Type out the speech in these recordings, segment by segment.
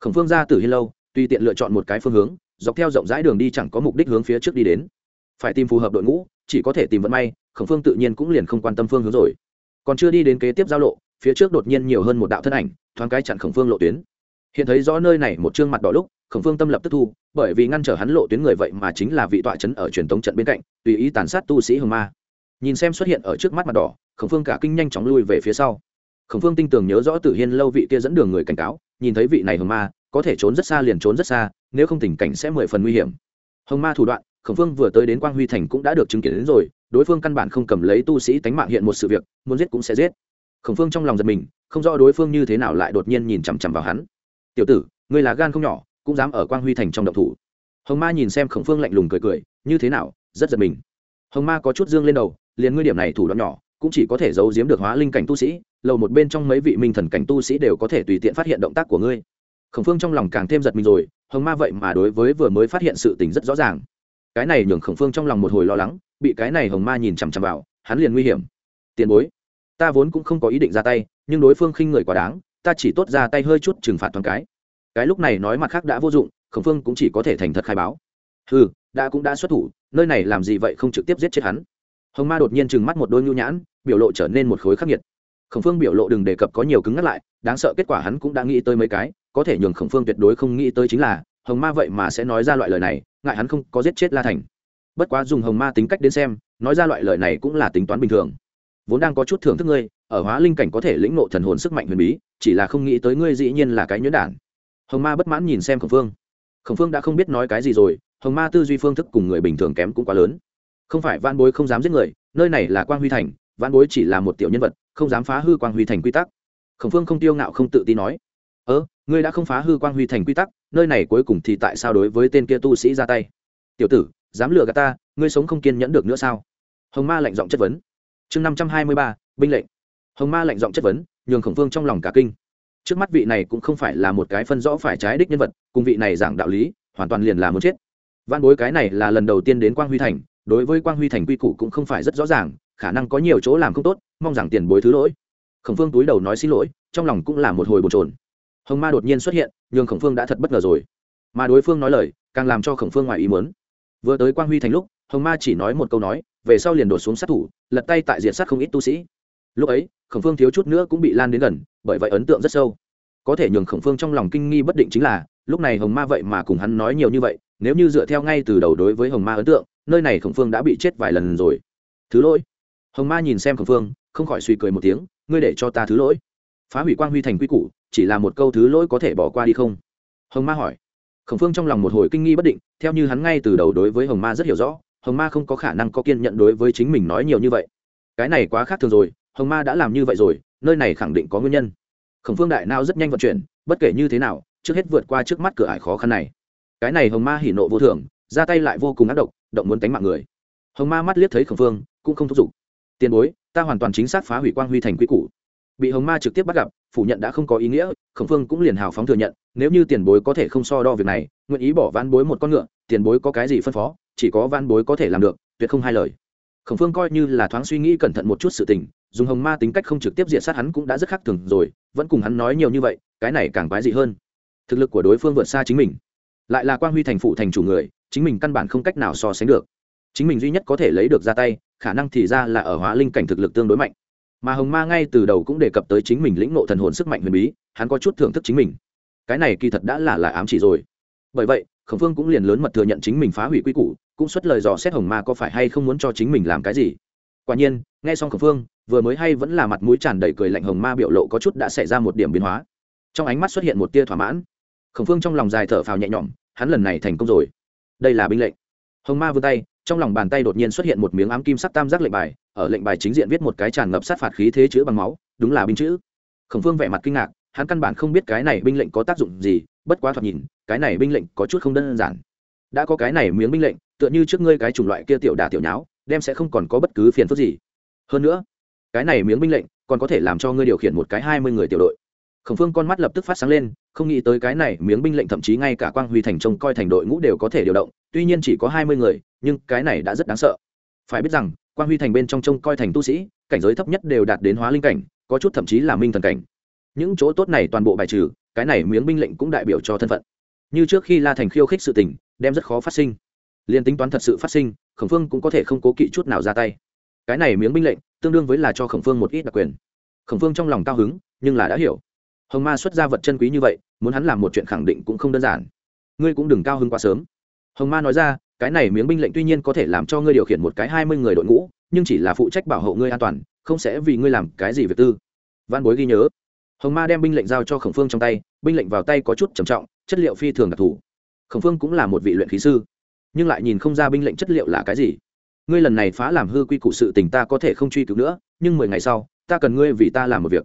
khổng phương ra từ hiên lâu, tùy tiện lựa chọn một cái phương hướng, dọc theo rộng rãi đường đi chẳng có mục đích hướng phía trước đi đến. Phải tìm phù hợp đội ngũ, chỉ có thể tìm vận may, khổng phương tự nhiên cũng liền không quan tâm phương hướng rồi. Còn chưa đi đến kế tiếp giao lộ, phía trước đột nhiên nhiều hơn một đạo thân ảnh, thoáng cái chặn khổng phương lộ tuyến. Hiện thấy rõ nơi này một chương mặt đỏ lúc, khổng phương tâm lập tức thu, bởi vì ngăn trở hắn lộ tuyến người vậy mà chính là vị tọa trấn ở truyền thống trận bên cạnh, tùy ý tàn sát tu sĩ hồng ma. Nhìn xem xuất hiện ở trước mắt mặt đỏ, khổng phương cả kinh nhanh chóng lui về phía sau. Khổng phương tinh tường nhớ rõ tử hiên lâu vị kia dẫn đường người cảnh cáo nhìn thấy vị này hồng ma, có thể trốn rất xa liền trốn rất xa, nếu không tình cảnh sẽ mười phần nguy hiểm. Hồng ma thủ đoạn, khổng phương vừa tới đến quang huy thành cũng đã được chứng kiến đến rồi, đối phương căn bản không cầm lấy tu sĩ tánh mạng hiện một sự việc, muốn giết cũng sẽ giết. Khổng phương trong lòng giật mình, không rõ đối phương như thế nào lại đột nhiên nhìn chằm chằm vào hắn. Tiểu tử, ngươi là gan không nhỏ, cũng dám ở quang huy thành trong độc thủ. Hồng ma nhìn xem khổng phương lạnh lùng cười cười, như thế nào? rất giật mình. Hồng ma có chút dương lên đầu, liền ngươi điểm này thủ đoạn nhỏ cũng chỉ có thể giấu giếm được hóa linh cảnh tu sĩ, lầu một bên trong mấy vị minh thần cảnh tu sĩ đều có thể tùy tiện phát hiện động tác của ngươi. Khổng phương trong lòng càng thêm giật mình rồi, hồng ma vậy mà đối với vừa mới phát hiện sự tình rất rõ ràng. Cái này nhường khổng phương trong lòng một hồi lo lắng, bị cái này hồng ma nhìn chằm chằm vào, hắn liền nguy hiểm. Tiền bối, ta vốn cũng không có ý định ra tay, nhưng đối phương khinh người quá đáng, ta chỉ tốt ra tay hơi chút trừng phạt thoáng cái. Cái lúc này nói mặt khác đã vô dụng, khổng phương cũng chỉ có thể thành thật khai báo. Ừ đã cũng đã xuất thủ, nơi này làm gì vậy không trực tiếp giết chết hắn? Hồng ma đột nhiên trừng mắt một đôi nhu nhãn biểu lộ trở nên một khối khắc nghiệt. Khổng phương biểu lộ đừng đề cập có nhiều cứng ngắt lại, đáng sợ kết quả hắn cũng đã nghĩ tới mấy cái, có thể nhường khổng phương tuyệt đối không nghĩ tới chính là, hồng ma vậy mà sẽ nói ra loại lời này, ngại hắn không có giết chết la thành. Bất quá dùng hồng ma tính cách đến xem, nói ra loại lời này cũng là tính toán bình thường. Vốn đang có chút thưởng thức ngươi, ở hóa linh cảnh có thể lĩnh nộ thần hồn sức mạnh huyền bí, chỉ là không nghĩ tới ngươi dĩ nhiên là cái nhuyễn đản. Hồng ma bất mãn nhìn xem khổng phương. Khổng phương đã không biết nói cái gì rồi, hồng ma tư duy phương thức cùng người bình thường kém cũng quá lớn. Không phải van bối không dám giết người, nơi này là quang huy thành van bối chỉ là một tiểu nhân vật, không dám phá hư quang huy thành quy tắc. Khổng phương không tiêu ngạo không tự tin nói, ơ, ngươi đã không phá hư quang huy thành quy tắc, nơi này cuối cùng thì tại sao đối với tên kia tu sĩ ra tay? Tiểu tử, dám lừa gạt ta, ngươi sống không kiên nhẫn được nữa sao? Hồng ma lạnh giọng chất vấn. Chương năm trăm hai mươi ba, binh lệnh. Hồng ma lạnh giọng chất vấn, nhường khổng phương trong lòng cả kinh. Trước mắt vị này cũng không phải là một cái phân rõ phải trái đích nhân vật, cùng vị này giảng đạo lý, hoàn toàn liền là muốn chết. Văn bối cái này là lần đầu tiên đến quang huy thành, đối với quang huy thành quy củ cũng không phải rất rõ ràng khả năng có nhiều chỗ làm không tốt, mong rằng tiền bối thứ lỗi. Khổng phương túi đầu nói xin lỗi, trong lòng cũng là một hồi bồn trồn hồng ma đột nhiên xuất hiện nhưng khổng phương đã thật bất ngờ rồi. Mà đối phương nói lời, càng làm cho khổng phương ngoài ý muốn. Vừa tới quang huy thành lúc, hồng ma chỉ nói một câu nói, về sau liền đổ xuống sát thủ, lật tay tại diện sát không ít tu sĩ. Lúc ấy, khổng phương thiếu chút nữa cũng bị lan đến gần, bởi vậy ấn tượng rất sâu. Có thể nhường khổng phương trong lòng kinh nghi bất định chính là, lúc này hồng ma vậy mà cùng hắn nói nhiều như vậy, nếu như dựa theo ngay từ đầu đối với hồng ma ấn tượng, nơi này khổng phương đã bị chết vài lần rồi. Thứ lỗi hồng ma nhìn xem khổng phương, không khỏi suy cười một tiếng, ngươi để cho ta thứ lỗi. Phá hủy quang huy thành quy củ, chỉ là một câu thứ lỗi có thể bỏ qua đi không? Hồng ma hỏi. Khổng phương trong lòng một hồi kinh nghi bất định, theo như hắn ngay từ đầu đối với hồng ma rất hiểu rõ, hồng ma không có khả năng có kiên nhận đối với chính mình nói nhiều như vậy. Cái này quá khác thường rồi, hồng ma đã làm như vậy rồi, nơi này khẳng định có nguyên nhân. Khổng phương đại nao rất nhanh vận chuyển, bất kể như thế nào, trước hết vượt qua trước mắt cửa ải khó khăn này. Cái này hồng ma hỉ nộ vô thường, ra tay lại vô cùng ác độc, động muốn tánh mạng người. Hồng ma mắt liếc thấy khổng phương, cũng không thúc giục tiền bối, ta hoàn toàn chính xác phá hủy quang huy thành quy củ. Bị hồng ma trực tiếp bắt gặp, phủ nhận đã không có ý nghĩa, khổng phương cũng liền hào phóng thừa nhận, nếu như tiền bối có thể không so đo việc này, nguyện ý bỏ ván bối một con ngựa, tiền bối có cái gì phân phó, chỉ có ván bối có thể làm được, tuyệt không hai lời. Khổng phương coi như là thoáng suy nghĩ cẩn thận một chút sự tình, dùng hồng ma tính cách không trực tiếp diện sát hắn cũng đã rất khác thường rồi, vẫn cùng hắn nói nhiều như vậy, cái này càng quái dị hơn. Thực lực của đối phương vượt xa chính mình. Lại là quang huy thành phụ thành chủ người, chính mình căn bản không cách nào so sánh được chính mình duy nhất có thể lấy được ra tay, khả năng thì ra là ở hóa linh cảnh thực lực tương đối mạnh. Mà hồng ma ngay từ đầu cũng đề cập tới chính mình lĩnh ngộ thần hồn sức mạnh huyền bí, hắn có chút thưởng thức chính mình. Cái này kỳ thật đã là là ám chỉ rồi. Bởi vậy, khổng phương cũng liền lớn mật thừa nhận chính mình phá hủy quy củ, cũng xuất lời dò xét hồng ma có phải hay không muốn cho chính mình làm cái gì. Quả nhiên, nghe xong khổng phương, vừa mới hay vẫn là mặt mũi tràn đầy cười lạnh hồng ma biểu lộ có chút đã xảy ra một điểm biến hóa. Trong ánh mắt xuất hiện một tia thỏa mãn. Khổng phương trong lòng dài thở phào nhẹ nhõm, hắn lần này thành công rồi. Đây là binh lệnh. Hồng ma vươn tay trong lòng bàn tay đột nhiên xuất hiện một miếng ám kim sắc tam giác lệnh bài, ở lệnh bài chính diện viết một cái tràn ngập sát phạt khí thế chữ bằng máu, đúng là binh chữ. Khổng phương vẻ mặt kinh ngạc, hắn căn bản không biết cái này binh lệnh có tác dụng gì, bất quá thoạt nhìn, cái này binh lệnh có chút không đơn giản. Đã có cái này miếng binh lệnh, tựa như trước ngươi cái chủng loại kia tiểu đà tiểu nháo, đem sẽ không còn có bất cứ phiền phức gì. Hơn nữa, cái này miếng binh lệnh còn có thể làm cho ngươi điều khiển một cái hai mươi người tiểu đội. Khổng phương con mắt lập tức phát sáng lên không nghĩ tới cái này miếng binh lệnh thậm chí ngay cả quang huy thành trông coi thành đội ngũ đều có thể điều động, tuy nhiên chỉ có hai mươi người, nhưng cái này đã rất đáng sợ. Phải biết rằng, quang huy thành bên trong trông coi thành tu sĩ, cảnh giới thấp nhất đều đạt đến hóa linh cảnh, có chút thậm chí là minh thần cảnh. Những chỗ tốt này toàn bộ bài trừ, cái này miếng binh lệnh cũng đại biểu cho thân phận. Như trước khi la thành khiêu khích sự tình, đem rất khó phát sinh. Liền tính toán thật sự phát sinh, khổng phương cũng có thể không cố kỵ chút nào ra tay. Cái này miếng binh lệnh, tương đương với là cho khổng phương một ít đặc quyền. Khổng phương trong lòng cao hứng, nhưng là đã hiểu hồng ma xuất ra vật chân quý như vậy, muốn hắn làm một chuyện khẳng định cũng không đơn giản. Ngươi cũng đừng cao hứng quá sớm. Hồng ma nói ra, cái này miếng binh lệnh tuy nhiên có thể làm cho ngươi điều khiển một cái hai mươi người đội ngũ, nhưng chỉ là phụ trách bảo hộ ngươi an toàn, không sẽ vì ngươi làm cái gì việc tư. Văn bối ghi nhớ. Hồng ma đem binh lệnh giao cho khổng phương trong tay, binh lệnh vào tay có chút trầm trọng, chất liệu phi thường đặc thù. Khổng phương cũng là một vị luyện khí sư, nhưng lại nhìn không ra binh lệnh chất liệu là cái gì. Ngươi lần này phá làm hư quy củ sự tình ta có thể không truy cứu nữa, nhưng mười ngày sau, ta cần ngươi vì ta làm một việc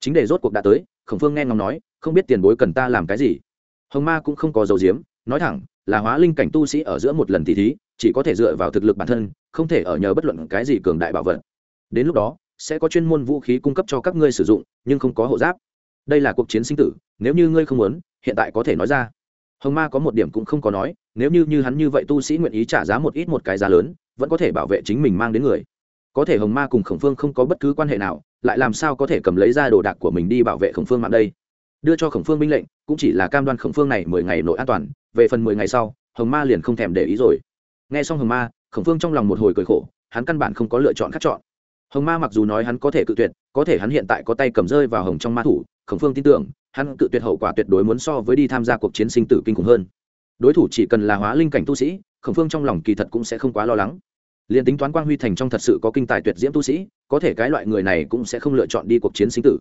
chính để rốt cuộc đã tới, khổng phương nghe ngóng nói, không biết tiền bối cần ta làm cái gì. Hồng ma cũng không có dầu diếm nói thẳng, là hóa linh cảnh tu sĩ ở giữa một lần t thí, chỉ có thể dựa vào thực lực bản thân, không thể ở nhờ bất luận cái gì cường đại bảo vật. Đến lúc đó, sẽ có chuyên môn vũ khí cung cấp cho các ngươi sử dụng, nhưng không có hộ giáp. Đây là cuộc chiến sinh tử, nếu như ngươi không muốn, hiện tại có thể nói ra. Hồng ma có một điểm cũng không có nói, nếu như như hắn như vậy tu sĩ nguyện ý trả giá một ít một cái giá lớn, vẫn có thể bảo vệ chính mình mang đến người có thể hồng ma cùng khổng phương không có bất cứ quan hệ nào, lại làm sao có thể cầm lấy ra đồ đạc của mình đi bảo vệ khổng phương mạng đây? Đưa cho khổng phương binh lệnh, cũng chỉ là cam đoan khổng phương này mười ngày nội an toàn, về phần mười ngày sau, hồng ma liền không thèm để ý rồi. Nghe xong hồng ma, khổng phương trong lòng một hồi cười khổ, hắn căn bản không có lựa chọn khác chọn. Hồng ma mặc dù nói hắn có thể cự tuyệt, có thể hắn hiện tại có tay cầm rơi vào hồng trong ma thủ, khổng phương tin tưởng, hắn cự tuyệt hậu quả tuyệt đối muốn so với đi tham gia cuộc chiến sinh tử kinh khủng hơn. Đối thủ chỉ cần là hóa linh cảnh tu sĩ, khổng phương trong lòng kỳ thật cũng sẽ không quá lo lắng liền tính toán quang huy thành trong thật sự có kinh tài tuyệt diễm tu sĩ, có thể cái loại người này cũng sẽ không lựa chọn đi cuộc chiến sinh tử.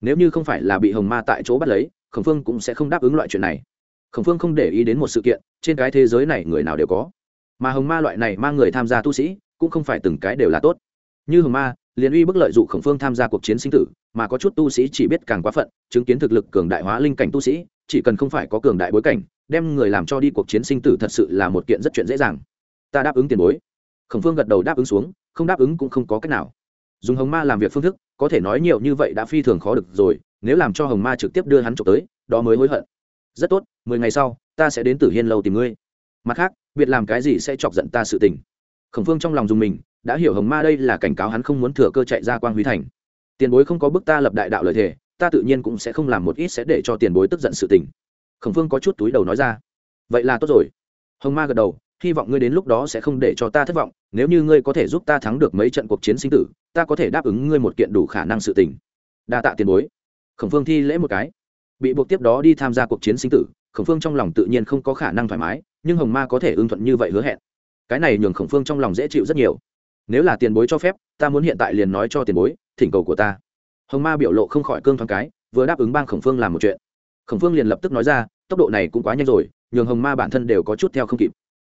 Nếu như không phải là bị hồng ma tại chỗ bắt lấy, khổng phương cũng sẽ không đáp ứng loại chuyện này. Khổng phương không để ý đến một sự kiện, trên cái thế giới này người nào đều có. Mà hồng ma loại này mang người tham gia tu sĩ, cũng không phải từng cái đều là tốt. Như hồng ma, liền uy bức lợi dụng khổng phương tham gia cuộc chiến sinh tử, mà có chút tu sĩ chỉ biết càng quá phận, chứng kiến thực lực cường đại hóa linh cảnh tu sĩ, chỉ cần không phải có cường đại bối cảnh, đem người làm cho đi cuộc chiến sinh tử thật sự là một kiện rất chuyện dễ dàng. Ta đáp ứng tiền bối khổng phương gật đầu đáp ứng xuống, không đáp ứng cũng không có cách nào. Dùng hồng ma làm việc phương thức, có thể nói nhiều như vậy đã phi thường khó được rồi, nếu làm cho hồng ma trực tiếp đưa hắn trộm tới, đó mới hối hận. Rất tốt, mười ngày sau, ta sẽ đến tử hiên lâu tìm ngươi. Mặt khác việc làm cái gì sẽ chọc giận ta sự tình. Khổng phương trong lòng dùng mình, đã hiểu hồng ma đây là cảnh cáo hắn không muốn thừa cơ chạy ra quang huy thành. Tiền bối không có bức ta lập đại đạo lợi thể ta tự nhiên cũng sẽ không làm một ít sẽ để cho tiền bối tức giận sự tình. Khổng phương có chút túi đầu nói ra. Vậy là tốt rồi. Hồng ma gật đầu hy vọng ngươi đến lúc đó sẽ không để cho ta thất vọng, nếu như ngươi có thể giúp ta thắng được mấy trận cuộc chiến sinh tử, ta có thể đáp ứng ngươi một kiện đủ khả năng sự tình. Đa tạ tiền bối. Khổng phương thi lễ một cái. Bị buộc tiếp đó đi tham gia cuộc chiến sinh tử, khổng phương trong lòng tự nhiên không có khả năng thoải mái, nhưng hồng ma có thể ưng thuận như vậy hứa hẹn. Cái này nhường khổng phương trong lòng dễ chịu rất nhiều. Nếu là tiền bối cho phép, ta muốn hiện tại liền nói cho tiền bối, thỉnh cầu của ta. Hồng ma biểu lộ không khỏi cương thoáng cái, vừa đáp ứng bang khổng phương làm một chuyện. Khổng phương liền lập tức nói ra, tốc độ này cũng quá nhanh rồi, nhường hồng ma bản thân đều có chút theo không kịp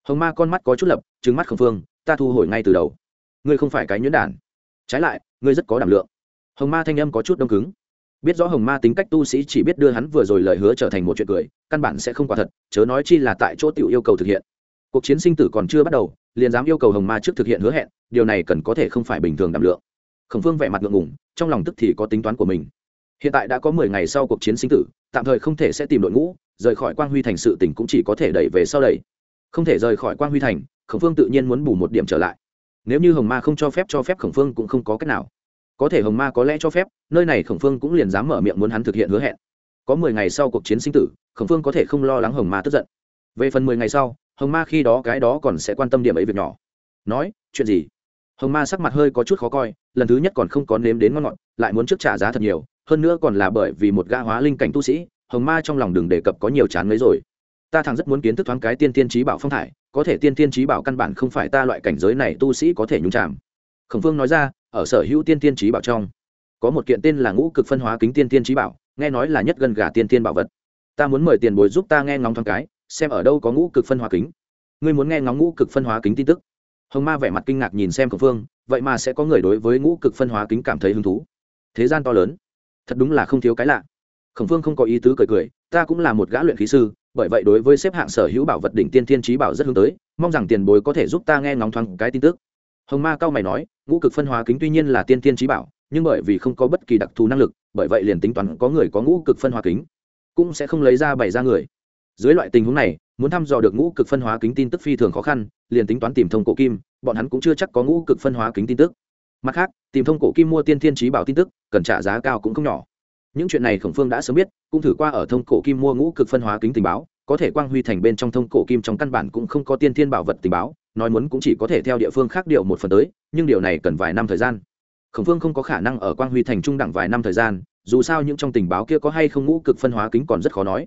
hồng ma con mắt có chút lập trứng mắt khổng phương, ta thu hồi ngay từ đầu. Ngươi không phải cái nhuyễn đản. Trái lại, ngươi rất có đảm lượng. Hồng ma thanh âm có chút đông cứng. Biết rõ hồng ma tính cách tu sĩ chỉ biết đưa hắn vừa rồi lời hứa trở thành một chuyện cười, căn bản sẽ không quả thật, chớ nói chi là tại chỗ tiểu yêu cầu thực hiện. Cuộc chiến sinh tử còn chưa bắt đầu, liền dám yêu cầu hồng ma trước thực hiện hứa hẹn, điều này cần có thể không phải bình thường đảm lượng. Khổng phương vẻ mặt ngượng ngùng, trong lòng tức thì có tính toán của mình. Hiện tại đã có mười ngày sau cuộc chiến sinh tử, tạm thời không thể sẽ tìm đội ngũ, rời khỏi quang huy thành sự tỉnh cũng chỉ có thể đẩy về sau đẩy không thể rời khỏi quang huy thành, khổng phương tự nhiên muốn bù một điểm trở lại. Nếu như hồng ma không cho phép cho phép khổng phương cũng không có cách nào. Có thể hồng ma có lẽ cho phép, nơi này khổng phương cũng liền dám mở miệng muốn hắn thực hiện hứa hẹn. Có mười ngày sau cuộc chiến sinh tử, khổng phương có thể không lo lắng hồng ma tức giận. Về phần mười ngày sau, hồng ma khi đó cái đó còn sẽ quan tâm điểm ấy việc nhỏ. Nói, chuyện gì? Hồng ma sắc mặt hơi có chút khó coi, lần thứ nhất còn không có nếm đến ngon ngọt, lại muốn trước trả giá thật nhiều, hơn nữa còn là bởi vì một gã hóa linh cảnh tu sĩ, hồng ma trong lòng đừng đề cập có nhiều chán mấy rồi ta thằng rất muốn kiến thức thoáng cái tiên tiên trí bảo phong thải, có thể tiên tiên trí bảo căn bản không phải ta loại cảnh giới này tu sĩ có thể nhúng chạm khổng phương nói ra, ở sở hữu tiên tiên trí bảo trong, có một kiện tên là ngũ cực phân hóa kính tiên tiên trí bảo, nghe nói là nhất gần gà tiên tiên bảo vật. Ta muốn mời tiền bồi giúp ta nghe ngóng thoáng cái, xem ở đâu có ngũ cực phân hóa kính. Ngươi muốn nghe ngóng ngũ cực phân hóa kính tin tức? Hồng ma vẻ mặt kinh ngạc nhìn xem khổng phương vậy mà sẽ có người đối với ngũ cực phân hóa kính cảm thấy hứng thú. Thế gian to lớn, thật đúng là không thiếu cái lạ. Khổng phương không có ý tứ cười cười ta cũng là một gã luyện khí sư, bởi vậy đối với xếp hạng sở hữu bảo vật đỉnh tiên thiên trí bảo rất hướng tới, mong rằng tiền bối có thể giúp ta nghe ngóng thoáng cái tin tức. Hồng ma cao mày nói, ngũ cực phân hóa kính tuy nhiên là tiên thiên trí bảo, nhưng bởi vì không có bất kỳ đặc thù năng lực, bởi vậy liền tính toán có người có ngũ cực phân hóa kính, cũng sẽ không lấy ra bày ra người. Dưới loại tình huống này, muốn thăm dò được ngũ cực phân hóa kính tin tức phi thường khó khăn, liền tính toán tìm thông cổ kim, bọn hắn cũng chưa chắc có ngũ cực phân hóa kính tin tức. Mặt khác, tìm thông cổ kim mua tiên thiên trí bảo tin tức, cần trả giá cao cũng không nhỏ những chuyện này khổng phương đã sớm biết, cũng thử qua ở thông cổ kim mua ngũ cực phân hóa kính tình báo, có thể quang huy thành bên trong thông cổ kim trong căn bản cũng không có tiên thiên bảo vật tình báo, nói muốn cũng chỉ có thể theo địa phương khác điều một phần tới, nhưng điều này cần vài năm thời gian. Khổng phương không có khả năng ở quang huy thành trung đẳng vài năm thời gian, dù sao những trong tình báo kia có hay không ngũ cực phân hóa kính còn rất khó nói.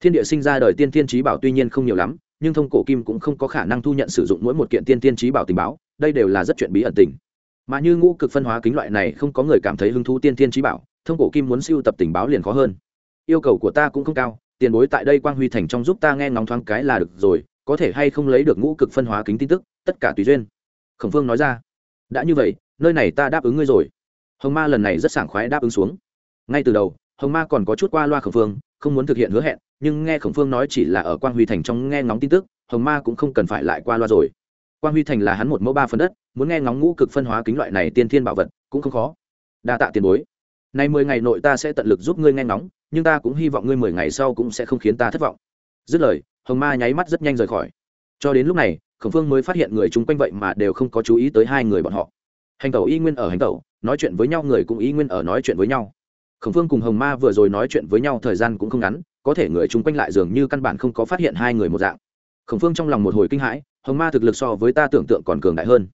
Thiên địa sinh ra đời tiên thiên trí bảo tuy nhiên không nhiều lắm, nhưng thông cổ kim cũng không có khả năng thu nhận sử dụng mỗi một kiện tiên thiên trí bảo tình báo, đây đều là rất chuyện bí ẩn tình. Mà như ngũ cực phân hóa kính loại này không có người cảm thấy hứng thú tiên thiên trí bảo thông cổ kim muốn siêu tập tình báo liền khó hơn. Yêu cầu của ta cũng không cao, tiền bối tại đây quang huy thành trong giúp ta nghe ngóng thoáng cái là được rồi, có thể hay không lấy được ngũ cực phân hóa kính tin tức, tất cả tùy duyên. Khổng phương nói ra. Đã như vậy, nơi này ta đáp ứng ngươi rồi. Hồng ma lần này rất sảng khoái đáp ứng xuống. Ngay từ đầu, hồng ma còn có chút qua loa khổng phương không muốn thực hiện hứa hẹn, nhưng nghe khổng phương nói chỉ là ở quang huy thành trong nghe ngóng tin tức, hồng ma cũng không cần phải lại qua loa rồi. Quang huy thành là hắn một mẫu ba phần đất, muốn nghe ngóng ngũ cực phân hóa kính loại này tiên thiên bảo vật cũng không khó. Đa tạ tiền bối nay mười ngày nội ta sẽ tận lực giúp ngươi nghe ngóng, nhưng ta cũng hy vọng ngươi mười ngày sau cũng sẽ không khiến ta thất vọng. Dứt lời, hồng ma nháy mắt rất nhanh rời khỏi. Cho đến lúc này, khổng phương mới phát hiện người chung quanh vậy mà đều không có chú ý tới hai người bọn họ. Hành tẩu y nguyên ở hành tẩu, nói chuyện với nhau người cũng y nguyên ở nói chuyện với nhau. Khổng phương cùng hồng ma vừa rồi nói chuyện với nhau thời gian cũng không ngắn, có thể người chung quanh lại dường như căn bản không có phát hiện hai người một dạng. Khổng phương trong lòng một hồi kinh hãi, hồng ma thực lực so với ta tưởng tượng còn cường đại hơn.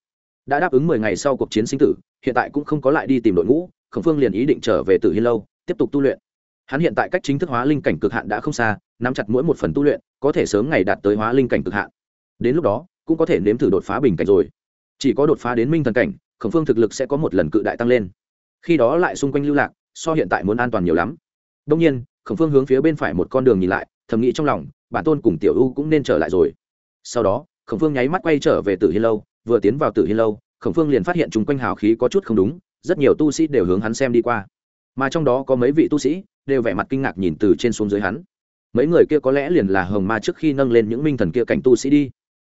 Đã đáp ứng mười ngày sau cuộc chiến sinh tử, hiện tại cũng không có lại đi tìm đội ngũ khổng phương liền ý định trở về tử hiên lâu, tiếp tục tu luyện. Hắn hiện tại cách chính thức hóa linh cảnh cực hạn đã không xa, nắm chặt mỗi một phần tu luyện, có thể sớm ngày đạt tới hóa linh cảnh cực hạn. Đến lúc đó, cũng có thể nếm thử đột phá bình cảnh rồi. Chỉ có đột phá đến minh thần cảnh, khổng phương thực lực sẽ có một lần cự đại tăng lên. Khi đó lại xung quanh lưu lạc, so hiện tại muốn an toàn nhiều lắm. Đông nhiên, khổng phương hướng phía bên phải một con đường nhìn lại, thầm nghĩ trong lòng, bản tôn cùng tiểu u cũng nên trở lại rồi. Sau đó, khổng phương nháy mắt quay trở về tử hiên lâu, vừa tiến vào tử hiên lâu, khổng phương liền phát hiện chung quanh hào khí có chút không đúng rất nhiều tu sĩ đều hướng hắn xem đi qua. Mà trong đó có mấy vị tu sĩ đều vẻ mặt kinh ngạc nhìn từ trên xuống dưới hắn. Mấy người kia có lẽ liền là hồng ma trước khi nâng lên những minh thần kia cảnh tu sĩ đi.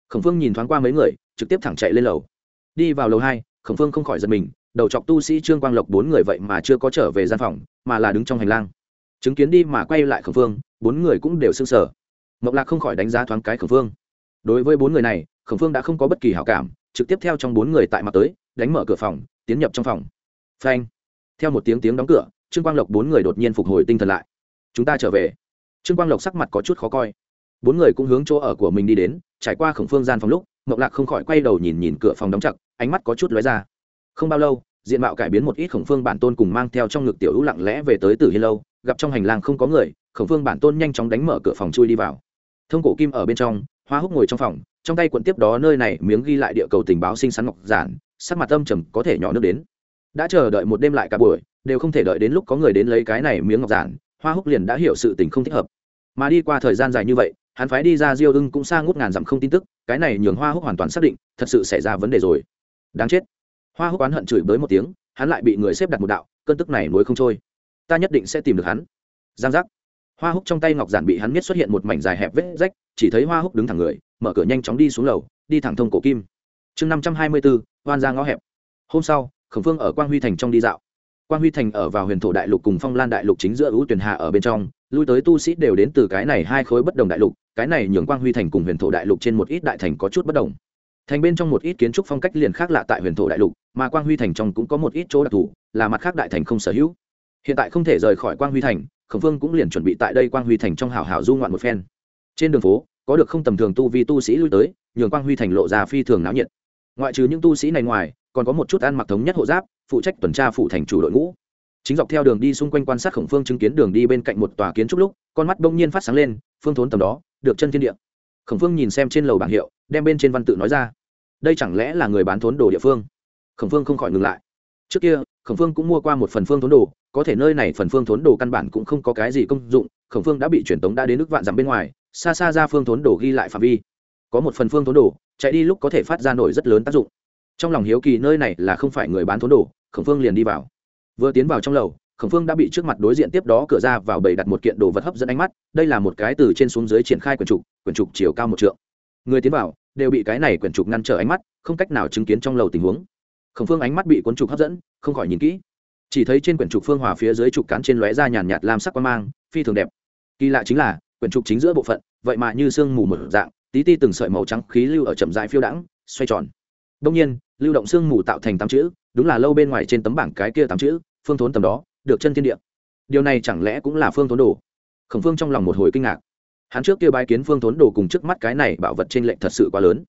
Khổng phương nhìn thoáng qua mấy người, trực tiếp thẳng chạy lên lầu. Đi vào lầu hai, khổng phương không khỏi giật mình, đầu chọc tu sĩ trương quang lộc bốn người vậy mà chưa có trở về gian phòng, mà là đứng trong hành lang. Chứng kiến đi mà quay lại khổng phương, bốn người cũng đều sưng sở mộc lạc không khỏi đánh giá thoáng cái khổng phương. Đối với bốn người này, khổng phương đã không có bất kỳ hảo cảm, trực tiếp theo trong bốn người tại mặt tới, đánh mở cửa phòng, tiến nhập trong phòng phanh. Theo một tiếng tiếng đóng cửa, trương quang lộc bốn người đột nhiên phục hồi tinh thần lại. Chúng ta trở về. Trương quang lộc sắc mặt có chút khó coi. Bốn người cũng hướng chỗ ở của mình đi đến, trải qua khổng phương gian phòng lúc mộng lạc không khỏi quay đầu nhìn nhìn cửa phòng đóng chặt, ánh mắt có chút lóe ra. Không bao lâu, diện mạo cải biến một ít khổng phương bản tôn cùng mang theo trong ngực tiểu hữu lặng lẽ về tới tử hiên lâu, gặp trong hành lang không có người, khổng phương bản tôn nhanh chóng đánh mở cửa phòng chui đi vào. Thông cổ kim ở bên trong, hoa húc ngồi trong phòng, trong tay quận tiếp đó nơi này miếng ghi lại địa cầu tình báo sinh sắn ngọc giản, sắc mặt âm trầm có thể nhỏ nước đến đã chờ đợi một đêm lại cả buổi, đều không thể đợi đến lúc có người đến lấy cái này miếng ngọc giản, hoa húc liền đã hiểu sự tình không thích hợp. Mà đi qua thời gian dài như vậy, hắn phái đi ra diêu ưng cũng xa ngút ngàn dặm không tin tức, cái này nhường hoa húc hoàn toàn xác định, thật sự xảy ra vấn đề rồi. Đáng chết. Hoa húc oán hận chửi bới một tiếng, hắn lại bị người xếp đặt một đạo, cơn tức này nối không trôi. Ta nhất định sẽ tìm được hắn. Giang giác. Hoa húc trong tay ngọc giản bị hắn miết xuất hiện một mảnh dài hẹp vết rách, chỉ thấy hoa húc đứng thẳng người, mở cửa nhanh chóng đi xuống lầu, đi thẳng thông cổ kim. Chương năm trăm hai mươi bốn oan ra ngõ hẹp. Hôm sau khổng phương ở quang huy thành trong đi dạo. Quang huy thành ở vào huyền thổ đại lục cùng phong lan đại lục chính giữa ưu Tuyền Hạ ở bên trong, lui tới tu sĩ đều đến từ cái này hai khối bất đồng đại lục, cái này nhường quang huy thành cùng huyền thổ đại lục trên một ít đại thành có chút bất đồng. Thành bên trong một ít kiến trúc phong cách liền khác lạ tại huyền thổ đại lục, mà quang huy thành trong cũng có một ít chỗ đặc thù, là mặt khác đại thành không sở hữu. Hiện tại không thể rời khỏi quang huy thành, khổng phương cũng liền chuẩn bị tại đây quang huy thành trong hảo hảo du ngoạn một phen. Trên đường phố, có được không tầm thường tu vi tu sĩ lui tới, nhường quang huy thành lộ ra phi thường náo nhiệt. Ngoại trừ những tu sĩ này ngoài còn có một chút ăn mặc thống nhất hộ giáp, phụ trách tuần tra phụ thành chủ đội ngũ. Chính dọc theo đường đi xung quanh quan sát khổng phương chứng kiến đường đi bên cạnh một tòa kiến trúc lúc, con mắt bỗng nhiên phát sáng lên, phương thốn tầm đó, được chân thiên địa. Khổng phương nhìn xem trên lầu bảng hiệu, đem bên trên văn tự nói ra. Đây chẳng lẽ là người bán thốn đồ địa phương? Khổng phương không khỏi ngừng lại. Trước kia, khổng phương cũng mua qua một phần phương thốn đồ, có thể nơi này phần phương thốn đồ căn bản cũng không có cái gì công dụng, khổng phương đã bị truyền tống đã đến nước vạn dặm bên ngoài, xa xa ra phương thốn đồ ghi lại phạm vi. Có một phần phương thốn đồ, chạy đi lúc có thể phát ra nổi rất lớn tác dụng trong lòng hiếu kỳ nơi này là không phải người bán thốn đồ, khổng phương liền đi vào. Vừa tiến vào trong lầu, khổng phương đã bị trước mặt đối diện tiếp đó cửa ra vào bầy đặt một kiện đồ vật hấp dẫn ánh mắt, đây là một cái từ trên xuống dưới triển khai quyển trục quyển trục chiều cao một trượng. Người tiến vào, đều bị cái này quyển trục ngăn trở ánh mắt, không cách nào chứng kiến trong lầu tình huống. Khổng phương ánh mắt bị cuốn trục hấp dẫn, không khỏi nhìn kỹ. Chỉ thấy trên quyển trục phương hòa phía dưới trục cán trên lóe ra nhàn nhạt lam sắc quan mang, phi thường đẹp. Kỳ lạ chính là, quyển trục chính giữa bộ phận, vậy mà như sương mù một dạng, tí ti từng sợi màu trắng khí lưu ở chậm rãi phiêu đãng, xoay tròn đông nhiên, lưu động sương mù tạo thành tám chữ, đúng là lâu bên ngoài trên tấm bảng cái kia tám chữ, phương thốn tầm đó, được chân thiên địa. Điều này chẳng lẽ cũng là phương thốn đồ? Khổng phương trong lòng một hồi kinh ngạc. Hắn trước kia bái kiến phương thốn đồ cùng trước mắt cái này bảo vật trên lệnh thật sự quá lớn.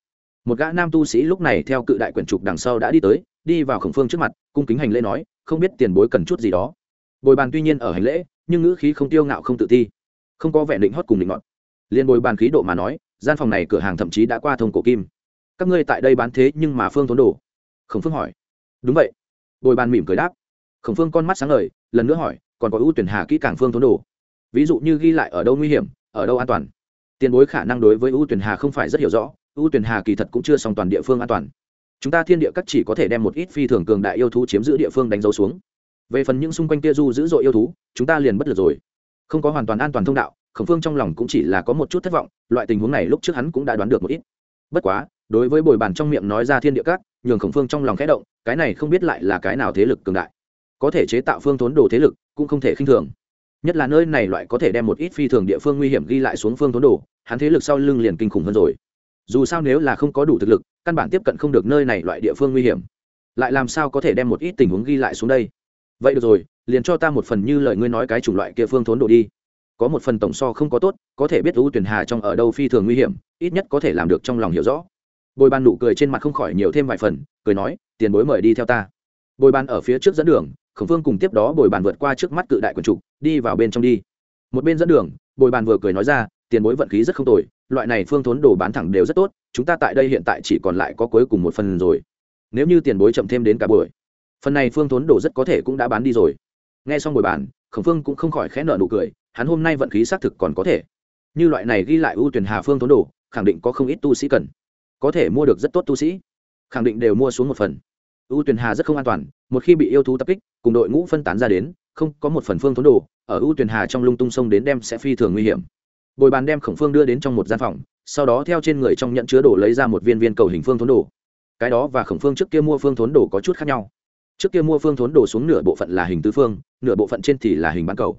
Một gã nam tu sĩ lúc này theo cự đại quyển trục đằng sau đã đi tới, đi vào khổng phương trước mặt, cung kính hành lễ nói, không biết tiền bối cần chút gì đó. Bồi bàn tuy nhiên ở hành lễ, nhưng ngữ khí không tiêu ngạo không tự ti, không có vẻ định hót cùng định ngọt liên bồi bàn khí độ mà nói, gian phòng này cửa hàng thậm chí đã qua thông cổ kim các ngươi tại đây bán thế nhưng mà phương thốn đồ. Khổng phương hỏi. Đúng vậy. Bồi bàn mỉm cười đáp. Khổng phương con mắt sáng ngời, lần nữa hỏi, còn có ưu tuyển hà kỹ càng phương thốn đồ? Ví dụ như ghi lại ở đâu nguy hiểm, ở đâu an toàn? Tiền bối khả năng đối với ưu tuyển hà không phải rất hiểu rõ, ưu tuyển hà kỳ thật cũng chưa xong toàn địa phương an toàn. Chúng ta thiên địa các chỉ có thể đem một ít phi thường cường đại yêu thú chiếm giữ địa phương đánh dấu xuống. Về phần những xung quanh kia du dữ dội yêu thú, chúng ta liền bất lực rồi. Không có hoàn toàn an toàn thông đạo, khổng phương trong lòng cũng chỉ là có một chút thất vọng, loại tình huống này lúc trước hắn cũng đã đoán được một ít. Bất quá đối với bồi bàn trong miệng nói ra thiên địa các, nhường khổng phương trong lòng khẽ động, cái này không biết lại là cái nào thế lực cường đại. Có thể chế tạo phương thốn đồ thế lực, cũng không thể khinh thường. Nhất là nơi này loại có thể đem một ít phi thường địa phương nguy hiểm ghi lại xuống phương thốn đồ, hắn thế lực sau lưng liền kinh khủng hơn rồi. Dù sao nếu là không có đủ thực lực, căn bản tiếp cận không được nơi này loại địa phương nguy hiểm. Lại làm sao có thể đem một ít tình huống ghi lại xuống đây? Vậy được rồi, liền cho ta một phần như lời ngươi nói cái chủng loại kia phương thốn đồ đi. Có một phần tổng so không có tốt, có thể biết u tuyển hà trong ở đâu phi thường nguy hiểm, ít nhất có thể làm được trong lòng hiểu rõ bồi bàn nụ cười trên mặt không khỏi nhiều thêm vài phần, cười nói, tiền bối mời đi theo ta. Bồi bàn ở phía trước dẫn đường, khổng phương cùng tiếp đó bồi bàn vượt qua trước mắt cự đại quần trục, đi vào bên trong đi. Một bên dẫn đường, bồi bàn vừa cười nói ra, tiền bối vận khí rất không tồi, loại này phương thốn đồ bán thẳng đều rất tốt, chúng ta tại đây hiện tại chỉ còn lại có cuối cùng một phần rồi. Nếu như tiền bối chậm thêm đến cả buổi, phần này phương thốn đồ rất có thể cũng đã bán đi rồi. Nghe xong bồi bàn khổng phương cũng không khỏi khẽ nợ nụ cười, hắn hôm nay vận khí xác thực còn có thể. Như loại này ghi lại ưu tuyển hà phương thốn đồ, khẳng định có không ít tu sĩ cần có thể mua được rất tốt tu sĩ. Khẳng định đều mua xuống một phần. Ưu tuyển hà rất không an toàn, một khi bị yêu thú tập kích, cùng đội ngũ phân tán ra đến, không có một phần phương thốn đồ, ở ưu tuyển hà trong lung tung sông đến đem sẽ phi thường nguy hiểm. Bồi bàn đem khổng phương đưa đến trong một gian phòng, sau đó theo trên người trong nhận chứa đồ lấy ra một viên viên cầu hình phương thốn đồ. Cái đó và khổng phương trước kia mua phương thốn đồ có chút khác nhau. Trước kia mua phương thốn đồ xuống nửa bộ phận là hình tứ phương, nửa bộ phận trên thì là hình bán cầu.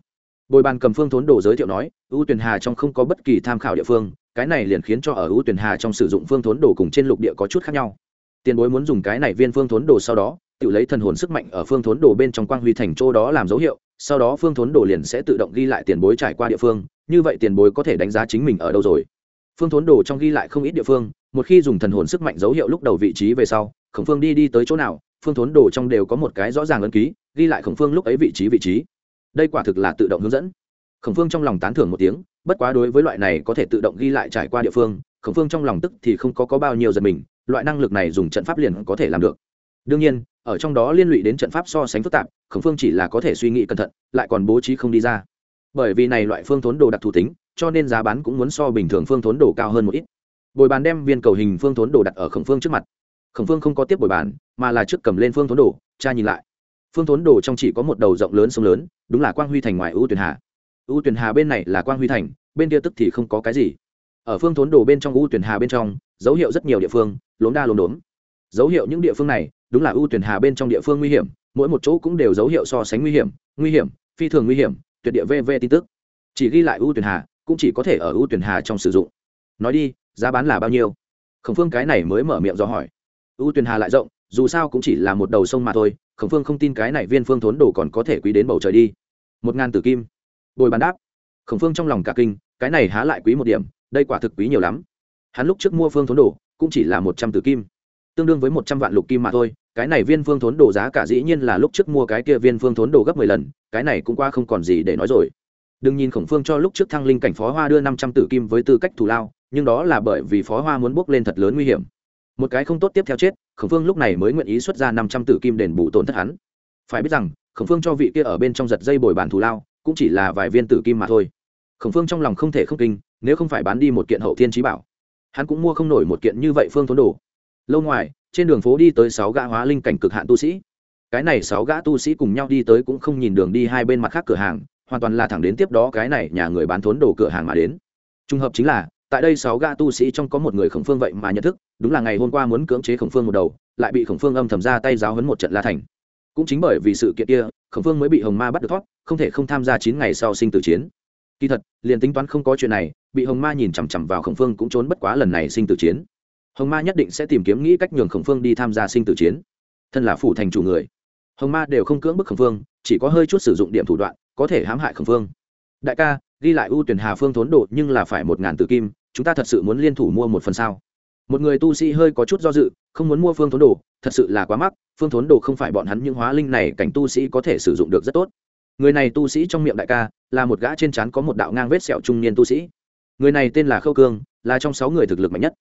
Bồi bàn cầm phương thốn đồ giới thiệu nói, ưu tuyển hà trong không có bất kỳ tham khảo địa phương cái này liền khiến cho ở ưu tuyển hà trong sử dụng phương thốn đồ cùng trên lục địa có chút khác nhau. Tiền bối muốn dùng cái này viên phương thốn đồ sau đó, tự lấy thần hồn sức mạnh ở phương thốn đồ bên trong quang huy thành chỗ đó làm dấu hiệu, sau đó phương thốn đồ liền sẽ tự động ghi lại tiền bối trải qua địa phương, như vậy tiền bối có thể đánh giá chính mình ở đâu rồi. Phương thốn đồ trong ghi lại không ít địa phương, một khi dùng thần hồn sức mạnh dấu hiệu lúc đầu vị trí về sau, khổng phương đi đi tới chỗ nào, phương thốn đồ trong đều có một cái rõ ràng ấn ký, ghi lại khổng phương lúc ấy vị trí vị trí. Đây quả thực là tự động hướng dẫn. Khổng phương trong lòng tán thưởng một tiếng bất quá đối với loại này có thể tự động ghi lại trải qua địa phương khổng phương trong lòng tức thì không có, có bao nhiêu giật mình loại năng lực này dùng trận pháp liền có thể làm được. Đương nhiên ở trong đó liên lụy đến trận pháp so sánh phức tạp khổng phương chỉ là có thể suy nghĩ cẩn thận lại còn bố trí không đi ra. Bởi vì này loại phương thốn đồ đặc thù tính cho nên giá bán cũng muốn so bình thường phương thốn đồ cao hơn một ít. Bồi bàn đem viên cầu hình phương thốn đồ đặt ở khổng phương trước mặt. Khổng phương không có tiếp bồi bàn mà là trước cầm lên phương thốn đồ cha nhìn lại. Phương thốn đồ trong chỉ có một đầu rộng lớn sông lớn đúng là quang huy thành ngoài ưu tuyển hà. Ưu tuyển hà bên này là quang huy thành bên kia tức thì không có cái gì. Ở phương thốn đồ bên trong u tuyển hà bên trong, dấu hiệu rất nhiều địa phương, lốm đa lốm đốm. Dấu hiệu những địa phương này, đúng là u tuyển hà bên trong địa phương nguy hiểm, mỗi một chỗ cũng đều dấu hiệu so sánh nguy hiểm nguy hiểm, phi thường nguy hiểm, tuyệt địa vv tin tức. Chỉ ghi lại u tuyển hà, cũng chỉ có thể ở u tuyển hà trong sử dụng. Nói đi, giá bán là bao nhiêu? Khổng phương cái này mới mở miệng do hỏi. U tuyển hà lại rộng, dù sao cũng chỉ là một đầu sông mà thôi, khổng phương không tin cái này viên phương thốn đồ còn có thể quý đến bầu trời đi. Một ngàn tử kim. Bồi bàn đáp khổng phương trong lòng cả kinh, cái này há lại quý một điểm, đây quả thực quý nhiều lắm. Hắn lúc trước mua phương thốn đồ, cũng chỉ là một trăm tử kim. Tương đương với một trăm vạn lục kim mà thôi, cái này viên phương thốn đồ giá cả dĩ nhiên là lúc trước mua cái kia viên phương thốn đồ gấp mười lần, cái này cũng qua không còn gì để nói rồi. Đừng nhìn khổng phương cho lúc trước thăng linh cảnh phó hoa đưa năm trăm tử kim với tư cách thù lao, nhưng đó là bởi vì phó hoa muốn bước lên thật lớn nguy hiểm. Một cái không tốt tiếp theo chết, khổng phương lúc này mới nguyện ý xuất ra năm trăm tử kim đền bù tổn thất hắn. Phải biết rằng, khổng phương cho vị kia ở bên trong giật dây bồi bàn thù lao, cũng chỉ là vài viên tử kim mà thôi khổng phương trong lòng không thể không kinh, nếu không phải bán đi một kiện hậu thiên trí bảo, hắn cũng mua không nổi một kiện như vậy phương thốn đồ. Lâu ngoài, trên đường phố đi tới sáu gã hóa linh cảnh cực hạn tu sĩ. Cái này sáu gã tu sĩ cùng nhau đi tới cũng không nhìn đường đi hai bên mặt khác cửa hàng, hoàn toàn là thẳng đến tiếp đó cái này nhà người bán thốn đồ cửa hàng mà đến. Trùng hợp chính là, tại đây sáu gã tu sĩ trong có một người khổng phương vậy mà nhận thức, đúng là ngày hôm qua muốn cưỡng chế khổng phương một đầu, lại bị khổng phương âm thầm ra tay giáo hấn một trận la thành. Cũng chính bởi vì sự kiện kia, khổng phương mới bị hồng ma bắt được thoát, không thể không tham gia chín ngày sau sinh tử chiến kỳ thật, liền tính toán không có chuyện này, bị hồng ma nhìn chằm chằm vào khổng phương cũng trốn bất quá lần này sinh tử chiến. Hồng ma nhất định sẽ tìm kiếm nghĩ cách nhường khổng phương đi tham gia sinh tử chiến. Thân là phủ thành chủ người, hồng ma đều không cưỡng bức khổng phương, chỉ có hơi chút sử dụng điểm thủ đoạn, có thể hãm hại khổng phương. Đại ca, ghi lại ưu tuyển hà phương thốn độ nhưng là phải một ngàn tử kim, chúng ta thật sự muốn liên thủ mua một phần sao? Một người tu sĩ hơi có chút do dự, không muốn mua phương thốn đồ thật sự là quá mắc, phương thốn đồ không phải bọn hắn những hóa linh này cảnh tu sĩ có thể sử dụng được rất tốt người này tu sĩ trong miệng đại ca, là một gã trên trán có một đạo ngang vết sẹo trung niên tu sĩ. Người này tên là khâu cương, là trong sáu người thực lực mạnh nhất.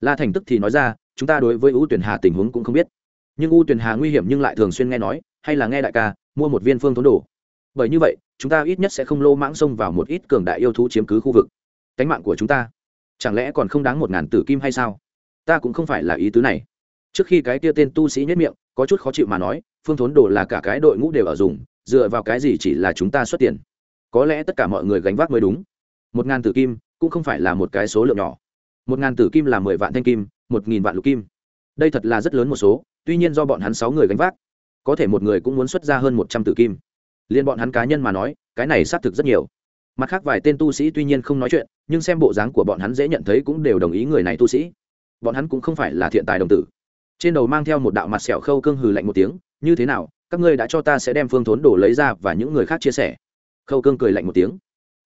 La thành tức thì nói ra, chúng ta đối với ưu tuyển hà tình huống cũng không biết. Nhưng u tuyển hà nguy hiểm nhưng lại thường xuyên nghe nói, hay là nghe đại ca, mua một viên phương thốn đồ. Bởi như vậy, chúng ta ít nhất sẽ không lô mãng xông vào một ít cường đại yêu thú chiếm cứ khu vực. Cánh mạng của chúng ta, chẳng lẽ còn không đáng một ngàn tử kim hay sao? Ta cũng không phải là ý tứ này. Trước khi cái kia tên tu sĩ nhất miệng, có chút khó chịu mà nói, phương thốn đồ là cả cái đội ngũ đều ở dùng dựa vào cái gì chỉ là chúng ta xuất tiền? Có lẽ tất cả mọi người gánh vác mới đúng. Một ngàn tử kim cũng không phải là một cái số lượng nhỏ. Một ngàn tử kim là mười vạn thanh kim, một nghìn vạn lục kim. Đây thật là rất lớn một số, tuy nhiên do bọn hắn sáu người gánh vác, có thể một người cũng muốn xuất ra hơn một trăm tử kim. Liên bọn hắn cá nhân mà nói, cái này xác thực rất nhiều. Mặt khác vài tên tu sĩ tuy nhiên không nói chuyện, nhưng xem bộ dáng của bọn hắn dễ nhận thấy cũng đều đồng ý người này tu sĩ. Bọn hắn cũng không phải là thiện tài đồng tử. Trên đầu mang theo một đạo mặt sẹo khâu cương hừ lạnh một tiếng, như thế nào các ngươi đã cho ta sẽ đem phương thốn đổ lấy ra và những người khác chia sẻ. Khâu cương cười lạnh một tiếng.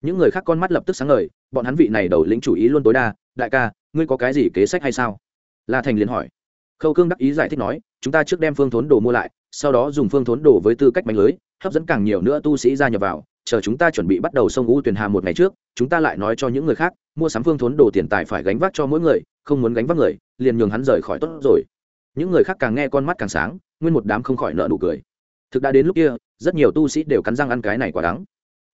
Những người khác con mắt lập tức sáng ngời, bọn hắn vị này đầu lĩnh chủ ý luôn tối đa, đại ca, ngươi có cái gì kế sách hay sao? La thành liền hỏi. Khâu cương đắc ý giải thích nói, chúng ta trước đem phương thốn đồ mua lại, sau đó dùng phương thốn đồ với tư cách mạnh lưới, hấp dẫn càng nhiều nữa tu sĩ gia nhập vào, chờ chúng ta chuẩn bị bắt đầu sông u tuyển hà một ngày trước, chúng ta lại nói cho những người khác, mua sắm phương thốn đồ tiền tài phải gánh vác cho mỗi người, không muốn gánh vác người, liền nhường hắn rời khỏi tốt rồi. Những người khác càng nghe con mắt càng sáng, nguyên một đám không khỏi nợ nụ cười thực đã đến lúc kia, rất nhiều tu sĩ đều cắn răng ăn cái này quả đắng.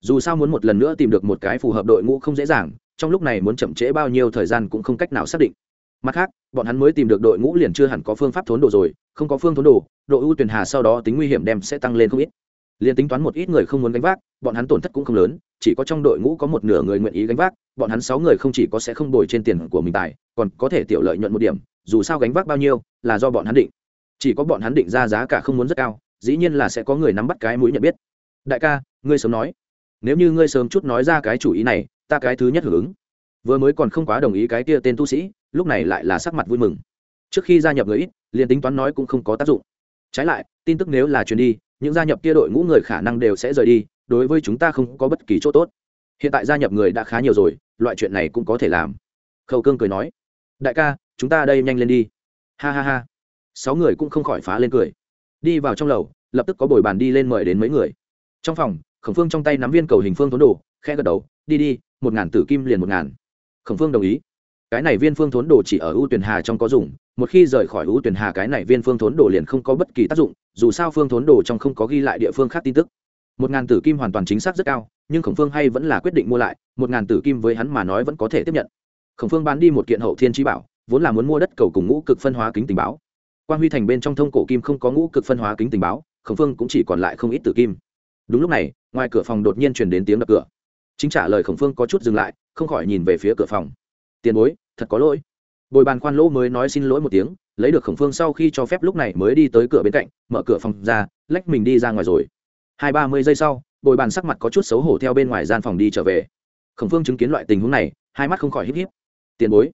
Dù sao muốn một lần nữa tìm được một cái phù hợp đội ngũ không dễ dàng, trong lúc này muốn chậm trễ bao nhiêu thời gian cũng không cách nào xác định. Mặt khác, bọn hắn mới tìm được đội ngũ liền chưa hẳn có phương pháp thốn đồ rồi, không có phương thốn đồ, đội ưu tuyển hà sau đó tính nguy hiểm đem sẽ tăng lên không ít. Liền tính toán một ít người không muốn gánh vác, bọn hắn tổn thất cũng không lớn, chỉ có trong đội ngũ có một nửa người nguyện ý gánh vác, bọn hắn sáu người không chỉ có sẽ không đổi trên tiền của mình tài, còn có thể tiểu lợi nhuận một điểm, dù sao gánh vác bao nhiêu là do bọn hắn định. Chỉ có bọn hắn định ra giá cả không muốn rất cao dĩ nhiên là sẽ có người nắm bắt cái mũi nhận biết. Đại ca, ngươi sớm nói. Nếu như ngươi sớm chút nói ra cái chủ ý này, ta cái thứ nhất hưởng ứng. Vừa mới còn không quá đồng ý cái kia tên tu sĩ, lúc này lại là sắc mặt vui mừng. Trước khi gia nhập người ít, liền tính toán nói cũng không có tác dụng. Trái lại, tin tức nếu là truyền đi, những gia nhập kia đội ngũ người khả năng đều sẽ rời đi, đối với chúng ta không có bất kỳ chỗ tốt. Hiện tại gia nhập người đã khá nhiều rồi, loại chuyện này cũng có thể làm. Khâu cương cười nói. Đại ca, chúng ta đây nhanh lên đi. Ha ha ha. Sáu người cũng không khỏi phá lên cười đi vào trong lầu, lập tức có bồi bàn đi lên mời đến mấy người. Trong phòng, khổng phương trong tay nắm viên cầu hình phương thốn đồ khe gật đầu, đi đi, một ngàn tử kim liền một ngàn. Khổng phương đồng ý. Cái này viên phương thốn đồ chỉ ở ưu tuyển hà trong có dùng, một khi rời khỏi ưu tuyển hà cái này viên phương thốn đồ liền không có bất kỳ tác dụng, dù sao phương thốn đồ trong không có ghi lại địa phương khác tin tức. Một ngàn tử kim hoàn toàn chính xác rất cao, nhưng khổng phương hay vẫn là quyết định mua lại, một ngàn tử kim với hắn mà nói vẫn có thể tiếp nhận. Khổng phương bán đi một kiện hậu thiên trí bảo, vốn là muốn mua đất cầu cùng ngũ cực phân hóa kính tình báo quan huy thành bên trong thông cổ kim không có ngũ cực phân hóa kính tình báo, khổng phương cũng chỉ còn lại không ít tử kim. Đúng lúc này, ngoài cửa phòng đột nhiên truyền đến tiếng đập cửa. Chính trả lời khổng phương có chút dừng lại, không khỏi nhìn về phía cửa phòng. Tiền bối, thật có lỗi. Bồi bàn khoan lỗ mới nói xin lỗi một tiếng, lấy được khổng phương sau khi cho phép lúc này mới đi tới cửa bên cạnh, mở cửa phòng ra, lách mình đi ra ngoài rồi. Hai ba mươi giây sau, bồi bàn sắc mặt có chút xấu hổ theo bên ngoài gian phòng đi trở về. Khổng phương chứng kiến loại tình huống này, hai mắt không khỏi híp híp. Tiền bối.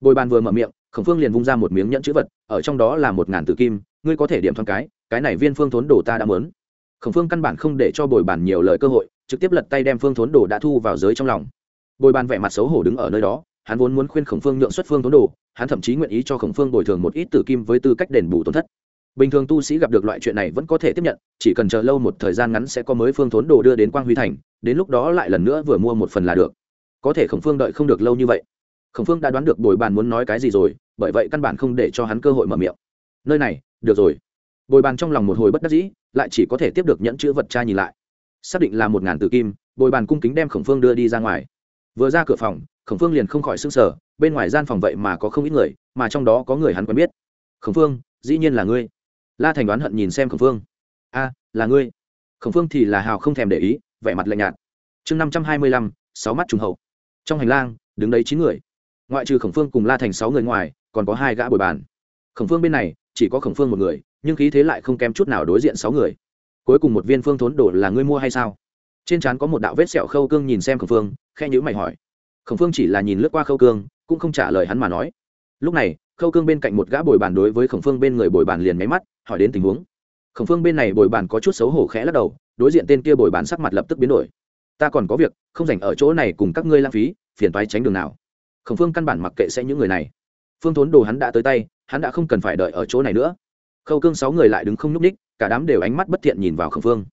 Bồi bàn vừa mở miệng khổng phương liền vung ra một miếng nhẫn chữ vật, ở trong đó là một ngàn tử kim, ngươi có thể điểm thoáng cái cái này viên phương thốn đồ ta đã mớn. Khổng phương căn bản không để cho bồi bàn nhiều lời cơ hội, trực tiếp lật tay đem phương thốn đồ đã thu vào giới trong lòng. Bồi bàn vẻ mặt xấu hổ đứng ở nơi đó, hắn vốn muốn khuyên khổng phương nhượng xuất phương thốn đồ, hắn thậm chí nguyện ý cho khổng phương bồi thường một ít tử kim với tư cách đền bù tổn thất. Bình thường tu sĩ gặp được loại chuyện này vẫn có thể tiếp nhận, chỉ cần chờ lâu một thời gian ngắn sẽ có mới phương thốn đồ đưa đến quang huy thành, đến lúc đó lại lần nữa vừa mua một phần là được. Có thể khổng phương đợi không được lâu như vậy. Khổng phương đã đoán được bồi bàn muốn nói cái gì rồi bởi vậy căn bản không để cho hắn cơ hội mở miệng. Nơi này, được rồi. Bồi bàn trong lòng một hồi bất đắc dĩ, lại chỉ có thể tiếp được nhẫn chữ vật cha nhìn lại. Xác định là một ngàn tử kim, bồi bàn cung kính đem khổng phương đưa đi ra ngoài. Vừa ra cửa phòng, khổng phương liền không khỏi s ư n g sở bên ngoài gian phòng vậy mà có không ít người, mà trong đó có người hắn quen biết. Khổng phương, dĩ nhiên là ngươi. La thành đoán hận nhìn xem khổng phương. A, là ngươi. Khổng phương thì là hào không thèm để ý, vẻ mặt lạnh nhạt. Chương năm trăm hai mươi lăm, sáu mắt trùng hậu. Trong hành lang, đứng đấy chín người. Ngoại trừ khổng phương cùng la thành sáu người ngoài còn có hai gã bồi bàn. Khổng phương bên này, chỉ có khổng phương một người, nhưng khí thế lại không kém chút nào đối diện sáu người. Cuối cùng một viên phương thốn đổ là ngươi mua hay sao? Trên trán có một đạo vết sẹo khâu cương nhìn xem khổng phương khe nhữ mày hỏi. Khổng phương chỉ là nhìn lướt qua khâu cương, cũng không trả lời hắn mà nói. Lúc này, khâu cương bên cạnh một gã bồi bàn đối với khổng phương bên người bồi bàn liền máy mắt, hỏi đến tình huống. Khổng phương bên này bồi bàn có chút xấu hổ khẽ lắc đầu, đối diện tên kia bồi bàn sắc mặt lập tức biến đổi. Ta còn có việc, không dành ở chỗ này cùng các ngươi lãng phí, phiền toái tránh đường nào. Khổng phương căn bản mặc kệ sẽ những người này phương thốn đồ hắn đã tới tay, hắn đã không cần phải đợi ở chỗ này nữa. Khâu cương sáu người lại đứng không nhúc ních cả đám đều ánh mắt bất thiện nhìn vào khổng phương.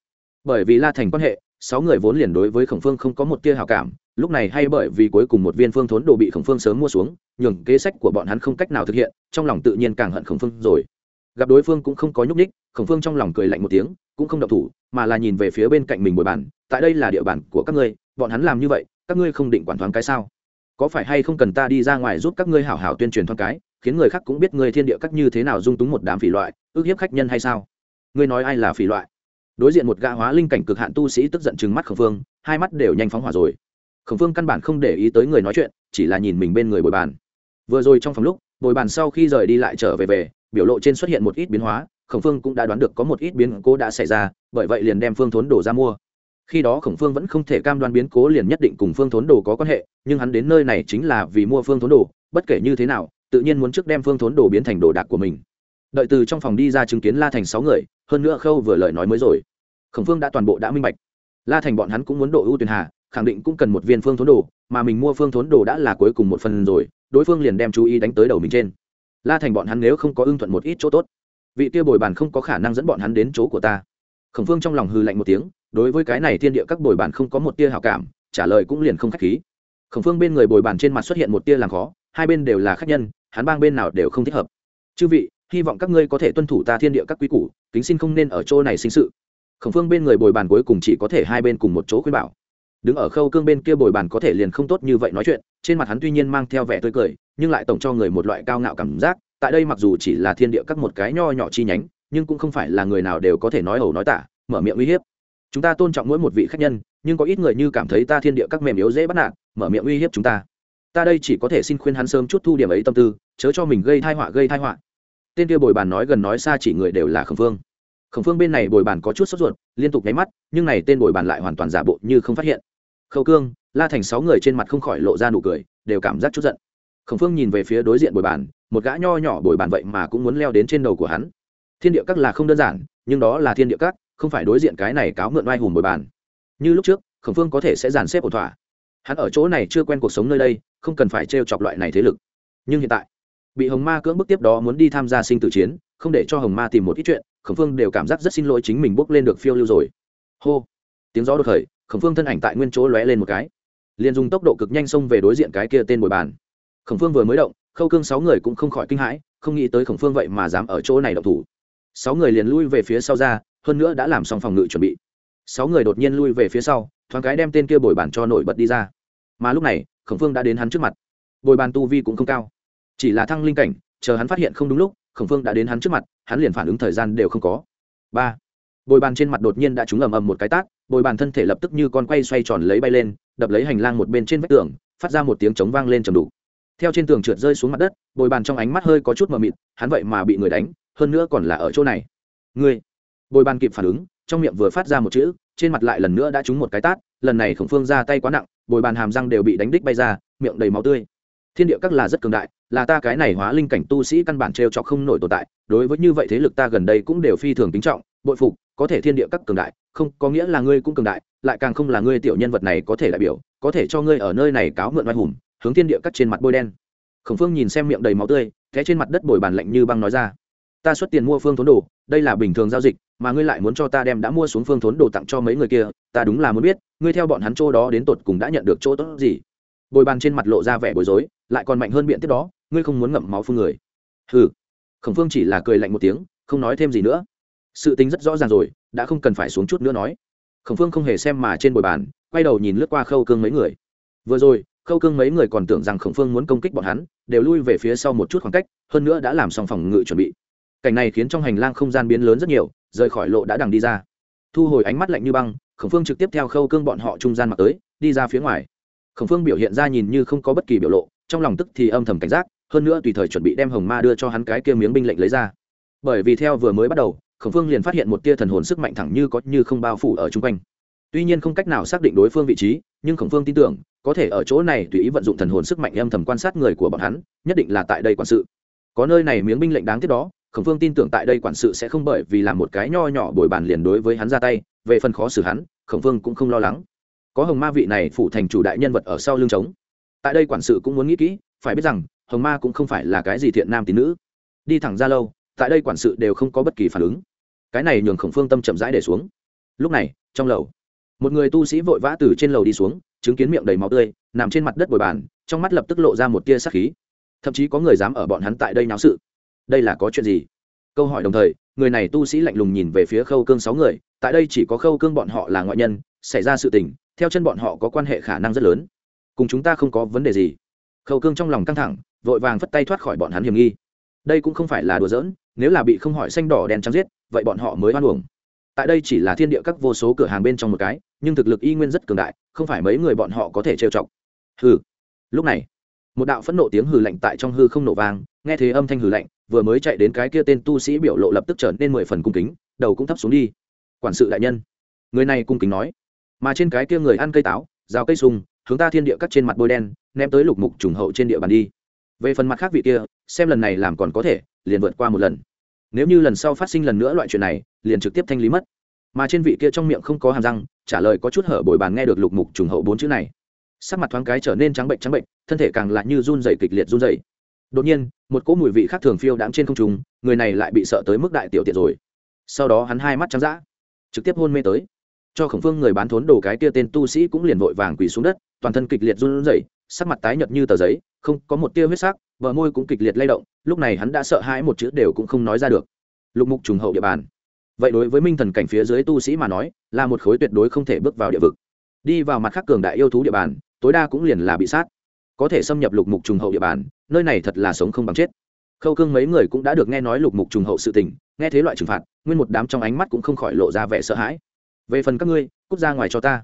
Bởi vì la thành quan hệ, sáu người vốn liền đối với khổng phương không có một tia hào cảm, lúc này hay bởi vì cuối cùng một viên phương thốn đồ bị khổng phương sớm mua xuống, nhường kế sách của bọn hắn không cách nào thực hiện, trong lòng tự nhiên càng hận khổng phương rồi. Gặp đối phương cũng không có nhúc ních khổng phương trong lòng cười lạnh một tiếng, cũng không động thủ, mà là nhìn về phía bên cạnh mình bồi bàn, tại đây là địa bàn của các ngươi, bọn hắn làm như vậy, các ngươi không định quản thoáng cái sao? Có phải hay không cần ta đi ra ngoài giúp các ngươi hảo hảo tuyên truyền thoáng cái, khiến người khác cũng biết ngươi thiên địa các như thế nào dung túng một đám phỉ loại, ước hiếp khách nhân hay sao? Ngươi nói ai là phỉ loại? Đối diện một gã hóa linh cảnh cực hạn tu sĩ tức giận chừng mắt khổng phương, hai mắt đều nhanh phóng hỏa rồi. Khổng phương căn bản không để ý tới người nói chuyện, chỉ là nhìn mình bên người bồi bàn. Vừa rồi trong phòng lúc, bồi bàn sau khi rời đi lại trở về về, biểu lộ trên xuất hiện một ít biến hóa, khổng phương cũng đã đoán được có một ít biến cố đã xảy ra, bởi vậy liền đem phương thốn đổ ra mua khi đó khổng phương vẫn không thể cam đoan biến cố liền nhất định cùng phương thốn đồ có quan hệ, nhưng hắn đến nơi này chính là vì mua phương thốn đồ, bất kể như thế nào, tự nhiên muốn trước đem phương thốn đồ biến thành đồ đạc của mình. Đợi từ trong phòng đi ra chứng kiến la thành sáu người, hơn nữa khâu vừa lời nói mới rồi. Khổng phương đã toàn bộ đã minh bạch. La thành bọn hắn cũng muốn độ ưu tuyền hà, khẳng định cũng cần một viên phương thốn đồ, mà mình mua phương thốn đồ đã là cuối cùng một phần rồi, đối phương liền đem chú ý đánh tới đầu mình trên. La thành bọn hắn nếu không có ưng thuận một ít chỗ tốt, vị kia bồi bàn không có khả năng dẫn bọn hắn đến chỗ của ta khổng phương trong lòng hư lạnh một tiếng, đối với cái này thiên địa các bồi bàn không có một tia hảo cảm, trả lời cũng liền không khách khí. Khổng phương bên người bồi bàn trên mặt xuất hiện một tia làm khó, hai bên đều là khách nhân, hắn bang bên nào đều không thích hợp. Chư vị, hy vọng các ngươi có thể tuân thủ ta thiên địa các quy củ, kính xin không nên ở chỗ này sinh sự. Khổng phương bên người bồi bàn cuối cùng chỉ có thể hai bên cùng một chỗ khuyên bảo. Đứng ở khâu cương bên kia bồi bàn có thể liền không tốt như vậy nói chuyện, trên mặt hắn tuy nhiên mang theo vẻ tươi cười, nhưng lại tổng cho người một loại cao ngạo cảm giác, tại đây mặc dù chỉ là thiên địa các một cái nho nhỏ chi nhánh nhưng cũng không phải là người nào đều có thể nói ẩu nói tả, mở miệng uy hiếp. Chúng ta tôn trọng mỗi một vị khách nhân, nhưng có ít người như cảm thấy ta thiên địa các mềm yếu dễ bắt nạt, mở miệng uy hiếp chúng ta. Ta đây chỉ có thể xin khuyên hắn sớm chút thu điểm ấy tâm tư, chớ cho mình gây thai họa, gây thai họa. Tên kia bồi bàn nói gần nói xa chỉ người đều là khẩn phương. Khẩn phương bên này bồi bàn có chút sốt ruột, liên tục nháy mắt, nhưng này tên bồi bàn lại hoàn toàn giả bộ như không phát hiện. Khâu cương, la thành sáu người trên mặt không khỏi lộ ra nụ cười, đều cảm giác chút giận. Khổng phương nhìn về phía đối diện bồi bàn, một gã nho nhỏ bồi bàn vậy mà cũng muốn leo đến trên đầu của hắn thiên địa các là không đơn giản, nhưng đó là thiên địa các, không phải đối diện cái này cáo mượn oai hùng bồi bàn. Như lúc trước, khổng phương có thể sẽ dàn xếp ổn thỏa. Hắn ở chỗ này chưa quen cuộc sống nơi đây, không cần phải t chọc loại này thế lực. Nhưng hiện tại, bị hồng ma cưỡng bức tiếp đó muốn đi tham gia sinh tử chiến, không để cho hồng ma tìm một ít chuyện, khổng phương đều cảm giác rất xin lỗi chính mình bước lên được phiêu lưu rồi. Hô! Tiếng gió đột khởi, khổng phương thân ảnh tại nguyên chỗ lóe lên một cái. Liền dùng tốc độ cực nhanh xông về đối diện cái kia tên bồi bàn. Khổng phương vừa mới động, khâu cương sáu người cũng không khỏi kinh hãi, không nghĩ tới khổng phương vậy mà dám ở chỗ này động thủ sáu người liền lui về phía sau ra, hơn nữa đã làm xong phòng ngự chuẩn bị. Sáu người đột nhiên lui về phía sau, thoáng cái đem tên kia bồi bàn cho nổi bật đi ra. Mà lúc này, khổng phương đã đến hắn trước mặt. Bồi bàn tu vi cũng không cao. Chỉ là thăng linh cảnh, chờ hắn phát hiện không đúng lúc, khổng phương đã đến hắn trước mặt, hắn liền phản ứng thời gian đều không có. Ba. Bồi bàn trên mặt đột nhiên đã trúng ầm ầm một cái tát, bồi bàn thân thể lập tức như con quay xoay tròn lấy bay lên, đập lấy hành lang một bên trên vách tường, phát ra một tiếng trống vang lên trầm đủ theo trên tường trượt rơi xuống mặt đất, bồi bàn trong ánh mắt hơi có chút mờ mịt, hắn vậy mà bị người đánh hơn nữa còn là ở chỗ này. Ngươi, bồi bàn kịp phản ứng, trong miệng vừa phát ra một chữ, trên mặt lại lần nữa đã trúng một cái tát, lần này khổng phương ra tay quá nặng, bồi bàn hàm răng đều bị đánh đích bay ra, miệng đầy máu tươi. Thiên địa các là rất cường đại, là ta cái này hóa linh cảnh tu sĩ căn bản t r e o chọc không nổi tồn tại, đối với như vậy thế lực ta gần đây cũng đều phi thường kính trọng, bội phục, có thể thiên địa các cường đại, không, có nghĩa là ngươi cũng cường đại, lại càng không là ngươi tiểu nhân vật này có thể đại biểu, có thể cho ngươi ở nơi này cáo mượn oai hùng, hướng thiên địa các trên mặt bôi đen. Khổng phương nhìn xem miệng đầy máu tươi thế trên mặt đất bồi bàn lạnh như băng nói ra ta xuất tiền mua phương thốn đồ, đây là bình thường giao dịch, mà ngươi lại muốn cho ta đem đã mua xuống phương thốn đồ tặng cho mấy người kia, ta đúng là muốn biết, ngươi theo bọn hắn chỗ đó đến tột cùng đã nhận được chỗ tốt gì. Bồi bàn trên mặt lộ ra vẻ bối rối, lại còn mạnh hơn biện tiếp đó, ngươi không muốn ngậm máu phương người. Ừ khổng phương chỉ là cười lạnh một tiếng, không nói thêm gì nữa. Sự tính rất rõ ràng rồi, đã không cần phải xuống chút nữa nói. Khổng phương không hề xem mà trên bồi bàn, quay đầu nhìn lướt qua khâu cương mấy người. Vừa rồi, khâu cương mấy người còn tưởng rằng khổng phương muốn công kích bọn hắn, đều lui về phía sau một chút khoảng cách, hơn nữa đã làm xong phòng ngự chuẩn bị cảnh này khiến trong hành lang không gian biến lớn rất nhiều, rời khỏi lộ đã đằng đi ra. Thu hồi ánh mắt lạnh như băng, khổng phương trực tiếp theo khâu cương bọn họ trung gian mặc tới, đi ra phía ngoài. Khổng phương biểu hiện ra nhìn như không có bất kỳ biểu lộ, trong lòng tức thì âm thầm cảnh giác, hơn nữa tùy thời chuẩn bị đem hồng ma đưa cho hắn cái kia miếng binh lệnh lấy ra. Bởi vì theo vừa mới bắt đầu, khổng phương liền phát hiện một tia thần hồn sức mạnh thẳng như có như không bao phủ ở chung quanh. Tuy nhiên không cách nào xác định đối phương vị trí, nhưng khổng phương tin tưởng, có thể ở chỗ này tùy ý vận dụng thần hồn sức mạnh âm thầm quan sát người của bọn hắn, nhất định là tại đây quản sự. Có nơi này miếng binh lệnh đáng tiếc đó khổng phương tin tưởng tại đây quản sự sẽ không bởi vì làm một cái nho nhỏ bồi bàn liền đối với hắn ra tay, về phần khó xử hắn, khổng phương cũng không lo lắng. Có hồng ma vị này phủ thành chủ đại nhân vật ở sau lưng trống. Tại đây quản sự cũng muốn nghĩ kỹ, phải biết rằng, hồng ma cũng không phải là cái gì thiện nam tín nữ. Đi thẳng ra lâu, tại đây quản sự đều không có bất kỳ phản ứng. Cái này nhường khổng phương tâm chậm rãi để xuống. Lúc này, trong lầu, một người tu sĩ vội vã từ trên lầu đi xuống, chứng kiến miệng đầy máu tươi, nằm trên mặt đất bồi bàn, trong mắt lập tức lộ ra một tia sắc khí. Thậm chí có người dám ở bọn hắn tại đây náo sự đây là có chuyện gì? Câu hỏi đồng thời, người này tu sĩ lạnh lùng nhìn về phía khâu cương sáu người, tại đây chỉ có khâu cương bọn họ là ngoại nhân, xảy ra sự tình, theo chân bọn họ có quan hệ khả năng rất lớn. Cùng chúng ta không có vấn đề gì. Khâu cương trong lòng căng thẳng, vội vàng phất tay thoát khỏi bọn hắn hiểm nghi. Đây cũng không phải là đùa giỡn, nếu là bị không hỏi xanh đỏ đen trắng giết, vậy bọn họ mới oan uổng. Tại đây chỉ là thiên địa các vô số cửa hàng bên trong một cái, nhưng thực lực y nguyên rất cường đại, không phải mấy người bọn họ có thể trêu chọc. Hừ. Lúc này, một đạo phẫn nộ tiếng hừ lạnh tại trong hư không nổ vang, nghe thế âm thanh hừ lạnh vừa mới chạy đến cái kia tên tu sĩ biểu lộ lập tức trở nên mười phần cung kính, đầu cũng thấp xuống đi. Quản sự đại nhân, người này cung kính nói, mà trên cái kia người ăn cây táo, rào cây sung hướng ta thiên địa cắt trên mặt bôi đen, ném tới lục mục trùng hậu trên địa bàn đi. Về phần mặt khác vị kia, xem lần này làm còn có thể, liền vượt qua một lần. Nếu như lần sau phát sinh lần nữa loại chuyện này, liền trực tiếp thanh lý mất. Mà trên vị kia trong miệng không có hàm răng, trả lời có chút hở bồi bàn nghe được lục mục trùng hậu bốn chữ này. Sắc mặt thoáng cái trở nên trắng bệnh trắng bệnh, thân thể càng lại như run dày kịch liệt run dày đột nhiên, một cỗ mùi vị khác thường phiêu đãng trên không trung, người này lại bị sợ tới mức đại tiểu tiện rồi. Sau đó hắn hai mắt trắng d trực tiếp hôn mê tới. Cho khổng phương người bán thốn đồ cái kia tên tu sĩ cũng liền vội vàng quỳ xuống đất, toàn thân kịch liệt run rẩy, sắc mặt tái nhợt như tờ giấy, không có một tia huyết sắc, bờ môi cũng kịch liệt lay động, lúc này hắn đã sợ hãi một chữ đều cũng không nói ra được. Lục mục trùng hậu địa bàn. Vậy đối với minh thần cảnh phía dưới tu sĩ mà nói, là một khối tuyệt đối không thể bước vào địa vực. Đi vào mặt khác cường đại yêu thú địa bàn, tối đa cũng liền là bị sát có thể xâm nhập lục mục trùng hậu địa bàn, nơi này thật là sống không bằng chết. Khâu cương mấy người cũng đã được nghe nói lục mục trùng hậu sự tình, nghe thế loại trừng phạt, nguyên một đám trong ánh mắt cũng không khỏi lộ ra vẻ sợ hãi. Về phần các ngươi, cút ra ngoài cho ta.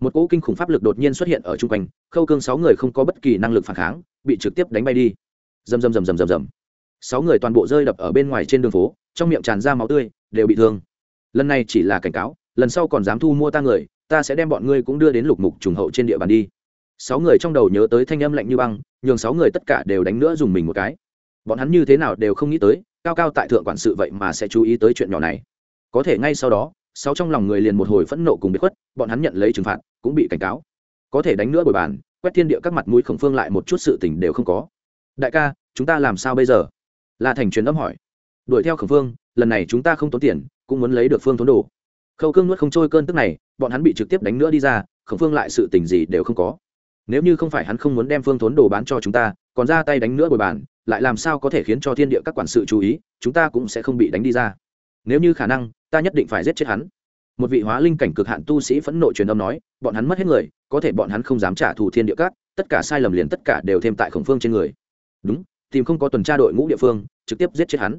Một cỗ kinh khủng pháp lực đột nhiên xuất hiện ở chung quanh, khâu cương sáu người không có bất kỳ năng lực phản kháng, bị trực tiếp đánh bay đi. Rầm rầm rầm rầm rầm rầm. Sáu người toàn bộ rơi đập ở bên ngoài trên đường phố, trong miệng tràn ra máu tươi, đều bị thương. Lần này chỉ là cảnh cáo, lần sau còn dám thu mua ta người, ta sẽ đem bọn ngươi cũng đưa đến lục mục trùng hậu trên địa bàn đi sáu người trong đầu nhớ tới thanh âm lạnh như băng, nhường sáu người tất cả đều đánh nữa dùng mình một cái. Bọn hắn như thế nào đều không nghĩ tới, cao cao tại thượng quản sự vậy mà sẽ chú ý tới chuyện nhỏ này. Có thể ngay sau đó, sáu trong lòng người liền một hồi phẫn nộ cùng bị khuất, bọn hắn nhận lấy trừng phạt, cũng bị cảnh cáo. Có thể đánh nữa bồi bàn, quét thiên địa các mặt mũi khổng phương lại một chút sự tình đều không có. Đại ca, chúng ta làm sao bây giờ? La thành truyền âm hỏi. Đuổi theo khổng phương, lần này chúng ta không tốn tiền, cũng muốn lấy được phương tốn đồ. Khâu cương nuốt không trôi cơn tức này, bọn hắn bị trực tiếp đánh nữa đi ra, khổng phương lại sự tình gì đều không có nếu như không phải hắn không muốn đem phương thốn đồ bán cho chúng ta, còn ra tay đánh nữa bồi bàn, lại làm sao có thể khiến cho thiên địa các quản sự chú ý, chúng ta cũng sẽ không bị đánh đi ra. Nếu như khả năng, ta nhất định phải giết chết hắn. Một vị hóa linh cảnh cực hạn tu sĩ phẫn nộ truyền âm nói, bọn hắn mất hết người, có thể bọn hắn không dám trả thù thiên địa các, tất cả sai lầm liền tất cả đều thêm tại khổng phương trên người. Đúng, tìm không có tuần tra đội ngũ địa phương, trực tiếp giết chết hắn.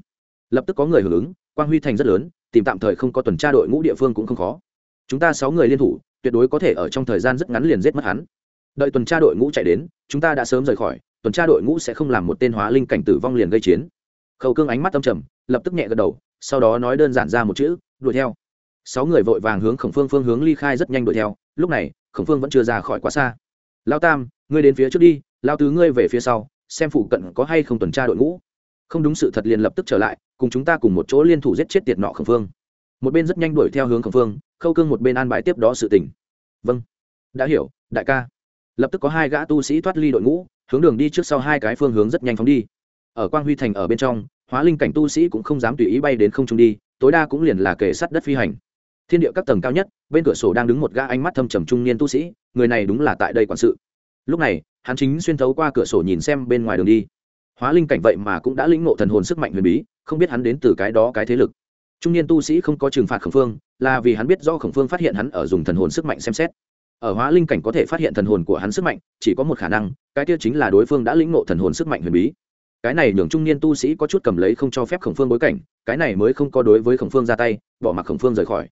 Lập tức có người hưởng ứng, quang huy thành rất lớn, tìm tạm thời không có tuần tra đội ngũ địa phương cũng không khó. Chúng ta sáu người liên thủ, tuyệt đối có thể ở trong thời gian rất ngắn liền giết mất hắn đợi tuần tra đội ngũ chạy đến, chúng ta đã sớm rời khỏi, tuần tra đội ngũ sẽ không làm một tên hóa linh cảnh tử vong liền gây chiến. Khâu cương ánh mắt âm trầm, lập tức nhẹ gật đầu, sau đó nói đơn giản ra một chữ, đuổi theo. Sáu người vội vàng hướng khổng phương phương hướng ly khai rất nhanh đuổi theo, lúc này, khổng phương vẫn chưa ra khỏi quá xa. Lao tam, ngươi đến phía trước đi lao tứ ngươi về phía sau, xem phụ cận có hay không tuần tra đội ngũ. Không đúng sự thật liền lập tức trở lại, cùng chúng ta cùng một chỗ liên thủ giết chết tiệt nọ khổng phương. Một bên rất nhanh đuổi theo hướng khổng phương, khâu cương một bên an bài tiếp đó sự tình. vâng đã hiểu, đại ca lập tức có hai gã tu sĩ thoát ly đội ngũ, hướng đường đi trước sau hai cái phương hướng rất nhanh phóng đi. Ở quang huy thành ở bên trong, hóa linh cảnh tu sĩ cũng không dám tùy ý bay đến không trung đi, tối đa cũng liền là kề sắt đất phi hành. Thiên địa các tầng cao nhất, bên cửa sổ đang đứng một gã ánh mắt thâm trầm trung niên tu sĩ, người này đúng là tại đây quản sự. Lúc này, hắn chính xuyên thấu qua cửa sổ nhìn xem bên ngoài đường đi. Hóa linh cảnh vậy mà cũng đã lĩnh ngộ thần hồn sức mạnh huyền bí, không biết hắn đến từ cái đó cái thế lực. Trung niên tu sĩ không có trừng phạt khổng phương, là vì hắn biết do khổng phương phát hiện hắn ở dùng thần hồn sức mạnh xem xét ở hóa linh cảnh có thể phát hiện thần hồn của hắn sức mạnh, chỉ có một khả năng, cái kia chính là đối phương đã lĩnh ngộ thần hồn sức mạnh huyền bí. Cái này nhường trung niên tu sĩ có chút cầm lấy không cho phép khổng phương bối cảnh, cái này mới không có đối với khổng phương ra tay, bỏ mặc khổng phương rời khỏi.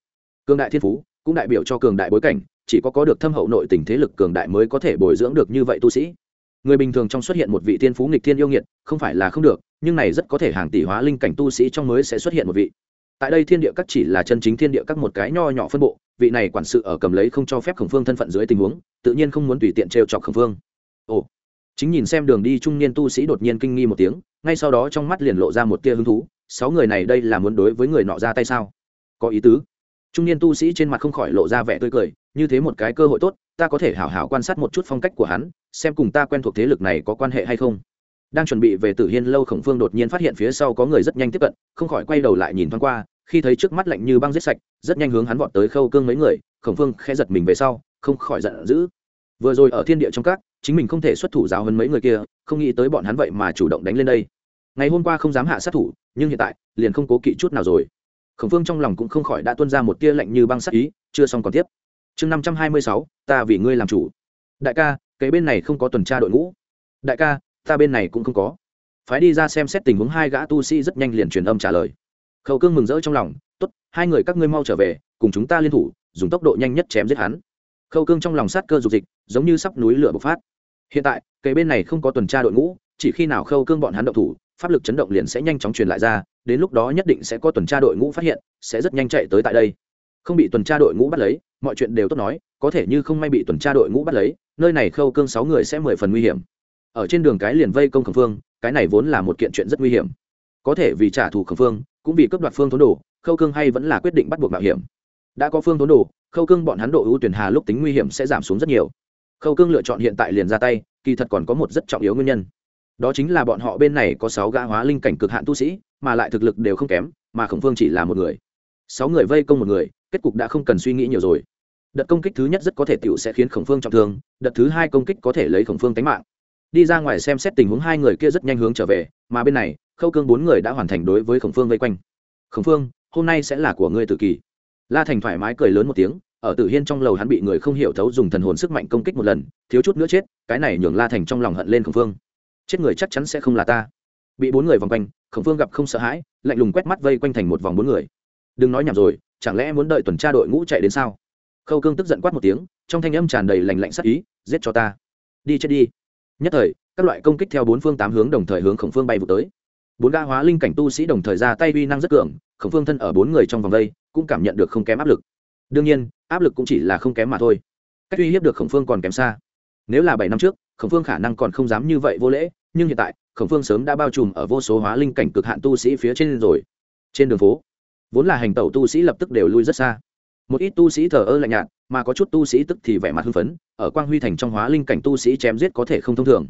Cường đại thiên phú cũng đại biểu cho cường đại bối cảnh, chỉ có có được thâm hậu nội tình thế lực cường đại mới có thể bồi dưỡng được như vậy tu sĩ. Người bình thường trong xuất hiện một vị thiên phú nghịch thiên yêu nghiệt, không phải là không được, nhưng này rất có thể hàng tỷ hóa linh cảnh tu sĩ trong mới sẽ xuất hiện một vị tại đây thiên địa các chỉ là chân chính thiên địa các một cái nho nhỏ phân bộ, vị này quản sự ở cầm lấy không cho phép khổng phương thân phận dưới tình huống, tự nhiên không muốn tùy tiện trêu chọc khổng phương. Ồ, chính nhìn xem đường đi trung niên tu sĩ đột nhiên kinh nghi một tiếng, ngay sau đó trong mắt liền lộ ra một tia hứng thú, sáu người này đây là muốn đối với người nọ ra tay sao? Có ý tứ. Trung niên tu sĩ trên mặt không khỏi lộ ra vẻ tươi cười, như thế một cái cơ hội tốt, ta có thể hảo hảo quan sát một chút phong cách của hắn, xem cùng ta quen thuộc thế lực này có quan hệ hay không đang chuẩn bị về tử hiên lâu khổng phương đột nhiên phát hiện phía sau có người rất nhanh tiếp cận, không khỏi quay đầu lại nhìn thoáng qua, khi thấy trước mắt lạnh như băng giết sạch, rất nhanh hướng hắn vọt tới khâu cương mấy người, khổng phương khẽ giật mình về sau, không khỏi giận dữ. Vừa rồi ở thiên địa trong các, chính mình không thể xuất thủ giáo hơn mấy người kia, không nghĩ tới bọn hắn vậy mà chủ động đánh lên đây. Ngày hôm qua không dám hạ sát thủ, nhưng hiện tại, liền không cố kỵ chút nào rồi. Khổng phương trong lòng cũng không khỏi đã tuân ra một tia lạnh như băng sát ý, chưa xong còn tiếp. Chương năm trăm hai mươi sáu, ta vì ngươi làm chủ. Đại ca cái bên này không có tuần tra đội ngũ. Đại ca ta bên này cũng không có. Phái đi ra xem xét tình huống hai gã tu sĩ rất nhanh liền truyền âm trả lời. Khâu cương mừng rỡ trong lòng t ố t hai người các ngươi mau trở về, cùng chúng ta liên thủ, dùng tốc độ nhanh nhất chém giết hắn. Khâu cương trong lòng sát cơ dục dịch, giống như sắp núi lửa bộc phát. Hiện tại cây bên này không có tuần tra đội ngũ, chỉ khi nào khâu cương bọn hắn động thủ, pháp lực chấn động liền sẽ nhanh chóng truyền lại ra, đến lúc đó nhất định sẽ có tuần tra đội ngũ phát hiện, sẽ rất nhanh chạy tới tại đây. Không bị tuần tra đội ngũ bắt lấy, mọi chuyện đều tốt nói, có thể như không may bị tuần tra đội ngũ bắt lấy, nơi này khâu cương sáu người sẽ mười phần nguy hiểm ở trên đường cái liền vây công khẩn phương, cái này vốn là một kiện chuyện rất nguy hiểm. Có thể vì trả thù khẩn phương, cũng vì cướp đoạt phương thốn đồ, khâu cương hay vẫn là quyết định bắt buộc mạo hiểm. Đã có phương thốn đồ, khâu cương bọn hắn độ ưu tuyển hà lúc tính nguy hiểm sẽ giảm xuống rất nhiều. Khâu cương lựa chọn hiện tại liền ra tay, kỳ thật còn có một rất trọng yếu nguyên nhân. Đó chính là bọn họ bên này có sáu gã hóa linh cảnh cực hạn tu sĩ, mà lại thực lực đều không kém, mà khổng phương chỉ là một người. Sáu người vây công một người, kết cục đã không cần suy nghĩ nhiều rồi. Đợt công kích thứ nhất rất có thể t sẽ khiến khổng phương trọng thương, đợt thứ hai công kích có thể lấy khổng phương tánh mạng đi ra ngoài xem xét tình huống hai người kia rất nhanh hướng trở về, mà bên này, khâu cương bốn người đã hoàn thành đối với khổng phương vây quanh. Khổng phương, hôm nay sẽ là của ngươi tự kỳ la thành thoải mái cười lớn một tiếng, ở tử hiên trong lầu hắn bị người không hiểu thấu dùng thần hồn sức mạnh công kích một lần, thiếu chút nữa chết, cái này nhường la thành trong lòng hận lên khổng phương. Chết người chắc chắn sẽ không là ta. Bị bốn người vòng quanh, khổng phương gặp không sợ hãi, lạnh lùng quét mắt vây quanh thành một vòng bốn người. Đừng nói nhảm rồi, chẳng lẽ muốn đợi tuần tra đội ngũ chạy đến sao? Khâu cương tức giận quát một tiếng, trong thanh âm tràn đầy lành lạnh sắc ý, giết cho ta. Đi chết đi nhất thời, các loại công kích theo bốn phương tám hướng đồng thời hướng khổng phương bay vụ tới. Bốn ga hóa linh cảnh tu sĩ đồng thời ra tay uy năng rất cường, khổng phương thân ở bốn người trong vòng đây, cũng cảm nhận được không kém áp lực. Đương nhiên, áp lực cũng chỉ là không kém mà thôi. Cách uy hiếp được khổng phương còn kém xa. Nếu là bảy năm trước, khổng phương khả năng còn không dám như vậy vô lễ, nhưng hiện tại, khổng phương sớm đã bao trùm ở vô số hóa linh cảnh cực hạn tu sĩ phía trên rồi. Trên đường phố, vốn là hành tẩu tu sĩ lập tức đều lui rất xa một ít tu sĩ thờ ơ lạnh nhạt, mà có chút tu sĩ tức thì vẻ mặt hưng phấn, ở quang huy thành trong hóa linh cảnh tu sĩ chém giết có thể không thông thường.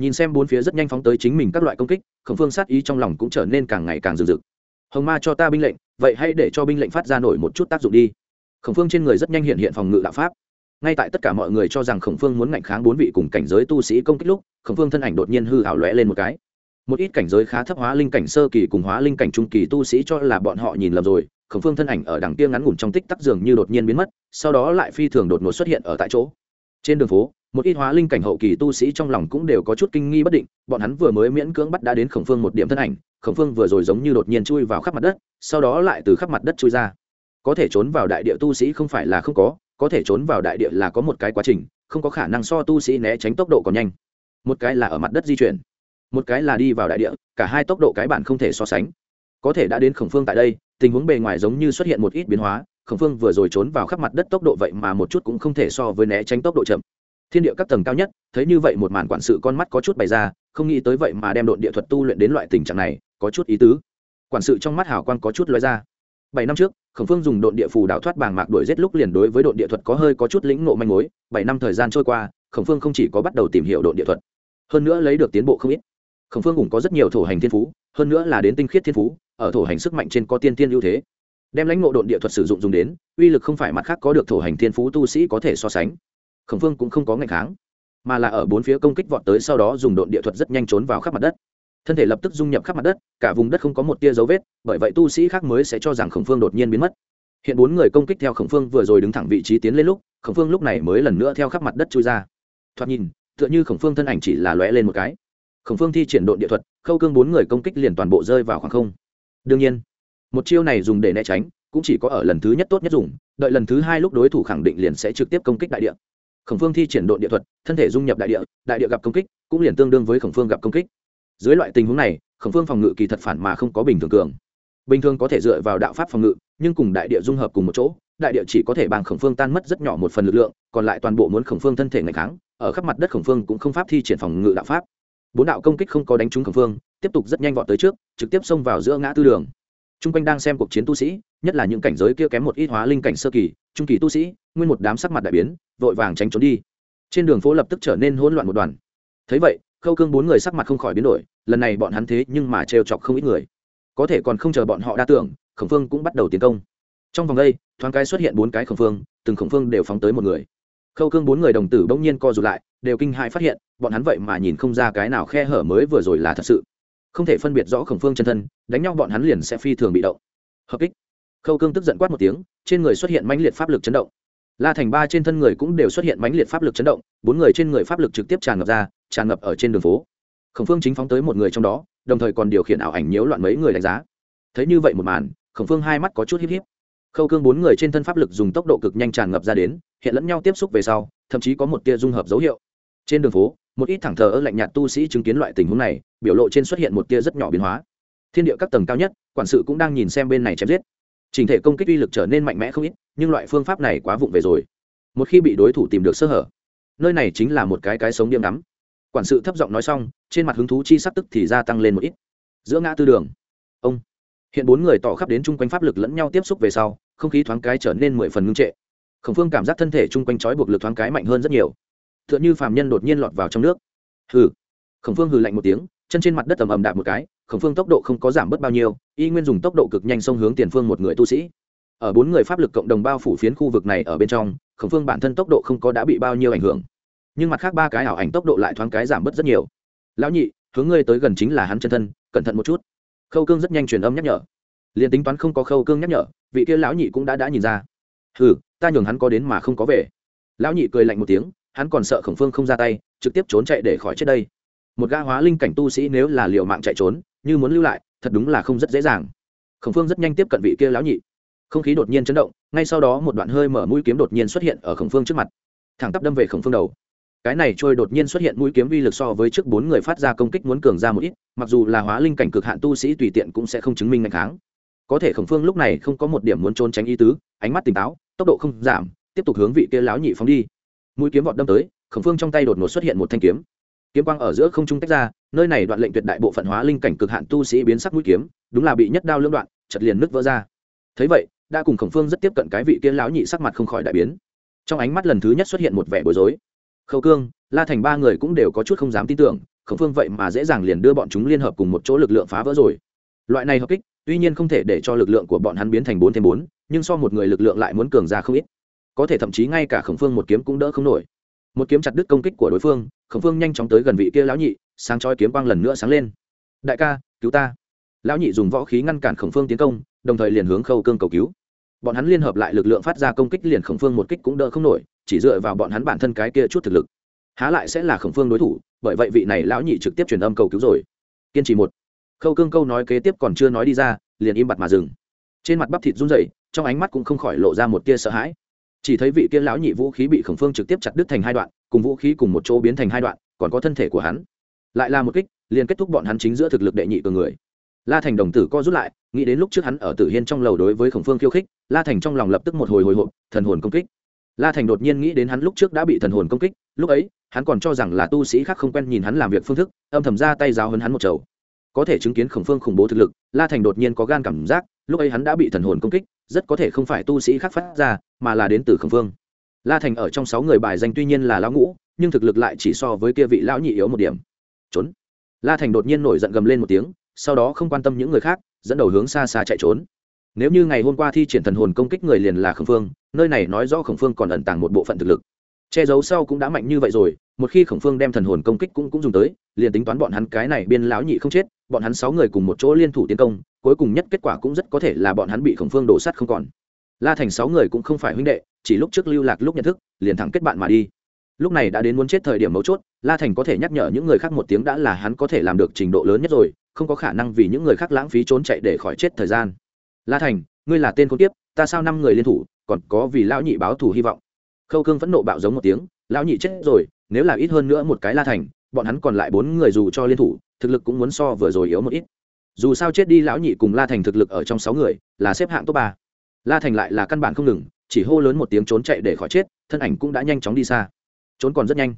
Nhìn xem bốn phía rất nhanh phóng tới chính mình các loại công kích, khổng phương sát ý trong lòng cũng trở nên càng ngày càng rừng rực hồng ma cho ta binh lệnh, vậy hãy để cho binh lệnh phát ra nổi một chút tác dụng đi. Khổng phương trên người rất nhanh hiện hiện phòng ngự đạo pháp. Ngay tại tất cả mọi người cho rằng khổng phương muốn ngạnh kháng bốn vị cùng cảnh giới tu sĩ công kích lúc, khổng phương thân ảnh đột nhiên hư hảo lóe lên một cái. Một ít cảnh giới khá thấp hóa linh cảnh sơ kỳ cùng hóa linh cảnh trung kỳ tu sĩ cho là bọn họ nhìn lầm rồi khổng phương thân ảnh ở đằng kia ngắn ngủn trong tích tắc dường như đột nhiên biến mất, sau đó lại phi thường đột ngột xuất hiện ở tại chỗ. Trên đường phố, một ít hóa linh cảnh hậu kỳ tu sĩ trong lòng cũng đều có chút kinh nghi bất định, bọn hắn vừa mới miễn cưỡng bắt đã đến khổng phương một điểm thân ảnh, khổng phương vừa rồi giống như đột nhiên chui vào khắp mặt đất, sau đó lại từ khắp mặt đất chui ra. Có thể trốn vào đại địa tu sĩ không phải là không có có thể trốn vào đại địa là có một cái quá trình, không có khả năng so tu sĩ né tránh tốc độ còn nhanh. Một cái là ở mặt đất di chuyển, một cái là đi vào đại địa, cả hai tốc độ cái bản không thể so sánh. Có thể đã đến khổng phương tại đây tình huống bề ngoài giống như xuất hiện một ít biến hóa, khổng phương vừa rồi trốn vào khắp mặt đất tốc độ vậy mà một chút cũng không thể so với né tránh tốc độ chậm. Thiên địa các tầng cao nhất, thấy như vậy một màn quản sự con mắt có chút bày ra, không nghĩ tới vậy mà đem độn địa thuật tu luyện đến loại tình trạng này, có chút ý tứ. Quản sự trong mắt hào quang có chút lóe ra. Bảy năm trước, khổng phương dùng độn địa phù đào thoát bàng mạc đuổi giết lúc liền đối với độn địa thuật có hơi có chút lĩnh nộ manh mối. Bảy năm thời gian trôi qua, khổng phương không chỉ có bắt đầu tìm hiểu độn địa thuật, hơn nữa lấy được tiến bộ không ít khổng phương cũng có rất nhiều thổ hành thiên phú, hơn nữa là đến tinh khiết thiên phú, ở thổ hành sức mạnh trên có tiên tiên ưu thế. Đem lãnh ngộ độn địa thuật sử dụng dùng đến, uy lực không phải mặt khác có được thổ hành thiên phú tu sĩ có thể so sánh. Khổng phương cũng không có ngày kháng, mà là ở bốn phía công kích vọt tới sau đó dùng độn địa thuật rất nhanh trốn vào khắp mặt đất. Thân thể lập tức dung nhập khắp mặt đất, cả vùng đất không có một tia dấu vết, bởi vậy tu sĩ khác mới sẽ cho rằng khổng phương đột nhiên biến mất. Hiện bốn người công kích theo khổng phương vừa rồi đứng thẳng vị trí tiến lên lúc, khổng phương lúc này mới lần nữa theo khắp mặt đất chui ra. Thoạt nhìn, tựa như khổng phương thân ảnh chỉ là lóe lên một cái khổng phương thi triển độn địa thuật, khâu cương bốn người công kích liền toàn bộ rơi vào khoảng không. Đương nhiên, một chiêu này dùng để né tránh, cũng chỉ có ở lần thứ nhất tốt nhất dùng, đợi lần thứ hai lúc đối thủ khẳng định liền sẽ trực tiếp công kích đại địa. Khổng phương thi triển độn địa thuật, thân thể dung nhập đại địa đại địa gặp công kích, cũng liền tương đương với khổng phương gặp công kích. Dưới loại tình huống này, khổng phương phòng ngự kỳ thật phản mà không có bình thường cường. Bình thường có thể dựa vào đạo pháp phòng ngự, nhưng cùng đại địa dung hợp cùng một chỗ, đại địa chỉ có thể bằng khổng phương tan mất rất nhỏ một phần lực lượng, còn lại toàn bộ muốn khổng phương thân thể ngày kháng, ở khắp mặt đất khổng phương cũng không pháp thi triển phòng ngự đạo pháp bốn đạo công kích không có đánh trúng khổng phương, tiếp tiếp tục rất nhanh vọt tới trước, trực tiếp xông vào giữa ngã tư đường. T r u n g quanh đang xem cuộc chiến tu sĩ, nhất là những cảnh giới kia kém một ít hóa linh cảnh sơ kỳ, trung kỳ tu sĩ, nguyên một đám sắc mặt đại biến, vội vàng tránh trốn đi. Trên đường phố lập tức trở nên hỗn loạn một đoàn. Thấy vậy, khâu cương bốn người sắc mặt không khỏi biến đổi, lần này bọn hắn thế nhưng mà trêu chọc không ít người. Có thể còn không chờ bọn họ đa tưởng, khổng phương cũng bắt đầu tiến công. Trong vòng đây, thoáng cái xuất hiện bốn cái khổng phương, từng khổng phương đều phóng tới một người khâu cương bốn người đồng tử bỗng nhiên co rụt lại, đều kinh hãi phát hiện, bọn hắn vậy mà nhìn không ra cái nào khe hở mới vừa rồi là thật sự. Không thể phân biệt rõ khổng phương chân thân, đánh nhau bọn hắn liền sẽ phi thường bị động. Hợp kích. Khâu cương tức giận quát một tiếng, trên người xuất hiện mãnh liệt pháp lực chấn động. La thành ba trên thân người cũng đều xuất hiện mãnh liệt pháp lực chấn động, bốn người trên người pháp lực trực tiếp tràn ngập ra, tràn ngập ở trên đường phố. Khổng phương chính phóng tới một người trong đó, đồng thời còn điều khiển ảo ảnh nhiễu loạn mấy người đánh giá. Thấy như vậy một màn, khổng phương hai mắt có chút híp híp khâu cương bốn người trên thân pháp lực dùng tốc độ cực nhanh tràn ngập ra đến, hiện lẫn nhau tiếp xúc về sau, thậm chí có một tia dung hợp dấu hiệu. Trên đường phố, một ít thẳng thờ ơ lạnh nhạt tu sĩ chứng kiến loại tình huống này, biểu lộ trên xuất hiện một tia rất nhỏ biến hóa. Thiên địa các tầng cao nhất, quản sự cũng đang nhìn xem bên này chém giết. Trình thể công kích uy lực trở nên mạnh mẽ không ít, nhưng loại phương pháp này quá vụng về rồi. Một khi bị đối thủ tìm được sơ hở, nơi này chính là một cái cái sống điểm đắm. Quản sự thấp giọng nói xong, trên mặt hứng thú chi sắc tức thì gia tăng lên một ít. Giữa ngã tư đường. Ông. Hiện bốn người tỏ khắp đến chung quanh pháp lực lẫn nhau tiếp xúc về sau không khí thoáng cái trở nên mười phần ngưng trệ. Khổng phương cảm giác thân thể chung quanh trói buộc lực thoáng cái mạnh hơn rất nhiều. T h ư ợ n h ư phàm nhân đột nhiên lọt vào trong nước. Hừ. Khổng phương hừ lạnh một tiếng, chân trên mặt đất ầm ầm đạp một cái, khổng phương tốc độ không có giảm bớt bao nhiêu, y nguyên dùng tốc độ cực nhanh xông hướng tiền phương một người tu sĩ. Ở bốn người pháp lực cộng đồng bao phủ phiến khu vực này ở bên trong, khổng phương bản thân tốc độ không có đã bị bao nhiêu ảnh hưởng. Nhưng mặt khác ba cái ảo ảnh tốc độ lại thoáng cái giảm bớt rất nhiều. Lão nhị, hướng ngươi tới gần chính là hắn chân thân, cẩn thận một chút. Khâu cương rất nhanh truyền âm nhắc nhở liền tính toán không có khâu cương nhắc nhở, vị kia lão nhị cũng đã đã nhìn ra. Hừ, ta nhường hắn có đến mà không có về. Lão nhị cười lạnh một tiếng, hắn còn sợ khổng phương không ra tay, trực tiếp trốn chạy để khỏi chết đây. Một gã hóa linh cảnh tu sĩ nếu là liệu mạng chạy trốn, như muốn lưu lại, thật đúng là không rất dễ dàng. Khổng phương rất nhanh tiếp cận vị kia lão nhị. Không khí đột nhiên chấn động, ngay sau đó một đoạn hơi mở mũi kiếm đột nhiên xuất hiện ở khổng phương trước mặt. Thẳng tắp đâm về khổng phương đầu. Cái này trôi đột nhiên xuất hiện mũi kiếm vi lực so với trước bốn người phát ra công kích muốn cường ra một ít, mặc dù là hóa linh cảnh cực hạn tu sĩ tùy tiện cũng sẽ không chứng minh ngày kháng có thể khổng phương lúc này không có một điểm muốn trốn tránh ý tứ, ánh mắt tỉnh táo, tốc độ không giảm, tiếp tục hướng vị kia láo nhị phóng đi. Mũi kiếm vọt đâm tới, khổng phương trong tay đột ngột xuất hiện một thanh kiếm. Kiếm quang ở giữa không trung tách ra, nơi này đoạn lệnh tuyệt đại bộ phận hóa linh cảnh cực hạn tu sĩ biến sắc mũi kiếm, đúng là bị nhất đao lưỡng đoạn, chật liền nứt vỡ ra. Thấy vậy, đã cùng khổng phương rất tiếp cận cái vị kia láo nhị sắc mặt không khỏi đại biến. Trong ánh mắt lần thứ nhất xuất hiện một vẻ bối rối. Khâu cương, la thành ba người cũng đều có chút không dám tin tưởng, khổng phương vậy mà dễ dàng liền đưa bọn chúng liên hợp cùng một chỗ lực lượng phá vỡ rồi. Loại này hợp kích tuy nhiên không thể để cho lực lượng của bọn hắn biến thành bốn thêm bốn, nhưng so một người lực lượng lại muốn cường ra không ít. Có thể thậm chí ngay cả khổng phương một kiếm cũng đỡ không nổi. Một kiếm chặt đứt công kích của đối phương, khổng phương nhanh chóng tới gần vị kia lão nhị, sáng chói kiếm quang lần nữa sáng lên. Đại ca, cứu ta. Lão nhị dùng võ khí ngăn cản khổng phương tiến công, đồng thời liền hướng khâu cương cầu cứu. Bọn hắn liên hợp lại lực lượng phát ra công kích liền khổng phương một kích cũng đỡ không nổi, chỉ dựa vào bọn hắn bản thân cái kia chút thực lực. Há lại sẽ là khổng phương đối thủ, bởi vậy vị này lão nhị trực tiếp truyền âm cầu cứu rồi. Kiên trì một khâu cương câu nói kế tiếp còn chưa nói đi ra, liền im bặt mà dừng. Trên mặt bắp thịt run rẩy, trong ánh mắt cũng không khỏi lộ ra một tia sợ hãi. Chỉ thấy vị kia lão nhị vũ khí bị khổng phương trực tiếp chặt đứt thành hai đoạn, cùng vũ khí cùng một chỗ biến thành hai đoạn, còn có thân thể của hắn. Lại là một kích, liền kết thúc bọn hắn chính giữa thực lực đệ nhị cường người. La thành đồng tử co rút lại, nghĩ đến lúc trước hắn ở tử hiên trong lầu đối với khổng phương khiêu khích, la thành trong lòng lập tức một hồi hồi hộp, thần hồn công kích. La thành đột nhiên nghĩ đến hắn lúc trước đã bị thần hồn công kích, lúc ấy, hắn còn cho rằng là tu sĩ khác không quen nhìn hắn làm việc phương thức, âm thầm ra tay giáo hấn hắn một chầu có thể chứng kiến khổng phương khủng bố thực lực, la thành đột nhiên có gan cảm giác, lúc ấy hắn đã bị thần hồn công kích, rất có thể không phải tu sĩ khác phát ra, mà là đến từ khổng phương. La thành ở trong sáu người bài danh tuy nhiên là lão ngũ, nhưng thực lực lại chỉ so với kia vị lão nhị yếu một điểm. Trốn. La thành đột nhiên nổi giận gầm lên một tiếng, sau đó không quan tâm những người khác, dẫn đầu hướng xa xa chạy trốn. Nếu như ngày hôm qua thi triển thần hồn công kích người liền là khổng phương, nơi này nói rõ khổng phương còn ẩn tàng một bộ phận thực lực. Che giấu sau cũng đã mạnh như vậy rồi một khi khổng phương đem thần hồn công kích cũng cũng dùng tới, liền tính toán bọn hắn cái này biên lão nhị không chết, bọn hắn sáu người cùng một chỗ liên thủ tiến công, cuối cùng nhất kết quả cũng rất có thể là bọn hắn bị khổng phương đổ sắt không còn. La thành sáu người cũng không phải huynh đệ, chỉ lúc trước lưu lạc lúc nhận thức, liền thẳng kết bạn mà đi. Lúc này đã đến muốn chết thời điểm mấu chốt, la thành có thể nhắc nhở những người khác một tiếng đã là hắn có thể làm được trình độ lớn nhất rồi, không có khả năng vì những người khác lãng phí trốn chạy để khỏi chết thời gian. La thành, ngươi là tên con tiếp ta sao năm người liên thủ, còn có vì lão nhị báo thù hy vọng. Khâu cương phẫn nộ bạo giống một tiếng lão nhị chết rồi, nếu là ít hơn nữa một cái la thành, bọn hắn còn lại bốn người dù cho liên thủ, thực lực cũng muốn so vừa rồi yếu một ít. Dù sao chết đi lão nhị cùng la thành thực lực ở trong sáu người, là xếp hạng top ba. La thành lại là căn bản không ngừng, chỉ hô lớn một tiếng trốn chạy để khỏi chết, thân ảnh cũng đã nhanh chóng đi xa. Trốn còn rất nhanh.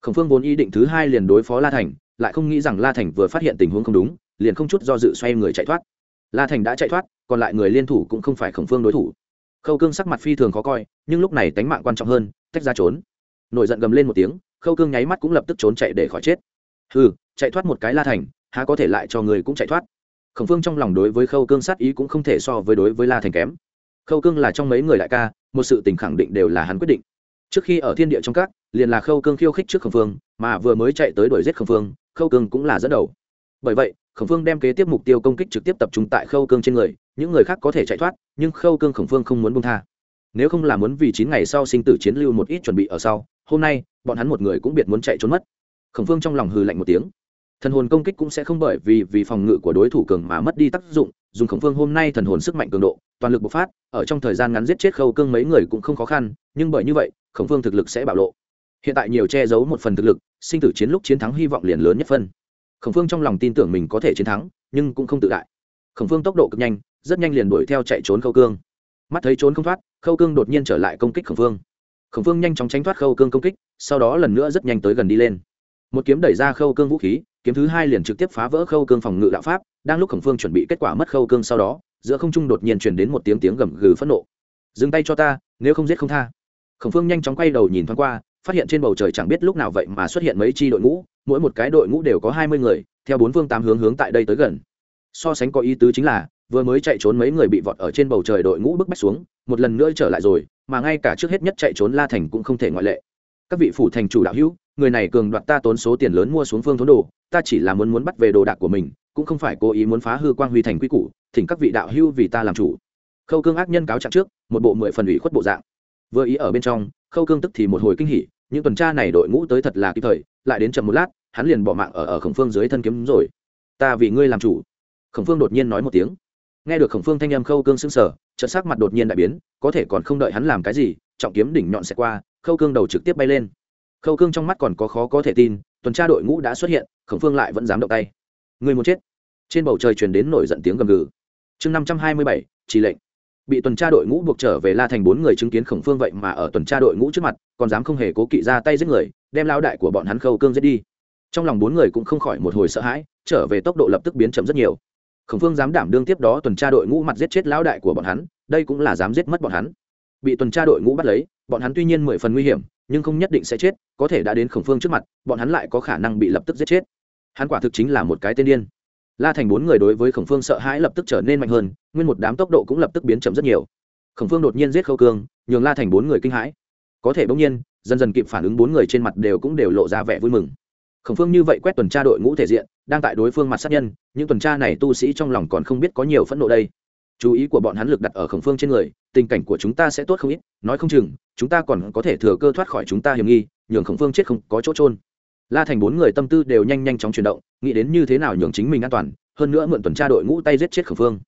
Khổng phương vốn ý định thứ hai liền đối phó la thành, lại không nghĩ rằng la thành vừa phát hiện tình huống không đúng, liền không chút do dự xoay người chạy thoát. La thành đã chạy thoát, còn lại người liên thủ cũng không phải khổng phương đối thủ. Khâu cương sắc mặt phi thường khó coi, nhưng lúc này tánh mạng quan trọng hơn, tách ra trốn nổi giận gầm lên một tiếng khâu cương nháy mắt cũng lập tức trốn chạy để khỏi chết. Hừ, chạy thoát một cái la thành há có thể lại cho người cũng chạy thoát. Khổng phương trong lòng đối với khâu cương sát ý cũng không thể so với đối với la thành kém. Khâu cương là trong mấy người đại ca một sự tình khẳng định đều là hắn quyết định. Trước khi ở thiên địa trong các liền là khâu cương khiêu khích trước khổng phương mà vừa mới chạy tới đuổi giết khổng phương khâu cương cũng là dẫn đầu. Bởi vậy khổng phương đem kế tiếp mục tiêu công kích trực tiếp tập trung tại khâu cương trên người những người khác có thể chạy thoát nhưng khâu cương khổng phương không muốn bông tha. Nếu không là muốn vì chín ngày sau sinh tử chiến lưu một ít chuẩn bị ở sau hôm nay, bọn hắn một người cũng biệt muốn chạy trốn mất. Khổng phương trong lòng hừ lạnh một tiếng. Thần hồn công kích cũng sẽ không bởi vì vì phòng ngự của đối thủ cường mà mất đi tác dụng, dùng khổng phương hôm nay thần hồn sức mạnh cường độ, toàn lực bộc phát, ở trong thời gian ngắn giết chết khâu cương mấy người cũng không khó khăn, nhưng bởi như vậy, khổng phương thực lực sẽ bạo lộ. Hiện tại nhiều che giấu một phần thực lực, sinh tử chiến lúc chiến thắng hy vọng liền lớn nhất phân khổng phương trong lòng tin tưởng mình có thể chiến thắng, nhưng cũng không tự đại. Khổng phương tốc độ cực nhanh, rất nhanh liền đuổi theo chạy trốn khâu cương. Mắt thấy trốn không thoát, khâu cương đột nhiên trở lại công kích khổng phương khổng phương nhanh chóng tránh thoát khâu cương công kích, sau đó lần nữa rất nhanh tới gần đi lên. Một kiếm đẩy ra khâu cương vũ khí, kiếm thứ hai liền trực tiếp phá vỡ khâu cương phòng ngự đạo pháp, đang lúc khổng phương chuẩn bị kết quả mất khâu cương sau đó, giữa không trung đột nhiên chuyển đến một tiếng tiếng gầm gừ phẫn nộ. Dừng tay cho ta, nếu không giết không tha. Khổng phương nhanh chóng quay đầu nhìn thoáng qua, phát hiện trên bầu trời chẳng biết lúc nào vậy mà xuất hiện mấy chi đội ngũ, mỗi một cái đội ngũ đều có hai mươi người, theo bốn phương tám hướng hướng tại đây tới gần. So sánh có ý tứ chính là, vừa mới chạy trốn mấy người bị vọt ở trên bầu trời đội ngũ bức bách xuống, một lần nữa trở lại rồi mà ngay cả trước hết nhất chạy trốn la thành cũng không thể ngoại lệ. Các vị phủ thành chủ đạo hữu, người này cường đoạt ta tốn số tiền lớn mua xuống phương thốn đồ, ta chỉ là muốn muốn bắt về đồ đạc của mình, cũng không phải cố ý muốn phá hư quang huy thành quy củ, thỉnh các vị đạo hữu vì ta làm chủ. Khâu cương ác nhân cáo trạng trước, một bộ mười phần ủy khuất bộ dạng. Vừa ý ở bên trong, khâu cương tức thì một hồi kinh hỉ, những tuần tra này đội ngũ tới thật là kịp thời, lại đến chậm một lát, hắn liền bỏ mạng ở ở khổng phương dưới thân kiếm rồi. Ta vì ngươi làm chủ. Khổng phương đột nhiên nói một tiếng nghe được khổng phương thanh âm khâu cương xứng sờ, chợt sắc mặt đột nhiên đại biến, có thể còn không đợi hắn làm cái gì, trọng kiếm đỉnh nhọn sẽ qua, khâu cương đầu trực tiếp bay lên. Khâu cương trong mắt còn có khó có thể tin, tuần tra đội ngũ đã xuất hiện, khổng phương lại vẫn dám động tay. Người muốn chết. Trên bầu trời truyền đến nổi giận tiếng gầm gừ. Chương năm trăm hai mươi bảy, chỉ lệnh. Bị tuần tra đội ngũ buộc trở về la thành bốn người chứng kiến khổng phương vậy mà ở tuần tra đội ngũ trước mặt, còn dám không hề cố kỵ ra tay giết người, đem lao đại của bọn hắn khâu cương giết đi. Trong lòng bốn người cũng không khỏi một hồi sợ hãi, trở về tốc độ lập tức biến chậm rất nhiều khổng phương dám đảm đương tiếp đó tuần tra đội ngũ mặt giết chết lão đại của bọn hắn, đây cũng là dám giết mất bọn hắn. Bị tuần tra đội ngũ bắt lấy, bọn hắn tuy nhiên mười phần nguy hiểm, nhưng không nhất định sẽ chết, có thể đã đến khổng phương trước mặt, bọn hắn lại có khả năng bị lập tức giết chết. Hắn quả thực chính là một cái tên điên. La thành bốn người đối với khổng phương sợ hãi lập tức trở nên mạnh hơn, nguyên một đám tốc độ cũng lập tức biến chậm rất nhiều. Khổng phương đột nhiên giết khâu cương, nhường la thành bốn người kinh hãi. Có thể bỗng nhiên, dần dần kịp phản ứng bốn người trên mặt đều cũng đều lộ ra vẻ vui mừng khổng phương như vậy quét tuần tra đội ngũ thể diện, đang tại đối phương mặt sát nhân, những tuần tra này tu sĩ trong lòng còn không biết có nhiều phẫn nộ đây. Chú ý của bọn hắn lực đặt ở khổng phương trên người, tình cảnh của chúng ta sẽ tốt không ít, nói không chừng, chúng ta còn có thể thừa cơ thoát khỏi chúng ta hiểm nghi, nhường khổng phương chết không có chỗ trôn la thành bốn người tâm tư đều nhanh nhanh chóng chuyển động, nghĩ đến như thế nào nhường chính mình an toàn, hơn nữa mượn tuần tra đội ngũ tay giết chết khổng phương.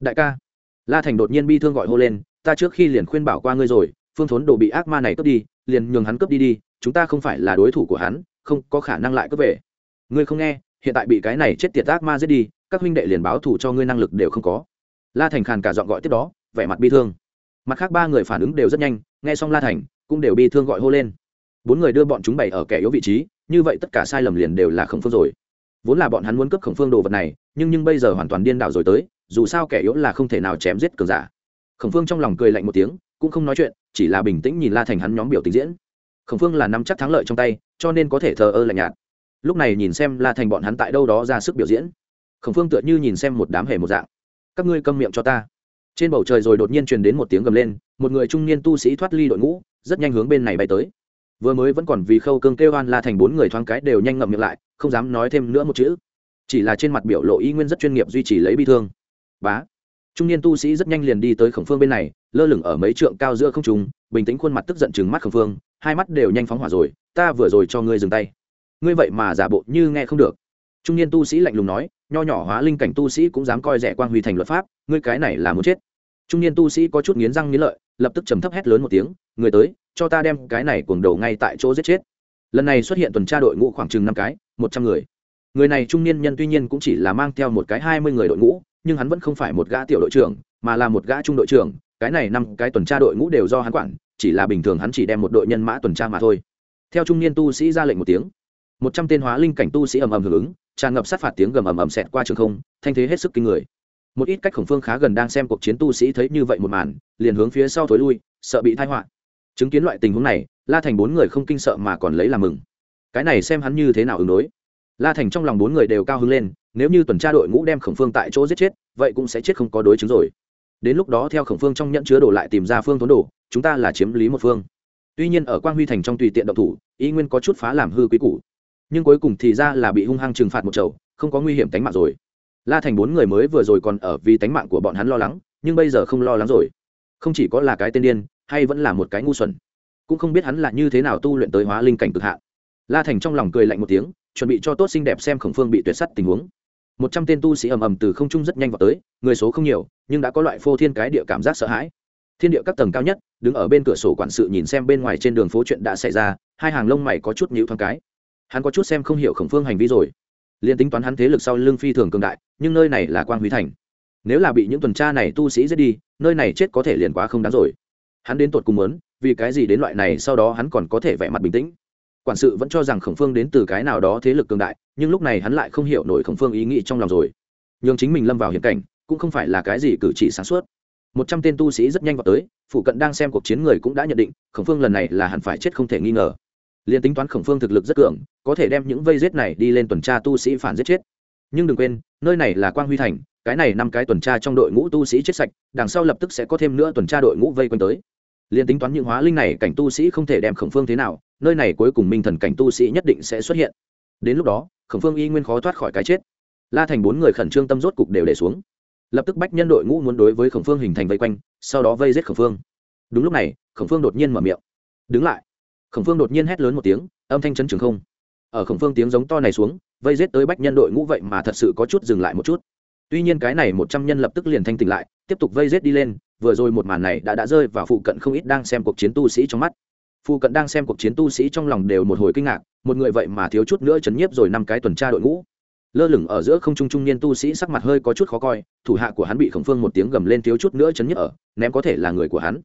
Đại ca. La thành đột nhiên bi thương gọi hô lên, ta trước khi liền khuyên bảo qua ngươi rồi, phương thốn đồ bị ác ma này cướp đi, liền nhường hắn cướp đi đi, chúng ta không phải là đối thủ của hắn không có khả năng lại cướp về. Ngươi không nghe, hiện tại bị cái này chết tiệt ác ma giết đi, các huynh đệ liền báo thù cho ngươi năng lực đều không có. La thành khàn cả giọng gọi tiếp đó, vẻ mặt bi thương. Mặt khác ba người phản ứng đều rất nhanh, nghe xong la thành, cũng đều bi thương gọi hô lên. Bốn người đưa bọn chúng bày ở kẻ yếu vị trí, như vậy tất cả sai lầm liền đều là khổng phương rồi. Vốn là bọn hắn muốn cướp khổng phương đồ vật này, nhưng nhưng bây giờ hoàn toàn điên đảo rồi tới, dù sao kẻ yếu là không thể nào chém giết cường giả. Khổng phương trong lòng cười lạnh một tiếng, cũng không nói chuyện, chỉ là bình tĩnh nhìn la thành hắn nhóm biểu tình diễn khổng phương là nắm chắc thắng lợi trong tay, cho nên có thể thờ ơ lạnh nhạt. Lúc này nhìn xem la thành bọn hắn tại đâu đó ra sức biểu diễn. Khổng phương tựa như nhìn xem một đám hề một dạng. Các ngươi câm miệng cho ta. Trên bầu trời rồi đột nhiên truyền đến một tiếng gầm lên, một người trung niên tu sĩ thoát ly đội ngũ, rất nhanh hướng bên này bay tới. Vừa mới vẫn còn vì khâu cương kêu oan la thành bốn người thoáng cái đều nhanh ngậm miệng lại, không dám nói thêm nữa một chữ. Chỉ là trên mặt biểu lộ y nguyên rất chuyên nghiệp duy trì lấy bi thương. Bá. Trung niên tu sĩ rất nhanh liền đi tới khổng phương bên này, lơ lửng ở mấy trượng cao giữa không trùng bình tĩnh khuôn mặt tức giận chừng mắt khổng phương hai mắt đều nhanh phóng hỏa rồi, ta vừa rồi cho ngươi dừng tay. Ngươi vậy mà giả bộ như nghe không được. Trung niên tu sĩ lạnh lùng nói, nho nhỏ hóa linh cảnh tu sĩ cũng dám coi rẻ quang huy thành luật pháp, ngươi cái này là muốn chết. Trung niên tu sĩ có chút nghiến răng nghiến lợi, lập tức trầm thấp hét lớn một tiếng, người tới, cho ta đem cái này cuồng đầu ngay tại chỗ giết chết. Lần này xuất hiện tuần tra đội ngũ khoảng chừng năm cái, một trăm người. Người này trung niên nhân tuy nhiên cũng chỉ là mang theo một cái hai mươi người đội ngũ, nhưng hắn vẫn không phải một gã tiểu đội trưởng, mà là một gã trung đội trưởng. Cái này năm cái tuần tra đội ngũ đều do hắn quản chỉ là bình thường hắn chỉ đem một đội nhân mã tuần tra mà thôi. Theo trung niên tu sĩ ra lệnh một tiếng, một trăm tên hóa linh cảnh tu sĩ ầm ầm hưởng ứng, tràn ngập sát phạt tiếng gầm ầm ầm xẹt qua trường không, thanh thế hết sức kinh người. Một ít cách khổng phương khá gần đang xem cuộc chiến tu sĩ thấy như vậy một màn, liền hướng phía sau thối lui, sợ bị thai họa. Chứng kiến loại tình huống này, la thành bốn người không kinh sợ mà còn lấy làm mừng. Cái này xem hắn như thế nào ứng đối. La thành trong lòng bốn người đều cao hứng lên, nếu như tuần tra đội ngũ đem khổng phương tại chỗ giết chết, vậy cũng sẽ chết không có đối chứng rồi. Đến lúc đó theo khổng phương trong nhận chứa đồ lại tìm ra phương thốn đồ chúng ta là chiếm lý một phương. Tuy nhiên ở quang huy thành trong tùy tiện động thủ, ý nguyên có chút phá làm hư quý củ. Nhưng cuối cùng thì ra là bị hung hăng trừng phạt một chầu, không có nguy hiểm tính mạng rồi. La thành bốn người mới vừa rồi còn ở vì tính mạng của bọn hắn lo lắng, nhưng bây giờ không lo lắng rồi. Không chỉ có là cái tên điên, hay vẫn là một cái ngu xuẩn. Cũng không biết hắn là như thế nào tu luyện tới hóa linh cảnh cực hạn. La thành trong lòng cười lạnh một tiếng, chuẩn bị cho tốt xinh đẹp xem khổng phương bị tuyệt sắt tình huống. Một trăm tên tu sĩ ầm ầm từ không trung rất nhanh vào tới, người số không nhiều, nhưng đã có loại phô thiên cái địa cảm giác sợ hãi thiên địa các tầng cao nhất, đứng ở bên cửa sổ quản sự nhìn xem bên ngoài trên đường phố chuyện đã xảy ra, hai hàng lông mày có chút nhịu thoáng cái. Hắn có chút xem không hiểu khổng phương hành vi rồi. Liền tính toán hắn thế lực sau lưng phi thường cường đại, nhưng nơi này là quang huy thành. Nếu là bị những tuần tra này tu sĩ giết đi, nơi này chết có thể liền quá không đáng rồi. Hắn đến tột cùng muốn, vì cái gì đến loại này sau đó hắn còn có thể vẻ mặt bình tĩnh. Quản sự vẫn cho rằng khổng phương đến từ cái nào đó thế lực cường đại, nhưng lúc này hắn lại không hiểu nổi khổng phương ý nghĩ trong lòng rồi. Nhường chính mình lâm vào hiểm cảnh, cũng không phải là cái gì cử chỉ sáng suốt một trăm tên tu sĩ rất nhanh vào tới, phụ cận đang xem cuộc chiến người cũng đã nhận định, khổng phương lần này là hẳn phải chết không thể nghi ngờ. Liền tính toán khổng phương thực lực rất cường, có thể đem những vây giết này đi lên tuần tra tu sĩ phản giết chết. Nhưng đừng quên, nơi này là quang huy thành, cái này năm cái tuần tra trong đội ngũ tu sĩ chết sạch, đằng sau lập tức sẽ có thêm nữa tuần tra đội ngũ vây quanh tới. Liền tính toán những hóa linh này, cảnh tu sĩ không thể đem khổng phương thế nào, nơi này cuối cùng minh thần cảnh tu sĩ nhất định sẽ xuất hiện. Đến lúc đó, khổng phương y nguyên khó thoát khỏi cái chết. La thành bốn người khẩn trương tâm rốt cục đều để xuống lập tức bách nhân đội ngũ muốn đối với khổng phương hình thành vây quanh, sau đó vây giết khổng phương. Đúng lúc này, khổng phương đột nhiên mở miệng. Đứng lại. Khổng phương đột nhiên hét lớn một tiếng, âm thanh chấn trường không. Ở khổng phương tiếng giống to này xuống, vây giết tới bách nhân đội ngũ vậy mà thật sự có chút dừng lại một chút. Tuy nhiên cái này một trăm nhân lập tức liền thanh tỉnh lại, tiếp tục vây giết đi lên, vừa rồi một màn này đã đã rơi vào phụ cận không ít đang xem cuộc chiến tu sĩ trong mắt. Phụ cận đang xem cuộc chiến tu sĩ trong lòng đều một hồi kinh ngạc, một người vậy mà thiếu chút nữa chấn nhiếp rồi năm cái tuần tra đội ngũ lơ lửng ở giữa không trung trung niên tu sĩ sắc mặt hơi có chút khó coi, thủ hạ của hắn bị khổng phương một tiếng gầm lên thiếu chút nữa chấn nhức ở, ném có thể là người của hắn.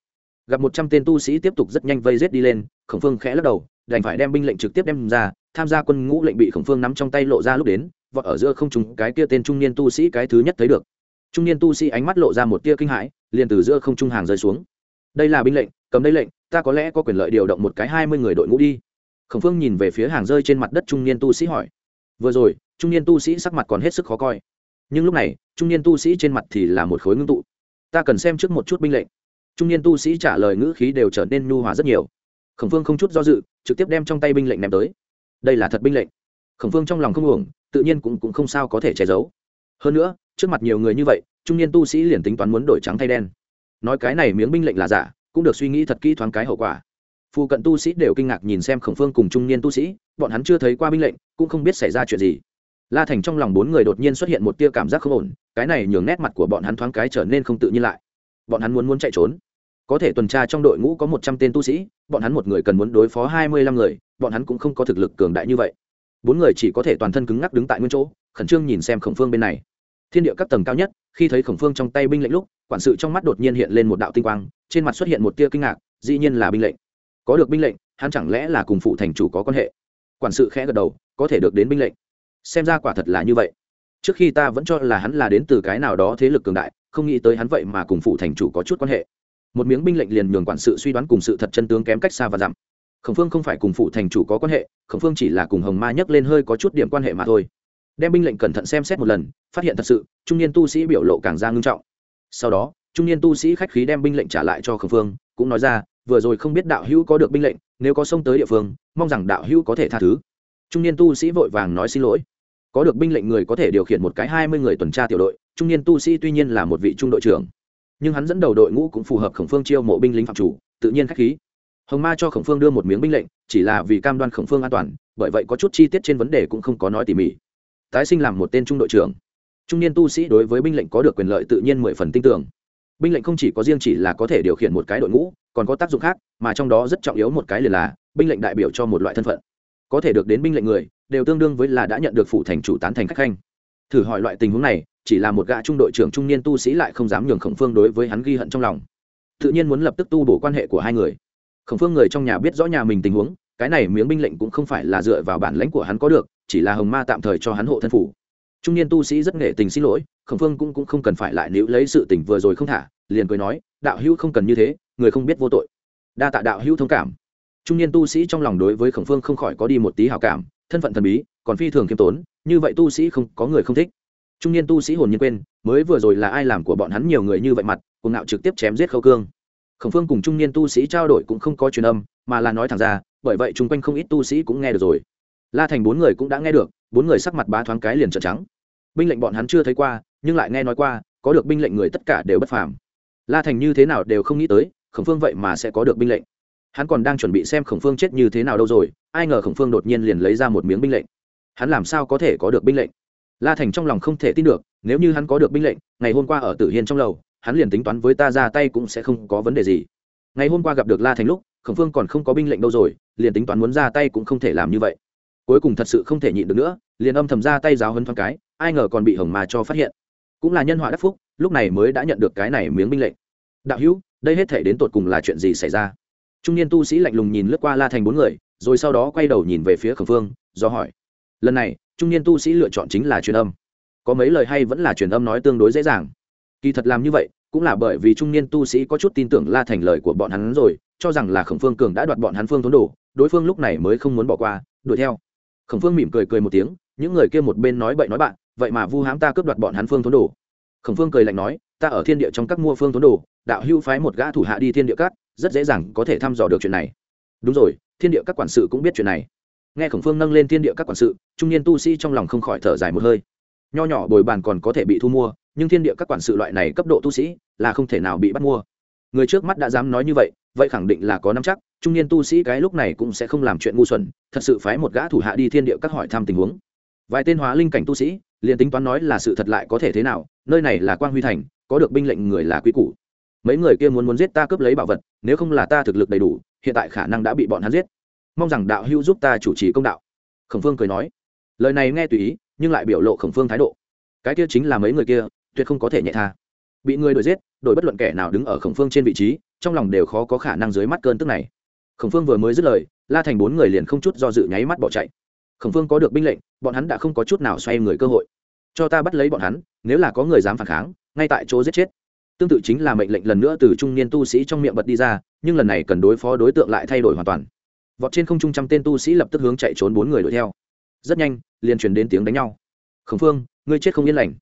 Gặp một trăm tên tu sĩ tiếp tục rất nhanh vây rết đi lên, khổng phương khẽ lắc đầu, đành phải đem binh lệnh trực tiếp đem ra, tham gia quân ngũ lệnh bị khổng phương nắm trong tay lộ ra lúc đến, vọt ở giữa không trung cái kia tên trung niên tu sĩ cái thứ nhất thấy được. Trung niên tu sĩ ánh mắt lộ ra một tia kinh hãi, liền từ giữa không trung hàng rơi xuống. Đây là binh lệnh, cầm đây lệnh, ta có lẽ có quyền lợi điều động một cái hai mươi người đội ngũ đi. Khổng phương nhìn về phía hàng rơi trên mặt đất trung niên tu sĩ hỏi. Vừa rồi trung niên tu sĩ sắc mặt còn hết sức khó coi. Nhưng lúc này trung niên tu sĩ trên mặt thì là một khối ngưng tụ. Ta cần xem trước một chút binh lệnh. Trung niên tu sĩ trả lời ngữ khí đều trở nên nhu hòa rất nhiều. Khổng phương không chút do dự trực tiếp đem trong tay binh lệnh ném tới. Đây là thật binh lệnh. Khổng phương trong lòng không uổng tự nhiên cũng, cũng không sao có thể che giấu. Hơn nữa trước mặt nhiều người như vậy trung niên tu sĩ liền tính toán muốn đổi trắng thay đen. Nói cái này miếng binh lệnh là giả cũng được suy nghĩ thật kỹ thoáng cái hậu quả. Phụ cận tu sĩ đều kinh ngạc nhìn xem khổng phương cùng trung niên tu sĩ bọn hắn chưa thấy qua binh lệnh cũng không biết xảy ra chuyện gì la thành trong lòng bốn người đột nhiên xuất hiện một tia cảm giác không ổn, cái này nhường nét mặt của bọn hắn thoáng cái trở nên không tự nhiên lại. Bọn hắn muốn muốn chạy trốn. Có thể tuần tra trong đội ngũ có một trăm tên tu sĩ, bọn hắn một người cần muốn đối phó hai mươi lăm người, bọn hắn cũng không có thực lực cường đại như vậy. Bốn người chỉ có thể toàn thân cứng ngắc đứng tại nguyên chỗ, khẩn trương nhìn xem khổng phương bên này. Thiên địa các tầng cao nhất, khi thấy khổng phương trong tay binh lệnh lúc, quản sự trong mắt đột nhiên hiện lên một đạo tinh quang, trên mặt xuất hiện một tia kinh ngạc, dĩ nhiên là binh lệnh. Có được binh lệnh, hắn chẳng lẽ là cùng phụ thành chủ có quan hệ? Quản sự khẽ gật đầu, có thể được đến binh lệnh xem ra quả thật là như vậy. Trước khi ta vẫn cho là hắn là đến từ cái nào đó thế lực cường đại, không nghĩ tới hắn vậy mà cùng phụ thành chủ có chút quan hệ. Một miếng binh lệnh liền nhường quản sự suy đoán cùng sự thật chân tướng kém cách xa và dặm. Khổng phương không phải cùng phụ thành chủ có quan hệ, khổng phương chỉ là cùng hồng ma nhấc lên hơi có chút điểm quan hệ mà thôi. Đem binh lệnh cẩn thận xem xét một lần, phát hiện thật sự, trung niên tu sĩ biểu lộ càng ra ngưng trọng. Sau đó, trung niên tu sĩ khách khí đem binh lệnh trả lại cho khổng phương, cũng nói ra, vừa rồi không biết đạo hữu có được binh lệnh, nếu có xông tới địa phương, mong rằng đạo hữu có thể tha thứ. Trung niên tu sĩ vội vàng nói xin lỗi có được binh lệnh người có thể điều khiển một cái hai mươi người tuần tra tiểu đội, trung niên tu sĩ tuy nhiên là một vị trung đội trưởng. Nhưng hắn dẫn đầu đội ngũ cũng phù hợp khổng phương chiêu mộ binh lính phạm chủ, tự nhiên khách khí. Hồng ma cho khổng phương đưa một miếng binh lệnh, chỉ là vì cam đoan khổng phương an toàn, bởi vậy có chút chi tiết trên vấn đề cũng không có nói tỉ mỉ. Tái sinh làm một tên trung đội trưởng. Trung niên tu sĩ đối với binh lệnh có được quyền lợi tự nhiên mười phần tin tưởng. Binh lệnh không chỉ có riêng chỉ là có thể điều khiển một cái đội ngũ, còn có tác dụng khác, mà trong đó rất trọng yếu một cái liền là, binh lệnh đại biểu cho một loại thân phận. Có thể được đến binh lệnh người đều tương đương với là đã nhận được phụ thành chủ tán thành khách khanh. Thử hỏi loại tình huống này chỉ là một gã trung đội trưởng trung niên tu sĩ lại không dám nhường khổng phương đối với hắn ghi hận trong lòng. Tự nhiên muốn lập tức tu bổ quan hệ của hai người. Khổng phương người trong nhà biết rõ nhà mình tình huống cái này miếng binh lệnh cũng không phải là dựa vào bản lãnh của hắn có được chỉ là hồng ma tạm thời cho hắn hộ thân phủ. Trung niên tu sĩ rất nghệ tình xin lỗi khổng phương cũng, cũng không cần phải lại níu lấy sự tình vừa rồi không thả liền cười nói đạo hữu không cần như thế người không biết vô tội. Đa tạ đạo hữu thông cảm. Trung niên tu sĩ trong lòng đối với khổng phương không khỏi có đi một tí hào cảm thân phận thần bí, còn phi thường khiêm tốn, như vậy tu sĩ không, có người không thích. Trung niên tu sĩ hồn nhiên quên, mới vừa rồi là ai làm của bọn hắn nhiều người như vậy mặt cùng ngạo trực tiếp chém giết khâu cương. Khổng phương cùng trung niên tu sĩ trao đổi cũng không có truyền âm, mà là nói thẳng ra, bởi vậy chung quanh không ít tu sĩ cũng nghe được rồi. La thành bốn người cũng đã nghe được, bốn người sắc mặt bá thoáng cái liền trợn trắng. Binh lệnh bọn hắn chưa thấy qua, nhưng lại nghe nói qua, có được binh lệnh người tất cả đều bất phàm. La thành như thế nào đều không nghĩ tới, khổng phương vậy mà sẽ có được binh lệnh hắn còn đang chuẩn bị xem khổng phương chết như thế nào đâu rồi, ai ngờ khổng phương đột nhiên liền lấy ra một miếng binh lệnh. Hắn làm sao có thể có được binh lệnh? La thành trong lòng không thể tin được, nếu như hắn có được binh lệnh, ngày hôm qua ở tử hiên trong lầu, hắn liền tính toán với ta ra tay cũng sẽ không có vấn đề gì. Ngày hôm qua gặp được la thành lúc, khổng phương còn không có binh lệnh đâu rồi, liền tính toán muốn ra tay cũng không thể làm như vậy. Cuối cùng thật sự không thể nhịn được nữa, liền âm thầm ra tay giáo hấn thoáng cái, ai ngờ còn bị hồng mà cho phát hiện. Cũng là nhân họa đắc phúc, lúc này mới đã nhận được cái này miếng binh lệnh. Đạo hữu, đây hết thể đến tột cùng là chuyện gì xảy ra? Trung niên tu sĩ lạnh lùng nhìn lướt qua la thành bốn người, rồi sau đó quay đầu nhìn về phía khổng phương, do hỏi, lần này, trung niên tu sĩ lựa chọn chính là truyền âm. Có mấy lời hay vẫn là truyền âm nói tương đối dễ dàng. Kỳ thật làm như vậy, cũng là bởi vì trung niên tu sĩ có chút tin tưởng la thành lời của bọn hắn rồi, cho rằng là khổng phương cường đã đoạt bọn hắn phương thốn đồ, đối phương lúc này mới không muốn bỏ qua, đuổi theo. Khổng phương mỉm cười cười một tiếng, những người kia một bên nói bậy nói bạn, vậy mà vu hãm ta cướp đoạt bọn hắn phương thốn đồ. Khổng phương cười lạnh nói, ta ở thiên địa trong các mua phương thốn đồ, đạo hữu phái một gã thủ hạ đi thiên địa cát rất dễ dàng có thể thăm dò được chuyện này. Đúng rồi, thiên địa các quản sự cũng biết chuyện này. Nghe khổng phương nâng lên thiên địa các quản sự, trung niên tu sĩ trong lòng không khỏi thở dài một hơi. Nho nhỏ bồi bàn còn có thể bị thu mua, nhưng thiên địa các quản sự loại này cấp độ tu sĩ là không thể nào bị bắt mua. Người trước mắt đã dám nói như vậy vậy khẳng định là có nắm chắc, trung niên tu sĩ cái lúc này cũng sẽ không làm chuyện ngu xuẩn, thật sự phái một gã thủ hạ đi thiên địa các hỏi thăm tình huống. Vài tên hóa linh cảnh tu sĩ, liền tính toán nói là sự thật lại có thể thế nào, nơi này là quang huy thành, có được binh lệnh người là quý củ mấy người kia muốn muốn giết ta cướp lấy bảo vật, nếu không là ta thực lực đầy đủ, hiện tại khả năng đã bị bọn hắn giết. Mong rằng đạo hữu giúp ta chủ trì công đạo. Khổng phương cười nói. Lời này nghe tùy ý, nhưng lại biểu lộ khổng phương thái độ. Cái kia chính là mấy người kia, tuyệt không có thể nhẹ tha. Bị người đuổi giết, đổi bất luận kẻ nào đứng ở khổng phương trên vị trí, trong lòng đều khó có khả năng dưới mắt cơn tức này. Khổng phương vừa mới dứt lời, la thành bốn người liền không chút do dự nháy mắt bỏ chạy. Khổng phương có được binh lệnh, bọn hắn đã không có chút nào xoay người cơ hội. Cho ta bắt lấy bọn hắn, nếu là có người dám phản kháng, ngay tại chỗ giết chết tương tự chính là mệnh lệnh lần nữa từ trung niên tu sĩ trong miệng bật đi ra, nhưng lần này cần đối phó đối tượng lại thay đổi hoàn toàn. Vọt trên không trung trăm tên tu sĩ lập tức hướng chạy trốn bốn người đuổi theo. Rất nhanh, liền truyền đến tiếng đánh nhau. Khổng phương, ngươi chết không yên lành.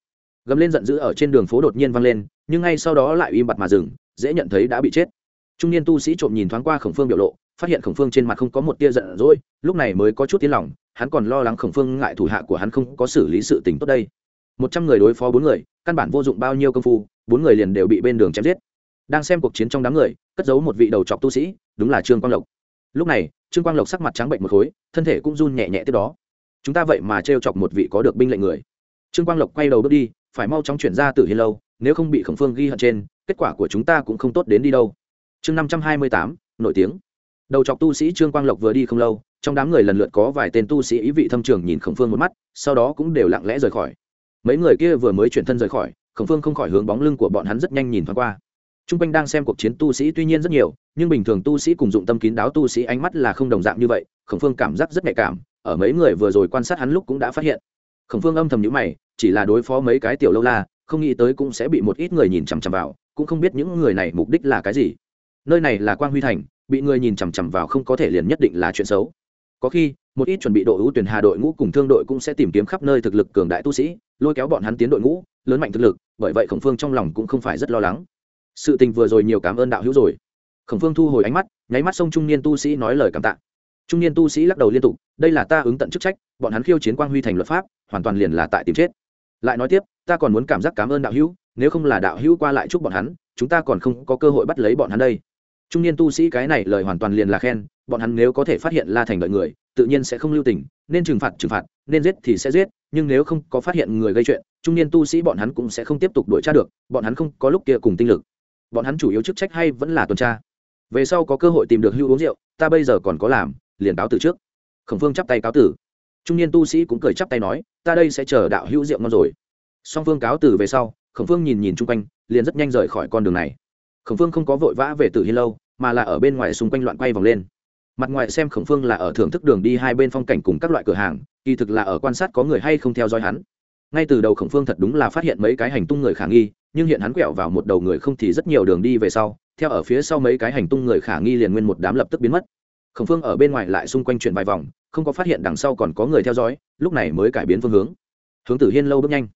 Gầm lên giận dữ ở trên đường phố đột nhiên vang lên, nhưng ngay sau đó lại im bặt mà dừng, dễ nhận thấy đã bị chết. Trung niên tu sĩ trộm nhìn thoáng qua khổng phương biểu lộ, phát hiện khổng phương trên mặt không có một tia giận dỗi, lúc này mới có chút tiếng lòng, hắn còn lo lắng khổng phương ngại thủ hạ của hắn không có xử lý sự tình tốt đây. Một trăm người đối phó bốn người, căn bản vô dụng bao nhiêu công phu bốn người liền đều bị bên đường chém giết. Đang xem cuộc chiến trong đám người, cất giấu một vị đầu trọc tu sĩ, đúng là trương quang lộc. Lúc này, trương quang lộc sắc mặt trắng bệnh một khối, thân thể cũng run nhẹ nhẹ tiếp đó. Chúng ta vậy mà t chọc một vị có được binh lệnh người. Trương quang lộc quay đầu bước đi, phải mau chóng chuyển ra từ hiên lâu, nếu không bị khổng phương ghi hận trên, kết quả của chúng ta cũng không tốt đến đi đâu. Chương năm trăm hai mươi tám, nổi tiếng. Đầu chọc tu sĩ trương quang lộc vừa đi không lâu, trong đám người lần lượt có vài tên tu sĩ ý vị thâm trường nhìn khổng phương một mắt, sau đó cũng đều lặng lẽ rời khỏi. Mấy người kia vừa mới chuyển thân rời khỏi khổng phương không khỏi hướng bóng lưng của bọn hắn rất nhanh nhìn thoáng qua. T r u n g quanh đang xem cuộc chiến tu sĩ tuy nhiên rất nhiều, nhưng bình thường tu sĩ cùng dụng tâm kín đáo tu sĩ ánh mắt là không đồng dạng như vậy, khổng phương cảm giác rất nhạy cảm, ở mấy người vừa rồi quan sát hắn lúc cũng đã phát hiện. Khổng phương âm thầm nhữ mày, chỉ là đối phó mấy cái tiểu lâu la, không nghĩ tới cũng sẽ bị một ít người nhìn chằm chằm vào, cũng không biết những người này mục đích là cái gì. Nơi này là quang huy thành, bị người nhìn chằm chằm vào không có thể liền nhất định là chuyện xấu. Có khi một ít chuẩn bị đội ưu tuyển hà đội ngũ cùng thương đội cũng sẽ tìm kiếm khắp nơi thực lực cường đại tu sĩ, lôi kéo bọn hắn tiến đội ngũ, lớn mạnh thực lực, bởi vậy khổng phương trong lòng cũng không phải rất lo lắng. Sự tình vừa rồi nhiều cảm ơn đạo hữu rồi. Khổng phương thu hồi ánh mắt, nháy mắt sông trung niên tu sĩ nói lời cảm tạ. Trung niên tu sĩ lắc đầu liên tục, đây là ta ứng tận chức trách, bọn hắn khiêu chiến quang huy thành luật pháp, hoàn toàn liền là tại tìm chết. Lại nói tiếp, ta còn muốn cảm giác cảm ơn đạo hữu, nếu không là đạo hữu qua lại chúc bọn hắn, chúng ta còn không có cơ hội bắt lấy bọn hắn đây. Trung niên tu sĩ cái này lời hoàn toàn liền là khen, bọn hắn nếu có thể phát hiện la thành đợi người tự nhiên sẽ không lưu tình, nên trừng phạt trừng phạt, nên giết thì sẽ giết, nhưng nếu không có phát hiện người gây chuyện, trung niên tu sĩ bọn hắn cũng sẽ không tiếp tục đuổi tra được, bọn hắn không có lúc kia cùng tinh lực. Bọn hắn chủ yếu chức trách hay vẫn là tuần tra. Về sau có cơ hội tìm được hưu uống rượu, ta bây giờ còn có làm, liền cáo từ trước. Khổng phương chắp tay cáo tử trung niên tu sĩ cũng cười chắp tay nói, ta đây sẽ chờ đạo hữu rượu ngon rồi. Song phương cáo từ về sau, khổng phương nhìn nhìn chung quanh, liền rất nhanh rời khỏi con đường này. Khổng phương không có vội vã về tử hiên lâu, mà là ở bên ngoài xung quanh loạn quay vòng lên mặt ngoài xem khổng phương là ở thưởng thức đường đi hai bên phong cảnh cùng các loại cửa hàng, kỳ thực là ở quan sát có người hay không theo dõi hắn. Ngay từ đầu khổng phương thật đúng là phát hiện mấy cái hành tung người khả nghi, nhưng hiện hắn quẹo vào một đầu người không thì rất nhiều đường đi về sau, theo ở phía sau mấy cái hành tung người khả nghi liền nguyên một đám lập tức biến mất. Khổng phương ở bên ngoài lại xung quanh chuyển vài vòng, không có phát hiện đằng sau còn có người theo dõi, lúc này mới cải biến phương hướng. Hướng tử hiên lâu bước nhanh.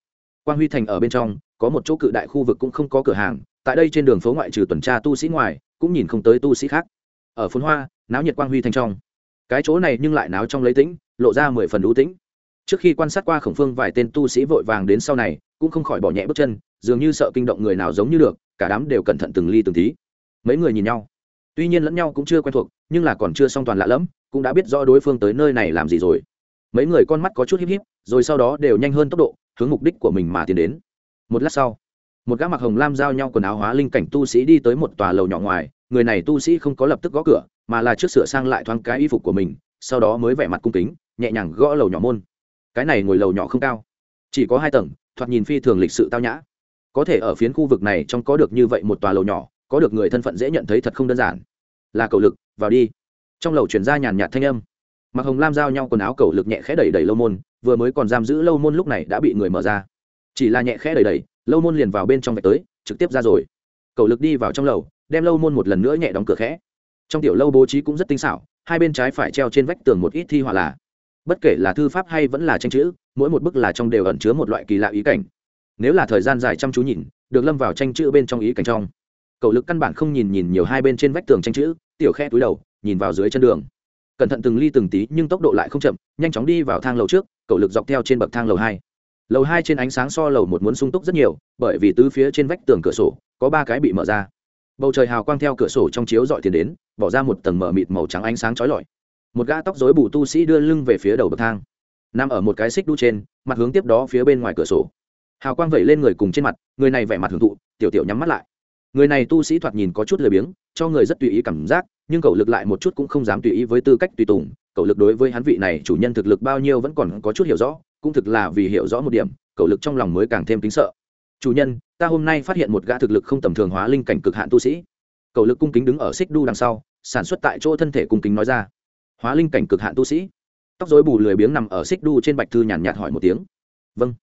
Quang huy thành ở bên trong, có một chỗ cự đại khu vực cũng không có cửa hàng, tại đây trên đường phố ngoại trừ tuần tra tu sĩ ngoài, cũng nhìn không tới tu sĩ khác ở phun hoa, náo nhiệt quang huy thành trong. Cái chỗ này nhưng lại náo trong lấy tĩnh, lộ ra mười phần đủ tĩnh. Trước khi quan sát qua khổng phương vài tên tu sĩ vội vàng đến sau này, cũng không khỏi bỏ nhẹ bước chân, dường như sợ kinh động người nào giống như được, cả đám đều cẩn thận từng ly từng tí. Mấy người nhìn nhau. Tuy nhiên lẫn nhau cũng chưa quen thuộc, nhưng là còn chưa xong toàn lạ lẫm, cũng đã biết rõ đối phương tới nơi này làm gì rồi. Mấy người con mắt có chút híp híp, rồi sau đó đều nhanh hơn tốc độ, hướng mục đích của mình mà tiến đến. Một lát sau, một gã mặc hồng lam giao nhau quần áo hóa linh cảnh tu sĩ đi tới một tòa lầu nhỏ ngoài người này tu sĩ không có lập tức gõ cửa, mà là trước sửa sang lại thoáng cái y phục của mình, sau đó mới vẻ mặt cung kính, nhẹ nhàng gõ lầu nhỏ môn. Cái này ngồi lầu nhỏ không cao, chỉ có hai tầng, thoạt nhìn phi thường lịch sự tao nhã. Có thể ở phiến khu vực này trong có được như vậy một tòa lầu nhỏ, có được người thân phận dễ nhận thấy thật không đơn giản. Là cầu lực, vào đi. Trong lầu chuyển ra nhàn nhạt thanh âm. Mặc hồng lam giao nhau quần áo cầu lực nhẹ khẽ đẩy đẩy lâu môn, vừa mới còn giam giữ lâu môn lúc này đã bị người mở ra. Chỉ là nhẹ khẽ đẩy đẩy lâu môn liền vào bên trong vạch tới, trực tiếp ra rồi. Cầu lực đi vào trong lầu đem lâu môn một lần nữa nhẹ đóng cửa khẽ. Trong tiểu lâu bố trí cũng rất tinh xảo, hai bên trái phải treo trên vách tường một ít thi họa là, bất kể là thư pháp hay vẫn là tranh chữ, mỗi một bức là trong đều ẩn chứa một loại kỳ lạ ý cảnh. Nếu là thời gian dài chăm chú nhìn, được lâm vào tranh chữ bên trong ý cảnh trong. Cậu lực căn bản không nhìn nhìn nhiều hai bên trên vách tường tranh chữ, tiểu khe túi đầu, nhìn vào dưới chân đường. Cẩn thận từng ly từng tí, nhưng tốc độ lại không chậm, nhanh chóng đi vào thang lầu trước, cậu lực dọc theo trên bậc thang lầu hai. Lầu hai trên ánh sáng so lầu một muốn sung túc rất nhiều, bởi vì tứ phía trên vách tường cửa sổ, có ba cái bị mở ra bầu trời hào quang theo cửa sổ trong chiếu dọi tiền đến, bỏ ra một tầng mở mịt màu trắng ánh sáng trói lọi. Một gã tóc rối bù tu sĩ đưa lưng về phía đầu bậc thang, nằm ở một cái xích đu trên, mặt hướng tiếp đó phía bên ngoài cửa sổ. Hào quang vẩy lên người cùng trên mặt, người này vẻ mặt hưởng thụ, tiểu tiểu nhắm mắt lại. Người này tu sĩ thoạt nhìn có chút lười biếng, cho người rất tùy ý cảm giác, nhưng cậu lực lại một chút cũng không dám tùy ý với tư cách tùy tùng. Cậu lực đối với hắn vị này chủ nhân thực lực bao nhiêu vẫn còn có chút hiểu rõ, cũng thực là vì hiểu rõ một điểm, cậu lực trong lòng mới càng thêm kính sợ chủ nhân, ta hôm nay phát hiện một gã thực lực không tầm thường hóa linh cảnh cực hạn tu sĩ. Cầu lực cung kính đứng ở xích đu đằng sau, sản xuất tại chỗ thân thể cung kính nói ra. Hóa linh cảnh cực hạn tu sĩ. Tóc dối bù lười biếng nằm ở xích đu trên bạch thư nhàn nhạt hỏi một tiếng. Vâng.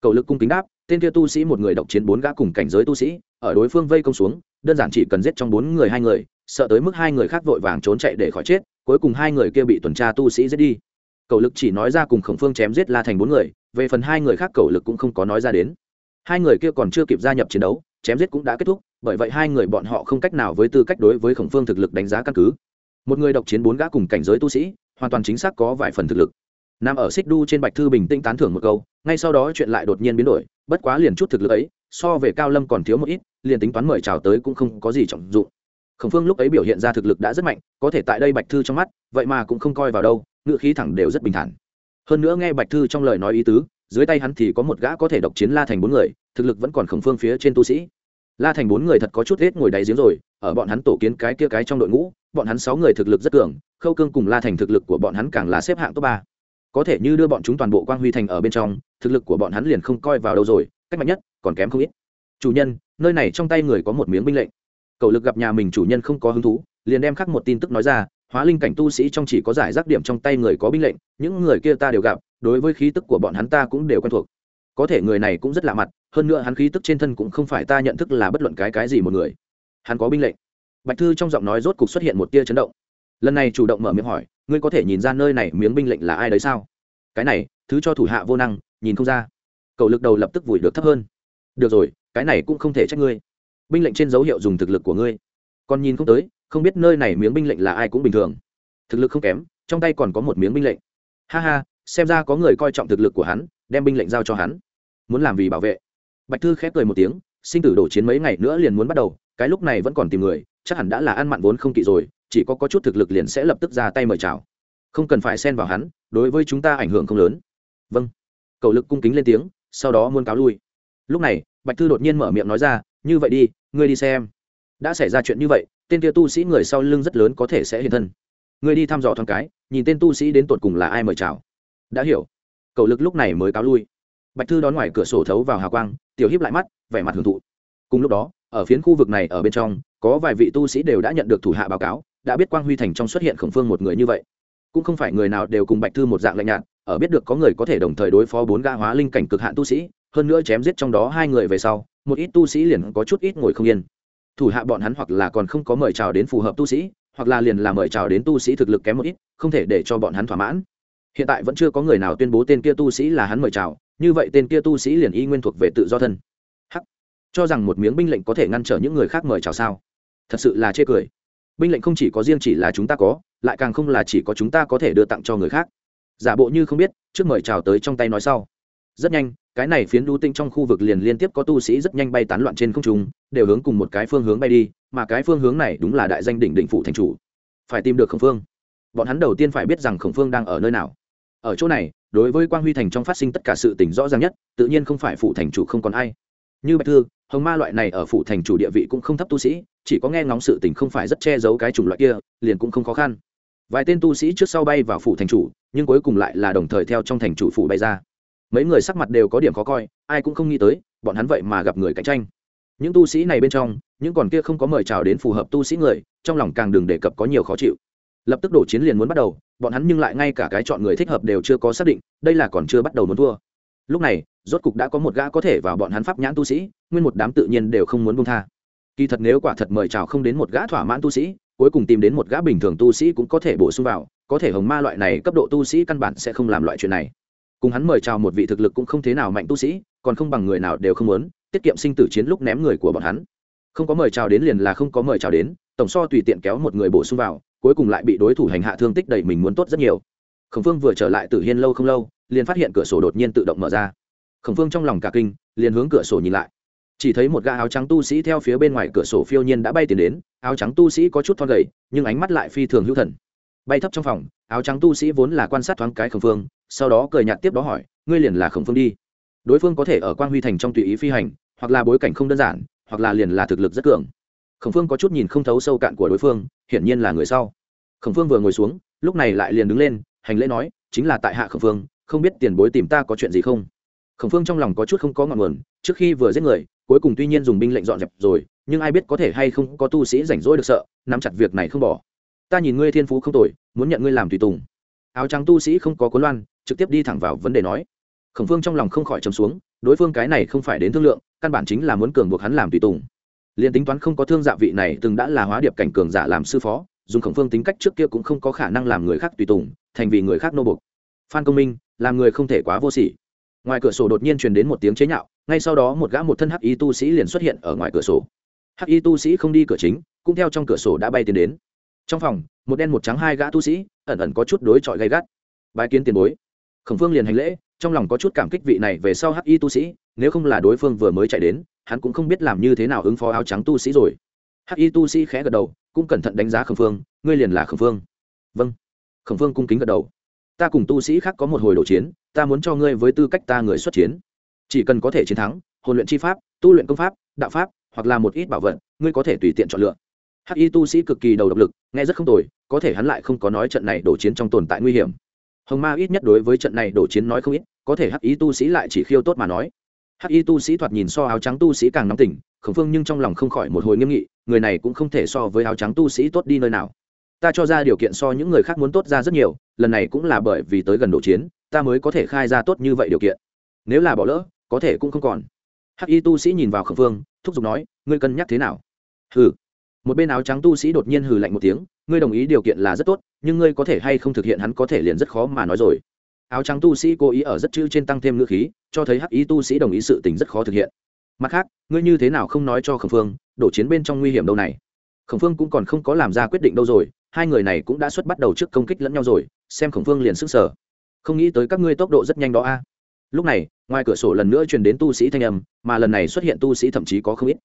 Cầu lực cung kính đáp, tên kia tu sĩ một người độc chiến bốn gã cùng cảnh giới tu sĩ, ở đối phương vây công xuống, đơn giản chỉ cần giết trong bốn người hai người, sợ tới mức hai người khác vội vàng trốn chạy để khỏi chết, cuối cùng hai người kia bị tuần tra tu sĩ giết đi. Cầu lực chỉ nói ra cùng khổng phương chém giết la thành bốn người, về phần hai người khác cầu lực cũng không có nói ra đến hai người kia còn chưa kịp gia nhập chiến đấu, chém giết cũng đã kết thúc, bởi vậy hai người bọn họ không cách nào với tư cách đối với khổng phương thực lực đánh giá căn cứ. Một người độc chiến bốn gã cùng cảnh giới tu sĩ, hoàn toàn chính xác có vài phần thực lực. Nằm ở xích đu trên bạch thư bình tĩnh tán thưởng một câu, ngay sau đó chuyện lại đột nhiên biến đổi, bất quá liền chút thực lực ấy, so về cao lâm còn thiếu một ít, liền tính toán mời chào tới cũng không có gì trọng dụng. Khổng phương lúc ấy biểu hiện ra thực lực đã rất mạnh, có thể tại đây bạch thư trong mắt, vậy mà cũng không coi vào đâu ngựa khí thẳng đều rất bình thản. Hơn nữa nghe bạch thư trong lời nói ý tứ dưới tay hắn thì có một gã có thể độc chiến la thành bốn người, thực lực vẫn còn khổng phương phía trên tu sĩ. La thành bốn người thật có chút hết ngồi đáy giếng rồi, ở bọn hắn tổ kiến cái kia cái trong đội ngũ, bọn hắn sáu người thực lực rất cường, khâu cương cùng la thành thực lực của bọn hắn càng là xếp hạng top ba. Có thể như đưa bọn chúng toàn bộ quang huy thành ở bên trong, thực lực của bọn hắn liền không coi vào đâu rồi, cách mạnh nhất còn kém không ít. Chủ nhân, nơi này trong tay người có một miếng binh lệnh. Cậu lực gặp nhà mình chủ nhân không có hứng thú, liền đem khắc một tin tức nói ra hóa linh cảnh tu sĩ trong chỉ có giải rác điểm trong tay người có binh lệnh, những người kia ta đều gặp, đối với khí tức của bọn hắn ta cũng đều quen thuộc. Có thể người này cũng rất lạ mặt, hơn nữa hắn khí tức trên thân cũng không phải ta nhận thức là bất luận cái cái gì một người. Hắn có binh lệnh. Bạch thư trong giọng nói rốt cục xuất hiện một tia chấn động. Lần này chủ động mở miệng hỏi, ngươi có thể nhìn ra nơi này miếng binh lệnh là ai đấy sao? Cái này, thứ cho thủ hạ vô năng, nhìn không ra. Cậu lực đầu lập tức vùi được thấp hơn. Được rồi, cái này cũng không thể trách ngươi. Binh lệnh trên dấu hiệu dùng thực lực của ngươi. Còn nhìn không tới không biết nơi này miếng binh lệnh là ai cũng bình thường. Thực lực không kém, trong tay còn có một miếng binh lệnh. Ha ha, xem ra có người coi trọng thực lực của hắn, đem binh lệnh giao cho hắn. Muốn làm vì bảo vệ. Bạch thư khép cười một tiếng, sinh tử đổ chiến mấy ngày nữa liền muốn bắt đầu, cái lúc này vẫn còn tìm người, chắc hẳn đã là ăn mặn vốn không kỵ rồi, chỉ có có chút thực lực liền sẽ lập tức ra tay mời chào. Không cần phải xen vào hắn, đối với chúng ta ảnh hưởng không lớn. Vâng. Cầu lực cung kính lên tiếng, sau đó muốn cáo lui. Lúc này, bạch thư đột nhiên mở miệng nói ra, như vậy đi, ngươi đi xem. Đã xảy ra chuyện như vậy tên kia tu sĩ người sau lưng rất lớn có thể sẽ hiện thân. Người đi thăm dò thoáng cái, nhìn tên tu sĩ đến tột cùng là ai mời chào. Đã hiểu. Cậu lực lúc này mới cáo lui. Bạch thư đón ngoài cửa sổ thấu vào hào quang, tiểu hiếp lại mắt, vẻ mặt hưởng thụ. Cùng lúc đó, ở phiến khu vực này ở bên trong, có vài vị tu sĩ đều đã nhận được thủ hạ báo cáo, đã biết quang huy thành trong xuất hiện khổng phương một người như vậy. Cũng không phải người nào đều cùng bạch thư một dạng lạnh nhạt, ở biết được có người có thể đồng thời đối phó bốn gã hóa linh cảnh cực hạn tu sĩ, hơn nữa chém giết trong đó hai người về sau, một ít tu sĩ liền có chút ít ngồi không yên thủ hạ bọn hắn hoặc là còn không có mời chào đến phù hợp tu sĩ, hoặc là liền là mời chào đến tu sĩ thực lực kém một ít, không thể để cho bọn hắn thỏa mãn. Hiện tại vẫn chưa có người nào tuyên bố tên kia tu sĩ là hắn mời chào, như vậy tên kia tu sĩ liền y nguyên thuộc về tự do thân. Hắc. Cho rằng một miếng binh lệnh có thể ngăn trở những người khác mời chào sao? Thật sự là chê cười. Binh lệnh không chỉ có riêng chỉ là chúng ta có, lại càng không là chỉ có chúng ta có thể đưa tặng cho người khác. Giả bộ như không biết, trước mời chào tới trong tay nói sau. Rất nhanh cái này phiến đu tinh trong khu vực liền liên tiếp có tu sĩ rất nhanh bay tán loạn trên không trung, đều hướng cùng một cái phương hướng bay đi, mà cái phương hướng này đúng là đại danh đỉnh định phụ thành chủ. Phải tìm được khổng phương. Bọn hắn đầu tiên phải biết rằng khổng phương đang ở nơi nào. Ở chỗ này, đối với quang huy thành trong phát sinh tất cả sự tỉnh rõ ràng nhất, tự nhiên không phải phụ thành chủ không còn ai. Như bạch thư, hồng ma loại này ở phụ thành chủ địa vị cũng không thấp tu sĩ, chỉ có nghe ngóng sự tình không phải rất che giấu cái chủng loại kia, liền cũng không khó khăn. Vài tên tu sĩ trước sau bay vào phủ thành chủ, nhưng cuối cùng lại là đồng thời theo trong thành chủ phủ bay ra mấy người sắc mặt đều có điểm khó coi, ai cũng không nghĩ tới, bọn hắn vậy mà gặp người cạnh tranh. Những tu sĩ này bên trong, những còn kia không có mời chào đến phù hợp tu sĩ người, trong lòng càng đừng đề cập có nhiều khó chịu. Lập tức đổ chiến liền muốn bắt đầu, bọn hắn nhưng lại ngay cả cái chọn người thích hợp đều chưa có xác định, đây là còn chưa bắt đầu muốn thua. Lúc này, rốt cục đã có một gã có thể vào bọn hắn pháp nhãn tu sĩ, nguyên một đám tự nhiên đều không muốn buông tha. Kỳ thật nếu quả thật mời chào không đến một gã thỏa mãn tu sĩ, cuối cùng tìm đến một gã bình thường tu sĩ cũng có thể bổ sung vào, có thể hồng ma loại này cấp độ tu sĩ căn bản sẽ không làm loại chuyện này cùng hắn mời chào một vị thực lực cũng không thế nào mạnh tu sĩ, còn không bằng người nào đều không muốn, tiết kiệm sinh tử chiến lúc ném người của bọn hắn. Không có mời chào đến liền là không có mời chào đến, tổng so tùy tiện kéo một người bổ sung vào, cuối cùng lại bị đối thủ hành hạ thương tích đầy mình muốn tốt rất nhiều. Khổng phương vừa trở lại tử hiên lâu không lâu, liền phát hiện cửa sổ đột nhiên tự động mở ra. Khổng phương trong lòng cả kinh, liền hướng cửa sổ nhìn lại. Chỉ thấy một gã áo trắng tu sĩ theo phía bên ngoài cửa sổ phiêu nhiên đã bay tiến đến, áo trắng tu sĩ có chút thon gầy, nhưng ánh mắt lại phi thường hữu thần. Bay thấp trong phòng, áo trắng tu sĩ vốn là quan sát thoáng cái khổng phương sau đó cười nhạt tiếp đó hỏi, ngươi liền là khổng phương đi. Đối phương có thể ở quan huy thành trong tùy ý phi hành, hoặc là bối cảnh không đơn giản, hoặc là liền là thực lực rất cường. Khổng phương có chút nhìn không thấu sâu cạn của đối phương, hiển nhiên là người sau. Khổng phương vừa ngồi xuống, lúc này lại liền đứng lên, hành lễ nói, chính là tại hạ khổng phương, không biết tiền bối tìm ta có chuyện gì không? Khổng phương trong lòng có chút không có ngọn nguồn, trước khi vừa giết người, cuối cùng tuy nhiên dùng binh lệnh dọn dẹp rồi, nhưng ai biết có thể hay không có tu sĩ rảnh rỗi được sợ, nắm chặt việc này không bỏ. Ta nhìn ngươi thiên phú không tội muốn nhận ngươi làm tùy tùng. Áo trắng tu sĩ không có cuốn loan trực tiếp đi thẳng vào vấn đề nói. Khổng phương trong lòng không khỏi trầm xuống, đối phương cái này không phải đến thương lượng, căn bản chính là muốn cường buộc hắn làm tùy tùng. Liền tính toán không có thương dạ vị này, từng đã là hóa điệp cảnh cường giả làm sư phó, dùng khổng phương tính cách trước kia cũng không có khả năng làm người khác tùy tùng, thành vì người khác nô bục phan công minh, làm người không thể quá vô sỉ. Ngoài cửa sổ đột nhiên truyền đến một tiếng chế nhạo, ngay sau đó một gã một thân hắc y tu sĩ liền xuất hiện ở ngoài cửa sổ. Hắc y tu sĩ không đi cửa chính, cũng theo trong cửa sổ đã bay tiến đến. Trong phòng, một đen một trắng hai gã tu sĩ, ẩn ẩn có chút đối chọi gay gắt. Bài kiến tiền bối khổng phương liền hành lễ, trong lòng có chút cảm kích vị này về sau hắc y tu sĩ, nếu không là đối phương vừa mới chạy đến, hắn cũng không biết làm như thế nào ứng phó áo trắng tu sĩ rồi. Hắc y tu sĩ khẽ gật đầu, cũng cẩn thận đánh giá khổng phương, ngươi liền là khổng phương. Vâng. Khổng phương cung kính gật đầu. Ta cùng tu sĩ khác có một hồi đổ chiến, ta muốn cho ngươi với tư cách ta người xuất chiến. Chỉ cần có thể chiến thắng, hồn luyện chi pháp, tu luyện công pháp, đạo pháp, hoặc là một ít bảo vật, ngươi có thể tùy tiện chọn lựa. Hắc y tu sĩ cực kỳ đầu độc lực, nghe rất không tồi, có thể hắn lại không có nói trận này đổ chiến trong tồn tại nguy hiểm hồng ma ít nhất đối với trận này đổ chiến nói không ít, có thể hắc y tu sĩ lại chỉ khiêu tốt mà nói. Hắc y tu sĩ thoạt nhìn so áo trắng tu sĩ càng nóng tỉnh khổng phương nhưng trong lòng không khỏi một hồi nghiêm nghị, người này cũng không thể so với áo trắng tu sĩ tốt đi nơi nào. Ta cho ra điều kiện so những người khác muốn tốt ra rất nhiều, lần này cũng là bởi vì tới gần đổ chiến, ta mới có thể khai ra tốt như vậy điều kiện. Nếu là bỏ lỡ, có thể cũng không còn. Hắc y tu sĩ nhìn vào khẩn phương, thúc giục nói, ngươi cân nhắc thế nào? Hừ một bên áo trắng tu sĩ đột nhiên hừ lạnh một tiếng, ngươi đồng ý điều kiện là rất tốt, nhưng ngươi có thể hay không thực hiện hắn có thể liền rất khó mà nói rồi. Áo trắng tu sĩ cố ý ở rất chữ trên tăng thêm ngữ khí, cho thấy hắc ý tu sĩ đồng ý sự tình rất khó thực hiện. Mặt khác, ngươi như thế nào không nói cho khẩn phương, đổ chiến bên trong nguy hiểm đâu này? Khẩn phương cũng còn không có làm ra quyết định đâu rồi, hai người này cũng đã xuất bắt đầu trước công kích lẫn nhau rồi, xem khẩn phương liền sức sở không nghĩ tới các ngươi tốc độ rất nhanh đó a. Lúc này, ngoài cửa sổ lần nữa truyền đến tu sĩ thanh âm, mà lần này xuất hiện tu sĩ thậm chí có không ít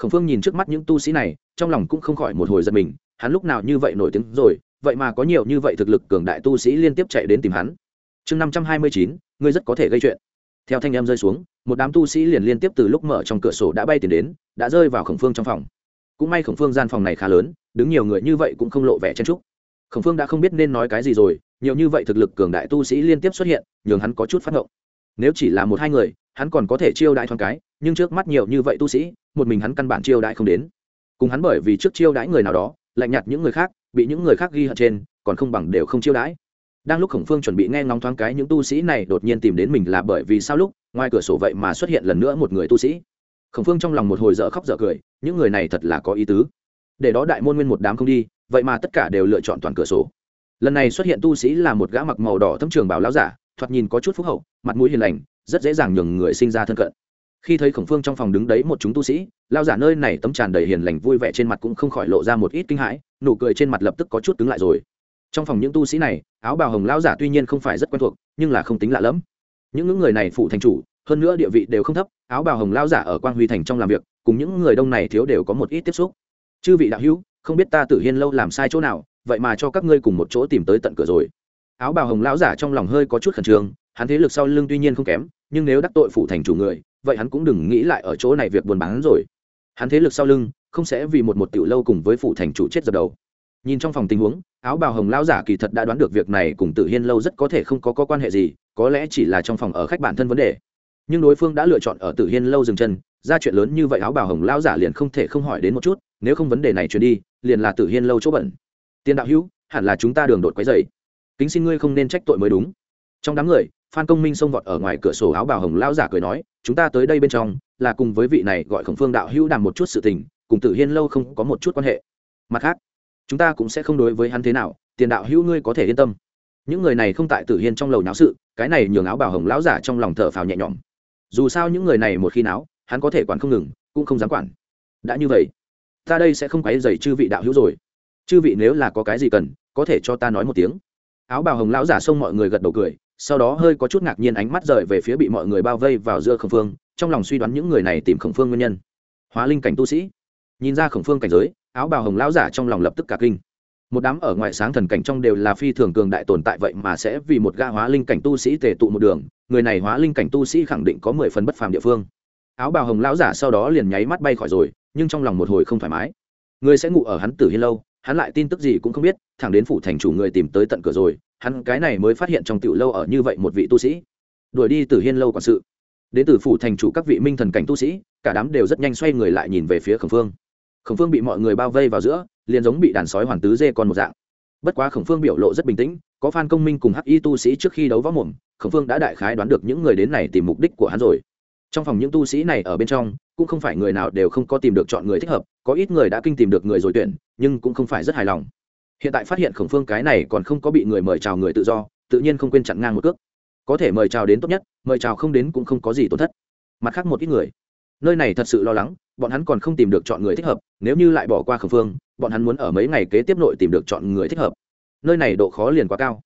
khổng phương nhìn trước mắt những tu sĩ này, trong lòng cũng không khỏi một hồi giật mình, hắn lúc nào như vậy nổi tiếng rồi, vậy mà có nhiều như vậy thực lực cường đại tu sĩ liên tiếp chạy đến tìm hắn. Chương năm trăm hai mươi chín, ngươi rất có thể gây chuyện. Theo thanh âm rơi xuống, một đám tu sĩ liền liên tiếp từ lúc mở trong cửa sổ đã bay tiền đến, đã rơi vào khổng phương trong phòng. Cũng may khổng phương gian phòng này khá lớn, đứng nhiều người như vậy cũng không lộ vẻ chen trúc khổng phương đã không biết nên nói cái gì rồi, nhiều như vậy thực lực cường đại tu sĩ liên tiếp xuất hiện, nhường hắn có chút phát ngộng. Nếu chỉ là một hai người, hắn còn có thể chiêu đãi thoáng cái, nhưng trước mắt nhiều như vậy tu sĩ một mình hắn căn bản chiêu đãi không đến. Cùng hắn bởi vì trước chiêu đãi người nào đó, lạnh nhạt những người khác, bị những người khác ghi hận trên, còn không bằng đều không chiêu đãi. Đang lúc khổng phương chuẩn bị nghe ngóng thoáng cái, những tu sĩ này đột nhiên tìm đến mình là bởi vì sao lúc, ngoài cửa sổ vậy mà xuất hiện lần nữa một người tu sĩ. Khổng phương trong lòng một hồi dở khóc dở cười, những người này thật là có ý tứ. Để đó đại môn nguyên một đám không đi, vậy mà tất cả đều lựa chọn toàn cửa sổ. Lần này xuất hiện tu sĩ là một gã mặc màu đỏ thâm trường bảo lão giả, thoạt nhìn có chút phúc hậu, mặt mũi hiền lành, rất dễ dàng nhường người sinh ra thân cận khi thấy khổng phương trong phòng đứng đấy một chúng tu sĩ, lao giả nơi này tấm tràn đầy hiền lành vui vẻ trên mặt cũng không khỏi lộ ra một ít kinh hãi, nụ cười trên mặt lập tức có chút cứng lại rồi. Trong phòng những tu sĩ này, áo bào hồng lao giả tuy nhiên không phải rất quen thuộc, nhưng là không tính lạ lẫm. Những người này phụ thành chủ, hơn nữa địa vị đều không thấp, áo bào hồng lao giả ở quang huy thành trong làm việc, cùng những người đông này thiếu đều có một ít tiếp xúc. Chư vị đạo hữu, không biết ta tử hiên lâu làm sai chỗ nào, vậy mà cho các ngươi cùng một chỗ tìm tới tận cửa rồi. Áo bào hồng lão giả trong lòng hơi có chút khẩn trương, hắn thế lực sau lưng tuy nhiên không kém, nhưng nếu đắc tội phủ thành chủ người vậy hắn cũng đừng nghĩ lại ở chỗ này việc buồn bán rồi. Hắn thế lực sau lưng không sẽ vì một một tiểu lâu cùng với phụ thành chủ chết dập đầu. Nhìn trong phòng tình huống áo bào hồng lão giả kỳ thật đã đoán được việc này cùng tử hiên lâu rất có thể không có, có quan hệ gì có lẽ chỉ là trong phòng ở khách bản thân vấn đề. Nhưng đối phương đã lựa chọn ở tử hiên lâu dừng chân ra chuyện lớn như vậy áo bào hồng lão giả liền không thể không hỏi đến một chút nếu không vấn đề này chuyển đi liền là tử hiên lâu chỗ bẩn. Tiền đạo hữu hẳn là chúng ta đường đột quấy dày kính xin ngươi không nên trách tội mới đúng. Trong đám người phan công minh xông vọt ở ngoài cửa sổ áo bào hồng lão giả cười nói, chúng ta tới đây bên trong, là cùng với vị này gọi khổng phương đạo hữu đàm một chút sự tình, cùng tử hiên lâu không có một chút quan hệ. Mặt khác, chúng ta cũng sẽ không đối với hắn thế nào, tiền đạo hữu ngươi có thể yên tâm. Những người này không tại tử hiên trong lầu náo sự, cái này nhường áo bào hồng lão giả trong lòng thở phào nhẹ nhõm. Dù sao những người này một khi náo, hắn có thể quản không ngừng, cũng không dám quản. Đã như vậy, ta đây sẽ không quấy dày chư vị đạo hữu rồi. Chư vị nếu là có cái gì cần, có thể cho ta nói một tiếng. Áo bào hồng lão giả xông mọi người gật đầu cười sau đó hơi có chút ngạc nhiên ánh mắt rời về phía bị mọi người bao vây vào giữa khổng phương, trong lòng suy đoán những người này tìm khổng phương nguyên nhân. Hóa linh cảnh tu sĩ. Nhìn ra khổng phương cảnh giới, áo bào hồng lão giả trong lòng lập tức cả kinh. Một đám ở ngoại sáng thần cảnh trong đều là phi thường cường đại tồn tại vậy mà sẽ vì một ga hóa linh cảnh tu sĩ tề tụ một đường, người này hóa linh cảnh tu sĩ khẳng định có mười phần bất phàm địa phương. Áo bào hồng lão giả sau đó liền nháy mắt bay khỏi rồi, nhưng trong lòng một hồi không thoải mái. Người sẽ ngủ ở hắn tử hiên lâu, hắn lại tin tức gì cũng không biết, thẳng đến phủ thành chủ người tìm tới tận cửa rồi hắn cái này mới phát hiện trong tiểu lâu ở như vậy một vị tu sĩ. Đuổi đi từ hiên lâu quản sự. Đến từ phủ thành chủ các vị minh thần cảnh tu sĩ, cả đám đều rất nhanh xoay người lại nhìn về phía khổng phương. Khổng phương bị mọi người bao vây vào giữa, liền giống bị đàn sói hoàn tứ dê con một dạng. Bất quá khổng phương biểu lộ rất bình tĩnh, có phan công minh cùng hắc y tu sĩ trước khi đấu võ mồm, khổng phương đã đại khái đoán được những người đến này tìm mục đích của hắn rồi. Trong phòng những tu sĩ này ở bên trong, cũng không phải người nào đều không có tìm được chọn người thích hợp, có ít người đã kinh tìm được người rồi tuyển, nhưng cũng không phải rất hài lòng hiện tại phát hiện khổng phương cái này còn không có bị người mời chào người tự do, tự nhiên không quên chặn ngang một cước. Có thể mời chào đến tốt nhất, mời chào không đến cũng không có gì tổn thất. Mặt khác một ít người. Nơi này thật sự lo lắng, bọn hắn còn không tìm được chọn người thích hợp, nếu như lại bỏ qua khổng phương, bọn hắn muốn ở mấy ngày kế tiếp nội tìm được chọn người thích hợp. Nơi này độ khó liền quá cao.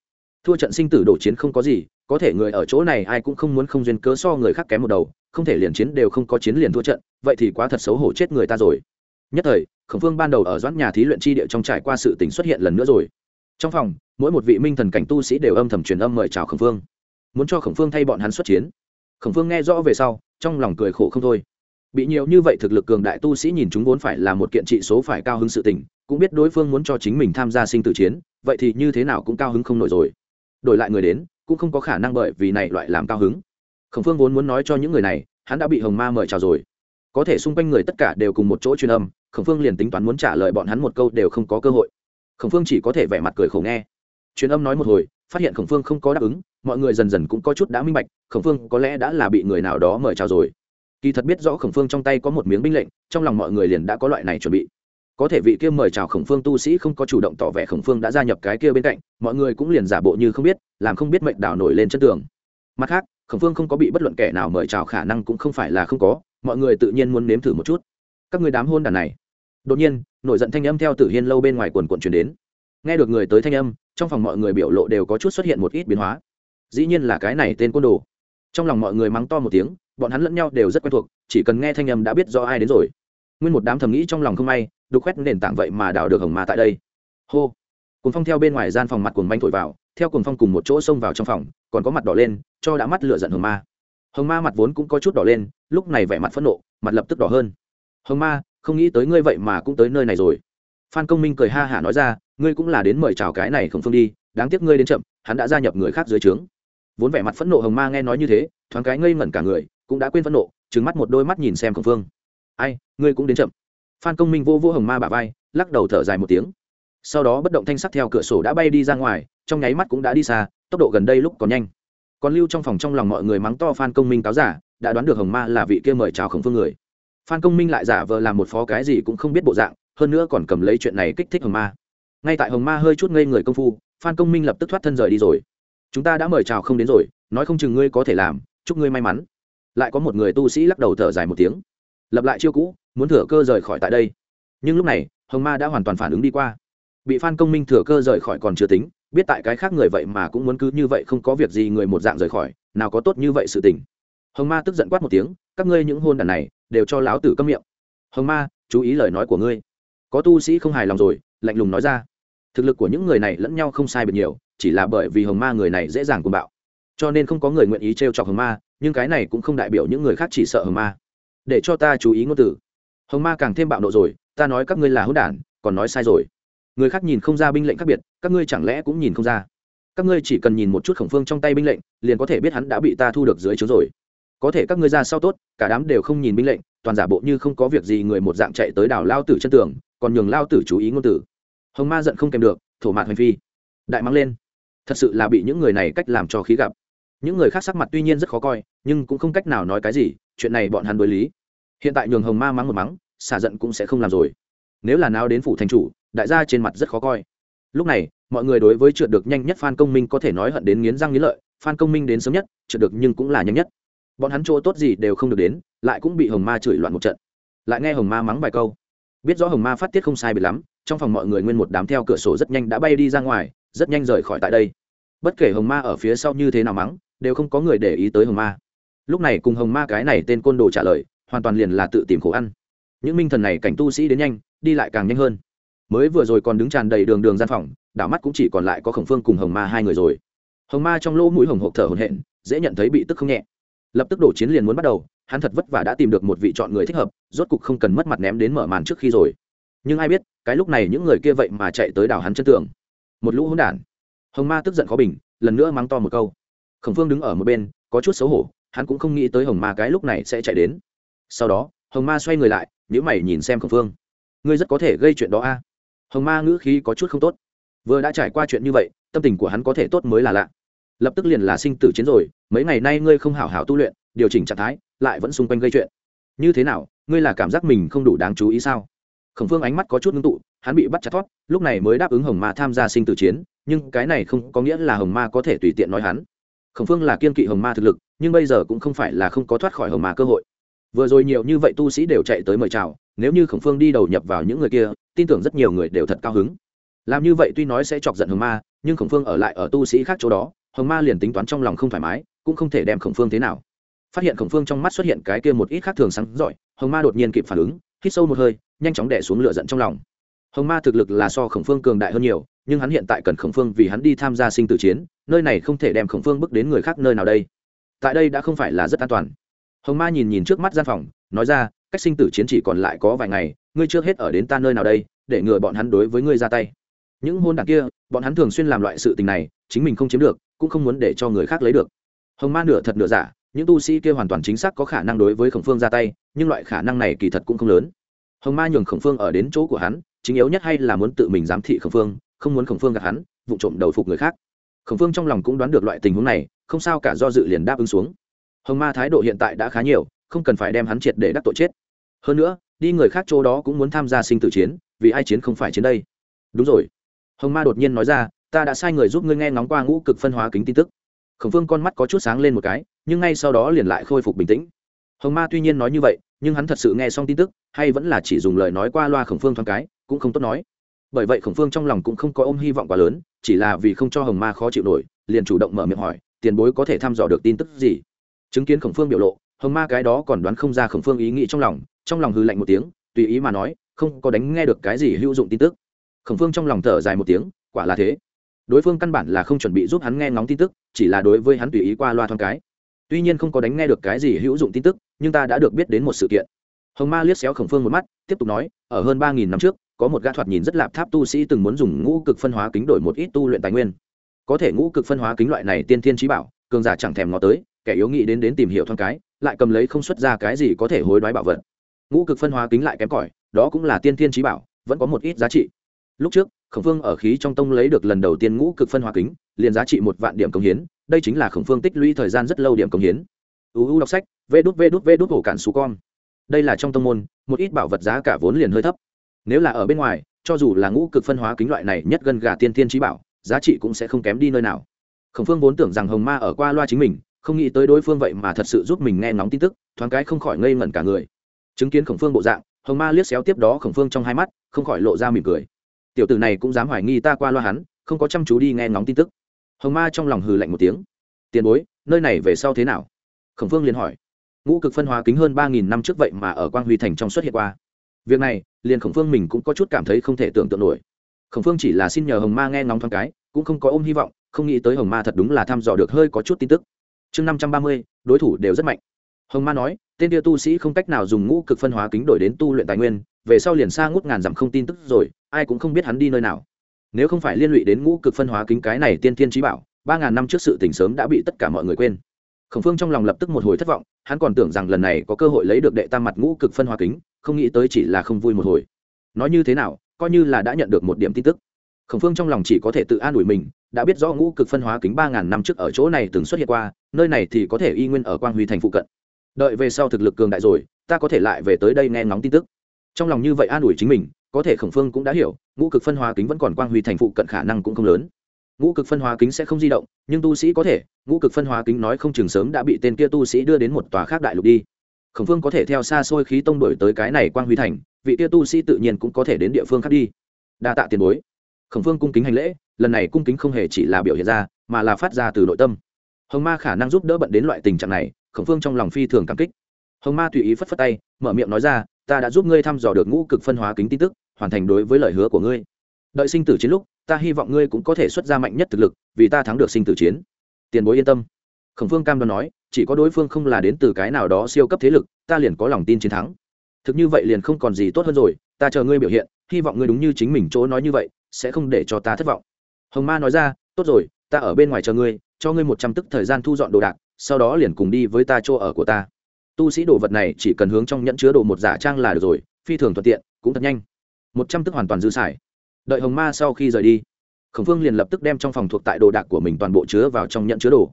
Thua trận sinh tử đổ chiến không có gì, có thể người ở chỗ này ai cũng không muốn không duyên cớ so người khác kém một đầu, không thể liền chiến đều không có chiến liền thua trận, vậy thì quá thật xấu hổ chết người ta rồi. Nhất thời khổng phương ban đầu ở doãn nhà thí luyện chi địa trong trải qua sự tình xuất hiện lần nữa rồi. Trong phòng, mỗi một vị minh thần cảnh tu sĩ đều âm thầm truyền âm mời chào khổng phương. Muốn cho khổng phương thay bọn hắn xuất chiến. Khổng phương nghe rõ về sau, trong lòng cười khổ không thôi. Bị nhiều như vậy thực lực cường đại tu sĩ nhìn chúng vốn phải là một kiện trị số phải cao hứng sự tình, cũng biết đối phương muốn cho chính mình tham gia sinh tử chiến, vậy thì như thế nào cũng cao hứng không nổi rồi. Đổi lại người đến, cũng không có khả năng bởi vì này loại làm cao hứng. Khổng phương vốn muốn nói cho những người này, hắn đã bị hồng ma mời chào rồi. Có thể xung quanh người tất cả đều cùng một chỗ truyền âm khổng phương liền tính toán muốn trả lời bọn hắn một câu đều không có cơ hội. Khổng phương chỉ có thể vẻ mặt cười khổ nghe. Truyền âm nói một hồi, phát hiện khổng phương không có đáp ứng, mọi người dần dần cũng có chút đã minh bạch, khổng phương có lẽ đã là bị người nào đó mời chào rồi. Kỳ thật biết rõ khổng phương trong tay có một miếng binh lệnh, trong lòng mọi người liền đã có loại này chuẩn bị. Có thể vị kia mời chào khổng phương tu sĩ không có chủ động tỏ vẻ khổng phương đã gia nhập cái kia bên cạnh, mọi người cũng liền giả bộ như không biết, làm không biết mệnh đảo nổi lên chân tường. Mặt khác, khổng phương không có bị bất luận kẻ nào mời chào khả năng cũng không phải là không có, mọi người tự nhiên muốn nếm thử một chút. Các người đám hôn đàn này đột nhiên, nổi giận thanh âm theo tử hiên lâu bên ngoài quần quận chuyển đến. Nghe được người tới thanh âm, trong phòng mọi người biểu lộ đều có chút xuất hiện một ít biến hóa. Dĩ nhiên là cái này tên côn đồ. Trong lòng mọi người mắng to một tiếng, bọn hắn lẫn nhau đều rất quen thuộc, chỉ cần nghe thanh âm đã biết do ai đến rồi. Nguyên một đám thầm nghĩ trong lòng không may, đục khoét nền tảng vậy mà đào được hồng ma tại đây. Hô! Cuốn phong theo bên ngoài gian phòng mặt cuồng banh thổi vào, theo cuồng phong cùng một chỗ xông vào trong phòng, còn có mặt đỏ lên, cho đã mắt lửa giận hồng ma. Hồng ma mặt vốn cũng có chút đỏ lên, lúc này vẻ mặt phẫn nộ, mặt lập tức đỏ hơn. Hồng ma không nghĩ tới ngươi vậy mà cũng tới nơi này rồi. Phan công minh cười ha hả nói ra, ngươi cũng là đến mời chào cái này không phương đi, đáng tiếc ngươi đến chậm, hắn đã gia nhập người khác dưới trướng. Vốn vẻ mặt phẫn nộ hồng ma nghe nói như thế, thoáng cái ngây ngẩn cả người, cũng đã quên phẫn nộ, trừng mắt một đôi mắt nhìn xem khổng phương. Ai, ngươi cũng đến chậm. Phan công minh vô vô hồng ma bà vai, lắc đầu thở dài một tiếng. Sau đó bất động thanh sắc theo cửa sổ đã bay đi ra ngoài, trong nháy mắt cũng đã đi xa, tốc độ gần đây lúc còn nhanh. Còn lưu trong phòng trong lòng mọi người mắng to phan công minh cáo giả, đã đoán được hồng ma là vị kia mời chào khổng phương người phan công minh lại giả vờ làm một phó cái gì cũng không biết bộ dạng, hơn nữa còn cầm lấy chuyện này kích thích hồng ma. Ngay tại hồng ma hơi chút ngây người công phu, phan công minh lập tức thoát thân rời đi rồi. Chúng ta đã mời chào không đến rồi, nói không chừng ngươi có thể làm, chúc ngươi may mắn. Lại có một người tu sĩ lắc đầu thở dài một tiếng. Lập lại chiêu cũ, muốn thừa cơ rời khỏi tại đây. Nhưng lúc này, hồng ma đã hoàn toàn phản ứng đi qua. Bị phan công minh thừa cơ rời khỏi còn chưa tính, biết tại cái khác người vậy mà cũng muốn cứ như vậy không có việc gì người một dạng rời khỏi, nào có tốt như vậy sự tình. Hồng ma tức giận quát một tiếng, các ngươi những hôn đàn này đều cho lão tử câm miệng. Hồng ma, chú ý lời nói của ngươi. Có tu sĩ không hài lòng rồi, lạnh lùng nói ra. Thực lực của những người này lẫn nhau không sai biệt nhiều, chỉ là bởi vì hồng ma người này dễ dàng cuồng bạo. Cho nên không có người nguyện ý t r e o chọc hồng ma, nhưng cái này cũng không đại biểu những người khác chỉ sợ hồng ma. Để cho ta chú ý ngôn từ. Hồng ma càng thêm bạo nộ rồi, ta nói các ngươi là hỗn đản, còn nói sai rồi. Người khác nhìn không ra binh lệnh khác biệt, các ngươi chẳng lẽ cũng nhìn không ra. Các ngươi chỉ cần nhìn một chút khổng phương trong tay binh lệnh, liền có thể biết hắn đã bị ta thu được dưới chướng rồi có thể các ngươi ra sau tốt, cả đám đều không nhìn binh lệnh, toàn giả bộ như không có việc gì người một dạng chạy tới đảo lao tử chân tường, còn nhường lao tử chú ý ngôn tử hồng ma giận không kèm được, thổ mạt hành phi. Đại mắng lên. Thật sự là bị những người này cách làm cho khí gặp. Những người khác sắc mặt tuy nhiên rất khó coi, nhưng cũng không cách nào nói cái gì, chuyện này bọn hắn đối lý. Hiện tại nhường hồng ma mắng một mắng, xả giận cũng sẽ không làm rồi. Nếu là nào đến phủ thành chủ, đại gia trên mặt rất khó coi. Lúc này, mọi người đối với trượt được nhanh nhất phan công minh có thể nói hận đến nghiến răng nghiến lợi, phan công minh đến sớm nhất, trượt được nhưng cũng là nhanh nhất bọn hắn chỗ tốt gì đều không được đến, lại cũng bị hồng ma chửi loạn một trận. Lại nghe hồng ma mắng vài câu. Biết rõ hồng ma phát tiết không sai bị lắm, trong phòng mọi người nguyên một đám theo cửa sổ rất nhanh đã bay đi ra ngoài, rất nhanh rời khỏi tại đây. Bất kể hồng ma ở phía sau như thế nào mắng, đều không có người để ý tới hồng ma. Lúc này cùng hồng ma cái này tên côn đồ trả lời, hoàn toàn liền là tự tìm khổ ăn. Những minh thần này cảnh tu sĩ đến nhanh, đi lại càng nhanh hơn. Mới vừa rồi còn đứng tràn đầy đường đường gian phòng, đảo mắt cũng chỉ còn lại có khổng phương cùng hồng ma hai người rồi. Hồng ma trong lỗ mũi hồng hộp thở hồn hện dễ nhận thấy bị tức không nhẹ lập tức đổ chiến liền muốn bắt đầu, hắn thật vất vả đã tìm được một vị chọn người thích hợp, rốt cục không cần mất mặt ném đến mở màn trước khi rồi. Nhưng ai biết, cái lúc này những người kia vậy mà chạy tới đảo hắn chân tường. Một lũ hỗn đản. Hồng ma tức giận khó bình, lần nữa mắng to một câu. Khổng phương đứng ở một bên, có chút xấu hổ, hắn cũng không nghĩ tới hồng ma cái lúc này sẽ chạy đến. Sau đó, hồng ma xoay người lại nhữ mày nhìn xem khổng phương. Ngươi rất có thể gây chuyện đó a. Hồng ma ngữ khí có chút không tốt. Vừa đã trải qua chuyện như vậy, tâm tình của hắn có thể tốt mới là lạ lập tức liền là sinh tử chiến rồi, mấy ngày nay ngươi không hảo hảo tu luyện, điều chỉnh trạng thái, lại vẫn xung quanh gây chuyện. Như thế nào, ngươi là cảm giác mình không đủ đáng chú ý sao? Khổng phương ánh mắt có chút ngưng tụ, hắn bị bắt chặt thoát lúc này mới đáp ứng hồng ma tham gia sinh tử chiến, nhưng cái này không có nghĩa là hồng ma có thể tùy tiện nói hắn. Khổng phương là kiên kỵ hồng ma thực lực, nhưng bây giờ cũng không phải là không có thoát khỏi hồng ma cơ hội. Vừa rồi nhiều như vậy tu sĩ đều chạy tới mời chào, nếu như khổng phương đi đầu nhập vào những người kia, tin tưởng rất nhiều người đều thật cao hứng. Làm như vậy tuy nói sẽ chọc giận hồng ma, nhưng khổng phương ở lại ở tu sĩ khác chỗ đó hồng ma liền tính toán trong lòng không thoải mái, cũng không thể đem khổng phương thế nào. Phát hiện khổng phương trong mắt xuất hiện cái kia một ít khác thường sáng giỏi, hồng ma đột nhiên kịp phản ứng, hít sâu một hơi, nhanh chóng đẻ xuống lửa giận trong lòng. Hồng ma thực lực là so khổng phương cường đại hơn nhiều, nhưng hắn hiện tại cần khổng phương vì hắn đi tham gia sinh tử chiến, nơi này không thể đem khổng phương bước đến người khác nơi nào đây. Tại đây đã không phải là rất an toàn. Hồng ma nhìn nhìn trước mắt gian phòng, nói ra, cách sinh tử chiến chỉ còn lại có vài ngày, ngươi chưa hết ở đến ta nơi nào đây, để ngừa bọn hắn đối với ngươi ra tay. Những hôn đảng kia, bọn hắn thường xuyên làm loại sự tình này, chính mình không chiếm được cũng không muốn để cho người khác lấy được. Hồng ma nửa thật nửa giả, những tu sĩ kia hoàn toàn chính xác có khả năng đối với khổng phương ra tay, nhưng loại khả năng này kỳ thật cũng không lớn. Hồng ma nhường khổng phương ở đến chỗ của hắn, chính yếu nhất hay là muốn tự mình giám thị khổng phương, không muốn khổng phương gặp hắn, vụ trộm đầu phục người khác. Khổng phương trong lòng cũng đoán được loại tình huống này, không sao cả do dự liền đáp ứng xuống. Hồng ma thái độ hiện tại đã khá nhiều, không cần phải đem hắn triệt để đắc tội chết. Hơn nữa, đi người khác chỗ đó cũng muốn tham gia sinh tử chiến, vì ai chiến không phải chiến đây. Đúng rồi. Hồng ma đột nhiên nói ra ta đã sai người giúp ngươi nghe ngóng qua ngũ cực phân hóa kính tin tức. Khổng phương con mắt có chút sáng lên một cái, nhưng ngay sau đó liền lại khôi phục bình tĩnh. Hồng ma tuy nhiên nói như vậy, nhưng hắn thật sự nghe xong tin tức, hay vẫn là chỉ dùng lời nói qua loa khổng phương thoáng cái, cũng không tốt nói. Bởi vậy khổng phương trong lòng cũng không có ôm hy vọng quá lớn, chỉ là vì không cho hồng ma khó chịu nổi, liền chủ động mở miệng hỏi, tiền bối có thể thăm dò được tin tức gì? Chứng kiến khổng phương biểu lộ, hồng ma cái đó còn đoán không ra khổng phương ý nghĩ trong lòng trong lòng hư lạnh một tiếng, tùy ý mà nói, không có đánh nghe được cái gì hữu dụng tin tức. Khổng phương trong lòng thở dài một tiếng, quả là thế đối phương căn bản là không chuẩn bị giúp hắn nghe ngóng tin tức, chỉ là đối với hắn tùy ý qua loa thoáng cái. Tuy nhiên không có đánh nghe được cái gì hữu dụng tin tức, nhưng ta đã được biết đến một sự kiện. Hồng ma liếc xéo khổng phương một mắt, tiếp tục nói, ở hơn ba nghìn năm trước, có một gã thoạt nhìn rất lạp tháp tu sĩ từng muốn dùng ngũ cực phân hóa kính đổi một ít tu luyện tài nguyên. Có thể ngũ cực phân hóa kính loại này tiên thiên trí bảo, cường giả chẳng thèm ngó tới, kẻ yếu nghĩ đến đến tìm hiểu thoáng cái, lại cầm lấy không xuất ra cái gì có thể hối đoái bảo vật. Ngũ cực phân hóa kính lại kém cỏi, đó cũng là tiên thiên trí bảo, vẫn có một ít giá trị. Lúc trước khổng phương ở khí trong tông lấy được lần đầu tiên ngũ cực phân hóa kính, liền giá trị một vạn điểm công hiến, đây chính là khổng phương tích lũy thời gian rất lâu điểm công hiến. Uu đọc sách, vê đút vê đút vê đút hổ cản xú con. Đây là trong tông môn, một ít bảo vật giá cả vốn liền hơi thấp. Nếu là ở bên ngoài, cho dù là ngũ cực phân hóa kính loại này nhất gần gà tiên tiên trí bảo, giá trị cũng sẽ không kém đi nơi nào. Khổng phương vốn tưởng rằng hồng ma ở qua loa chính mình, không nghĩ tới đối phương vậy mà thật sự giúp mình nghe ngóng tin tức, thoáng cái không khỏi ngây ngẩn cả người. Chứng kiến khổng phương bộ dạng, hồng ma liếc xéo tiếp đó khổng phương trong hai mắt, không khỏi lộ ra mỉm cười tiểu tử này cũng dám hoài nghi ta qua loa hắn, không có chăm chú đi nghe ngóng tin tức. Hồng ma trong lòng hừ lạnh một tiếng. Tiền bối, nơi này về sau thế nào? Khổng phương liền hỏi. Ngũ cực phân hóa kính hơn ba nghìn năm trước vậy mà ở quang huy thành trong xuất hiện qua. Việc này, liền khổng phương mình cũng có chút cảm thấy không thể tưởng tượng nổi. Khổng phương chỉ là xin nhờ hồng ma nghe ngóng thoáng cái, cũng không có ôm hy vọng, không nghĩ tới hồng ma thật đúng là thăm dò được hơi có chút tin tức. Chương năm trăm ba mươi, đối thủ đều rất mạnh. Hồng ma nói, tên tia tu sĩ không cách nào dùng ngũ cực phân hóa kính đổi đến tu luyện tài nguyên, về sau liền xa ngút ngàn dặm không tin tức rồi ai cũng không biết hắn đi nơi nào. Nếu không phải liên lụy đến ngũ cực phân hóa kính cái này tiên tiên trí bảo, ba ngàn năm trước sự tình sớm đã bị tất cả mọi người quên. Khổng phương trong lòng lập tức một hồi thất vọng, hắn còn tưởng rằng lần này có cơ hội lấy được đệ tam mặt ngũ cực phân hóa kính, không nghĩ tới chỉ là không vui một hồi. Nói như thế nào, coi như là đã nhận được một điểm tin tức. Khổng phương trong lòng chỉ có thể tự an ủi mình, đã biết rõ ngũ cực phân hóa kính ba ngàn năm trước ở chỗ này từng xuất hiện qua, nơi này thì có thể y nguyên ở quang huy thành phụ cận. Đợi về sau thực lực cường đại rồi, ta có thể lại về tới đây nghe ngóng tin tức. Trong lòng như vậy an ủi chính mình có thể khổng phương cũng đã hiểu, ngũ cực phân hóa kính vẫn còn quang huy thành phụ cận khả năng cũng không lớn. Ngũ cực phân hóa kính sẽ không di động, nhưng tu sĩ có thể, ngũ cực phân hóa kính nói không chừng sớm đã bị tên kia tu sĩ đưa đến một tòa khác đại lục đi. Khổng phương có thể theo xa xôi khí tông đổi tới cái này quang huy thành, vị kia tu sĩ tự nhiên cũng có thể đến địa phương khác đi. Đa tạ tiền bối. Khổng phương cung kính hành lễ, lần này cung kính không hề chỉ là biểu hiện ra, mà là phát ra từ nội tâm. Hồng ma khả năng giúp đỡ bận đến loại tình trạng này, khổng phương trong lòng phi thường cảm kích. Hồng ma tùy ý phất phất tay, mở miệng nói ra, ta đã giúp ngươi thăm dò được ngũ cực phân hóa kính tin tức hoàn thành đối với lời hứa của ngươi. Đợi sinh tử chiến lúc, ta hy vọng ngươi cũng có thể xuất ra mạnh nhất thực lực, vì ta thắng được sinh tử chiến. Tiền bối yên tâm. Khổng phương cam đoan nói, chỉ có đối phương không là đến từ cái nào đó siêu cấp thế lực, ta liền có lòng tin chiến thắng. Thực như vậy liền không còn gì tốt hơn rồi, ta chờ ngươi biểu hiện, hy vọng ngươi đúng như chính mình chỗ nói như vậy, sẽ không để cho ta thất vọng. Hồng ma nói ra, tốt rồi, ta ở bên ngoài chờ ngươi, cho ngươi một trăm tức thời gian thu dọn đồ đạc, sau đó liền cùng đi với ta chỗ ở của ta. Tu sĩ đồ vật này chỉ cần hướng trong nhẫn chứa đồ một giả trang là được rồi, phi thường thuận tiện, cũng thật nhanh một trăm tức hoàn toàn dư xài. Đợi hồng ma sau khi rời đi, khổng phương liền lập tức đem trong phòng thuộc tại đồ đạc của mình toàn bộ chứa vào trong nhận chứa đồ.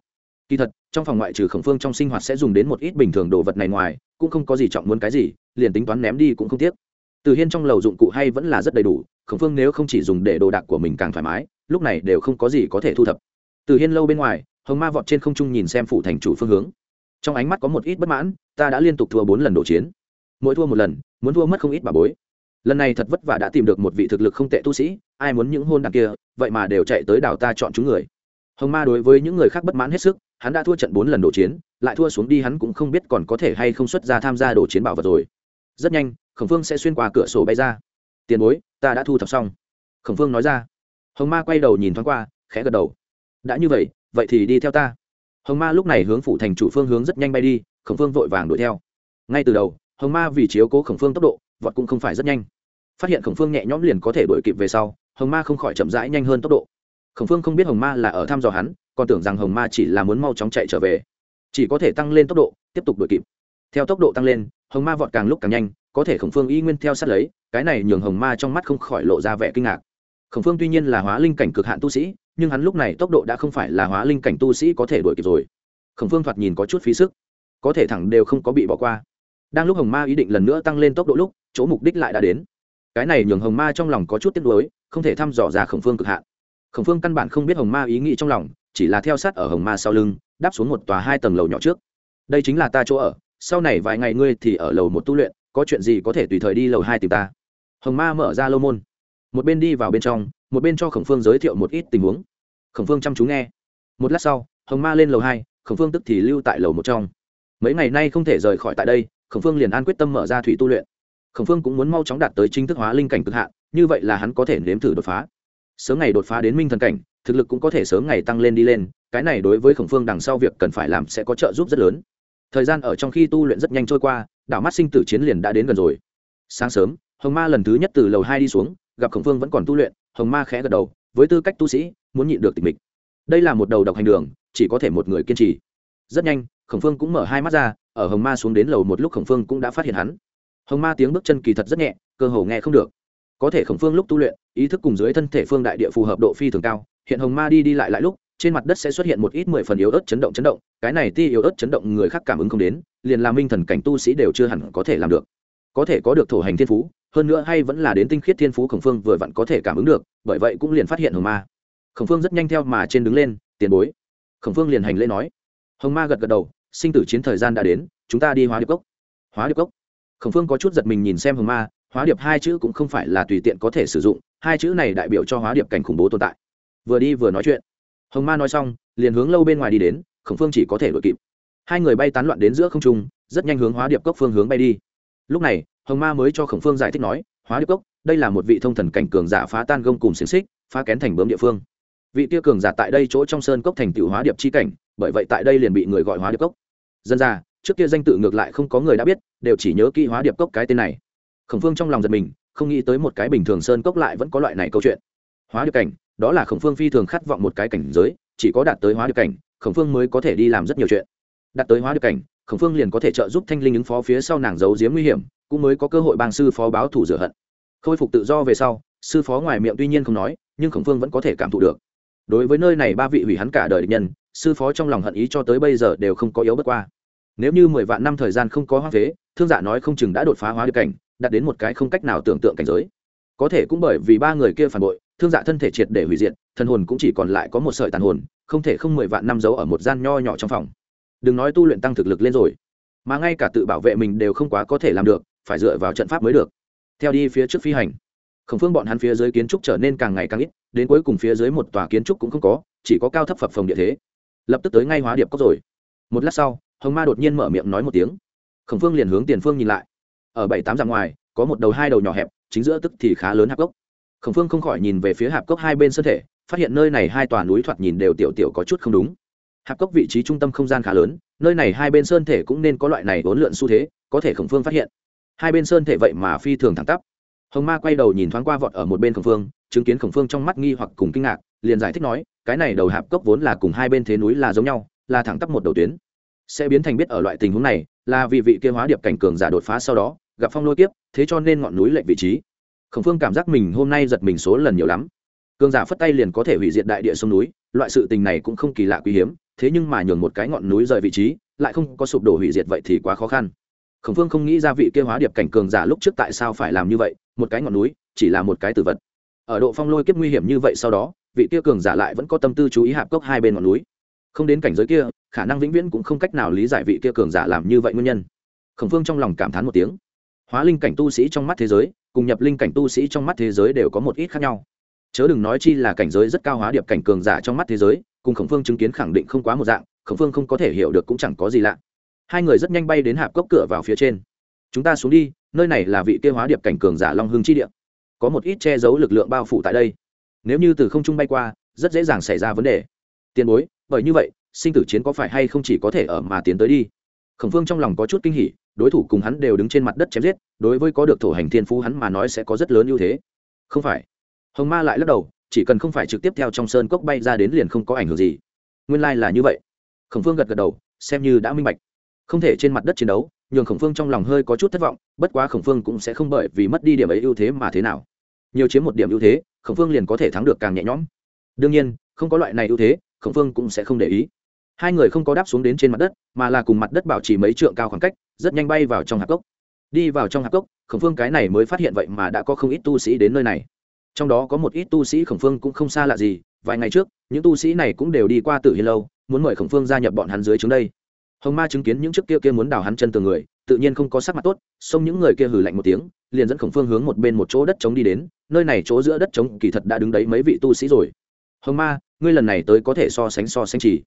Kỳ thật, trong phòng ngoại trừ khổng phương trong sinh hoạt sẽ dùng đến một ít bình thường đồ vật này ngoài, cũng không có gì trọng muốn cái gì, liền tính toán ném đi cũng không tiếc. Từ hiên trong lầu dụng cụ hay vẫn là rất đầy đủ, khổng phương nếu không chỉ dùng để đồ đạc của mình càng thoải mái, lúc này đều không có gì có thể thu thập. Từ hiên lâu bên ngoài, hồng ma vọt trên không trung nhìn xem phủ thành chủ phương hướng. Trong ánh mắt có một ít bất mãn, ta đã liên tục thua bốn lần đổ chiến. Mỗi thua một lần, muốn thua mất không ít bà bối lần này thật vất vả đã tìm được một vị thực lực không tệ tu sĩ, ai muốn những hôn đ kia, vậy mà đều chạy tới đảo ta chọn chúng người. Hồng ma đối với những người khác bất mãn hết sức, hắn đã thua trận bốn lần đổ chiến, lại thua xuống đi hắn cũng không biết còn có thể hay không xuất ra tham gia đổ chiến bảo vật rồi. Rất nhanh, khổng phương sẽ xuyên qua cửa sổ bay ra. Tiền bối, ta đã thu thập xong. Khổng phương nói ra. Hồng ma quay đầu nhìn thoáng qua, khẽ gật đầu. Đã như vậy vậy thì đi theo ta. Hồng ma lúc này hướng phủ thành chủ phương hướng rất nhanh bay đi, khổng phương vội vàng đuổi theo. Ngay từ đầu, hồng ma vì chiếu cố khổng phương tốc độ vọt cũng không phải rất nhanh. Phát hiện khổng phương nhẹ nhõm liền có thể đuổi kịp về sau, hồng ma không khỏi chậm rãi nhanh hơn tốc độ. Khổng phương không biết hồng ma là ở thăm dò hắn, còn tưởng rằng hồng ma chỉ là muốn mau chóng chạy trở về. Chỉ có thể tăng lên tốc độ, tiếp tục đuổi kịp. Theo tốc độ tăng lên, hồng ma vọt càng lúc càng nhanh, có thể khổng phương y nguyên theo sát lấy, cái này nhường hồng ma trong mắt không khỏi lộ ra vẻ kinh ngạc. Khổng phương tuy nhiên là hóa linh cảnh cực hạn tu sĩ, nhưng hắn lúc này tốc độ đã không phải là hóa linh cảnh tu sĩ có thể đuổi kịp rồi. Khổng phương thoạt nhìn có chút phí sức, có thể thẳng đều không có bị bỏ qua. Đang lúc hồng ma ý định lần nữa tăng lên tốc độ lúc chỗ mục đích lại đã đến. Cái này nhường hồng ma trong lòng có chút tiếc nuối, không thể thăm dò ra khổng phương cực hạn. Khổng phương căn bản không biết hồng ma ý nghĩ trong lòng, chỉ là theo sát ở hồng ma sau lưng, đáp xuống một tòa hai tầng lầu nhỏ trước. Đây chính là ta chỗ ở, sau này vài ngày ngươi thì ở lầu một tu luyện, có chuyện gì có thể tùy thời đi lầu hai tìm ta. Hồng ma mở ra lâu môn. Một bên đi vào bên trong, một bên cho khổng phương giới thiệu một ít tình huống. Khổng phương chăm chú nghe. Một lát sau, hồng ma lên lầu hai, khổng phương tức thì lưu tại lầu một trong. Mấy ngày nay không thể rời khỏi tại đây, khổng phương liền an quyết tâm mở ra thủy tu luyện khổng phương cũng muốn mau chóng đạt tới chính thức hóa linh cảnh cực hạn, như vậy là hắn có thể nếm thử đột phá. Sớm ngày đột phá đến minh thần cảnh, thực lực cũng có thể sớm ngày tăng lên đi lên, cái này đối với khổng phương đằng sau việc cần phải làm sẽ có trợ giúp rất lớn. Thời gian ở trong khi tu luyện rất nhanh trôi qua, đảo mắt sinh tử chiến liền đã đến gần rồi. Sáng sớm, hồng ma lần thứ nhất từ lầu hai đi xuống, gặp khổng phương vẫn còn tu luyện, hồng ma khẽ gật đầu, với tư cách tu sĩ, muốn nhịn được tình mình đây là một đầu độc hành đường, chỉ có thể một người kiên trì. Rất nhanh, khổng phương cũng mở hai mắt ra, ở hồng ma xuống đến lầu một lúc khổng phương cũng đã phát hiện hắn hồng ma tiếng bước chân kỳ thật rất nhẹ, cơ hồ nghe không được. Có thể khổng phương lúc tu luyện, ý thức cùng dưới thân thể phương đại địa phù hợp độ phi thường cao, hiện hồng ma đi đi lại lại lúc, trên mặt đất sẽ xuất hiện một ít mười phần yếu ớt chấn động chấn động, cái này ti yếu ớt chấn động người khác cảm ứng không đến, liền làm minh thần cảnh tu sĩ đều chưa hẳn có thể làm được. Có thể có được thổ hành thiên phú, hơn nữa hay vẫn là đến tinh khiết thiên phú khổng phương vừa vặn có thể cảm ứng được, bởi vậy cũng liền phát hiện hồng ma. Khổng phương rất nhanh theo mà trên đứng lên, tiền bối. Khổng phương liền hành lễ nói. Hồng ma gật gật đầu, sinh tử chiến thời gian đã đến, chúng ta đi hóa điệp cốc. Hóa điệp cốc khổng phương có chút giật mình nhìn xem hồng ma, hóa điệp hai chữ cũng không phải là tùy tiện có thể sử dụng, hai chữ này đại biểu cho hóa điệp cảnh khủng bố tồn tại. Vừa đi vừa nói chuyện, hồng ma nói xong, liền hướng lâu bên ngoài đi đến, khổng phương chỉ có thể đội kịp. Hai người bay tán loạn đến giữa không trung, rất nhanh hướng hóa điệp cốc phương hướng bay đi. Lúc này, hồng ma mới cho khổng phương giải thích nói, hóa điệp cốc, đây là một vị thông thần cảnh cường giả phá tan gông cùng xiềng xích, phá kén thành bướm địa phương. Vị tiêu cường giả tại đây chỗ trong sơn cốc thành tựu hóa điệp chi cảnh, bởi vậy tại đây liền bị người gọi hóa điệp cốc. Dân ra trước kia danh tự ngược lại không có người đã biết, đều chỉ nhớ kỹ hóa điệp cốc cái tên này. Khổng phương trong lòng giật mình, không nghĩ tới một cái bình thường sơn cốc lại vẫn có loại này câu chuyện. Hóa điệp cảnh, đó là khổng phương phi thường khát vọng một cái cảnh giới, chỉ có đạt tới hóa điệp cảnh, khổng phương mới có thể đi làm rất nhiều chuyện. Đạt tới hóa điệp cảnh, khổng phương liền có thể trợ giúp thanh linh ứng phó phía sau nàng giấu giếm nguy hiểm, cũng mới có cơ hội bang sư phó báo thủ rửa hận. Khôi phục tự do về sau, sư phó ngoài miệng tuy nhiên không nói, nhưng khổng phương vẫn có thể cảm thụ được. Đối với nơi này ba vị hủy hắn cả đời địch nhân, sư phó trong lòng hận ý cho tới bây giờ đều không có yếu bất qua nếu như mười vạn năm thời gian không có hoa phế, thương giả nói không chừng đã đột phá hóa được cảnh, đạt đến một cái không cách nào tưởng tượng cảnh giới. Có thể cũng bởi vì ba người kia phản bội, thương dạ thân thể triệt để hủy diệt, thần hồn cũng chỉ còn lại có một sợi tàn hồn, không thể không mười vạn năm giấu ở một gian nho nhỏ trong phòng. Đừng nói tu luyện tăng thực lực lên rồi, mà ngay cả tự bảo vệ mình đều không quá có thể làm được, phải dựa vào trận pháp mới được. Theo đi phía trước phi hành, khổng phương bọn hắn phía dưới kiến trúc trở nên càng ngày càng ít, đến cuối cùng phía dưới một tòa kiến trúc cũng không có, chỉ có cao thấp phập phòng địa thế. Lập tức tới ngay hóa điệp cốc rồi. Một lát sau hồng ma đột nhiên mở miệng nói một tiếng khổng phương liền hướng tiền phương nhìn lại ở bảy tám dặm ngoài có một đầu hai đầu nhỏ hẹp chính giữa tức thì khá lớn hạp cốc khổng phương không khỏi nhìn về phía hạp cốc hai bên sân thể phát hiện nơi này hai tòa núi thoạt nhìn đều tiểu tiểu có chút không đúng hạp cốc vị trí trung tâm không gian khá lớn nơi này hai bên sơn thể cũng nên có loại này bốn lượn xu thế có thể khổng phương phát hiện hai bên sơn thể vậy mà phi thường thẳng tắp hồng ma quay đầu nhìn thoáng qua vọt ở một bên khổng phương chứng kiến khổng phương trong mắt nghi hoặc cùng kinh ngạc liền giải thích nói cái này đầu hạp cốc vốn là cùng hai bên thế núi là giống nhau là thẳng tắp một đầu tuyến sẽ biến thành biết ở loại tình huống này là vì vị kia hóa điệp cảnh cường giả đột phá sau đó, gặp phong lôi kiếp, thế cho nên ngọn núi lệnh vị trí. Khổng phương cảm giác mình hôm nay giật mình số lần nhiều lắm. Cường giả phất tay liền có thể hủy diệt đại địa sông núi, loại sự tình này cũng không kỳ lạ quý hiếm, thế nhưng mà nhường một cái ngọn núi rời vị trí, lại không có sụp đổ hủy diệt vậy thì quá khó khăn. Khổng phương không nghĩ ra vị kia hóa điệp cảnh cường giả lúc trước tại sao phải làm như vậy, một cái ngọn núi, chỉ là một cái tử vật. Ở độ phong lôi kiếp nguy hiểm như vậy sau đó, vị kia cường giả lại vẫn có tâm tư chú ý hạp cốc hai bên ngọn núi không đến cảnh giới kia, khả năng vĩnh viễn cũng không cách nào lý giải vị kia cường giả làm như vậy nguyên nhân. Khổng phương trong lòng cảm thán một tiếng. Hóa linh cảnh tu sĩ trong mắt thế giới, cùng nhập linh cảnh tu sĩ trong mắt thế giới đều có một ít khác nhau. Chớ đừng nói chi là cảnh giới rất cao hóa điệp cảnh cường giả trong mắt thế giới, cùng khổng phương chứng kiến khẳng định không quá một dạng, khổng phương không có thể hiểu được cũng chẳng có gì lạ. Hai người rất nhanh bay đến hạp cốc cửa vào phía trên. Chúng ta xuống đi, nơi này là vị kia hóa điệp cảnh cường giả long hưng chi điệp có một ít che giấu lực lượng bao phủ tại đây. Nếu như từ không trung bay qua, rất dễ dàng xảy ra vấn đề. Tiền bối bởi như vậy, sinh tử chiến có phải hay không chỉ có thể ở mà tiến tới đi? Khổng phương trong lòng có chút kinh hỉ, đối thủ cùng hắn đều đứng trên mặt đất chém giết, đối với có được thổ hành thiên phú hắn mà nói sẽ có rất lớn ưu thế. Không phải. Hồng ma lại lắc đầu, chỉ cần không phải trực tiếp theo trong sơn cốc bay ra đến liền không có ảnh hưởng gì. Nguyên lai là như vậy. Khổng phương gật gật đầu, xem như đã minh bạch. Không thể trên mặt đất chiến đấu, nhường khổng phương trong lòng hơi có chút thất vọng, bất quá khổng phương cũng sẽ không bởi vì mất đi điểm ấy ưu thế mà thế nào. Nhiều chiếm một điểm ưu thế, khổng phương liền có thể thắng được càng nhẹ nhõm. Đương nhiên, không có loại này ưu thế khổng phương cũng sẽ không để ý. Hai người không có đáp xuống đến trên mặt đất, mà là cùng mặt đất bảo trì mấy trượng cao khoảng cách, rất nhanh bay vào trong hạp cốc. Đi vào trong hạp cốc, khổng phương cái này mới phát hiện vậy mà đã có không ít tu sĩ đến nơi này. Trong đó có một ít tu sĩ khổng phương cũng không xa lạ gì, vài ngày trước, những tu sĩ này cũng đều đi qua tử hiên lâu, muốn mời khổng phương gia nhập bọn hắn dưới chúng đây. Hồng ma chứng kiến những trước kia kia muốn đào hắn chân từ người, tự nhiên không có sắc mặt tốt, xông những người kia hừ lạnh một tiếng, liền dẫn khổng phương hướng một bên một chỗ đất trống đi đến, nơi này chỗ giữa đất trống kỳ thật đã đứng đấy mấy vị tu sĩ rồi hồng ma, ngươi lần này tới có thể so sánh so sánh chỉ.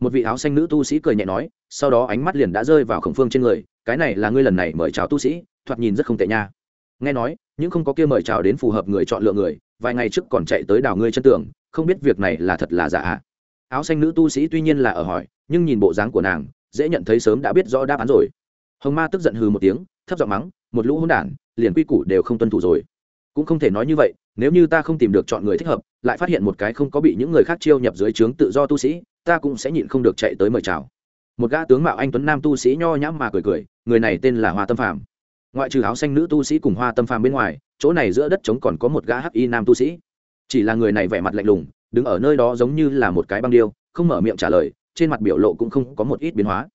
Một vị áo xanh nữ tu sĩ cười nhẹ nói, sau đó ánh mắt liền đã rơi vào khổng phương trên người, cái này là ngươi lần này mời chào tu sĩ, thoạt nhìn rất không tệ nha. Nghe nói, những không có kia mời chào đến phù hợp người chọn lựa người, vài ngày trước còn chạy tới đào ngươi chân tường, không biết việc này là thật là giả ạ. Áo xanh nữ tu sĩ tuy nhiên là ở hỏi, nhưng nhìn bộ dáng của nàng, dễ nhận thấy sớm đã biết rõ đáp án rồi. Hồng ma tức giận hừ một tiếng, thấp giọng mắng, một lũ hỗn đản, liền quy củ đều không tuân thủ rồi cũng không thể nói như vậy, nếu như ta không tìm được chọn người thích hợp, lại phát hiện một cái không có bị những người khác chiêu nhập dưới trướng tự do tu sĩ, ta cũng sẽ nhịn không được chạy tới mời chào. Một gã tướng mạo anh tuấn nam tu sĩ nho nhãm mà cười cười, người này tên là hoa tâm phạm ngoại trừ áo xanh nữ tu sĩ cùng hoa tâm phàm bên ngoài, chỗ này giữa đất trống còn có một gã hắc y nam tu sĩ. Chỉ là người này vẻ mặt lạnh lùng, đứng ở nơi đó giống như là một cái băng điêu, không mở miệng trả lời, trên mặt biểu lộ cũng không có một ít biến hóa.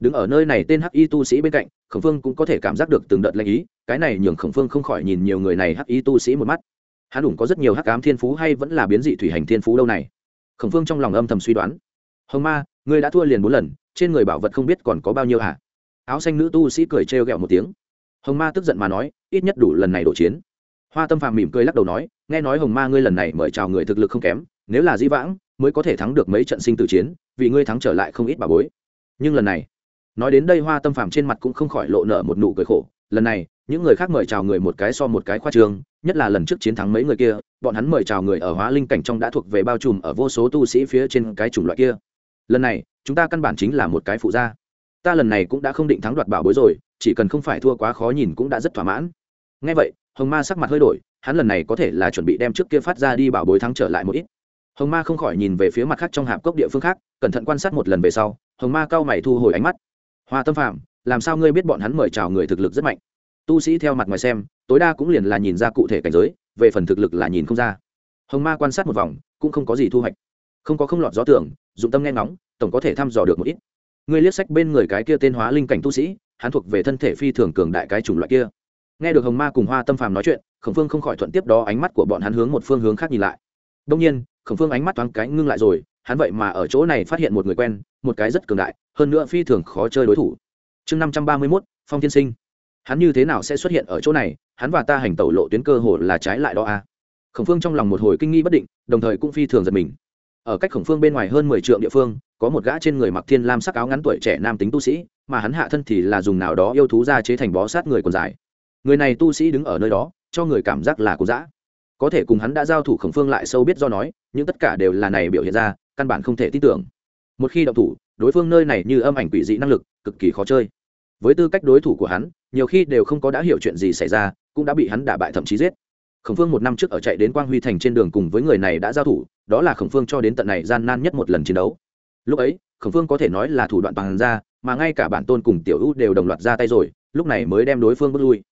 Đứng ở nơi này tên hắc y tu sĩ bên cạnh khổng phương cũng có thể cảm giác được từng đợt lạnh ý, cái này nhường khổng phương không khỏi nhìn nhiều người này hắc ý tu sĩ một mắt. Hắn đủng có rất nhiều hắc ám thiên phú hay vẫn là biến dị thủy hành thiên phú đâu này? Khổng phương trong lòng âm thầm suy đoán. Hồng ma, ngươi đã thua liền bốn lần, trên người bảo vật không biết còn có bao nhiêu hả? Áo xanh nữ tu sĩ cười trêu ghẹo một tiếng. Hồng ma tức giận mà nói, ít nhất đủ lần này đổ chiến. Hoa tâm phàm mỉm cười lắc đầu nói, nghe nói hồng ma ngươi lần này mời chào người thực lực không kém, nếu là di vãng, mới có thể thắng được mấy trận sinh tử chiến, vì ngươi thắng trở lại không ít bà bối. Nhưng lần này nói đến đây hoa tâm phàm trên mặt cũng không khỏi lộ nở một nụ cười khổ. Lần này, những người khác mời chào người một cái so một cái khoa trương, nhất là lần trước chiến thắng mấy người kia, bọn hắn mời chào người ở hóa linh cảnh trong đã thuộc về bao trùm ở vô số tu sĩ phía trên cái chủng loại kia. Lần này, chúng ta căn bản chính là một cái phụ gia. Ta lần này cũng đã không định thắng đoạt bảo bối rồi, chỉ cần không phải thua quá khó nhìn cũng đã rất thỏa mãn. Ngay vậy, hồng ma sắc mặt hơi đổi, hắn lần này có thể là chuẩn bị đem trước kia phát ra đi bảo bối thắng trở lại một ít. Hồng ma không khỏi nhìn về phía mặt khác trong hạp cốc địa phương khác, cẩn thận quan sát một lần về sau, hồng ma cao mày thu hồi ánh mắt hoa tâm phạm làm sao ngươi biết bọn hắn mời chào người thực lực rất mạnh? Tu sĩ theo mặt ngoài xem, tối đa cũng liền là nhìn ra cụ thể cảnh giới, về phần thực lực là nhìn không ra. Hồng ma quan sát một vòng, cũng không có gì thu hoạch. Không có không lọt gió tưởng, dụng tâm nghe ngóng, tổng có thể thăm dò được một ít. Ngươi liếc sách bên người cái kia tên hóa linh cảnh tu sĩ, hắn thuộc về thân thể phi thường cường đại cái chủng loại kia. Nghe được hồng ma cùng hoa tâm phàm nói chuyện, khổng phương không khỏi thuận tiếp đó ánh mắt của bọn hắn hướng một phương hướng khác nhìn lại. Đông nhiên, khổng phương ánh mắt thoáng cái ngưng lại rồi, hắn vậy mà ở chỗ này phát hiện một người quen một cái rất cường đại, hơn nữa phi thường khó chơi đối thủ. Chương năm trăm ba mươi mốt, phong tiên sinh. Hắn như thế nào sẽ xuất hiện ở chỗ này? Hắn và ta hành tẩu lộ tuyến cơ hồ là trái lại đó à? khổng phương trong lòng một hồi kinh nghi bất định, đồng thời cũng phi thường giật mình. Ở cách khổng phương bên ngoài hơn mười trượng địa phương, có một gã trên người mặc thiên lam sắc áo ngắn tuổi trẻ nam tính tu sĩ, mà hắn hạ thân thì là dùng nào đó yêu thú ra chế thành bó sát người còn dài. Người này tu sĩ đứng ở nơi đó, cho người cảm giác là cố dã. Có thể cùng hắn đã giao thủ khổng phương lại sâu biết do nói, nhưng tất cả đều là này biểu hiện ra, căn bản không thể tin tưởng một khi động thủ, đối phương nơi này như âm ảnh quỷ dị năng lực, cực kỳ khó chơi. Với tư cách đối thủ của hắn, nhiều khi đều không có đã hiểu chuyện gì xảy ra, cũng đã bị hắn đả bại thậm chí giết. Khổng phương một năm trước ở chạy đến quang huy thành trên đường cùng với người này đã giao thủ, đó là khổng phương cho đến tận này gian nan nhất một lần chiến đấu. Lúc ấy, khổng phương có thể nói là thủ đoạn bằng ra mà ngay cả bản tôn cùng tiểu ưu đều đồng loạt ra tay rồi, lúc này mới đem đối phương bước lui.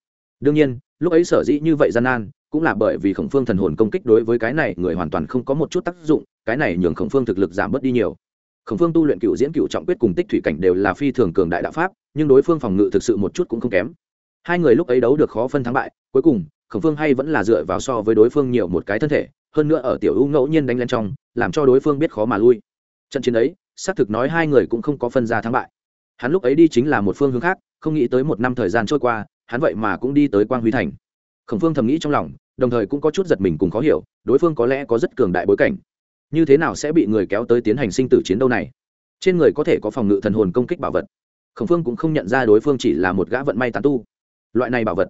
Đương nhiên, lúc ấy sở dĩ như vậy gian nan, cũng là bởi vì khổng phương thần hồn công kích đối với cái này người hoàn toàn không có một chút tác dụng, cái này nhường khổng phương thực lực giảm bớt đi nhiều khổng phương tu luyện cựu diễn cựu trọng quyết cùng tích thủy cảnh đều là phi thường cường đại đạo pháp, nhưng đối phương phòng ngự thực sự một chút cũng không kém. Hai người lúc ấy đấu được khó phân thắng bại, cuối cùng, khổng phương hay vẫn là dựa vào so với đối phương nhiều một cái thân thể, hơn nữa ở tiểu ưu ngẫu nhiên đánh lên trong, làm cho đối phương biết khó mà lui. Trận chiến ấy, xác thực nói hai người cũng không có phân ra thắng bại. Hắn lúc ấy đi chính là một phương hướng khác, không nghĩ tới một năm thời gian trôi qua, hắn vậy mà cũng đi tới quang huy thành. Khổng phương thầm nghĩ trong lòng, đồng thời cũng có chút giật mình cùng khó hiểu, đối phương có lẽ có rất cường đại bối cảnh như thế nào sẽ bị người kéo tới tiến hành sinh tử chiến đâu này? Trên người có thể có phòng ngự thần hồn công kích bảo vật. Khổng phương cũng không nhận ra đối phương chỉ là một gã vận may tán tu. Loại này bảo vật,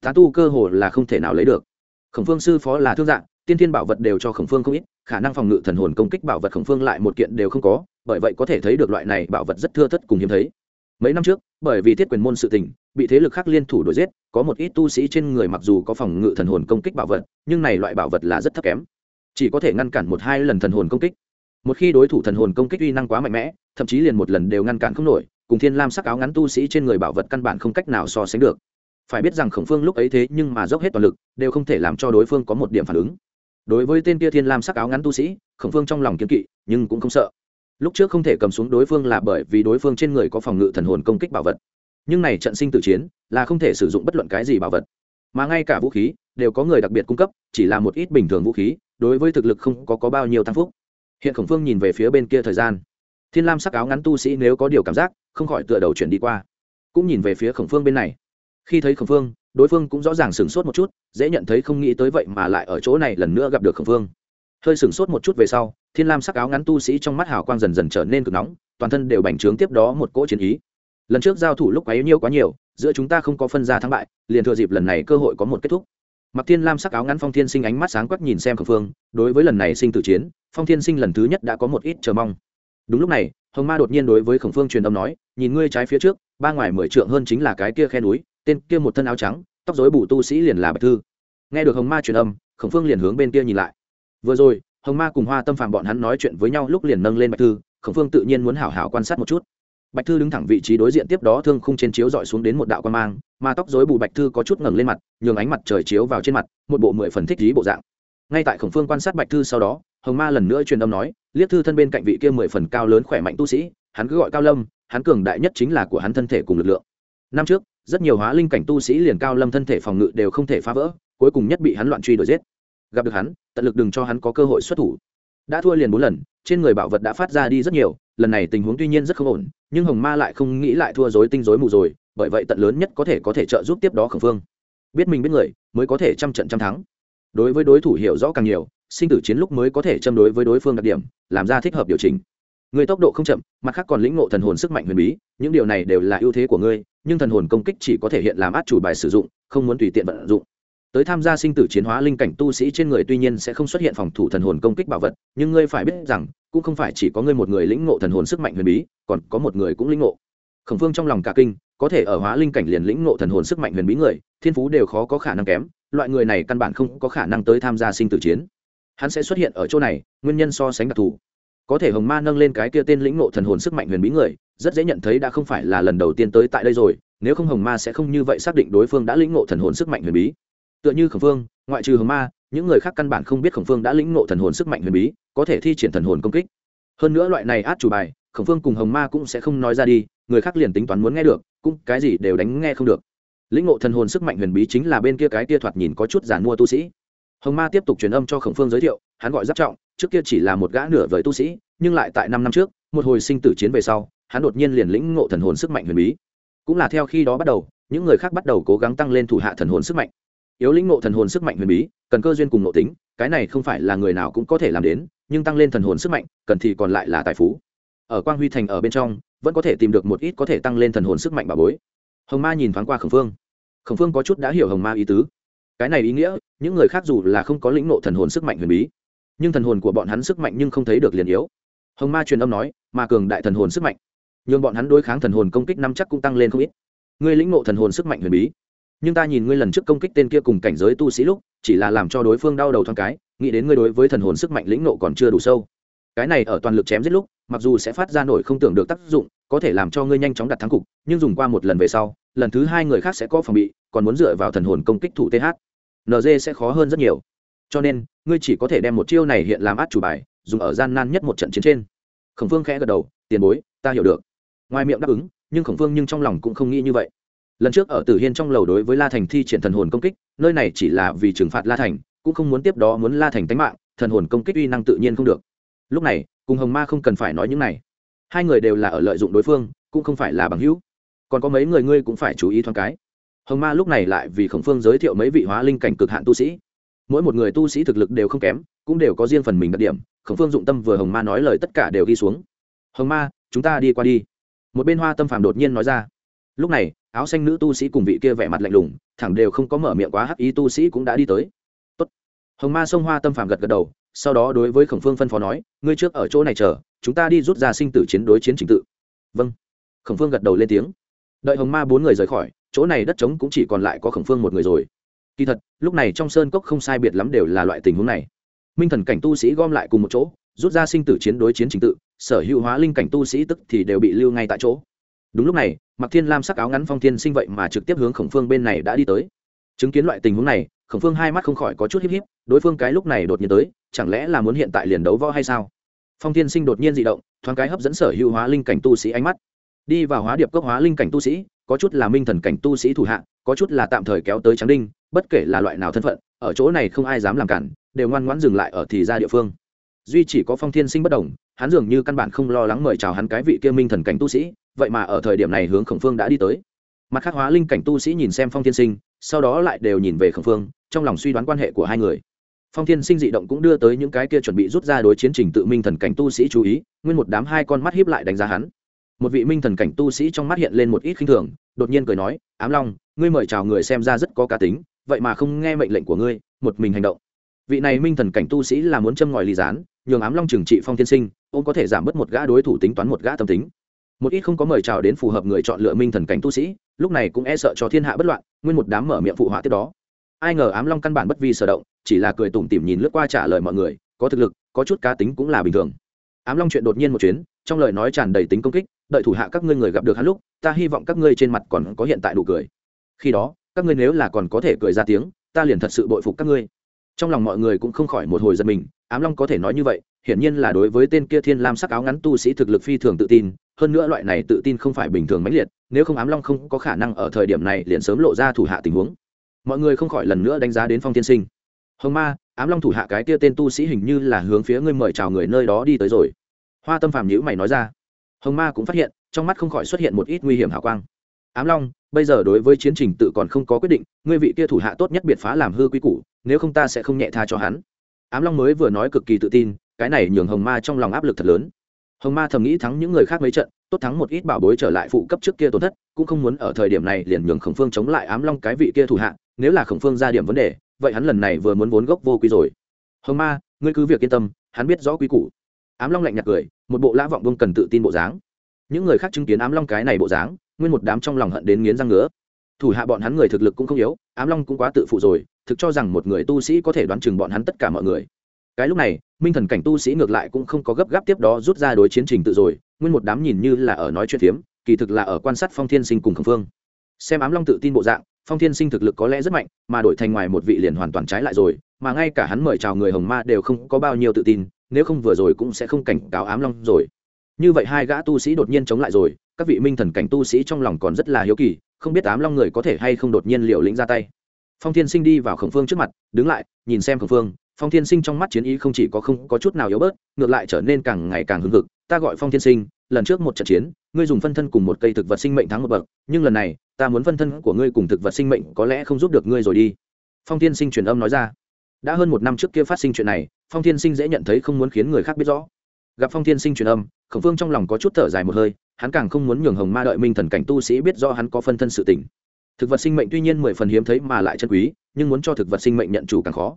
tán tu cơ hồ là không thể nào lấy được. Khổng phương sư phó là thương dạng tiên thiên bảo vật đều cho khổng phương không ít, khả năng phòng ngự thần hồn công kích bảo vật khổng phương lại một kiện đều không có, bởi vậy có thể thấy được loại này bảo vật rất thưa thất cùng hiếm thấy. Mấy năm trước, bởi vì thiết quyền môn sự tình, bị thế lực khác liên thủ đuổi giết, có một ít tu sĩ trên người mặc dù có phòng ngự thần hồn công kích bảo vật, nhưng này loại bảo vật là rất thấp kém chỉ có thể ngăn cản một hai lần thần hồn công kích. Một khi đối thủ thần hồn công kích uy năng quá mạnh mẽ, thậm chí liền một lần đều ngăn cản không nổi, cùng thiên lam sắc áo ngắn tu sĩ trên người bảo vật căn bản không cách nào so sánh được. Phải biết rằng khổng phương lúc ấy thế nhưng mà dốc hết toàn lực, đều không thể làm cho đối phương có một điểm phản ứng. Đối với tên kia thiên lam sắc áo ngắn tu sĩ, khổng phương trong lòng kiếm kỵ, nhưng cũng không sợ. Lúc trước không thể cầm xuống đối phương là bởi vì đối phương trên người có phòng ngự thần hồn công kích bảo vật. Nhưng này trận sinh tử chiến, là không thể sử dụng bất luận cái gì bảo vật. Mà ngay cả vũ khí, đều có người đặc biệt cung cấp, chỉ là một ít bình thường vũ khí đối với thực lực không có, có bao nhiêu tăng phúc. Hiện khổng phương nhìn về phía bên kia thời gian. Thiên lam sắc áo ngắn tu sĩ nếu có điều cảm giác không khỏi tựa đầu chuyển đi qua. Cũng nhìn về phía khổng phương bên này. Khi thấy khổng phương đối phương cũng rõ ràng sửng sốt một chút dễ nhận thấy không nghĩ tới vậy mà lại ở chỗ này lần nữa gặp được khổng phương. Hơi sửng sốt một chút về sau thiên lam sắc áo ngắn tu sĩ trong mắt hào quang dần dần trở nên cực nóng toàn thân đều bành trướng tiếp đó một cỗ chiến ý. Lần trước giao thủ lúc ấy nhiêu quá nhiều giữa chúng ta không có phân ra thắng bại liền thừa dịp lần này cơ hội có một kết thúc mặc thiên lam sắc áo ngắn phong thiên sinh ánh mắt sáng quắc nhìn xem khổng phương, đối với lần này sinh tử chiến, phong thiên sinh lần thứ nhất đã có một ít chờ mong. Đúng lúc này, hồng ma đột nhiên đối với khổng phương truyền âm nói, nhìn ngươi trái phía trước, ba ngoài mười trượng hơn chính là cái kia khe núi, tên kia một thân áo trắng, tóc dối bù tu sĩ liền là bạch thư. Nghe được hồng ma truyền âm, khổng phương liền hướng bên kia nhìn lại. Vừa rồi, hồng ma cùng hoa tâm phạm bọn hắn nói chuyện với nhau lúc liền nâng lên bạch thư, khổng phương tự nhiên muốn hảo hảo quan sát một chút bạch thư đứng thẳng vị trí đối diện tiếp đó thương khung trên chiếu dọi xuống đến một đạo quan mang, mà tóc dối bù bạch thư có chút ngẩng lên mặt, nhường ánh mặt trời chiếu vào trên mặt, một bộ mười phần thích trí bộ dạng. Ngay tại khổng phương quan sát bạch thư sau đó, hồng ma lần nữa truyền âm nói liếc thư thân bên cạnh vị kia mười phần cao lớn khỏe mạnh tu sĩ, hắn cứ gọi cao lâm, hắn cường đại nhất chính là của hắn thân thể cùng lực lượng. Năm trước, rất nhiều hóa linh cảnh tu sĩ liền cao lâm thân thể phòng ngự đều không thể phá vỡ, cuối cùng nhất bị hắn loạn truy đuổi giết. Gặp được hắn, tận lực đừng cho hắn có cơ hội xuất thủ đã thua liền bốn lần, trên người bảo vật đã phát ra đi rất nhiều, lần này tình huống tuy nhiên rất không ổn, nhưng hồng ma lại không nghĩ lại thua dối tinh dối mù rồi, bởi vậy tận lớn nhất có thể có thể trợ giúp tiếp đó khẩn phương. Biết mình biết người, mới có thể trăm trận trăm thắng. Đối với đối thủ hiểu rõ càng nhiều, sinh tử chiến lúc mới có thể châm đối với đối phương đặc điểm, làm ra thích hợp điều chỉnh. Người tốc độ không chậm, mặt khác còn lĩnh ngộ thần hồn sức mạnh huyền bí, những điều này đều là ưu thế của ngươi, nhưng thần hồn công kích chỉ có thể hiện làm át chủ bài sử dụng, không muốn tùy tiện vận dụng tới tham gia sinh tử chiến hóa linh cảnh tu sĩ trên người tuy nhiên sẽ không xuất hiện phòng thủ thần hồn công kích bảo vật, nhưng ngươi phải biết rằng, cũng không phải chỉ có ngươi một người lĩnh ngộ thần hồn sức mạnh huyền bí, còn có một người cũng lĩnh ngộ. Khổng phương trong lòng cả kinh, có thể ở hóa linh cảnh liền lĩnh ngộ thần hồn sức mạnh huyền bí người, thiên phú đều khó có khả năng kém, loại người này căn bản không có khả năng tới tham gia sinh tử chiến. Hắn sẽ xuất hiện ở chỗ này, nguyên nhân so sánh đặc thù. Có thể hồng ma nâng lên cái kia tên lĩnh ngộ thần hồn sức mạnh huyền bí người, rất dễ nhận thấy đã không phải là lần đầu tiên tới tại đây rồi, nếu không hồng ma sẽ không như vậy xác định đối phương đã lĩnh ngộ thần hồn sức mạnh huyền bí tựa như khổng phương, ngoại trừ hồng ma, những người khác căn bản không biết khổng phương đã lĩnh ngộ thần hồn sức mạnh huyền bí, có thể thi triển thần hồn công kích. Hơn nữa loại này át chủ bài, khổng phương cùng hồng ma cũng sẽ không nói ra đi, người khác liền tính toán muốn nghe được, cũng cái gì đều đánh nghe không được. Lĩnh ngộ thần hồn sức mạnh huyền bí chính là bên kia cái tia thoạt nhìn có chút giản mua tu sĩ. Hồng ma tiếp tục truyền âm cho khổng phương giới thiệu, hắn gọi giáp trọng, trước kia chỉ là một gã nửa vời tu sĩ, nhưng lại tại năm năm trước, một hồi sinh tử chiến về sau, hắn đột nhiên liền lĩnh ngộ thần hồn sức mạnh huyền bí. Cũng là theo khi đó bắt đầu, những người khác bắt đầu cố gắng tăng lên thủ hạ thần hồn sức mạnh yếu lĩnh ngộ thần hồn sức mạnh huyền bí, cần cơ duyên cùng nội tính, cái này không phải là người nào cũng có thể làm đến, nhưng tăng lên thần hồn sức mạnh, cần thì còn lại là tài phú. Ở quang huy thành ở bên trong, vẫn có thể tìm được một ít có thể tăng lên thần hồn sức mạnh bà bối. Hồng ma nhìn thoáng qua khổng phương. Khổng phương có chút đã hiểu hồng ma ý tứ. Cái này ý nghĩa, những người khác dù là không có lĩnh ngộ thần hồn sức mạnh huyền bí, nhưng thần hồn của bọn hắn sức mạnh nhưng không thấy được liền yếu. Hồng ma truyền âm nói mà cường đại thần hồn sức mạnh, nhưng bọn hắn đối kháng thần hồn công kích năm chắc cũng tăng lên không ít. Ngươi lĩnh ngộ thần hồn sức mạnh huyền bí nhưng ta nhìn ngươi lần trước công kích tên kia cùng cảnh giới tu sĩ lúc, chỉ là làm cho đối phương đau đầu thoáng cái, nghĩ đến ngươi đối với thần hồn sức mạnh lĩnh nộ còn chưa đủ sâu. Cái này ở toàn lực chém giết lúc, mặc dù sẽ phát ra nổi không tưởng được tác dụng, có thể làm cho ngươi nhanh chóng đặt thắng cục, nhưng dùng qua một lần về sau, lần thứ hai người khác sẽ có phòng bị, còn muốn dựa vào thần hồn công kích thủ th nd sẽ khó hơn rất nhiều. Cho nên, ngươi chỉ có thể đem một chiêu này hiện làm át chủ bài, dùng ở gian nan nhất một trận chiến trên. Khổng phương khẽ gật đầu, tiền bối, ta hiểu được. Ngoài miệng đáp ứng, nhưng khổng phương nhưng trong lòng cũng không nghĩ như vậy lần trước ở tử hiên trong lầu đối với la thành thi triển thần hồn công kích, nơi này chỉ là vì trừng phạt la thành, cũng không muốn tiếp đó muốn la thành tánh mạng, thần hồn công kích uy năng tự nhiên không được. Lúc này, cùng hồng ma không cần phải nói những này. Hai người đều là ở lợi dụng đối phương, cũng không phải là bằng hữu. Còn có mấy người ngươi cũng phải chú ý thoáng cái. Hồng ma lúc này lại vì khổng phương giới thiệu mấy vị hóa linh cảnh cực hạn tu sĩ. Mỗi một người tu sĩ thực lực đều không kém, cũng đều có riêng phần mình đặc điểm. Khổng phương dụng tâm vừa hồng ma nói lời tất cả đều ghi xuống. Hồng ma, chúng ta đi qua đi. Một bên hoa tâm phàm đột nhiên nói ra lúc này, áo xanh nữ tu sĩ cùng vị kia vẻ mặt lạnh lùng, thẳng đều không có mở miệng quá hắc ý tu sĩ cũng đã đi tới. Tốt. hồng ma sông hoa tâm phàm gật gật đầu, sau đó đối với khổng phương phân phó nói, ngươi trước ở chỗ này chờ, chúng ta đi rút ra sinh tử chiến đối chiến trình tự. Vâng. Khổng phương gật đầu lên tiếng. Đợi hồng ma bốn người rời khỏi, chỗ này đất trống cũng chỉ còn lại có khổng phương một người rồi. Kỳ thật, lúc này trong sơn cốc không sai biệt lắm đều là loại tình huống này. Minh thần cảnh tu sĩ gom lại cùng một chỗ, rút ra sinh tử chiến đối chiến trình tự, sở hữu hóa linh cảnh tu sĩ tức thì đều bị lưu ngay tại chỗ. Đúng lúc này mặc thiên lam sắc áo ngắn phong thiên sinh vậy mà trực tiếp hướng khổng phương bên này đã đi tới. Chứng kiến loại tình huống này, khổng phương hai mắt không khỏi có chút híp híp, đối phương cái lúc này đột nhiên tới, chẳng lẽ là muốn hiện tại liền đấu võ hay sao? Phong thiên sinh đột nhiên dị động, thoáng cái hấp dẫn sở hữu hóa linh cảnh tu sĩ ánh mắt. Đi vào hóa điệp cốc hóa linh cảnh tu sĩ, có chút là minh thần cảnh tu sĩ thủ hạ, có chút là tạm thời kéo tới trắng đinh, bất kể là loại nào thân phận, ở chỗ này không ai dám làm cản, đều ngoan ngoãn dừng lại ở thì ra địa phương. Duy chỉ có phong thiên sinh bất đồng, hắn dường như căn bản không lo lắng mời chào hắn cái vị kia minh thần cảnh tu sĩ vậy mà ở thời điểm này hướng khổng phương đã đi tới. Mặt khác hóa linh cảnh tu sĩ nhìn xem phong thiên sinh, sau đó lại đều nhìn về khổng phương, trong lòng suy đoán quan hệ của hai người. Phong thiên sinh dị động cũng đưa tới những cái kia chuẩn bị rút ra đối chiến trình tự minh thần cảnh tu sĩ chú ý, nguyên một đám hai con mắt hiếp lại đánh giá hắn. Một vị minh thần cảnh tu sĩ trong mắt hiện lên một ít khinh thường, đột nhiên cười nói, ám long, ngươi mời chào người xem ra rất có cá tính, vậy mà không nghe mệnh lệnh của ngươi, một mình hành động. Vị này minh thần cảnh tu sĩ là muốn châm ngòi ly gián, nhường ám long trừng trị phong thiên sinh ông có thể giảm bớt một gã đối thủ tính toán một gã tâm tính một ít không có mời chào đến phù hợp người chọn lựa minh thần cảnh tu sĩ, lúc này cũng e sợ cho thiên hạ bất loạn, nguyên một đám mở miệng phụ họa tiếp đó. Ai ngờ ám long căn bản bất vi sở động, chỉ là cười tủm tỉm nhìn lướt qua trả lời mọi người, có thực lực, có chút cá tính cũng là bình thường. Ám long chuyện đột nhiên một chuyến, trong lời nói tràn đầy tính công kích, đợi thủ hạ các ngươi người gặp được hắn lúc, ta hy vọng các ngươi trên mặt còn có hiện tại đủ cười. Khi đó, các ngươi nếu là còn có thể cười ra tiếng, ta liền thật sự bội phục các ngươi. Trong lòng mọi người cũng không khỏi một hồi giật mình, ám long có thể nói như vậy hiển nhiên là đối với tên kia thiên lam sắc áo ngắn tu sĩ thực lực phi thường tự tin, hơn nữa loại này tự tin không phải bình thường mãnh liệt, nếu không ám long không có khả năng ở thời điểm này liền sớm lộ ra thủ hạ tình huống. Mọi người không khỏi lần nữa đánh giá đến phong tiên sinh. Hồng ma, ám long thủ hạ cái kia tên tu sĩ hình như là hướng phía ngươi mời chào người nơi đó đi tới rồi. Hoa tâm phàm nhữ mày nói ra. Hồng ma cũng phát hiện, trong mắt không khỏi xuất hiện một ít nguy hiểm hào quang. Ám long, bây giờ đối với chiến trình tự còn không có quyết định, ngươi vị kia thủ hạ tốt nhất biệt phá làm hư quy củ, nếu không ta sẽ không nhẹ tha cho hắn. Ám long mới vừa nói cực kỳ tự tin cái này nhường hồng ma trong lòng áp lực thật lớn. Hồng ma thầm nghĩ thắng những người khác mấy trận, tốt thắng một ít bảo bối trở lại phụ cấp trước kia tổn thất, cũng không muốn ở thời điểm này liền nhường khổng phương chống lại ám long cái vị kia thủ hạ, nếu là khổng phương ra điểm vấn đề, vậy hắn lần này vừa muốn vốn gốc vô quý rồi. Hồng ma, ngươi cứ việc yên tâm, hắn biết rõ quý củ. Ám long lạnh nhạt cười, một bộ lã vọng vương cần tự tin bộ dáng. Những người khác chứng kiến ám long cái này bộ dáng, nguyên một đám trong lòng hận đến nghiến răng ngứa. Thủ hạ bọn hắn người thực lực cũng không yếu, ám long cũng quá tự phụ rồi, thực cho rằng một người tu sĩ có thể đoán chừng bọn hắn tất cả mọi người. Cái lúc này minh thần cảnh tu sĩ ngược lại cũng không có gấp gáp tiếp đó rút ra đối chiến trình tự rồi, nguyên một đám nhìn như là ở nói chuyện phiếm, kỳ thực là ở quan sát phong thiên sinh cùng khẩn phương. Xem ám long tự tin bộ dạng, phong thiên sinh thực lực có lẽ rất mạnh, mà đổi thành ngoài một vị liền hoàn toàn trái lại rồi, mà ngay cả hắn mời chào người hồng ma đều không có bao nhiêu tự tin, nếu không vừa rồi cũng sẽ không cảnh cáo ám long rồi. Như vậy hai gã tu sĩ đột nhiên chống lại rồi, các vị minh thần cảnh tu sĩ trong lòng còn rất là hiếu kỳ, không biết ám long người có thể hay không đột nhiên liệu lĩnh ra tay. Phong thiên sinh đi vào khổng phương trước mặt, đứng lại, nhìn xem khổng phương phong thiên sinh trong mắt chiến ý không chỉ có không có chút nào yếu bớt ngược lại trở nên càng ngày càng hưng hực. Ta gọi phong thiên sinh lần trước một trận chiến ngươi dùng phân thân cùng một cây thực vật sinh mệnh thắng một bậc nhưng lần này ta muốn phân thân của ngươi cùng thực vật sinh mệnh có lẽ không giúp được ngươi rồi đi. Phong thiên sinh truyền âm nói ra. Đã hơn một năm trước kia phát sinh chuyện này phong thiên sinh dễ nhận thấy không muốn khiến người khác biết rõ. Gặp phong thiên sinh truyền âm khổng phương trong lòng có chút thở dài một hơi hắn càng không muốn nhường hồng ma đợi minh thần cảnh tu sĩ biết do hắn có phân thân sự tỉnh, thực vật sinh mệnh tuy nhiên mười phần hiếm thấy mà lại chân quý nhưng muốn cho thực vật sinh mệnh nhận chủ càng khó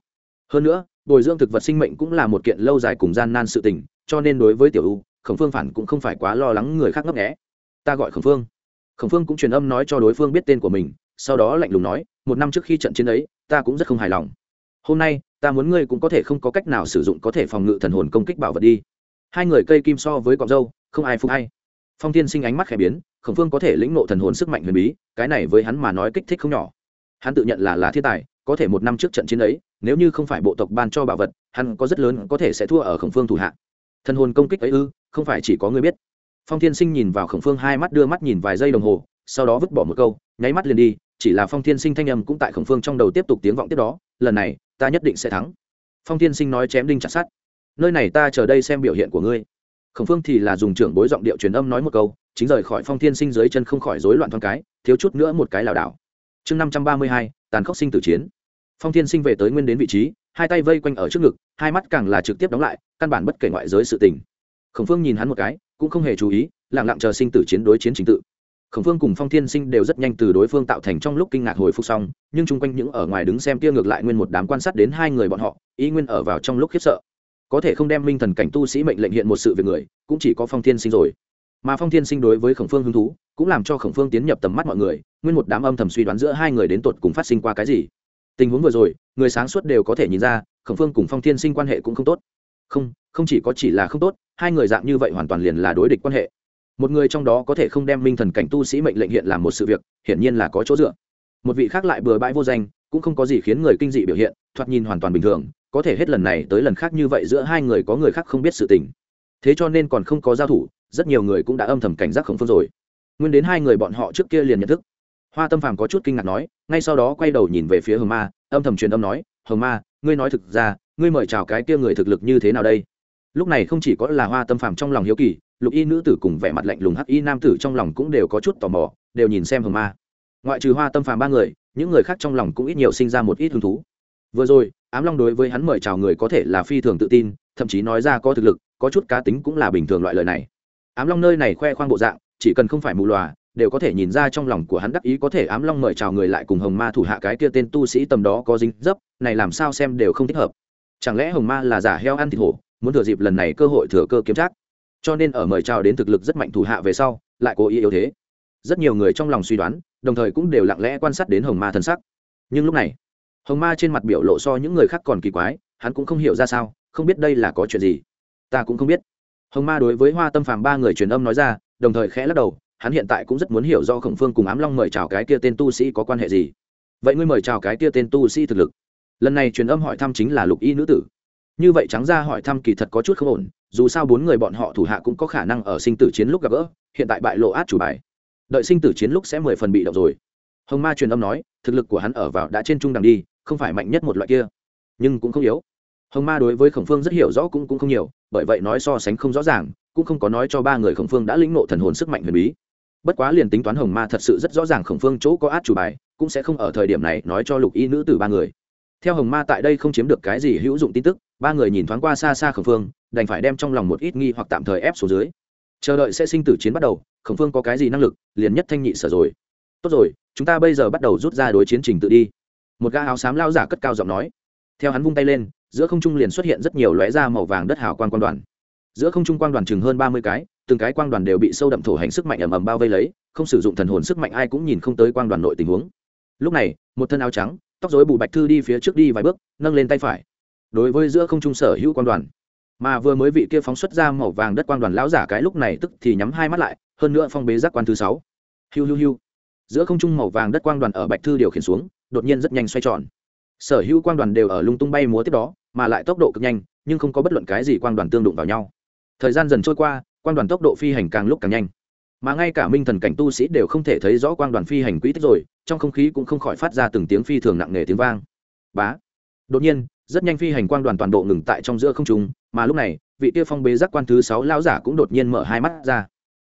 hơn nữa, bồi dưỡng thực vật sinh mệnh cũng là một kiện lâu dài cùng gian nan sự tình, cho nên đối với tiểu u khổng phương phản cũng không phải quá lo lắng người khác ngấp nghẽ ta gọi khổng phương. Khổng phương cũng truyền âm nói cho đối phương biết tên của mình, sau đó lạnh lùng nói, một năm trước khi trận chiến ấy, ta cũng rất không hài lòng. Hôm nay, ta muốn ngươi cũng có thể không có cách nào sử dụng có thể phòng ngự thần hồn công kích bảo vật đi. Hai người cây kim so với cọc dâu, không ai phục hay phong tiên sinh ánh mắt khẽ biến, khổng phương có thể lĩnh nộ thần hồn sức mạnh huyền bí, cái này với hắn mà nói kích thích không nhỏ. Hắn tự nhận là là thiên tài có thể một năm trước trận chiến ấy, nếu như không phải bộ tộc ban cho bảo vật, hắn có rất lớn có thể sẽ thua ở khổng phương thủ hạ. Thần hồn công kích ấy ư, không phải chỉ có người biết. Phong thiên sinh nhìn vào khổng phương hai mắt đưa mắt nhìn vài giây đồng hồ, sau đó vứt bỏ một câu, nháy mắt liền đi, chỉ là phong thiên sinh thanh âm cũng tại khổng phương trong đầu tiếp tục tiếng vọng tiếp đó, lần này, ta nhất định sẽ thắng. Phong thiên sinh nói chém đinh chặt sát nơi này ta chờ đây xem biểu hiện của ngươi. Khổng phương thì là dùng trưởng bối giọng điệu truyền âm nói một câu, chính rời khỏi phong thiên sinh dưới chân không khỏi rối loạn thoáng cái, thiếu chút nữa một cái lảo đảo. Chương năm trăm ba mươi hai, tàn khốc sinh tử chiến phong thiên sinh về tới nguyên đến vị trí, hai tay vây quanh ở trước ngực, hai mắt càng là trực tiếp đóng lại, căn bản bất kể ngoại giới sự tình. Khổng phương nhìn hắn một cái, cũng không hề chú ý lẳng lặng chờ sinh tử chiến đối chiến chính tự. Khổng phương cùng phong thiên sinh đều rất nhanh từ đối phương tạo thành trong lúc kinh ngạc hồi phục xong, nhưng chung quanh những ở ngoài đứng xem kia ngược lại nguyên một đám quan sát đến hai người bọn họ ý nguyên ở vào trong lúc khiếp sợ. Có thể không đem minh thần cảnh tu sĩ mệnh lệnh hiện một sự việc người, cũng chỉ có phong thiên sinh rồi. Mà phong thiên sinh đối với khổng phương hứng thú, cũng làm cho khổng phương tiến nhập tầm mắt mọi người, nguyên một đám âm thầm suy đoán giữa hai người đến tột cùng phát sinh qua cái gì tình huống vừa rồi, người sáng suốt đều có thể nhìn ra, khổng phương cùng phong thiên sinh quan hệ cũng không tốt. Không không chỉ có chỉ là không tốt, hai người dạng như vậy hoàn toàn liền là đối địch quan hệ. Một người trong đó có thể không đem minh thần cảnh tu sĩ mệnh lệnh hiện làm một sự việc, hiển nhiên là có chỗ dựa. Một vị khác lại bừa bãi vô danh, cũng không có gì khiến người kinh dị biểu hiện, thoạt nhìn hoàn toàn bình thường, có thể hết lần này tới lần khác như vậy giữa hai người có người khác không biết sự tình. Thế cho nên còn không có giao thủ, rất nhiều người cũng đã âm thầm cảnh giác khổng phương rồi. Nguyên đến hai người bọn họ trước kia liền nhận thức hoa tâm phàm có chút kinh ngạc nói, ngay sau đó quay đầu nhìn về phía hồng ma, âm thầm truyền âm nói, hồng ma, ngươi nói thực ra, ngươi mời chào cái kia người thực lực như thế nào đây? Lúc này không chỉ có là hoa tâm phàm trong lòng hiếu kỳ, lục y nữ tử cùng vẻ mặt lạnh lùng hắc y nam tử trong lòng cũng đều có chút tò mò, đều nhìn xem hồng ma. Ngoại trừ hoa tâm phàm ba người, những người khác trong lòng cũng ít nhiều sinh ra một ít hứng thú. Vừa rồi, ám long đối với hắn mời chào người có thể là phi thường tự tin, thậm chí nói ra có thực lực, có chút cá tính cũng là bình thường loại lời này. Ám long nơi này khoe khoang bộ dạng, chỉ cần không phải mù lòa đều có thể nhìn ra trong lòng của hắn đắc ý có thể ám long mời chào người lại cùng hồng ma thủ hạ cái kia tên tu sĩ tầm đó có dính dấp, này làm sao xem đều không thích hợp. Chẳng lẽ hồng ma là giả heo ăn thịt hổ, muốn thừa dịp lần này cơ hội thừa cơ kiếm trác? Cho nên ở mời chào đến thực lực rất mạnh thủ hạ về sau, lại cố ý yếu thế. Rất nhiều người trong lòng suy đoán, đồng thời cũng đều lặng lẽ quan sát đến hồng ma thân sắc. Nhưng lúc này, hồng ma trên mặt biểu lộ so những người khác còn kỳ quái, hắn cũng không hiểu ra sao, không biết đây là có chuyện gì. Ta cũng không biết. Hồng ma đối với hoa tâm phàm ba người truyền âm nói ra, đồng thời khẽ lắc đầu hắn hiện tại cũng rất muốn hiểu do khổng phương cùng ám long mời chào cái kia tên tu sĩ có quan hệ gì. Vậy ngươi mời chào cái kia tên tu sĩ thực lực. Lần này truyền âm hỏi thăm chính là lục y nữ tử. Như vậy trắng ra hỏi thăm kỳ thật có chút không ổn, dù sao bốn người bọn họ thủ hạ cũng có khả năng ở sinh tử chiến lúc gặp gỡ, hiện tại bại lộ át chủ bài. Đợi sinh tử chiến lúc sẽ mười phần bị động rồi. Hồng ma truyền âm nói, thực lực của hắn ở vào đã trên trung đẳng đi, không phải mạnh nhất một loại kia. Nhưng cũng không yếu. Hồng ma đối với khổng phương rất hiểu rõ cũng cũng không nhiều, bởi vậy nói so sánh không rõ ràng, cũng không có nói cho ba người khổng phương đã lĩnh nộ thần hồn sức mạnh huyền bí bất quá liền tính toán hồng ma thật sự rất rõ ràng khổng phương chỗ có át chủ bài, cũng sẽ không ở thời điểm này nói cho lục y nữ từ ba người. Theo hồng ma tại đây không chiếm được cái gì hữu dụng tin tức, ba người nhìn thoáng qua xa xa khổng phương, đành phải đem trong lòng một ít nghi hoặc tạm thời ép xuống dưới. Chờ đợi sẽ sinh tử chiến bắt đầu, khổng phương có cái gì năng lực, liền nhất thanh nhị sở rồi. Tốt rồi, chúng ta bây giờ bắt đầu rút ra đối chiến trình tự đi. Một gã áo xám lao giả cất cao giọng nói. Theo hắn vung tay lên, giữa không trung liền xuất hiện rất nhiều lóe da màu vàng đất hào quan quan đoàn. Giữa không trung quan đoàn chừng hơn ba mươi cái từng cái quang đoàn đều bị sâu đậm thổ hành sức mạnh ầm ầm bao vây lấy, không sử dụng thần hồn sức mạnh ai cũng nhìn không tới quang đoàn nội tình huống. Lúc này, một thân áo trắng, tóc rối bù bạch thư đi phía trước đi vài bước, nâng lên tay phải. Đối với giữa không trung sở hữu quang đoàn, mà vừa mới vị kia phóng xuất ra màu vàng đất quang đoàn lão giả cái lúc này tức thì nhắm hai mắt lại, hơn nữa phong bế giác quan thứ sáu. Hiu hiu hiu. Giữa không trung màu vàng đất quang đoàn ở bạch thư điều khiển xuống, đột nhiên rất nhanh xoay tròn. Sở hữu quang đoàn đều ở lung tung bay múa tiếp đó, mà lại tốc độ cực nhanh, nhưng không có bất luận cái gì quang đoàn tương đụng vào nhau. Thời gian dần trôi qua quang đoàn tốc độ phi hành càng lúc càng nhanh. Mà ngay cả minh thần cảnh tu sĩ đều không thể thấy rõ quang đoàn phi hành quỹ tích rồi, trong không khí cũng không khỏi phát ra từng tiếng phi thường nặng nề tiếng vang. Bá! Đột nhiên, rất nhanh phi hành quang đoàn toàn bộ ngừng tại trong giữa không trung, mà lúc này, vị tiêu phong bế giác quan thứ sáu lão giả cũng đột nhiên mở hai mắt ra.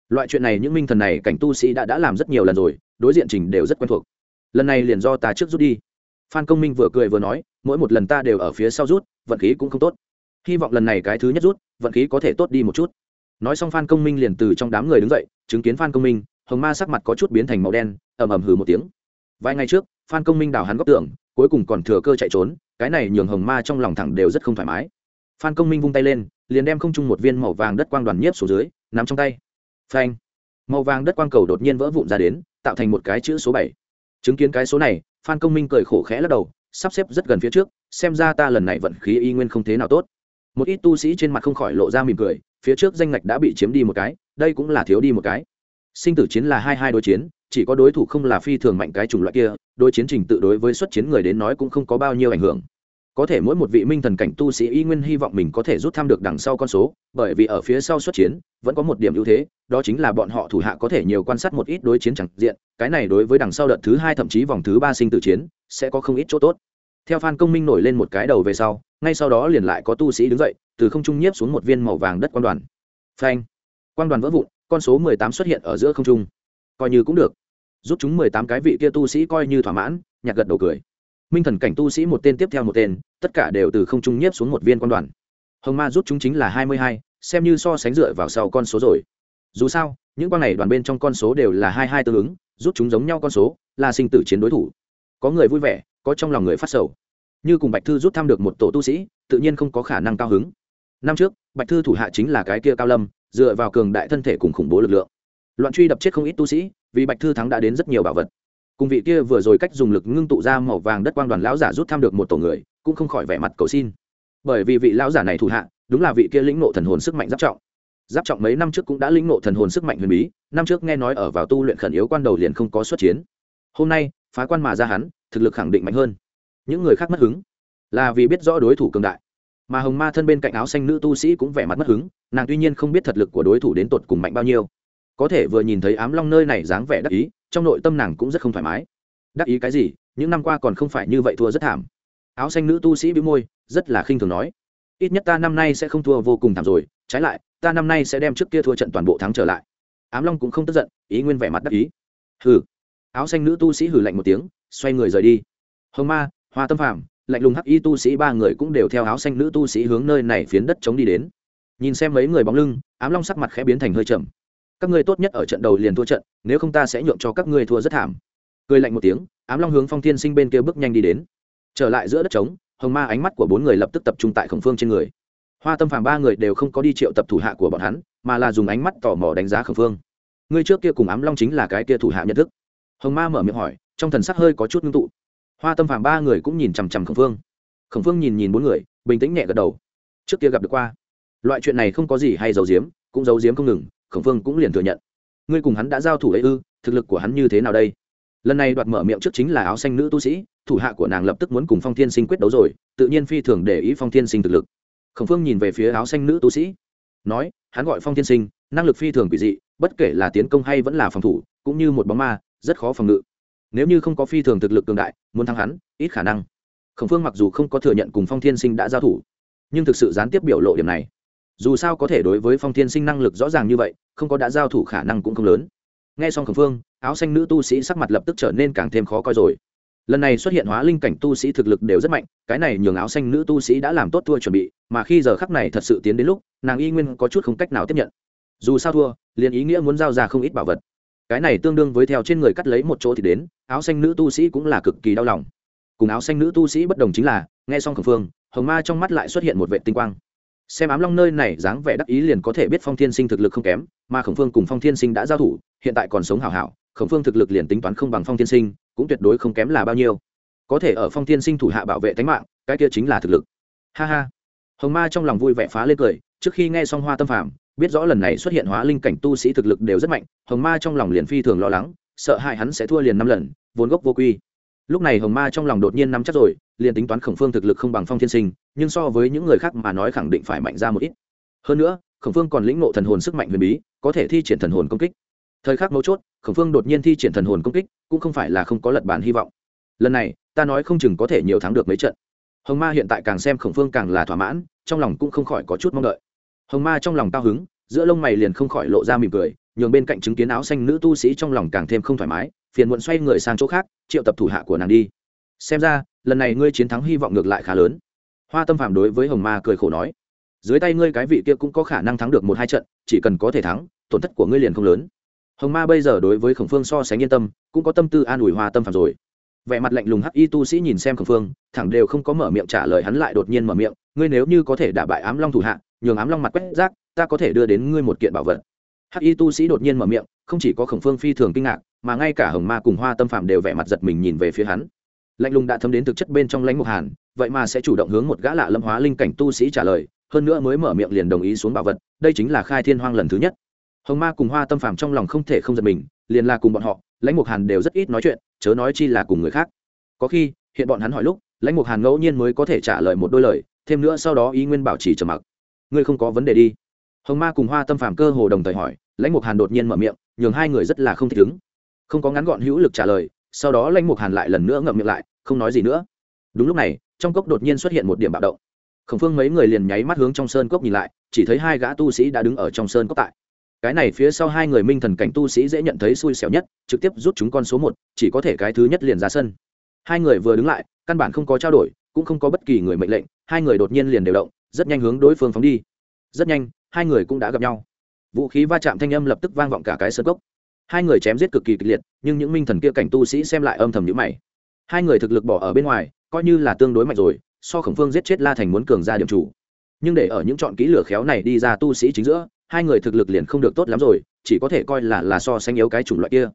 Loại chuyện này những minh thần này cảnh tu sĩ đã đã làm rất nhiều lần rồi, đối diện trình đều rất quen thuộc. Lần này liền do ta trước rút đi. Phan công minh vừa cười vừa nói, mỗi một lần ta đều ở phía sau rút, vận khí cũng không tốt. Hy vọng lần này cái thứ nhất rút, vận khí có thể tốt đi một chút nói xong phan công minh liền từ trong đám người đứng dậy, chứng kiến phan công minh, hồng ma sắc mặt có chút biến thành màu đen, ầm ầm hừ một tiếng. Vài ngày trước, phan công minh đào hắn góc tưởng cuối cùng còn thừa cơ chạy trốn, cái này nhường hồng ma trong lòng thẳng đều rất không thoải mái. Phan công minh vung tay lên, liền đem không chung một viên màu vàng đất quang đoàn nhiếp xuống dưới, nắm trong tay. Phanh! Màu vàng đất quang cầu đột nhiên vỡ vụn ra đến, tạo thành một cái chữ số bảy. Chứng kiến cái số này, phan công minh cười khổ khẽ lắc đầu, sắp xếp rất gần phía trước, xem ra ta lần này vận khí y nguyên không thế nào tốt. Một ít tu sĩ trên mặt không khỏi lộ ra mỉm cười phía trước danh ngạch đã bị chiếm đi một cái, đây cũng là thiếu đi một cái. Sinh tử chiến là hai hai đối chiến, chỉ có đối thủ không là phi thường mạnh cái chủng loại kia, đối chiến trình tự đối với xuất chiến người đến nói cũng không có bao nhiêu ảnh hưởng. Có thể mỗi một vị minh thần cảnh tu sĩ y nguyên hy vọng mình có thể rút thăm được đằng sau con số, bởi vì ở phía sau xuất chiến, vẫn có một điểm ưu thế, đó chính là bọn họ thủ hạ có thể nhiều quan sát một ít đối chiến chẳng diện, cái này đối với đằng sau đợt thứ hai thậm chí vòng thứ ba sinh tử chiến, sẽ có không ít chỗ tốt theo phan công minh nổi lên một cái đầu về sau, ngay sau đó liền lại có tu sĩ đứng dậy, từ không trung nhiếp xuống một viên màu vàng đất quan đoàn. Phanh! Quan đoàn vỡ vụn, con số mười tám xuất hiện ở giữa không trung. Coi như cũng được. Giúp chúng mười tám cái vị kia tu sĩ coi như thỏa mãn, nhạc gật đầu cười. Minh thần cảnh tu sĩ một tên tiếp theo một tên, tất cả đều từ không trung nhiếp xuống một viên quan đoàn. Hồng ma rút chúng chính là hai mươi hai, xem như so sánh dựa vào sau con số rồi. Dù sao, những quan này đoàn bên trong con số đều là hai hai tương ứng, rút chúng giống nhau con số, là sinh tử chiến đối thủ. Có người vui vẻ có trong lòng người phát sầu. Như cùng bạch thư rút thăm được một tổ tu sĩ, tự nhiên không có khả năng cao hứng. Năm trước, bạch thư thủ hạ chính là cái kia cao lâm, dựa vào cường đại thân thể cùng khủng bố lực lượng. Loạn truy đập chết không ít tu sĩ, vì bạch thư thắng đã đến rất nhiều bảo vật. Cùng vị kia vừa rồi cách dùng lực ngưng tụ ra màu vàng đất quang đoàn lão giả rút thăm được một tổ người, cũng không khỏi vẻ mặt cầu xin. Bởi vì vị lão giả này thủ hạ, đúng là vị kia lĩnh nộ thần hồn sức mạnh giáp trọng. Giáp trọng mấy năm trước cũng đã lĩnh nộ thần hồn sức mạnh huyền bí, năm trước nghe nói ở vào tu luyện khẩn yếu quan đầu liền không có xuất chiến. Hôm nay, phá quan mà ra hắn thực lực khẳng định mạnh hơn. Những người khác mất hứng là vì biết rõ đối thủ cường đại. Mà hồng ma thân bên cạnh áo xanh nữ tu sĩ cũng vẻ mặt mất hứng, nàng tuy nhiên không biết thật lực của đối thủ đến tột cùng mạnh bao nhiêu. Có thể vừa nhìn thấy ám long nơi này dáng vẻ đắc ý, trong nội tâm nàng cũng rất không thoải mái. Đắc ý cái gì? Những năm qua còn không phải như vậy thua rất thảm. Áo xanh nữ tu sĩ bị môi, rất là khinh thường nói, ít nhất ta năm nay sẽ không thua vô cùng thảm rồi, trái lại, ta năm nay sẽ đem trước kia thua trận toàn bộ thắng trở lại. Ám long cũng không tức giận, ý nguyên vẻ mặt đắc ý. Hừ áo xanh nữ tu sĩ hừ lạnh một tiếng, xoay người rời đi. Hồng ma, hoa tâm phạm lạnh lùng hắc y tu sĩ ba người cũng đều theo áo xanh nữ tu sĩ hướng nơi này phiến đất chống đi đến. Nhìn xem mấy người bóng lưng, ám long sắc mặt khẽ biến thành hơi chậm các ngươi tốt nhất ở trận đầu liền thua trận, nếu không ta sẽ nhượng cho các ngươi thua rất thảm. Cười lạnh một tiếng, ám long hướng phong thiên sinh bên kia bước nhanh đi đến. Trở lại giữa đất trống, hồng ma ánh mắt của bốn người lập tức tập trung tại khổng phương trên người. Hoa tâm phàm ba người đều không có đi triệu tập thủ hạ của bọn hắn, mà là dùng ánh mắt tò mò đánh giá khổng phương. Ngươi trước kia cùng ám long chính là cái kia thủ hạ nhận thức hồng ma mở miệng hỏi, trong thần sắc hơi có chút ngưng tụ. Hoa tâm phàm ba người cũng nhìn chằm chằm khổng phương. Khổng phương nhìn nhìn bốn người, bình tĩnh nhẹ gật đầu. Trước kia gặp được qua. Loại chuyện này không có gì hay giấu giếm, cũng giấu giếm không ngừng, khổng phương cũng liền thừa nhận. Ngươi cùng hắn đã giao thủ ấy ư, thực lực của hắn như thế nào đây? Lần này đoạt mở miệng trước chính là áo xanh nữ tu sĩ, thủ hạ của nàng lập tức muốn cùng phong thiên sinh quyết đấu rồi, tự nhiên phi thường để ý phong thiên sinh thực lực. Khổng phương nhìn về phía áo xanh nữ tu sĩ, nói, hắn gọi phong thiên sinh, năng lực phi thường quỷ dị, bất kể là tiến công hay vẫn là phòng thủ, cũng như một bóng ma rất khó phòng ngự. Nếu như không có phi thường thực lực cường đại, muốn thắng hắn, ít khả năng. Khổng phương mặc dù không có thừa nhận cùng phong thiên sinh đã giao thủ, nhưng thực sự gián tiếp biểu lộ điểm này. Dù sao có thể đối với phong thiên sinh năng lực rõ ràng như vậy, không có đã giao thủ khả năng cũng không lớn. N g h e xong khổng phương, áo xanh nữ tu sĩ sắc mặt lập tức trở nên càng thêm khó coi rồi. Lần này xuất hiện hóa linh cảnh tu sĩ thực lực đều rất mạnh, cái này nhường áo xanh nữ tu sĩ đã làm tốt thua chuẩn bị, mà khi giờ khắc này thật sự tiến đến lúc, nàng y nguyên có chút không cách nào tiếp nhận. Dù sao thua, liền ý nghĩa muốn giao ra không ít bảo vật cái này tương đương với theo trên người cắt lấy một chỗ thì đến, áo xanh nữ tu sĩ cũng là cực kỳ đau lòng. Cùng áo xanh nữ tu sĩ bất đồng chính là, nghe xong khẩn phương, hồng ma trong mắt lại xuất hiện một vệ tinh quang. Xem ám long nơi này dáng vẻ đắc ý liền có thể biết phong thiên sinh thực lực không kém, mà khổng phương cùng phong thiên sinh đã giao thủ, hiện tại còn sống hảo hảo, khổng phương thực lực liền tính toán không bằng phong thiên sinh, cũng tuyệt đối không kém là bao nhiêu. Có thể ở phong thiên sinh thủ hạ bảo vệ tính mạng, cái kia chính là thực lực. Ha ha. Hồng ma trong lòng vui vẻ phá lên cười, trước khi nghe xong hoa tâm phạm biết rõ lần này xuất hiện hóa linh cảnh tu sĩ thực lực đều rất mạnh, hồng ma trong lòng liền phi thường lo lắng, sợ hại hắn sẽ thua liền năm lần, vốn gốc vô quy. Lúc này hồng ma trong lòng đột nhiên nắm chắc rồi, liền tính toán khổng phương thực lực không bằng phong thiên sinh, nhưng so với những người khác mà nói khẳng định phải mạnh ra một ít. Hơn nữa, khổng phương còn lĩnh ngộ thần hồn sức mạnh huyền bí, có thể thi triển thần hồn công kích. Thời khắc mấu chốt, khổng phương đột nhiên thi triển thần hồn công kích, cũng không phải là không có lật bản hy vọng. Lần này, ta nói không chừng có thể nhiều thắng được mấy trận. Hồng ma hiện tại càng xem khổng phương càng là thỏa mãn, trong lòng cũng không khỏi có chút mong đợi hồng ma trong lòng cao hứng, giữa lông mày liền không khỏi lộ ra mỉm cười, nhường bên cạnh chứng kiến áo xanh nữ tu sĩ trong lòng càng thêm không thoải mái, phiền muộn xoay người sang chỗ khác, triệu tập thủ hạ của nàng đi. Xem ra, lần này ngươi chiến thắng hy vọng ngược lại khá lớn. Hoa tâm phạm đối với hồng ma cười khổ nói, dưới tay ngươi cái vị kia cũng có khả năng thắng được một hai trận, chỉ cần có thể thắng, tổn thất của ngươi liền không lớn. Hồng ma bây giờ đối với khổng phương so sánh yên tâm, cũng có tâm tư an ủi hoa tâm phạm rồi. Vẻ mặt lạnh lùng hắc y tu sĩ nhìn xem khổng phương, thẳng đều không có mở miệng trả lời hắn lại đột nhiên mở miệng, ngươi nếu như có thể đả bại ám long thủ hạ nhường ám long mặt quét rác, ta có thể đưa đến ngươi một kiện bảo vật. Hắc y tu sĩ đột nhiên mở miệng, không chỉ có khổng phương phi thường kinh ngạc, mà ngay cả hồng ma cùng hoa tâm phạm đều vẻ mặt giật mình nhìn về phía hắn. Lạnh lùng đã thấm đến thực chất bên trong lãnh mục hàn, vậy mà sẽ chủ động hướng một gã lạ lâm hóa linh cảnh tu sĩ trả lời, hơn nữa mới mở miệng liền đồng ý xuống bảo vật, đây chính là khai thiên hoang lần thứ nhất. Hồng ma cùng hoa tâm phạm trong lòng không thể không giật mình, liền là cùng bọn họ, lãnh mục hàn đều rất ít nói chuyện, chớ nói chi là cùng người khác. Có khi, hiện bọn hắn hỏi lúc, lãnh mục hàn ngẫu nhiên mới có thể trả lời một đôi lời, thêm nữa sau đó ý nguyên bảo trì trầm mặc ngươi không có vấn đề đi. Hồng ma cùng hoa tâm phạm cơ hồ đồng thời hỏi, lãnh mục hàn đột nhiên mở miệng, nhường hai người rất là không thích ứng. Không có ngắn gọn hữu lực trả lời, sau đó lãnh mục hàn lại lần nữa ngậm miệng lại, không nói gì nữa. Đúng lúc này, trong cốc đột nhiên xuất hiện một điểm bạo động. Khổng phương mấy người liền nháy mắt hướng trong sơn cốc nhìn lại, chỉ thấy hai gã tu sĩ đã đứng ở trong sơn cốc tại. Cái này phía sau hai người minh thần cảnh tu sĩ dễ nhận thấy xui xẻo nhất, trực tiếp rút chúng con số một, chỉ có thể cái thứ nhất liền ra sân. Hai người vừa đứng lại, căn bản không có trao đổi, cũng không có bất kỳ người mệnh lệnh, hai người đột nhiên liền đều động rất nhanh hướng đối phương phóng đi. Rất nhanh, hai người cũng đã gặp nhau. Vũ khí va chạm thanh âm lập tức vang vọng cả cái sơ cốc. Hai người chém giết cực kỳ kịch liệt, nhưng những minh thần kia cảnh tu sĩ xem lại âm thầm nhữ mày. Hai người thực lực bỏ ở bên ngoài, coi như là tương đối mạnh rồi, so khổng phương giết chết la thành muốn cường ra điểm chủ. Nhưng để ở những chọn kỹ lửa khéo này đi ra tu sĩ chính giữa, hai người thực lực liền không được tốt lắm rồi, chỉ có thể coi là là so sánh yếu cái chủng loại kia.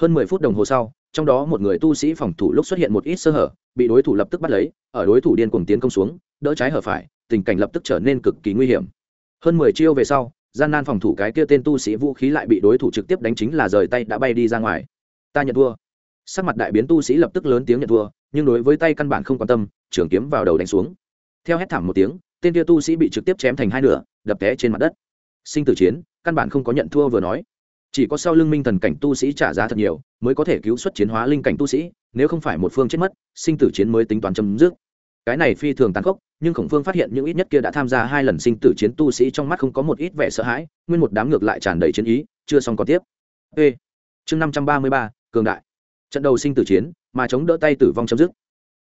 Hơn mười phút đồng hồ sau, trong đó một người tu sĩ phòng thủ lúc xuất hiện một ít sơ hở, bị đối thủ lập tức bắt lấy, ở đối thủ điên cuồng tiến công xuống, đỡ trái hở phải tình cảnh lập tức trở nên cực kỳ nguy hiểm. Hơn mười chiêu về sau, gian nan phòng thủ cái kia tên tu sĩ vũ khí lại bị đối thủ trực tiếp đánh chính là rời tay đã bay đi ra ngoài. Ta nhận thua. Sắc mặt đại biến tu sĩ lập tức lớn tiếng nhận thua, nhưng đối với tay căn bản không quan tâm, trường kiếm vào đầu đánh xuống. Theo hét thảm một tiếng, tên kia tu sĩ bị trực tiếp chém thành hai nửa, đập té trên mặt đất. Sinh tử chiến, căn bản không có nhận thua vừa nói. Chỉ có sau lưng minh thần cảnh tu sĩ trả giá thật nhiều, mới có thể cứu xuất chiến hóa linh cảnh tu sĩ, nếu không phải một phương chết mất, sinh tử chiến mới tính toán chấm dứt cái này phi thường tàn khốc, nhưng khổng phương phát hiện những ít nhất kia đã tham gia hai lần sinh tử chiến tu sĩ trong mắt không có một ít vẻ sợ hãi, nguyên một đám ngược lại tràn đầy chiến ý, chưa xong còn tiếp. Ê, chương năm trăm ba mươi ba, cường đại. Trận đầu sinh tử chiến, mà chống đỡ tay tử vong chấm dứt.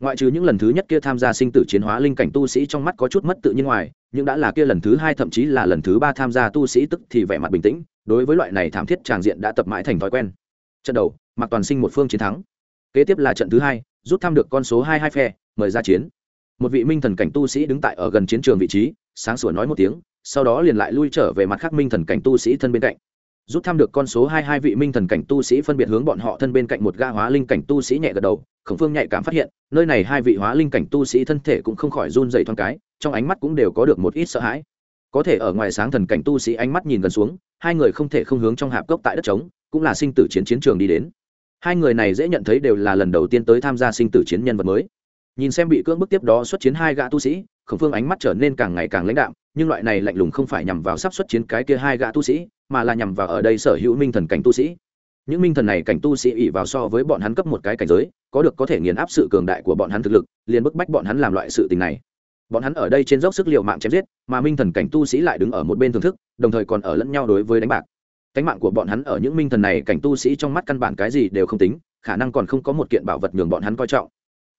Ngoại trừ những lần thứ nhất kia tham gia sinh tử chiến hóa linh cảnh tu sĩ trong mắt có chút mất tự nhiên ngoài nhưng đã là kia lần thứ hai thậm chí là lần thứ ba tham gia tu sĩ tức thì vẻ mặt bình tĩnh, đối với loại này thảm thiết tràng diện đã tập mãi thành thói quen. Trận đầu, mặc toàn sinh một phương chiến thắng. Kế tiếp là trận thứ hai, rút thăm được con số hai hai phe, mời ra chiến một vị minh thần cảnh tu sĩ đứng tại ở gần chiến trường vị trí, sáng sủa nói một tiếng, sau đó liền lại lui trở về mặt khác minh thần cảnh tu sĩ thân bên cạnh. Rút thăm được con số hai hai vị minh thần cảnh tu sĩ phân biệt hướng bọn họ thân bên cạnh một ga hóa linh cảnh tu sĩ nhẹ gật đầu, khổng phương nhạy cảm phát hiện, nơi này hai vị hóa linh cảnh tu sĩ thân thể cũng không khỏi run dày thoáng cái, trong ánh mắt cũng đều có được một ít sợ hãi. Có thể ở ngoài sáng thần cảnh tu sĩ ánh mắt nhìn gần xuống, hai người không thể không hướng trong hạp cốc tại đất trống, cũng là sinh tử chiến chiến trường đi đến. Hai người này dễ nhận thấy đều là lần đầu tiên tới tham gia sinh tử chiến nhân vật mới nhìn xem bị cưỡng bức tiếp đó xuất chiến hai gã tu sĩ, khổng phương ánh mắt trở nên càng ngày càng lãnh đạm, nhưng loại này lạnh lùng không phải nhằm vào sắp xuất chiến cái kia hai gã tu sĩ, mà là nhằm vào ở đây sở hữu minh thần cảnh tu sĩ. Những minh thần này cảnh tu sĩ ỉ vào so với bọn hắn cấp một cái cảnh giới, có được có thể nghiền áp sự cường đại của bọn hắn thực lực, liền bức bách bọn hắn làm loại sự tình này. Bọn hắn ở đây trên dốc sức l i ề u mạng chém giết, mà minh thần cảnh tu sĩ lại đứng ở một bên thưởng thức, đồng thời còn ở lẫn nhau đối với đánh bạc. Cánh mạng của bọn hắn ở những minh thần này cảnh tu sĩ trong mắt căn bản cái gì đều không tính, khả năng còn không có một kiện bảo vật nhường bọn hắn coi trọng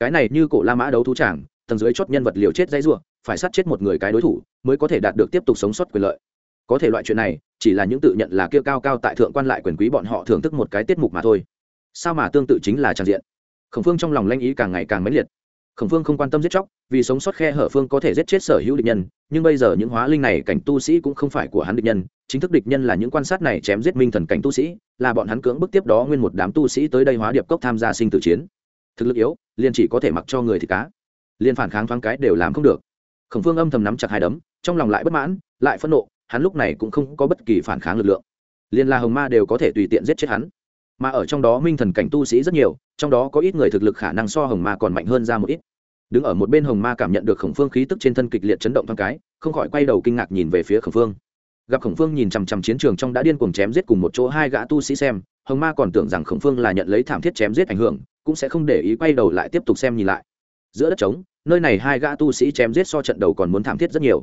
cái này như cổ la mã đấu thú tràng tầng dưới chót nhân vật liều chết dây ruộng phải sát chết một người cái đối thủ mới có thể đạt được tiếp tục sống sót quyền lợi. Có thể loại chuyện này, chỉ là những tự nhận là kia cao cao tại thượng quan lại quyền quý bọn họ thưởng thức một cái tiết mục mà thôi. Sao mà tương tự chính là trang diện? Khổng phương trong lòng lanh ý càng ngày càng mãnh liệt. Khổng phương không quan tâm giết chóc, vì sống sót khe hở phương có thể giết chết sở hữu địch nhân, nhưng bây giờ những hóa linh này cảnh tu sĩ cũng không phải của hắn địch nhân, chính thức địch nhân là những quan sát này chém giết minh thần cảnh tu sĩ, là bọn hắn cưỡng bức tiếp đó nguyên một đám tu sĩ tới đây hóa điệp cốc tham gia sinh tử chiến thực lực yếu, liền chỉ có thể mặc cho người thì cá. Liền phản kháng thoáng cái đều làm không được. Khổng phương âm thầm nắm chặt hai đấm, trong lòng lại bất mãn, lại phẫn nộ, hắn lúc này cũng không có bất kỳ phản kháng lực lượng. Liền là hồng ma đều có thể tùy tiện giết chết hắn. Mà ở trong đó minh thần cảnh tu sĩ rất nhiều, trong đó có ít người thực lực khả năng so hồng ma còn mạnh hơn ra một ít. Đứng ở một bên hồng ma cảm nhận được khổng phương khí tức trên thân kịch liệt chấn động thoáng cái, không khỏi quay đầu kinh ngạc nhìn về phía khổng phương. Gặp khổng phương nhìn chằm chằm chiến trường trong đã điên cuồng chém giết cùng một chỗ hai gã tu sĩ xem, hồng ma còn tưởng rằng khổng phương là nhận lấy thảm thiết chém giết ảnh hưởng cũng sẽ không để ý quay đầu lại tiếp tục xem nhìn lại. Giữa đất trống, nơi này hai gã tu sĩ chém giết so trận đầu còn muốn thảm thiết rất nhiều.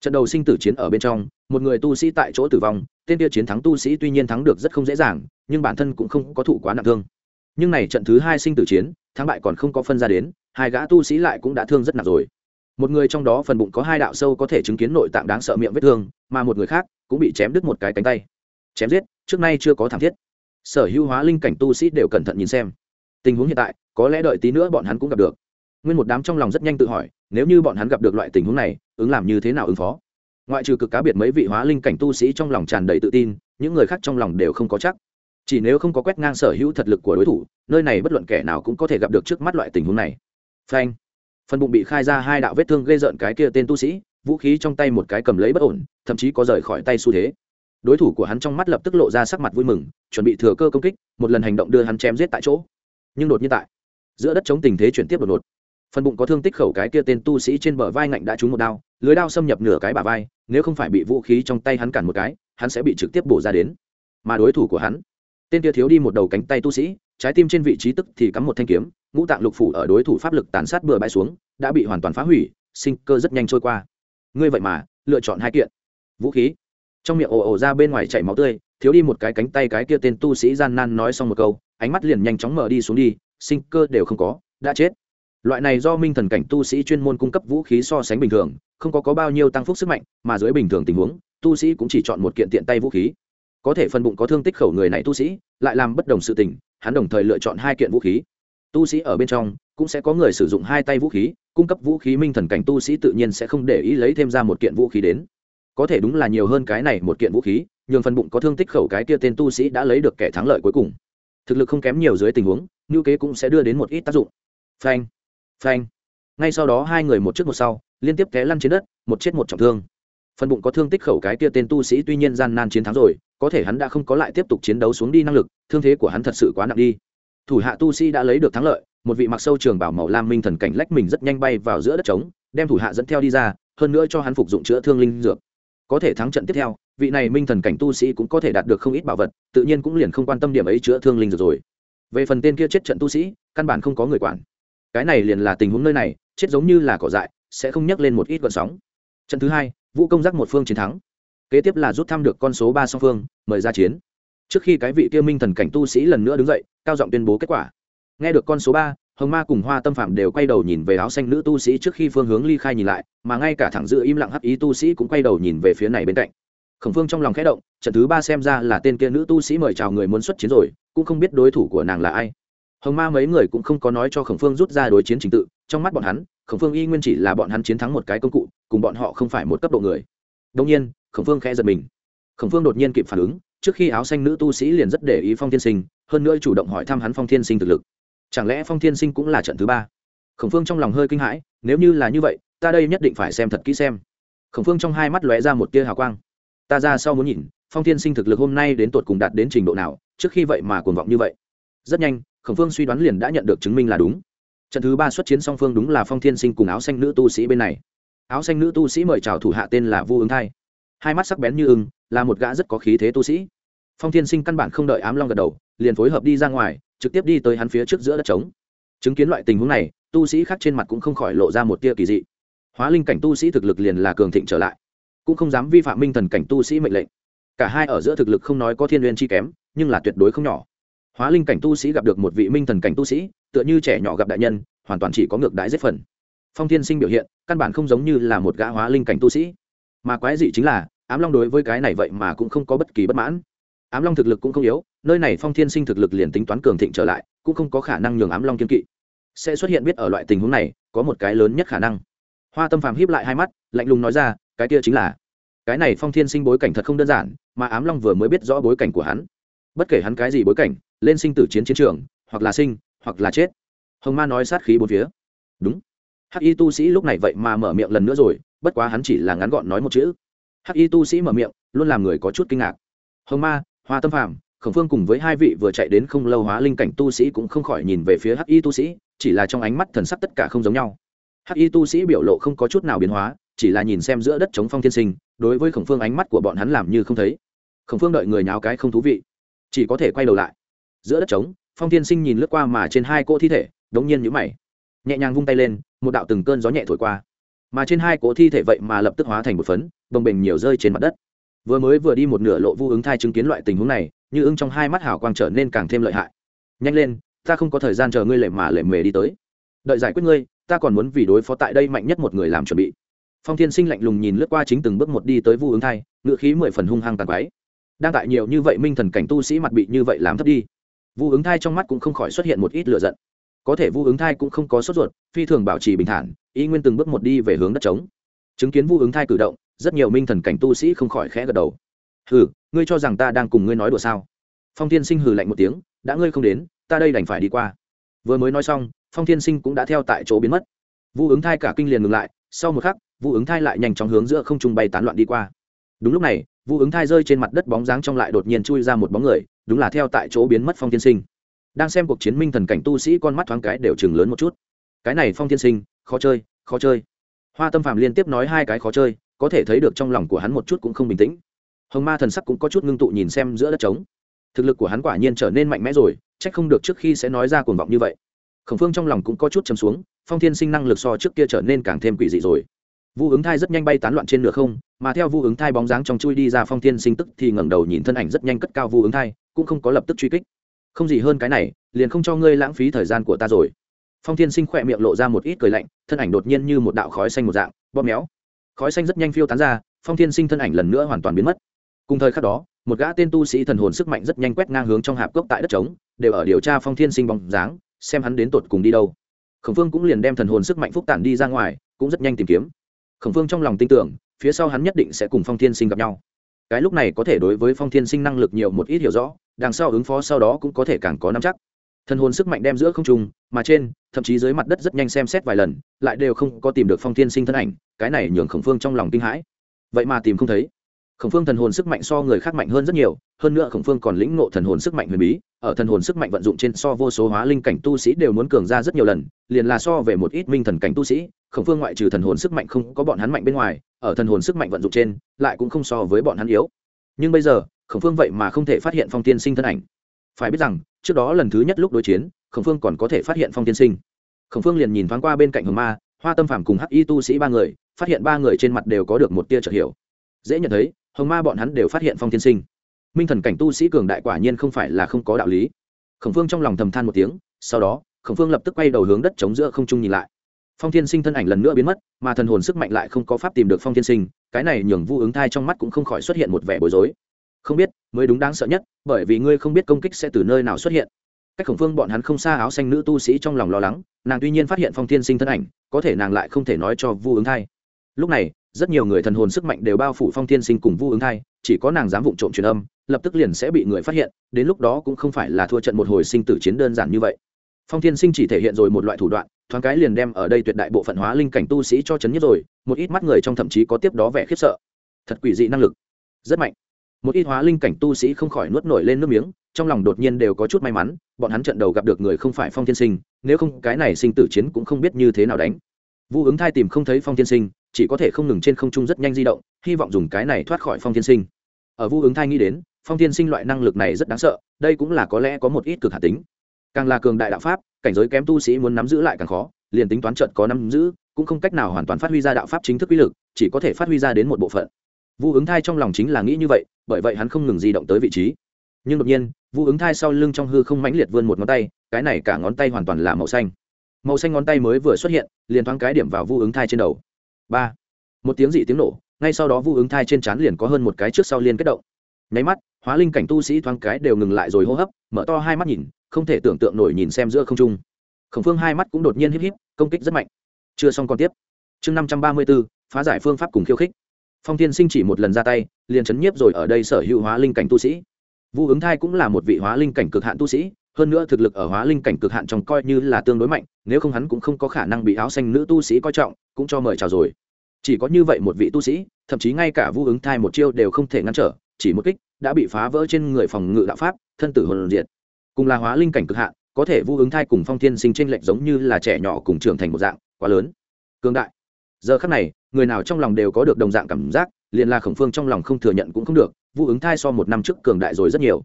Trận đầu sinh tử chiến ở bên trong, một người tu sĩ tại chỗ tử vong, tên kia chiến thắng tu sĩ tuy nhiên thắng được rất không dễ dàng, nhưng bản thân cũng không có thụ quá nặng thương. Nhưng này trận thứ hai sinh tử chiến, thắng bại còn không có phân ra đến, hai gã tu sĩ lại cũng đã thương rất nặng rồi. Một người trong đó phần bụng có hai đạo sâu có thể chứng kiến nội tạng đáng sợ miệng vết thương, mà một người khác cũng bị chém đứt một cái cánh tay. Chém giết, trước nay chưa có thảm thiết. Sở hữu hóa linh cảnh tu sĩ đều cẩn thận nhìn xem tình huống hiện tại, có lẽ đợi tí nữa bọn hắn cũng gặp được. Nguyên một đám trong lòng rất nhanh tự hỏi, nếu như bọn hắn gặp được loại tình huống này, ứng làm như thế nào ứng phó? Ngoại trừ cực cá biệt mấy vị hóa linh cảnh tu sĩ trong lòng tràn đầy tự tin, những người khác trong lòng đều không có chắc. Chỉ nếu không có quét ngang sở hữu thật lực của đối thủ, nơi này bất luận kẻ nào cũng có thể gặp được trước mắt loại tình huống này. Phanh. Phần bụng bị khai ra hai đạo vết thương gây rợn cái kia tên tu sĩ, vũ khí trong tay một cái cầm lấy bất ổn, thậm chí có rời khỏi tay xu thế. Đối thủ của hắn trong mắt lập tức lộ ra sắc mặt vui mừng, chuẩn bị thừa cơ công kích, một lần hành động đưa hắn chém giết tại chỗ nhưng đột nhiên tại giữa đất chống tình thế chuyển tiếp đột ngột. Phần bụng có thương tích khẩu cái kia tên tu sĩ trên bờ vai ngạnh đã trúng một đao, lưới đao xâm nhập nửa cái bả vai, nếu không phải bị vũ khí trong tay hắn cản một cái, hắn sẽ bị trực tiếp bổ ra đến. Mà đối thủ của hắn, tên kia thiếu đi một đầu cánh tay tu sĩ, trái tim trên vị trí tức thì cắm một thanh kiếm, ngũ tạng lục phủ ở đối thủ pháp lực tàn sát bừa bãi xuống, đã bị hoàn toàn phá hủy, sinh cơ rất nhanh trôi qua. Ngươi vậy mà, lựa chọn hai kiện. Vũ khí. Trong miệng ồ ồ ra bên ngoài chảy máu tươi, thiếu đi một cái cánh tay cái kia tên tu sĩ gian nan nói xong một câu ánh mắt liền nhanh chóng mở đi xuống đi sinh cơ đều không có đã chết. Loại này do minh thần cảnh tu sĩ chuyên môn cung cấp vũ khí so sánh bình thường không có, có bao nhiêu tăng phúc sức mạnh mà dưới bình thường tình huống tu sĩ cũng chỉ chọn một kiện tiện tay vũ khí. Có thể phần bụng có thương tích khẩu người này tu sĩ lại làm bất đồng sự tình hắn đồng thời lựa chọn hai kiện vũ khí. Tu sĩ ở bên trong cũng sẽ có người sử dụng hai tay vũ khí cung cấp vũ khí minh thần cảnh tu sĩ tự nhiên sẽ không để ý lấy thêm ra một kiện vũ khí đến. Có thể đúng là nhiều hơn cái này một kiện vũ khí nhường phần bụng có thương tích khẩu cái kia tên tu sĩ đã lấy được kẻ thắng lợi cuối cùng thực lực không kém nhiều dưới tình huống, ngữ kế cũng sẽ đưa đến một ít tác dụng. Phanh phanh. Ngay sau đó hai người một trước một sau, liên tiếp té lăn trên đất, một chết một trọng thương. Phần bụng có thương tích khẩu cái kia tên tu sĩ tuy nhiên gian nan chiến thắng rồi, có thể hắn đã không có lại tiếp tục chiến đấu xuống đi năng lực, thương thế của hắn thật sự quá nặng đi. Thủ hạ tu sĩ đã lấy được thắng lợi, một vị mặc sâu trường bảo màu lam minh thần cảnh lách mình rất nhanh bay vào giữa đất trống, đem thủ hạ dẫn theo đi ra, hơn nữa cho hắn phục dụng chữa thương linh dược. Có thể thắng trận tiếp theo vị này minh thần cảnh tu sĩ cũng có thể đạt được không ít bảo vật, tự nhiên cũng liền không quan tâm điểm ấy chữa thương linh dược rồi. Về phần tên kia chết trận tu sĩ, căn bản không có người quản. Cái này liền là tình huống nơi này, chết giống như là cỏ dại, sẽ không nhắc lên một ít gọn sóng. Trận thứ hai, vũ công giác một phương chiến thắng. Kế tiếp là rút thăm được con số ba song phương, mời ra chiến. Trước khi cái vị kia minh thần cảnh tu sĩ lần nữa đứng dậy, cao giọng tuyên bố kết quả. Nghe được con số ba, hồng ma cùng hoa tâm phạm đều quay đầu nhìn về áo xanh nữ tu sĩ trước khi phương hướng ly khai nhìn lại, mà ngay cả thẳng giữ im lặng hắc ý tu sĩ cũng quay đầu nhìn về phía này bên cạnh khổng phương trong lòng khẽ động, trận thứ ba xem ra là tên kia nữ tu sĩ mời chào người muốn xuất chiến rồi, cũng không biết đối thủ của nàng là ai. Hồng ma mấy người cũng không có nói cho khổng phương rút ra đối chiến trình tự, trong mắt bọn hắn, khổng phương y nguyên chỉ là bọn hắn chiến thắng một cái công cụ, cùng bọn họ không phải một cấp độ người. Đông nhiên, khổng phương khẽ giật mình. Khổng phương đột nhiên kịp phản ứng, trước khi áo xanh nữ tu sĩ liền rất để ý phong thiên sinh, hơn nữa chủ động hỏi thăm hắn phong thiên sinh thực lực. Chẳng lẽ phong thiên sinh cũng là trận thứ ba? Khổng phương trong lòng hơi kinh hãi, nếu như là như vậy, ta đây nhất định phải xem thật kỹ xem. Khổng phương trong hai mắt lóe ra một tia hào quang ta ra sau muốn nhìn, phong thiên sinh thực lực hôm nay đến tột cùng đạt đến trình độ nào, trước khi vậy mà cuồng vọng như vậy. Rất nhanh, khổng phương suy đoán liền đã nhận được chứng minh là đúng. Trận thứ ba xuất chiến song phương đúng là phong thiên sinh cùng áo xanh nữ tu sĩ bên này. Áo xanh nữ tu sĩ mời chào thủ hạ tên là vu ứng thai. Hai mắt sắc bén như ưng, là một gã rất có khí thế tu sĩ. Phong thiên sinh căn bản không đợi ám long gật đầu, liền phối hợp đi ra ngoài, trực tiếp đi tới hắn phía trước giữa đất trống. Chứng kiến loại tình huống này, tu sĩ khác trên mặt cũng không khỏi lộ ra một tia kỳ dị. Hóa linh cảnh tu sĩ thực lực liền là cường thịnh trở lại cũng không dám vi phạm minh thần cảnh tu sĩ mệnh lệnh. Cả hai ở giữa thực lực không nói có thiên liên chi kém, nhưng là tuyệt đối không nhỏ. Hóa linh cảnh tu sĩ gặp được một vị minh thần cảnh tu sĩ, tựa như trẻ nhỏ gặp đại nhân, hoàn toàn chỉ có ngược đãi giết phần. Phong thiên sinh biểu hiện, căn bản không giống như là một gã hóa linh cảnh tu sĩ. Mà quái dị chính là, ám long đối với cái này vậy mà cũng không có bất kỳ bất mãn. Ám long thực lực cũng không yếu, nơi này phong thiên sinh thực lực liền tính toán cường thịnh trở lại, cũng không có khả năng nhường ám long kiên kỵ. Sẽ xuất hiện biết ở loại tình huống này, có một cái lớn nhất khả năng. Hoa tâm phàm híp lại hai mắt, lạnh lùng nói ra cái kia chính là, cái này phong thiên sinh bối cảnh thật không đơn giản, mà ám long vừa mới biết rõ bối cảnh của hắn. Bất kể hắn cái gì bối cảnh, lên sinh tử chiến chiến trường, hoặc là sinh, hoặc là chết. Hồng ma nói sát khí bốn phía. Đúng. Hắc y tu sĩ lúc này vậy mà mở miệng lần nữa rồi, bất quá hắn chỉ là ngắn gọn nói một chữ. Hắc y tu sĩ mở miệng, luôn làm người có chút kinh ngạc. Hồng ma, hoa tâm phàm, khổng phương cùng với hai vị vừa chạy đến không lâu hóa linh cảnh tu sĩ cũng không khỏi nhìn về phía hắc y tu sĩ, chỉ là trong ánh mắt thần sắc tất cả không giống nhau. Hắc y tu sĩ biểu lộ không có chút nào biến hóa chỉ là nhìn xem giữa đất chống phong thiên sinh, đối với khổng phương ánh mắt của bọn hắn làm như không thấy. Khổng phương đợi người nháo cái không thú vị, chỉ có thể quay đầu lại. Giữa đất trống phong thiên sinh nhìn lướt qua mà trên hai cỗ thi thể, đống nhiên nhũ mày. Nhẹ nhàng vung tay lên, một đạo từng cơn gió nhẹ thổi qua. Mà trên hai cỗ thi thể vậy mà lập tức hóa thành một phấn bồng bềnh nhiều rơi trên mặt đất. Vừa mới vừa đi một nửa lộ vu ứng thai chứng kiến loại tình huống này, như ưng trong hai mắt hào quang trở nên càng thêm lợi hại. Nhanh lên, ta không có thời gian chờ ngươi lệ mà lệ mề đi tới. Đợi giải quyết ngươi, ta còn muốn vì đối phó tại đây mạnh nhất một người làm chuẩn bị phong thiên sinh lạnh lùng nhìn lướt qua chính từng bước một đi tới vu ứng thai ngự khí mười phần hung hăng tàn quái đang tại nhiều như vậy minh thần cảnh tu sĩ mặt bị như vậy làm thấp đi, vu ứng thai trong mắt cũng không khỏi xuất hiện một ít lựa giận. Có thể vu ứng thai cũng không có sốt ruột, phi thường bảo trì bình thản y nguyên từng bước một đi về hướng đất trống. Chứng kiến vu ứng thai cử động, rất nhiều minh thần cảnh tu sĩ không khỏi khẽ gật đầu. Hừ, ngươi cho rằng ta đang cùng ngươi nói đùa sao? Phong thiên sinh hừ lạnh một tiếng, đã ngươi không đến, ta đây đành phải đi qua. Vừa mới nói xong, phong thiên sinh cũng đã theo tại chỗ biến mất. Vu ứng thai cả kinh liền ngừng lại, sau một khắc vu ứng thai lại nhanh chóng hướng giữa không trung bay tán loạn đi qua. Đúng lúc này, vu ứng thai rơi trên mặt đất bóng dáng trong lại đột nhiên chui ra một bóng người, đúng là theo tại chỗ biến mất phong thiên sinh. Đang xem cuộc chiến minh thần cảnh tu sĩ con mắt thoáng cái đều chừng lớn một chút. Cái này phong thiên sinh, khó chơi khó chơi. Hoa tâm phạm liên tiếp nói hai cái khó chơi, có thể thấy được trong lòng của hắn một chút cũng không bình tĩnh. Hồng ma thần sắc cũng có chút ngưng tụ nhìn xem giữa đất trống. Thực lực của hắn quả nhiên trở nên mạnh mẽ rồi c h ắ c không được trước khi sẽ nói ra cuồng vọng như vậy. Khổng phương trong lòng cũng có chút chấm xuống, phong thiên sinh năng lực so trước kia trở nên càng thêm quỷ dị rồi vu ứng thai rất nhanh bay tán loạn trên nửa không, mà theo vu ứng thai bóng dáng trong chui đi ra phong thiên sinh tức thì ngẩng đầu nhìn thân ảnh rất nhanh cất cao vu ứng thai, cũng không có lập tức truy kích. Không gì hơn cái này, liền không cho ngươi lãng phí thời gian của ta rồi. Phong thiên sinh khỏe miệng lộ ra một ít cười lạnh, thân ảnh đột nhiên như một đạo khói xanh một dạng, bóp méo. Khói xanh rất nhanh phiêu tán ra, phong thiên sinh thân ảnh lần nữa hoàn toàn biến mất. Cùng thời khắc đó, một gã tên tu sĩ thần hồn sức mạnh rất nhanh quét ngang hướng trong hạp cốc tại đất trống, đều ở điều tra phong thiên sinh bóng dáng, xem hắn đến tột cùng đi đâu. Khổng phương cũng liền đem thần hồn sức mạnh phúc tản đi ra ngoài, cũng rất nhanh tìm kiếm khổng phương trong lòng tin tưởng, phía sau hắn nhất định sẽ cùng phong thiên sinh gặp nhau. Cái lúc này có thể đối với phong thiên sinh năng lực nhiều một ít hiểu rõ, đằng sau ứng phó sau đó cũng có thể càng có nắm chắc. Thần hồn sức mạnh đem giữa không trung, mà trên, thậm chí dưới mặt đất rất nhanh xem xét vài lần, lại đều không có tìm được phong thiên sinh thân ảnh, cái này nhường khổng phương trong lòng kinh hãi. Vậy mà tìm không thấy khổng phương thần hồn sức mạnh so người khác mạnh hơn rất nhiều, hơn nữa khổng phương còn lĩnh ngộ thần hồn sức mạnh huyền bí, ở thần hồn sức mạnh vận dụng trên so vô số hóa linh cảnh tu sĩ đều muốn cường ra rất nhiều lần, liền là so về một ít minh thần cảnh tu sĩ, khổng phương ngoại trừ thần hồn sức mạnh không có bọn hắn mạnh bên ngoài, ở thần hồn sức mạnh vận dụng trên, lại cũng không so với bọn hắn yếu. Nhưng bây giờ, khổng phương vậy mà không thể phát hiện phong tiên sinh thân ảnh. Phải biết rằng, trước đó lần thứ nhất lúc đối chiến, khổng phương còn có thể phát hiện phong tiên sinh. Khổng phương liền nhìn thoáng qua bên cạnh hồng ma, hoa tâm phạm cùng hắc y tu sĩ ba người, phát hiện ba người trên mặt đều có được một tia trợ hiểu. Dễ nhận thấy hồng ma bọn hắn đều phát hiện phong tiên sinh. Minh thần cảnh tu sĩ cường đại quả nhiên không phải là không có đạo lý. Khổng phương trong lòng thầm than một tiếng, sau đó, khổng phương lập tức quay đầu hướng đất chống giữa không trung nhìn lại. Phong thiên sinh thân ảnh lần nữa biến mất, mà thần hồn sức mạnh lại không có pháp tìm được phong thiên sinh, cái này nhường vu ứng thai trong mắt cũng không khỏi xuất hiện một vẻ bối rối. Không biết, mới đúng đáng sợ nhất, bởi vì ngươi không biết công kích sẽ từ nơi nào xuất hiện. Cách khổng phương bọn hắn không xa áo xanh nữ tu sĩ trong lòng lo lắng, nàng tuy nhiên phát hiện phong thiên sinh thân ảnh, có thể nàng lại không thể nói cho vu ứng thai. Lúc này rất nhiều người thần hồn sức mạnh đều bao phủ phong thiên sinh cùng vu ứng thai, chỉ có nàng dám vụng trộm truyền âm, lập tức liền sẽ bị người phát hiện, đến lúc đó cũng không phải là thua trận một hồi sinh tử chiến đơn giản như vậy. Phong thiên sinh chỉ thể hiện rồi một loại thủ đoạn, thoáng cái liền đem ở đây tuyệt đại bộ phận hóa linh cảnh tu sĩ cho chấn nhất rồi, một ít mắt người trong thậm chí có tiếp đó vẻ khiếp sợ. Thật quỷ dị năng lực. Rất mạnh. Một ít hóa linh cảnh tu sĩ không khỏi nuốt nổi lên nước miếng, trong lòng đột nhiên đều có chút may mắn, bọn hắn trận đầu gặp được người không phải phong thiên sinh, nếu không cái này sinh tử chiến cũng không biết như thế nào đánh vu ứng thai tìm không thấy phong thiên sinh, chỉ có thể không ngừng trên không trung rất nhanh di động, hy vọng dùng cái này thoát khỏi phong thiên sinh. Ở vu ứng thai nghĩ đến, phong thiên sinh loại năng lực này rất đáng sợ, đây cũng là có lẽ có một ít cực hạt tính. Càng là cường đại đạo pháp, cảnh giới kém tu sĩ muốn nắm giữ lại càng khó, liền tính toán trận có nắm giữ, cũng không cách nào hoàn toàn phát huy ra đạo pháp chính thức uy lực, chỉ có thể phát huy ra đến một bộ phận. Vu ứng thai trong lòng chính là nghĩ như vậy, bởi vậy hắn không ngừng di động tới vị trí. Nhưng đột nhiên, vu ứng thai sau lưng trong hư không mãnh liệt vươn một ngón tay, cái này cả ngón tay hoàn toàn là màu xanh màu xanh ngón tay mới vừa xuất hiện, liền thoáng cái điểm vào vu ứng thai trên đầu. Ba. Một tiếng dị tiếng nổ, ngay sau đó vu ứng thai trên trán liền có hơn một cái trước sau liên kết động. Nháy mắt, hóa linh cảnh tu sĩ thoáng cái đều ngừng lại rồi hô hấp, mở to hai mắt nhìn, không thể tưởng tượng nổi nhìn xem giữa không trung. Khổng phương hai mắt cũng đột nhiên híp híp, công kích rất mạnh. Chưa xong còn tiếp. Chương năm trăm ba mươi b ố phá giải phương pháp cùng khiêu khích. Phong tiên sinh chỉ một lần ra tay, liền chấn nhiếp rồi ở đây sở hữu hóa linh cảnh tu sĩ. Vu ứng thai cũng là một vị hóa linh cảnh cực hạn tu sĩ hơn nữa thực lực ở hóa linh cảnh cực hạn trong coi như là tương đối mạnh, nếu không hắn cũng không có khả năng bị áo xanh nữ tu sĩ coi trọng, cũng cho mời chào rồi. Chỉ có như vậy một vị tu sĩ, thậm chí ngay cả vu ứng thai một chiêu đều không thể ngăn trở, chỉ một kích, đã bị phá vỡ trên người phòng ngự đạo pháp, thân tử hồn diệt. Cùng là hóa linh cảnh cực hạn, có thể vu ứng thai cùng phong thiên sinh tranh lệch giống như là trẻ nhỏ cùng trưởng thành một dạng, quá lớn. Cương đại. Giờ khắc này, người nào trong lòng đều có được đồng dạng cảm giác, liền là khổng phương trong lòng không thừa nhận cũng không được, vu ứng thai so một năm trước cường đại rồi rất nhiều.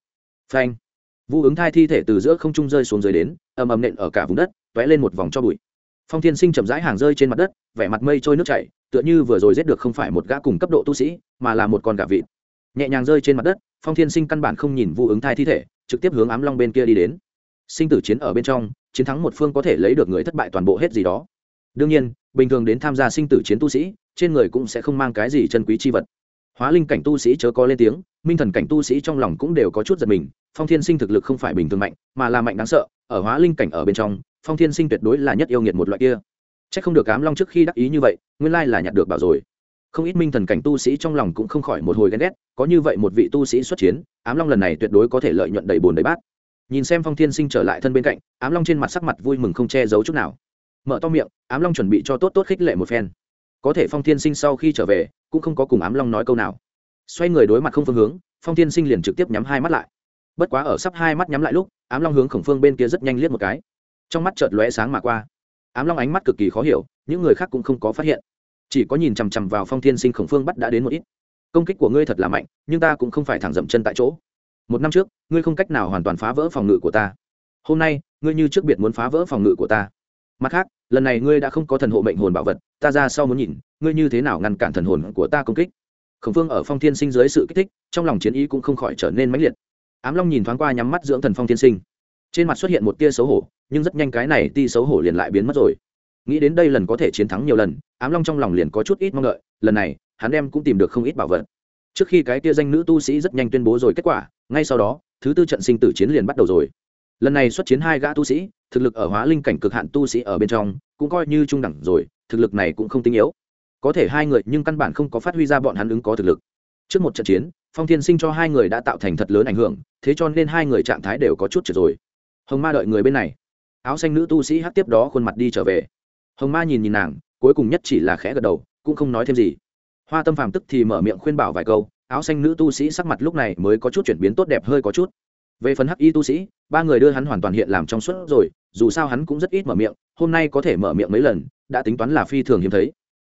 Phanh vu ứng thai thi thể từ giữa không trung rơi xuống dưới đến, ầm ầm nện ở cả vùng đất t ó é lên một vòng cho bụi. Phong thiên sinh chậm rãi hàng rơi trên mặt đất, vẻ mặt mây trôi nước chảy, tựa như vừa rồi giết được không phải một gã cùng cấp độ tu sĩ, mà là một con gà vịt. Nhẹ nhàng rơi trên mặt đất, phong thiên sinh căn bản không nhìn vu ứng thai thi thể, trực tiếp hướng ám long bên kia đi đến. Sinh tử chiến ở bên trong, chiến thắng một phương có thể lấy được người thất bại toàn bộ hết gì đó. Đương nhiên, bình thường đến tham gia sinh tử chiến tu sĩ, trên người cũng sẽ không mang cái gì chân quý chi vật hóa linh cảnh tu sĩ chớ có lên tiếng, minh thần cảnh tu sĩ trong lòng cũng đều có chút giật mình, phong thiên sinh thực lực không phải bình thường mạnh, mà là mạnh đáng sợ, ở hóa linh cảnh ở bên trong, phong thiên sinh tuyệt đối là nhất yêu nghiệt một loại kia. C h ắ c không được cám long trước khi đắc ý như vậy, nguyên lai là nhặt được bảo rồi. Không ít minh thần cảnh tu sĩ trong lòng cũng không khỏi một hồi ghen ghét, có như vậy một vị tu sĩ xuất chiến, ám long lần này tuyệt đối có thể lợi nhuận đầy bồn đầy bát. Nhìn xem phong thiên sinh trở lại thân bên cạnh, ám long trên mặt sắc mặt vui mừng không che giấu chút nào. Mở to miệng, ám long chuẩn bị cho tốt tốt khích lệ một phen có thể phong thiên sinh sau khi trở về, cũng không có cùng ám long nói câu nào. Xoay người đối mặt không phương hướng, phong thiên sinh liền trực tiếp nhắm hai mắt lại. Bất quá ở sắp hai mắt nhắm lại lúc, ám long hướng khổng phương bên kia rất nhanh liếc một cái. Trong mắt chợt lóe sáng mà qua. Ám long ánh mắt cực kỳ khó hiểu, những người khác cũng không có phát hiện. Chỉ có nhìn chằm chằm vào phong thiên sinh khổng phương bắt đã đến một ít. Công kích của ngươi thật là mạnh, nhưng ta cũng không phải thẳng dậm chân tại chỗ. Một năm trước, ngươi không cách nào hoàn toàn phá vỡ phòng ngự của ta. Hôm nay, ngươi như trước biệt muốn phá vỡ phòng ngự của ta mặt khác, lần này ngươi đã không có thần hộ mệnh hồn bảo vật, ta ra sau muốn nhìn, ngươi như thế nào ngăn cản thần hồn của ta công kích. Khổng phương ở phong thiên sinh dưới sự kích thích, trong lòng chiến ý cũng không khỏi trở nên mãnh liệt. Ám long nhìn thoáng qua nhắm mắt dưỡng thần phong thiên sinh. Trên mặt xuất hiện một tia xấu hổ, nhưng rất nhanh cái này ti xấu hổ liền lại biến mất rồi. Nghĩ đến đây lần có thể chiến thắng nhiều lần, ám long trong lòng liền có chút ít mong đợi, lần này, hắn em cũng tìm được không ít bảo vật. Trước khi cái tia danh nữ tu sĩ rất nhanh tuyên bố rồi kết quả, ngay sau đó, thứ tư trận sinh tử chiến liền bắt đầu rồi lần này xuất chiến hai gã tu sĩ, thực lực ở hóa linh cảnh cực hạn tu sĩ ở bên trong, cũng coi như trung đẳng rồi, thực lực này cũng không tinh yếu. Có thể hai người nhưng căn bản không có phát huy ra bọn hắn ứng có thực lực. Trước một trận chiến, phong thiên sinh cho hai người đã tạo thành thật lớn ảnh hưởng, thế cho nên hai người trạng thái đều có chút trượt rồi. Hồng ma đợi người bên này. Áo xanh nữ tu sĩ hát tiếp đó khuôn mặt đi trở về. Hồng ma nhìn nhìn nàng, cuối cùng nhất chỉ là khẽ gật đầu, cũng không nói thêm gì. Hoa tâm phàm tức thì mở miệng khuyên bảo vài câu, áo xanh nữ tu sĩ sắc mặt lúc này mới có chút chuyển biến tốt đẹp hơi có chút. Về phần hắc y tu sĩ ba người đưa hắn hoàn toàn hiện làm trong suốt rồi, dù sao hắn cũng rất ít mở miệng, hôm nay có thể mở miệng mấy lần, đã tính toán là phi thường hiếm thấy.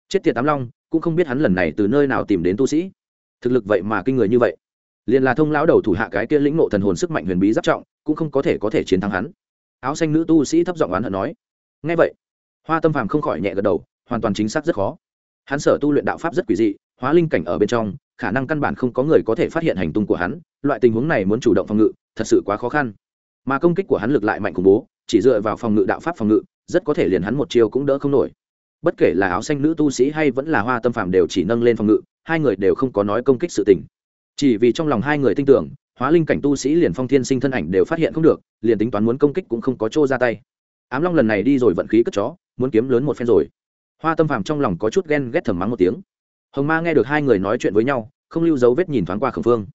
Chết tiệt tám long, cũng không biết hắn lần này từ nơi nào tìm đến tu sĩ. Thực lực vậy mà kinh người như vậy. Liền là thông lão đầu thủ hạ cái kia lĩnh nộ thần hồn sức mạnh huyền bí giáp trọng, cũng không có thể có thể chiến thắng hắn. Áo xanh nữ tu sĩ thấp giọng oán hận nói. Ngay vậy, hoa tâm phàm không khỏi nhẹ gật đầu, hoàn toàn chính xác rất khó. Hắn sở tu luyện đạo pháp rất quỷ dị, hóa linh cảnh ở bên trong, khả năng căn bản không có người có thể phát hiện hành tung của hắn, loại tình huống này muốn chủ động phòng ngự, thật sự quá khó khăn mà công kích của hắn lực lại mạnh khủng bố, chỉ dựa vào phòng ngự đạo pháp phòng ngự, rất có thể liền hắn một chiều cũng đỡ không nổi. Bất kể là áo xanh nữ tu sĩ hay vẫn là hoa tâm phàm đều chỉ nâng lên phòng ngự, hai người đều không có nói công kích sự tình. Chỉ vì trong lòng hai người tin tưởng, hóa linh cảnh tu sĩ liền phong thiên sinh thân ảnh đều phát hiện không được, liền tính toán muốn công kích cũng không có chỗ ra tay. Ám long lần này đi rồi vận khí cất chó, muốn kiếm lớn một phen rồi. Hoa tâm phàm trong lòng có chút ghen ghét thầm mắng một tiếng. Hồng ma nghe được hai người nói chuyện với nhau, không lưu dấu vết nhìn thoáng qua khẩn phương.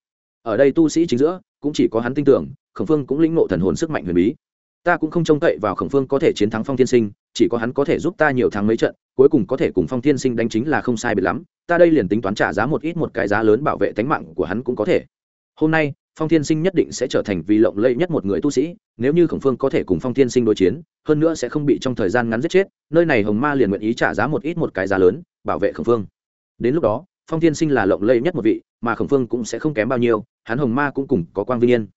Ở đây tu sĩ chính giữa, cũng chỉ có hắn tin tưởng khổng phương cũng lĩnh ngộ thần hồn sức mạnh huyền bí. Ta cũng không trông cậy vào khổng phương có thể chiến thắng phong thiên sinh, chỉ có hắn có thể giúp ta nhiều tháng mấy trận, cuối cùng có thể cùng phong thiên sinh đánh chính là không sai biệt lắm, ta đây liền tính toán trả giá một ít một cái giá lớn bảo vệ tính mạng của hắn cũng có thể. Hôm nay, phong thiên sinh nhất định sẽ trở thành vì lộng lẫy nhất một người tu sĩ, nếu như khổng phương có thể cùng phong thiên sinh đối chiến, hơn nữa sẽ không bị trong thời gian ngắn giết chết, nơi này hồng ma liền nguyện ý trả giá một ít một cái giá lớn, bảo vệ khổng phương. Đến lúc đó, phong thiên sinh là lộng lẫy nhất một vị, mà khổng phương cũng sẽ không kém bao nhiêu, hắn hồng ma cũng cùng có quang vinh yên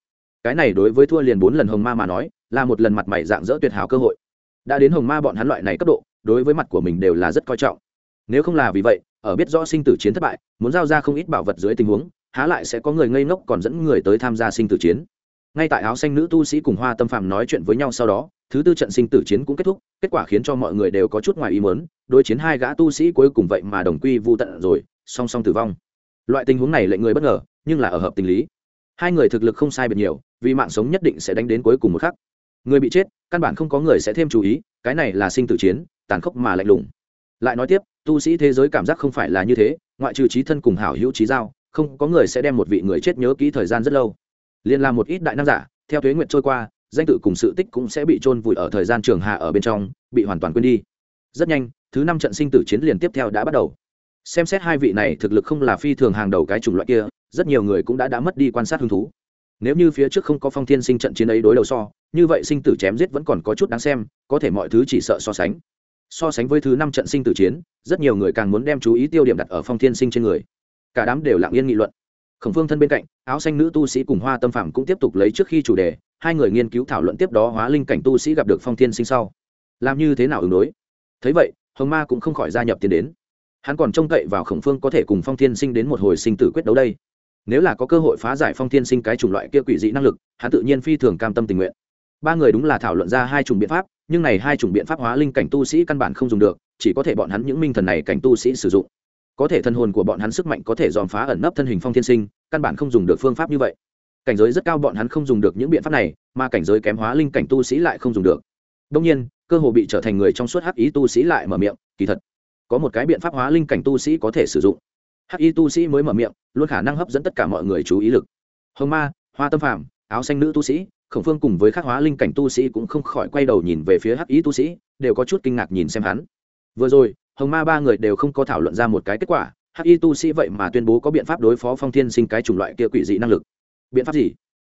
cái này đối với thua liền bốn lần hồng ma mà nói, là một lần mặt mày dạng dỡ tuyệt hảo cơ hội. Đã đến hồng ma bọn hắn loại này cấp độ, đối với mặt của mình đều là rất coi trọng. Nếu không là vì vậy, ở biết rõ sinh tử chiến thất bại, muốn giao ra không ít bảo vật dưới tình huống, há lại sẽ có người ngây ngốc còn dẫn người tới tham gia sinh tử chiến. Ngay tại áo xanh nữ tu sĩ cùng hoa tâm phạm nói chuyện với nhau sau đó, thứ tư trận sinh tử chiến cũng kết thúc, kết quả khiến cho mọi người đều có chút ngoài ý mớn đối chiến hai gã tu sĩ cuối cùng vậy mà đồng quy vô tận rồi, song song tử vong. Loại tình huống này lệnh người bất ngờ, nhưng là ở hợp tình lý hai người thực lực không sai biệt nhiều, vì mạng sống nhất định sẽ đánh đến cuối cùng một khắc. Người bị chết, căn bản không có người sẽ thêm chú ý, cái này là sinh tử chiến, tàn khốc mà lạnh lùng. Lại nói tiếp, tu sĩ thế giới cảm giác không phải là như thế, ngoại trừ trí thân cùng hảo hữu trí giao, không có người sẽ đem một vị người chết nhớ kỹ thời gian rất lâu. Liên làm một ít đại nam giả, theo thuế nguyện trôi qua, danh tự cùng sự tích cũng sẽ bị chôn vùi ở thời gian trường hạ ở bên trong, bị hoàn toàn quên đi. Rất nhanh, thứ năm trận sinh tử chiến liền tiếp theo đã bắt đầu. Xem xét hai vị này thực lực không là phi thường hàng đầu cái chủng loại kia rất nhiều người cũng đã đã mất đi quan sát hứng thú. Nếu như phía trước không có phong thiên sinh trận chiến ấy đối đầu so, như vậy sinh tử chém giết vẫn còn có chút đáng xem, có thể mọi thứ chỉ sợ so sánh. So sánh với thứ năm trận sinh tử chiến, rất nhiều người càng muốn đem chú ý tiêu điểm đặt ở phong thiên sinh trên người. Cả đám đều lặng yên nghị luận. Khổng phương thân bên cạnh, áo xanh nữ tu sĩ cùng hoa tâm phạm cũng tiếp tục lấy trước khi chủ đề, hai người nghiên cứu thảo luận tiếp đó hóa linh cảnh tu sĩ gặp được phong thiên sinh sau. Làm như thế nào ứng đối? Thấy vậy, hồng ma cũng không khỏi gia nhập tiến đến. Hắn còn trông cậy vào khổng phương có thể cùng phong thiên sinh đến một hồi sinh tử quyết đấu đây nếu là có cơ hội phá giải phong thiên sinh cái chủng loại kia quỷ dị năng lực, hắn tự nhiên phi thường cam tâm tình nguyện. Ba người đúng là thảo luận ra hai chủng biện pháp, nhưng này hai chủng biện pháp hóa linh cảnh tu sĩ căn bản không dùng được, chỉ có thể bọn hắn những minh thần này cảnh tu sĩ sử dụng. Có thể thân hồn của bọn hắn sức mạnh có thể dòm phá ẩn nấp thân hình phong thiên sinh, căn bản không dùng được phương pháp như vậy. Cảnh giới rất cao bọn hắn không dùng được những biện pháp này, mà cảnh giới kém hóa linh cảnh tu sĩ lại không dùng được. Đông nhiên, cơ hồ bị trở thành người trong suốt hắc ý tu sĩ lại mở miệng, kỳ thật, có một cái biện pháp hóa linh cảnh tu sĩ có thể sử dụng hắc y tu sĩ mới mở miệng luôn khả năng hấp dẫn tất cả mọi người chú ý lực. Hồng ma hoa tâm Phàm, áo xanh nữ tu sĩ khổng phương cùng với khắc hóa linh cảnh tu sĩ cũng không khỏi quay đầu nhìn về phía hắc y tu sĩ đều có chút kinh ngạc nhìn xem hắn. Vừa rồi hồng ma ba người đều không có thảo luận ra một cái kết quả hắc y tu sĩ vậy mà tuyên bố có biện pháp đối phó phong thiên sinh cái chủng loại kia quỷ dị năng lực. Biện pháp gì?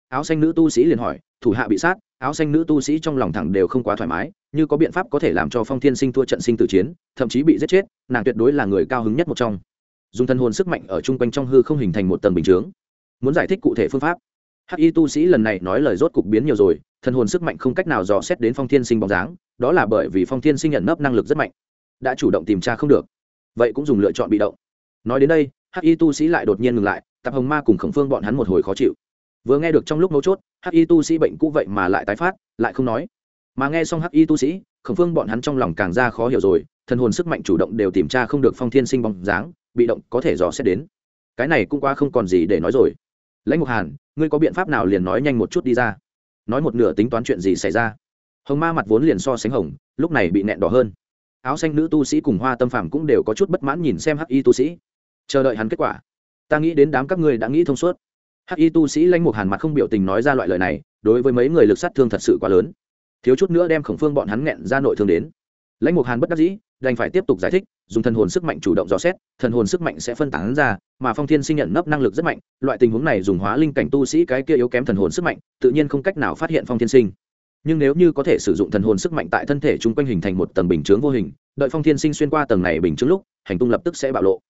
Áo xanh nữ tu sĩ liền hỏi thủ hạ bị sát áo xanh nữ tu sĩ trong lòng thẳng đều không quá thoải mái như có biện pháp có thể làm cho phong thiên sinh thua trận sinh tử chiến thậm chí bị giết chết nàng tuyệt đối là người cao hứng nhất một trong dùng thân hồn sức mạnh ở chung quanh trong hư không hình thành một tầng bình chướng. Muốn giải thích cụ thể phương pháp, hắc y tu sĩ lần này nói lời rốt cục biến nhiều rồi, thân hồn sức mạnh không cách nào dò xét đến phong thiên sinh bóng dáng, đó là bởi vì phong thiên sinh nhận nấp năng lực rất mạnh, đã chủ động tìm tra không được. Vậy cũng dùng lựa chọn bị động. Nói đến đây, hắc y tu sĩ lại đột nhiên ngừng lại tập hồng ma cùng khổng phương bọn hắn một hồi khó chịu. Vừa nghe được trong lúc mấu chốt, hắc y tu sĩ bệnh cũ vậy mà lại tái phát, lại không nói. Mà nghe xong hắc y tu sĩ, khổng phương bọn hắn trong lòng càng ra khó hiểu rồi thần hồn sức mạnh chủ động đều tìm tra không được phong thiên sinh bóng dáng bị động có thể dò xét đến. Cái này cũng qua không còn gì để nói rồi. Lãnh mục hàn, ngươi có biện pháp nào liền nói nhanh một chút đi ra? Nói một nửa tính toán chuyện gì xảy ra? Hồng ma mặt vốn liền so sánh hồng, lúc này bị nẹn đỏ hơn. Áo xanh nữ tu sĩ cùng hoa tâm phàm cũng đều có chút bất mãn nhìn xem hắc y tu sĩ. Chờ đợi hắn kết quả. Ta nghĩ đến đám các ngươi đã nghĩ thông suốt. Hắc y tu sĩ lãnh mục hàn mặt không biểu tình nói ra loại lời này, đối với mấy người lực sát thương thật sự quá lớn. Thiếu chút nữa đem khổng phương bọn hắn nghẹn ra nội thương đến. Lãnh mục hàn bất đắc dĩ đành phải tiếp tục giải thích, dùng thần hồn sức mạnh chủ động dò xét, thần hồn sức mạnh sẽ phân tán ra, mà phong thiên sinh nhận nấp năng lực rất mạnh, loại tình huống này dùng hóa linh cảnh tu sĩ cái kia yếu kém thần hồn sức mạnh, tự nhiên không cách nào phát hiện phong thiên sinh. Nhưng nếu như có thể sử dụng thần hồn sức mạnh tại thân thể chung quanh hình thành một tầng bình chướng vô hình, đợi phong thiên sinh xuyên qua tầng này bình chướng lúc, hành tung lập tức sẽ bạo lộ.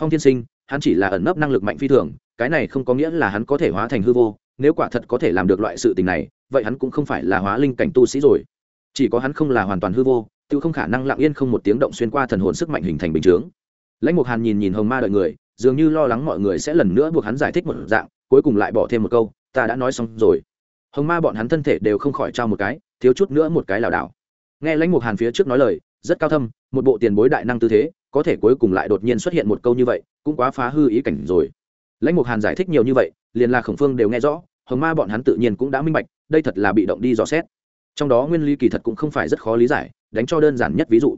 Phong thiên sinh, hắn chỉ là ẩn nấp năng lực mạnh phi thường, cái này không có nghĩa là hắn có thể hóa thành hư vô, nếu quả thật có thể làm được loại sự tình này, vậy hắn cũng không phải là hóa linh cảnh tu sĩ rồi. Chỉ có hắn không là hoàn toàn hư vô tự không khả năng lặng yên không một tiếng động xuyên qua thần hồn sức mạnh hình thành bình chướng. Lãnh mục hàn nhìn nhìn hồng ma đợi người, dường như lo lắng mọi người sẽ lần nữa buộc hắn giải thích một dạng, cuối cùng lại bỏ thêm một câu, ta đã nói xong rồi. Hồng ma bọn hắn thân thể đều không khỏi trao một cái, thiếu chút nữa một cái lảo đảo. Nghe lãnh mục hàn phía trước nói lời, rất cao thâm, một bộ tiền bối đại năng tư thế, có thể cuối cùng lại đột nhiên xuất hiện một câu như vậy, cũng quá phá hư ý cảnh rồi. Lãnh mục hàn giải thích nhiều như vậy, liền là khổng phương đều nghe rõ, hồng ma bọn hắn tự nhiên cũng đã minh bạch, đây thật là bị động đi dò xét. Trong đó nguyên lý kỳ thật cũng không phải rất khó lý giải đánh cho đơn giản nhất ví dụ.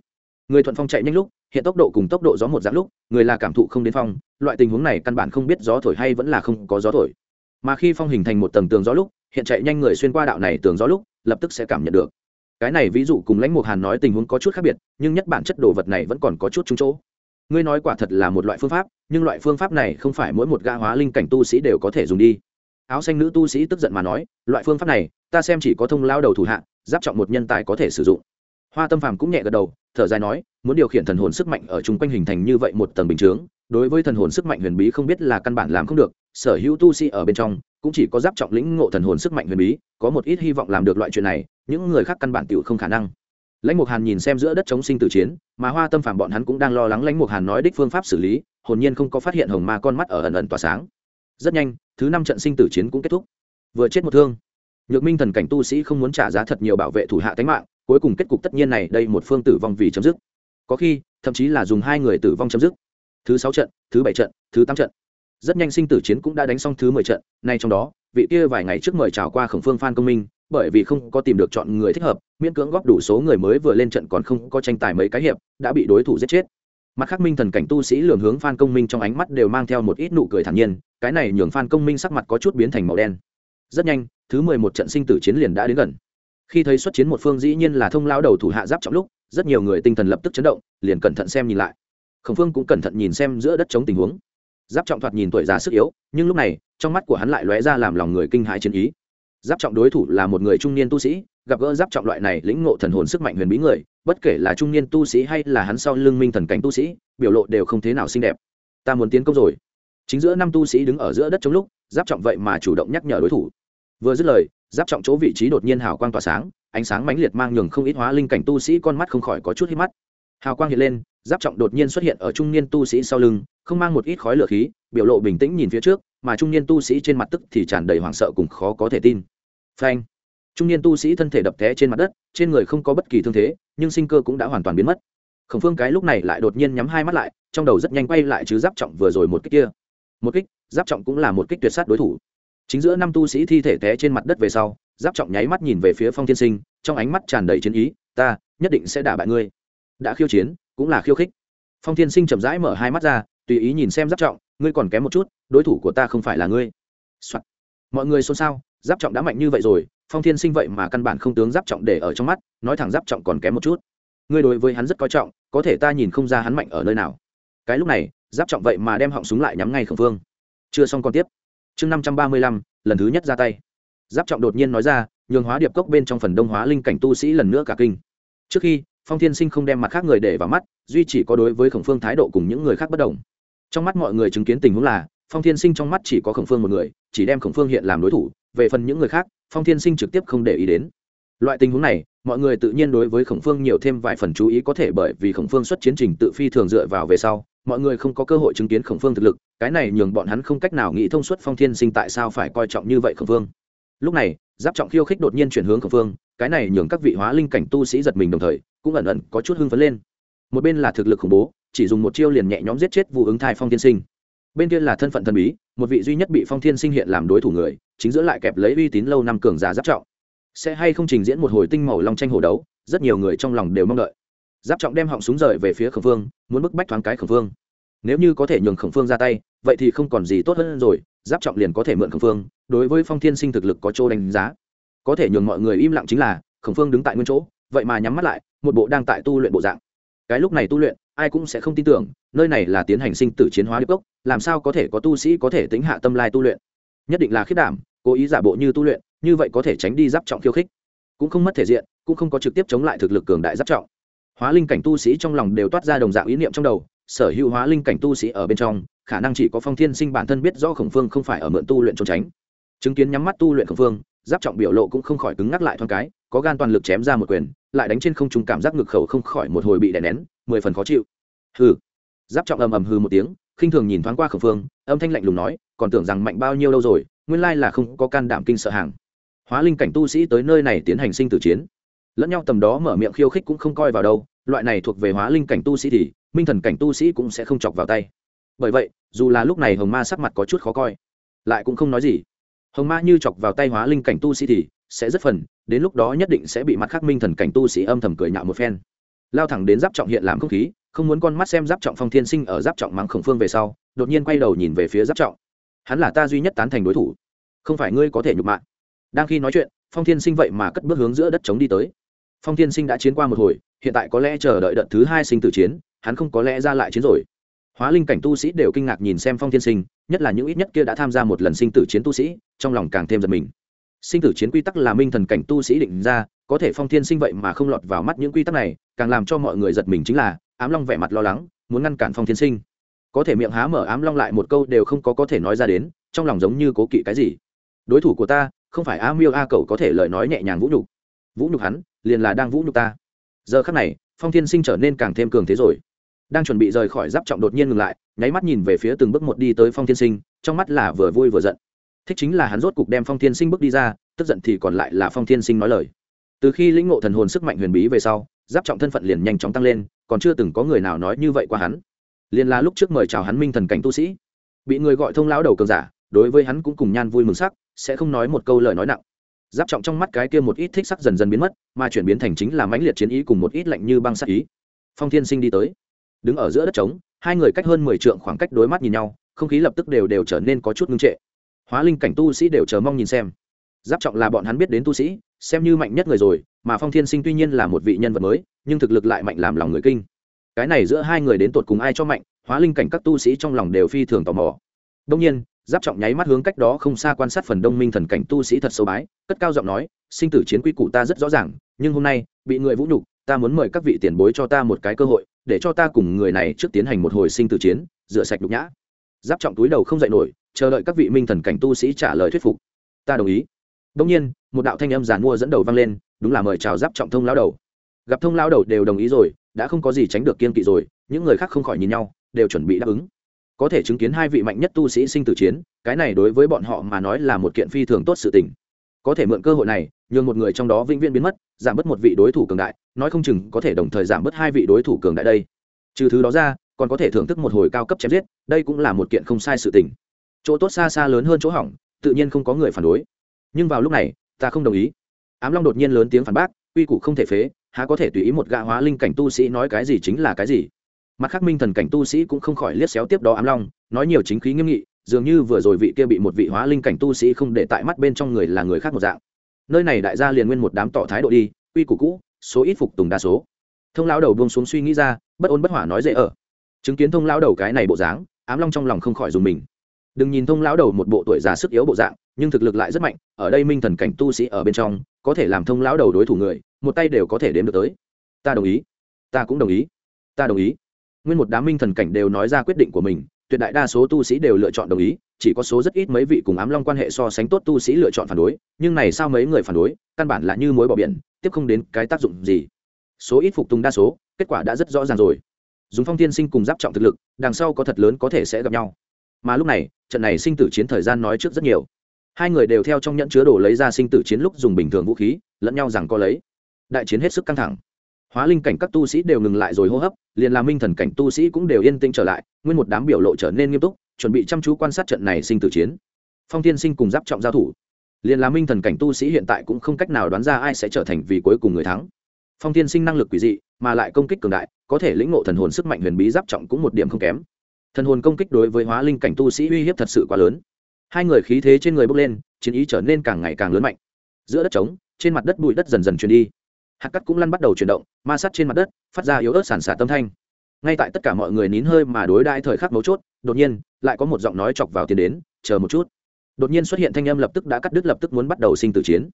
Người thuận phong chạy nhanh lúc, hiện tốc độ cùng tốc độ gió một dạng lúc, người là cảm thụ không đến phong, loại tình huống này căn bản không biết gió thổi hay vẫn là không có gió thổi. Mà khi phong hình thành một tầng tường gió lúc, hiện chạy nhanh người xuyên qua đạo này tường gió lúc, lập tức sẽ cảm nhận được. Cái này ví dụ cùng lãnh mục hàn nói tình huống có chút khác biệt, nhưng nhất bản chất đồ vật này vẫn còn có chút trúng chỗ. Ngươi nói quả thật là một loại phương pháp, nhưng loại phương pháp này không phải mỗi một ga hóa linh cảnh tu sĩ đều có thể dùng đi. Áo xanh nữ tu sĩ tức giận mà nói, loại phương pháp này, ta xem chỉ có thông lao đầu thủ hạ, giáp trọng một nhân tài có thể sử dụng hoa tâm phàm cũng nhẹ gật đầu, thở dài nói, muốn điều khiển thần hồn sức mạnh ở chung quanh hình thành như vậy một tầng bình chướng, đối với thần hồn sức mạnh huyền bí không biết là căn bản làm không được, sở hữu tu sĩ ở bên trong cũng chỉ có giáp trọng lĩnh ngộ thần hồn sức mạnh huyền bí, có một ít hy vọng làm được loại chuyện này, những người khác căn bản tiểu không khả năng. Lãnh mục hàn nhìn xem giữa đất chống sinh tử chiến, mà hoa tâm phàm bọn hắn cũng đang lo lắng lãnh mục hàn nói đích phương pháp xử lý, hồn nhiên không có phát hiện hồng ma con mắt ở ẩn ẩn tỏa sáng. Rất nhanh, thứ năm trận sinh tử chiến cũng kết thúc. Vừa chết một thương, nhược minh thần cảnh tu sĩ không muốn trả giá thật nhiều bảo vệ thủ hạ tánh mạng cuối cùng kết cục tất nhiên này, đây một phương tử vong vì chấm dứt. Có khi, thậm chí là dùng hai người tử vong chấm dứt. Thứ sáu trận, thứ bảy trận, thứ tám trận. Rất nhanh sinh tử chiến cũng đã đánh xong thứ mười trận, nay trong đó, vị kia vài ngày trước mời chào qua khổng phương phan công minh, bởi vì không có tìm được chọn người thích hợp, miễn cưỡng góp đủ số người mới vừa lên trận còn không có tranh tài mấy cái hiệp, đã bị đối thủ giết chết. Mặt khác minh thần cảnh tu sĩ lường hướng phan công minh trong ánh mắt đều mang theo một ít nụ cười thản nhiên, cái này nhường phan công minh sắc mặt có chút biến thành màu đen. Rất nhanh, thứ mười một trận sinh tử chiến liền đã đến gần khi thấy xuất chiến một phương dĩ nhiên là thông lao đầu thủ hạ giáp trọng lúc, rất nhiều người tinh thần lập tức chấn động, liền cẩn thận xem nhìn lại. Khổng phương cũng cẩn thận nhìn xem giữa đất chống tình huống. Giáp trọng thoạt nhìn tuổi già sức yếu, nhưng lúc này, trong mắt của hắn lại lóe ra làm lòng người kinh hãi chiến ý. Giáp trọng đối thủ là một người trung niên tu sĩ, gặp gỡ giáp trọng loại này lĩnh ngộ thần hồn sức mạnh huyền bí người, bất kể là trung niên tu sĩ hay là hắn sau lưng minh thần cảnh tu sĩ, biểu lộ đều không thế nào xinh đẹp. Ta muốn tiến công rồi. Chính giữa năm tu sĩ đứng ở giữa đất chống lúc, giáp trọng vậy mà chủ động nhắc nhở đối thủ vừa dứt lời, giáp trọng chỗ vị trí đột nhiên hào quang tỏa sáng, ánh sáng mãnh liệt mang nhường không ít hóa linh cảnh tu sĩ con mắt không khỏi có chút hít mắt. Hào quang hiện lên, giáp trọng đột nhiên xuất hiện ở trung niên tu sĩ sau lưng, không mang một ít khói lửa khí, biểu lộ bình tĩnh nhìn phía trước, mà trung niên tu sĩ trên mặt tức thì tràn đầy hoảng sợ cùng khó có thể tin. Phanh! Trung niên tu sĩ thân thể đập té trên mặt đất, trên người không có bất kỳ thương thế, nhưng sinh cơ cũng đã hoàn toàn biến mất. Khổng phương cái lúc này lại đột nhiên nhắm hai mắt lại, trong đầu rất nhanh quay lại chứ giáp trọng vừa rồi một kích kia. Một kích, giáp trọng cũng là một kích tuyệt sát đối thủ chính giữa năm tu sĩ thi thể té trên mặt đất về sau, giáp trọng nháy mắt nhìn về phía phong thiên sinh, trong ánh mắt tràn đầy chiến ý, ta, nhất định sẽ đả bại ngươi. Đã khiêu chiến, cũng là khiêu khích. Phong thiên sinh chậm rãi mở hai mắt ra, tùy ý nhìn xem giáp trọng, ngươi còn kém một chút, đối thủ của ta không phải là ngươi、Soạn. mọi người xôn xao, giáp trọng đã mạnh như vậy rồi, phong thiên sinh vậy mà căn bản không tướng giáp trọng để ở trong mắt, nói thẳng giáp trọng còn kém một chút. Ngươi đối với hắn rất coi trọng, có thể ta nhìn không ra hắn mạnh ở nơi nào. Cái lúc này, giáp trọng vậy mà đem họng súng lại nhắm ngay khẩn phương chưa xong còn tiếp chương năm trăm ba mươi lăm, lần thứ nhất ra tay. Giáp trọng đột nhiên nói ra, nhường hóa điệp cốc bên trong phần đông hóa linh cảnh tu sĩ lần nữa cả kinh. Trước khi, phong thiên sinh không đem mặt khác người để vào mắt, duy chỉ có đối với khổng phương thái độ cùng những người khác bất đồng. Trong mắt mọi người chứng kiến tình huống là, phong thiên sinh trong mắt chỉ có khổng phương một người, chỉ đem khổng phương hiện làm đối thủ, về phần những người khác, phong thiên sinh trực tiếp không để ý đến loại tình huống này, mọi người tự nhiên đối với khổng phương nhiều thêm vài phần chú ý có thể bởi vì khổng phương xuất chiến trình tự phi thường dựa vào về sau, mọi người không có cơ hội chứng kiến khổng phương thực lực, cái này nhường bọn hắn không cách nào nghĩ thông suốt phong thiên sinh tại sao phải coi trọng như vậy khổng phương. Lúc này, giáp trọng khiêu khích đột nhiên chuyển hướng khổng phương, cái này nhường các vị hóa linh cảnh tu sĩ giật mình đồng thời, cũng ẩn ẩn có chút hưng phấn lên. Một bên là thực lực khủng bố, chỉ dùng một chiêu liền nhẹ nhõm giết chết vụ ứng thai phong thiên sinh. Bên kia là thân phận thần bí, một vị duy nhất bị phong thiên sinh hiện làm đối thủ người, chính giữa lại kẹp lấy uy tín lâu năm cường giả giáp trọng sẽ hay không trình diễn một hồi tinh màu long tranh hồ đấu, rất nhiều người trong lòng đều mong đợi. Giáp trọng đem họng súng rời về phía khẩn phương muốn bức bách thoáng cái khẩn phương nếu như có thể nhường khẩn phương ra tay, vậy thì không còn gì tốt hơn rồi, giáp trọng liền có thể mượn khẩn phương đối với phong thiên sinh thực lực có chỗ đánh giá. Có thể nhường mọi người im lặng chính là khẩn phương đứng tại nguyên chỗ, vậy mà nhắm mắt lại, một bộ đang tại tu luyện bộ dạng. Cái lúc này tu luyện, ai cũng sẽ không tin tưởng, nơi này là tiến hành sinh tử chiến hóa điệp cốc, làm sao có thể có tu sĩ có thể tính hạ tâm lai tu luyện. Nhất định là khiết đảm, cố ý giả bộ như tu luyện như vậy có thể tránh đi giáp trọng khiêu khích, cũng không mất thể diện, cũng không có trực tiếp chống lại thực lực cường đại giáp trọng. Hóa linh cảnh tu sĩ trong lòng đều toát ra đồng dạng ý niệm trong đầu, sở hữu hóa linh cảnh tu sĩ ở bên trong, khả năng chỉ có phong thiên sinh bản thân biết rõ khổng phương không phải ở mượn tu luyện trốn tránh. Chứng kiến nhắm mắt tu luyện khổng phương, giáp trọng biểu lộ cũng không khỏi cứng ngắc lại thoáng cái, có gan toàn lực chém ra một quyền, lại đánh trên không trung cảm giác ngực khẩu không khỏi một hồi bị đè nén, mười phần khó chịu. Hừ. Giáp trọng ầm ầm hừ một tiếng, khinh thường nhìn thoáng qua khổng phương, âm thanh lạnh lùng nói, còn tưởng rằng mạnh bao nhiêu lâu rồi, nguyên lai là không có can đảm kinh sợ hàng hóa linh cảnh tu sĩ tới nơi này tiến hành sinh tử chiến. Lẫn nhau tầm đó mở miệng khiêu khích cũng không coi vào đâu, loại này thuộc về hóa linh cảnh tu sĩ thì, minh thần cảnh tu sĩ cũng sẽ không chọc vào tay. Bởi vậy, dù là lúc này hồng ma sắc mặt có chút khó coi, lại cũng không nói gì. Hồng ma như chọc vào tay hóa linh cảnh tu sĩ thì sẽ rất phần, đến lúc đó nhất định sẽ bị mặt khắc minh thần cảnh tu sĩ âm thầm cười nhạo một phen. Lao thẳng đến giáp trọng hiện làm không khí, không muốn con mắt xem giáp trọng phong thiên sinh ở giáp trọng mắng khổng phương về sau, đột nhiên quay đầu nhìn về phía giáp trọng. Hắn là ta duy nhất tán thành đối thủ, không phải ngươi có thể nhục mạng đang khi nói chuyện, phong thiên sinh vậy mà cất bước hướng giữa đất chống đi tới. Phong thiên sinh đã chiến qua một hồi, hiện tại có lẽ chờ đợi đợt thứ hai sinh tử chiến, hắn không có lẽ ra lại chiến rồi. Hóa linh cảnh tu sĩ đều kinh ngạc nhìn xem phong thiên sinh, nhất là những ít nhất kia đã tham gia một lần sinh tử chiến tu sĩ, trong lòng càng thêm giật mình. Sinh tử chiến quy tắc là minh thần cảnh tu sĩ định ra, có thể phong thiên sinh vậy mà không lọt vào mắt những quy tắc này, càng làm cho mọi người giật mình chính là, ám long vẻ mặt lo lắng, muốn ngăn cản phong thiên sinh. Có thể miệng há mở ám long lại một câu đều không có có thể nói ra đến, trong lòng giống như cố kỵ cái gì. Đối thủ của ta không phải a miêu a cậu có thể lời nói nhẹ nhàng vũ nhục. Vũ nhục hắn, liền là đang vũ nhục ta. Giờ khắc này, phong thiên sinh trở nên càng thêm cường thế rồi. Đang chuẩn bị rời khỏi giáp trọng đột nhiên ngừng lại, nháy mắt nhìn về phía từng bước một đi tới phong thiên sinh, trong mắt là vừa vui vừa giận. Thích chính là hắn rốt cục đem phong thiên sinh bước đi ra, tức giận thì còn lại là phong thiên sinh nói lời. Từ khi lĩnh ngộ thần hồn sức mạnh huyền bí về sau, giáp trọng thân phận liền nhanh chóng tăng lên, còn chưa từng có người nào nói như vậy qua hắn. Liền là lúc trước mời chào hắn minh thần cảnh tu sĩ. Bị người gọi thông lão đầu cường giả, đối với hắn cũng cùng nhan vui mừng sắc sẽ không nói một câu lời nói nặng. Giáp trọng trong mắt cái kia một ít thích sắc dần dần biến mất, mà chuyển biến thành chính là mãnh liệt chiến ý cùng một ít lạnh như băng sắc ý. Phong thiên sinh đi tới. Đứng ở giữa đất trống, hai người cách hơn mười trượng khoảng cách đối mắt nhìn nhau, không khí lập tức đều đều trở nên có chút ngưng trệ. Hóa linh cảnh tu sĩ đều chờ mong nhìn xem. Giáp trọng là bọn hắn biết đến tu sĩ, xem như mạnh nhất người rồi, mà phong thiên sinh tuy nhiên là một vị nhân vật mới, nhưng thực lực lại mạnh làm lòng người kinh. Cái này giữa hai người đến tột cùng ai cho mạnh, hóa linh cảnh các tu sĩ trong lòng đều phi thường tò mò. Đông nhiên giáp trọng nháy mắt hướng cách đó không xa quan sát phần đông minh thần cảnh tu sĩ thật sâu bái, cất cao giọng nói, sinh tử chiến quy củ ta rất rõ ràng, nhưng hôm nay, bị người vũ nhục, ta muốn mời các vị tiền bối cho ta một cái cơ hội, để cho ta cùng người này trước tiến hành một hồi sinh tử chiến, rửa sạch nhục nhã. Giáp trọng túi đầu không dậy nổi, chờ đợi các vị minh thần cảnh tu sĩ trả lời thuyết phục. Ta đồng ý. Đông nhiên, một đạo thanh âm giàn mua dẫn đầu vang lên, đúng là mời chào giáp trọng thông lao đầu. Gặp thông lao đầu đều đồng ý rồi, đã không có gì tránh được kiên kỵ rồi, những người khác không khỏi nhìn nhau, đều chuẩn bị đáp ứng có thể chứng kiến hai vị mạnh nhất tu sĩ sinh tử chiến, cái này đối với bọn họ mà nói là một kiện phi thường tốt sự tình. Có thể mượn cơ hội này, nhường một người trong đó vĩnh viễn biến mất, giảm bớt một vị đối thủ cường đại, nói không chừng có thể đồng thời giảm bớt hai vị đối thủ cường đại đây. Trừ thứ đó ra, còn có thể thưởng thức một hồi cao cấp chém giết, đây cũng là một kiện không sai sự tình. Chỗ tốt xa xa lớn hơn chỗ hỏng, tự nhiên không có người phản đối. Nhưng vào lúc này, ta không đồng ý. Ám long đột nhiên lớn tiếng phản bác uy củ không thể phế, há có thể tùy ý một gã hóa linh cảnh tu sĩ nói cái gì chính là cái gì mặt khác minh thần cảnh tu sĩ cũng không khỏi liếc xéo tiếp đó ám long, nói nhiều chính khí nghiêm nghị, dường như vừa rồi vị kia bị một vị hóa linh cảnh tu sĩ không để tại mắt bên trong người là người khác một dạng. Nơi này đại gia liền nguyên một đám tỏ thái độ đi uy củ cũ, số ít phục tùng đa số. Thông lão đầu buông xuống suy nghĩ ra, bất ôn bất hỏa nói dễ ở. Chứng kiến thông lão đầu cái này bộ dáng, ám long trong lòng không khỏi dùng mình. Đừng nhìn thông lão đầu một bộ tuổi già sức yếu bộ dạng, nhưng thực lực lại rất mạnh, ở đây minh thần cảnh tu sĩ ở bên trong, có thể làm thông lão đầu đối thủ người, một tay đều có thể đếm được tới. Ta đồng ý. Ta cũng đồng ý. Ta đồng ý nguyên một đám minh thần cảnh đều nói ra quyết định của mình, tuyệt đại đa số tu sĩ đều lựa chọn đồng ý, chỉ có số rất ít mấy vị cùng ám long quan hệ so sánh tốt tu sĩ lựa chọn phản đối, nhưng này sao mấy người phản đối, căn bản là như mối bỏ biển, tiếp không đến cái tác dụng gì. Số ít phục tùng đa số, kết quả đã rất rõ ràng rồi. Dùng phong tiên sinh cùng giáp trọng thực lực, đằng sau có thật lớn có thể sẽ gặp nhau. Mà lúc này, trận này sinh tử chiến thời gian nói trước rất nhiều. Hai người đều theo trong nhẫn chứa đồ lấy ra sinh tử chiến lúc dùng bình thường vũ khí, lẫn nhau rằng có lấy. Đại chiến hết sức căng thẳng hóa linh cảnh các tu sĩ đều ngừng lại rồi hô hấp, liền là minh thần cảnh tu sĩ cũng đều yên tĩnh trở lại, nguyên một đám biểu lộ trở nên nghiêm túc, chuẩn bị chăm chú quan sát trận này sinh tử chiến. Phong tiên sinh cùng giáp trọng giao thủ. Liền là minh thần cảnh tu sĩ hiện tại cũng không cách nào đoán ra ai sẽ trở thành vì cuối cùng người thắng. Phong tiên sinh năng lực quỷ dị, mà lại công kích cường đại, có thể lĩnh ngộ thần hồn sức mạnh huyền bí giáp trọng cũng một điểm không kém. Thần hồn công kích đối với hóa linh cảnh tu sĩ uy hiếp thật sự quá lớn. Hai người khí thế trên người bốc lên, chiến ý trở nên càng ngày càng lớn mạnh. Giữa đất trống, trên mặt đất bụi đất dần dần truyền đi hạt cắt cũng lăn bắt đầu chuyển động, ma sát trên mặt đất, phát ra yếu ớt sản xả tâm thanh. Ngay tại tất cả mọi người nín hơi mà đối đãi thời khắc mấu chốt, đột nhiên, lại có một giọng nói chọc vào tiến đến, chờ một chút. Đột nhiên xuất hiện thanh âm lập tức đã cắt đứt, lập tức muốn bắt đầu sinh tử chiến.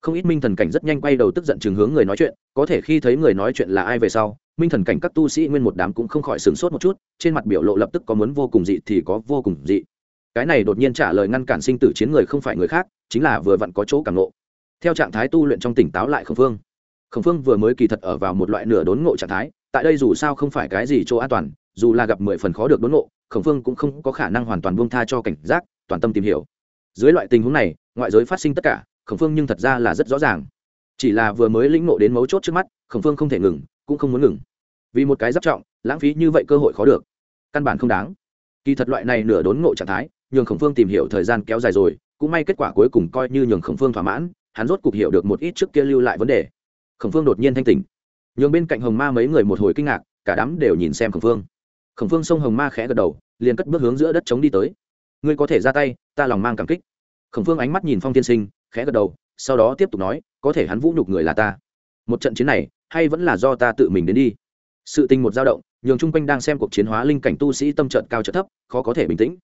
Không ít minh thần cảnh rất nhanh quay đầu tức giận chừng hướng người nói chuyện, có thể khi thấy người nói chuyện là ai về sau, minh thần cảnh các tu sĩ nguyên một đám cũng không khỏi sửng sốt một chút, trên mặt biểu lộ lập tức có muốn vô cùng dị thì có vô cùng dị. Cái này đột nhiên trả lời ngăn cản sinh tử chiến người không phải người khác, chính là vừa vặn có chỗ cảm nộ theo trạng thái tu luyện trong tỉnh táo lại khẩn phương. Khổng phương vừa mới kỳ thật ở vào một loại nửa đốn ngộ trạng thái, tại đây dù sao không phải cái gì chỗ an toàn, dù là gặp mười phần khó được đốn ngộ, Khổng phương cũng không có khả năng hoàn toàn buông tha cho cảnh giác, toàn tâm tìm hiểu. Dưới loại tình huống này, ngoại giới phát sinh tất cả, Khổng phương nhưng thật ra là rất rõ ràng. Chỉ là vừa mới lĩnh ngộ đến mấu chốt trước mắt, Khổng phương không thể ngừng, cũng không muốn ngừng. Vì một cái giáp trọng, lãng phí như vậy cơ hội khó được. Căn bản không đáng. Kỳ thật loại này nửa đốn ngộ trạng thái, nhường khổng phương tìm hiểu thời gian kéo dài rồi, cũng may kết quả cuối cùng coi như nhường khổng phương thỏa mãn, hắn rốt cục hiểu được một ít trước kia lưu lại vấn đề khổng phương đột nhiên thanh tỉnh. Nhường bên cạnh hồng ma mấy người một hồi kinh ngạc, cả đám đều nhìn xem khổng phương. Khổng phương xông hồng ma khẽ gật đầu, liền cất bước hướng giữa đất chống đi tới. Ngươi có thể ra tay, ta lòng mang cảm kích. Khổng phương ánh mắt nhìn phong tiên sinh, khẽ gật đầu, sau đó tiếp tục nói, có thể hắn vũ nhục người là ta. Một trận chiến này, hay vẫn là do ta tự mình đến đi. Sự tình một dao động, nhường chung quanh đang xem cuộc chiến hóa linh cảnh tu sĩ tâm trận cao trợ thấp, khó có thể bình tĩnh.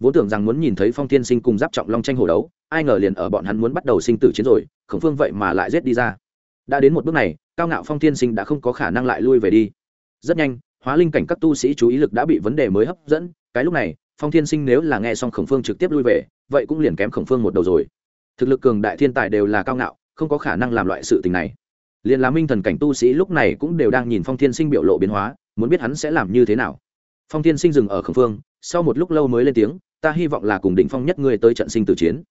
Vốn tưởng rằng muốn nhìn thấy phong thiên sinh cùng giáp trọng long tranh hồ đấu, ai ngờ liền ở bọn hắn muốn bắt đầu sinh tử chiến rồi, khổng phương vậy mà lại rết đi ra đã đến một bước này, cao ngạo phong thiên sinh đã không có khả năng lại lui về đi. Rất nhanh, hóa linh cảnh các tu sĩ chú ý lực đã bị vấn đề mới hấp dẫn. Cái lúc này, phong thiên sinh nếu là nghe xong khổng phương trực tiếp lui về, vậy cũng liền kém khổng phương một đầu rồi. Thực lực cường đại thiên tài đều là cao ngạo, không có khả năng làm loại sự tình này. Liền là minh thần cảnh tu sĩ lúc này cũng đều đang nhìn phong thiên sinh biểu lộ biến hóa, muốn biết hắn sẽ làm như thế nào. Phong thiên sinh dừng ở khổng phương, sau một lúc lâu mới lên tiếng, ta hy vọng là cùng đỉnh phong nhất người tới trận sinh tử chiến.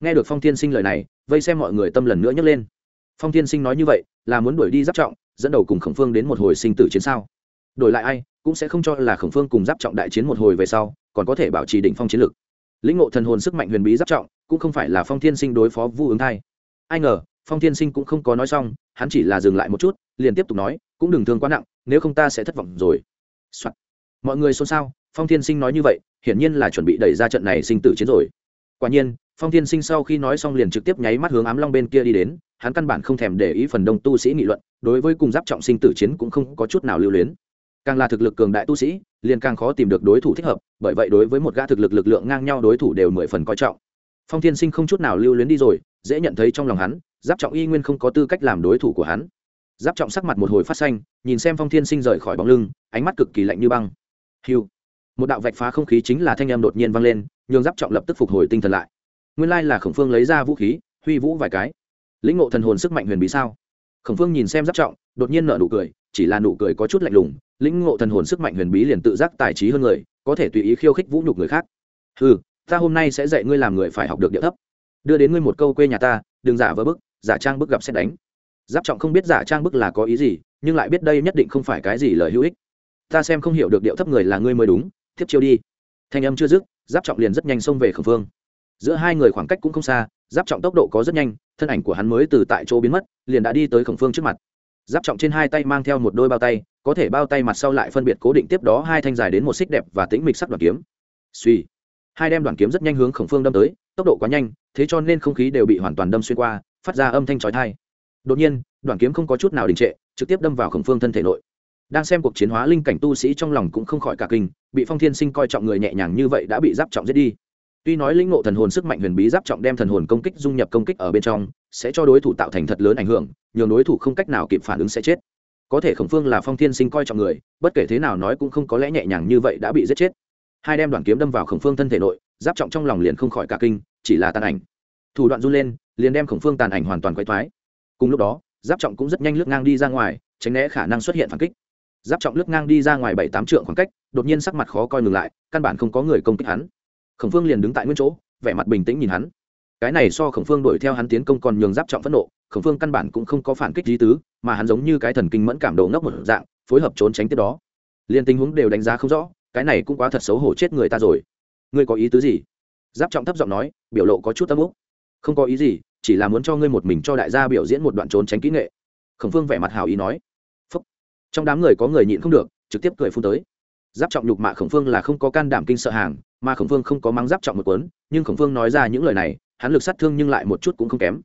Nghe được phong thiên sinh lời này, vây xem mọi người tâm lần nữa nhấc lên phong thiên sinh nói như vậy, là muốn đuổi đi giáp trọng, dẫn đầu cùng khổng phương đến một hồi sinh tử chiến sao? Đổi lại ai, cũng sẽ không cho là khổng phương cùng giáp trọng đại chiến một hồi về sau, còn có thể bảo trì đỉnh phong chiến lực. Lĩnh ngộ thần hồn sức mạnh huyền bí giáp trọng, cũng không phải là phong thiên sinh đối phó vu ứng thai. Ai ngờ, phong thiên sinh cũng không có nói xong, hắn chỉ là dừng lại một chút, liền tiếp tục nói, cũng đừng thương quá nặng, nếu không ta sẽ thất vọng rồi、Soạn. mọi người xôn xao, phong thiên sinh nói như vậy, hiển nhiên là chuẩn bị đẩy ra trận này sinh tử chiến rồi quả nhiên, phong thiên sinh sau khi nói xong liền trực tiếp nháy mắt hướng ám long bên kia đi đến, hắn căn bản không thèm để ý phần đông tu sĩ nghị luận, đối với cùng giáp trọng sinh tử chiến cũng không có chút nào lưu luyến. Càng là thực lực cường đại tu sĩ, liền càng khó tìm được đối thủ thích hợp, bởi vậy đối với một gã thực lực lực lượng ngang nhau đối thủ đều mười phần coi trọng. Phong thiên sinh không chút nào lưu luyến đi rồi, dễ nhận thấy trong lòng hắn, giáp trọng y nguyên không có tư cách làm đối thủ của hắn. Giáp trọng sắc mặt một hồi phát xanh, nhìn xem phong thiên sinh rời khỏi bóng lưng, ánh mắt cực kỳ lạnh như băng. Hiu một đạo vạch phá không khí chính là thanh âm đột nhiên vang lên, nhường giáp trọng lập tức phục hồi tinh thần lại. Nguyên lai là khổng phương lấy ra vũ khí, huy vũ vài cái. Lĩnh ngộ thần hồn sức mạnh huyền bí sao? Khổng phương nhìn xem giáp trọng, đột nhiên nở nụ cười, chỉ là nụ cười có chút lạnh lùng, lĩnh ngộ thần hồn sức mạnh huyền bí liền tự giác tài trí hơn người, có thể tùy ý khiêu khích vũ nhục người khác. Ừ ta hôm nay sẽ dạy ngươi làm người phải học được địa thấp. Đưa đến ngươi một câu quê nhà ta, đừng giả vỡ bức, giả trang bức gặp xét đánh. Giáp trọng không biết giả trang bức là có ý gì, nhưng lại biết đây nhất định không phải cái gì lời hữu ích. Ta xem không hiểu được điệu thấp người là ngươi mới đúng tiếp chiêu đi. Thanh âm chưa dứt, giáp trọng liền rất nhanh xông về khẩn phương giữa hai người khoảng cách cũng không xa, giáp trọng tốc độ có rất nhanh, thân ảnh của hắn mới từ tại chỗ biến mất, liền đã đi tới khổng phương trước mặt. Giáp trọng trên hai tay mang theo một đôi bao tay, có thể bao tay mặt sau lại phân biệt cố định tiếp đó hai thanh dài đến một xích đẹp và tĩnh mịch sắc đoàn kiếm. Suy hai đem đoàn kiếm rất nhanh hướng khổng phương đâm tới, tốc độ quá nhanh, thế cho nên không khí đều bị hoàn toàn đâm xuyên qua, phát ra âm thanh trói thai đột nhiên, đoàn kiếm không có chút nào đình trệ, trực tiếp đâm vào khổng phương thân thể nội đang xem cuộc chiến hóa linh cảnh tu sĩ trong lòng cũng không khỏi cả kinh, bị phong thiên sinh coi trọng người nhẹ nhàng như vậy đã bị giáp trọng giết đi. Tuy nói lĩnh ngộ thần hồn sức mạnh huyền bí giáp trọng đem thần hồn công kích dung nhập công kích ở bên trong, sẽ cho đối thủ tạo thành thật lớn ảnh hưởng, nhường đối thủ không cách nào kịp phản ứng sẽ chết. Có thể khổng phương là phong thiên sinh coi trọng người, bất kể thế nào nói cũng không có lẽ nhẹ nhàng như vậy đã bị giết chết. Hai đem đoàn kiếm đâm vào khổng phương thân thể nội, giáp trọng trong lòng liền không khỏi cả kinh, chỉ là tàn ảnh. Thủ đoạn run lên, liền đem khổng phương tàn ảnh hoàn toàn quay thoái cùng lúc đó, giáp trọng cũng rất nhanh lướt ngang đi ra ngoài, tránh né khả năng xuất hiện phản kích giáp trọng lướt ngang đi ra ngoài bảy tám trượng khoảng cách, đột nhiên sắc mặt khó coi ngừng lại, căn bản không có người công kích hắn. Khổng phương liền đứng tại nguyên chỗ, vẻ mặt bình tĩnh nhìn hắn. Cái này so khổng phương đuổi theo hắn tiến công còn nhường giáp trọng phẫn nộ, khổng phương căn bản cũng không có phản kích lý tứ, mà hắn giống như cái thần kinh mẫn cảm đầu ngốc một dạng, phối hợp trốn tránh tiếp đó. Liền tình huống đều đánh giá không rõ, cái này cũng quá thật xấu hổ chết người ta rồi. Ngươi có ý tứ gì? Giáp trọng thấp giọng nói, biểu lộ có chút tâm úc không có ý gì, chỉ là muốn cho ngươi một mình cho đại gia biểu diễn một đoạn trốn tránh kỹ nghệ. Khổng phương vẻ mặt hào ý nói trong đám người có người nhịn không được, trực tiếp cười phun tới. Giáp trọng nhục mạ khổng phương là không có can đảm kinh sợ hàng, mà khổng phương không có mắng giáp trọng một cuốn, nhưng khổng phương nói ra những lời này, hắn lực sát thương nhưng lại một chút cũng không kém.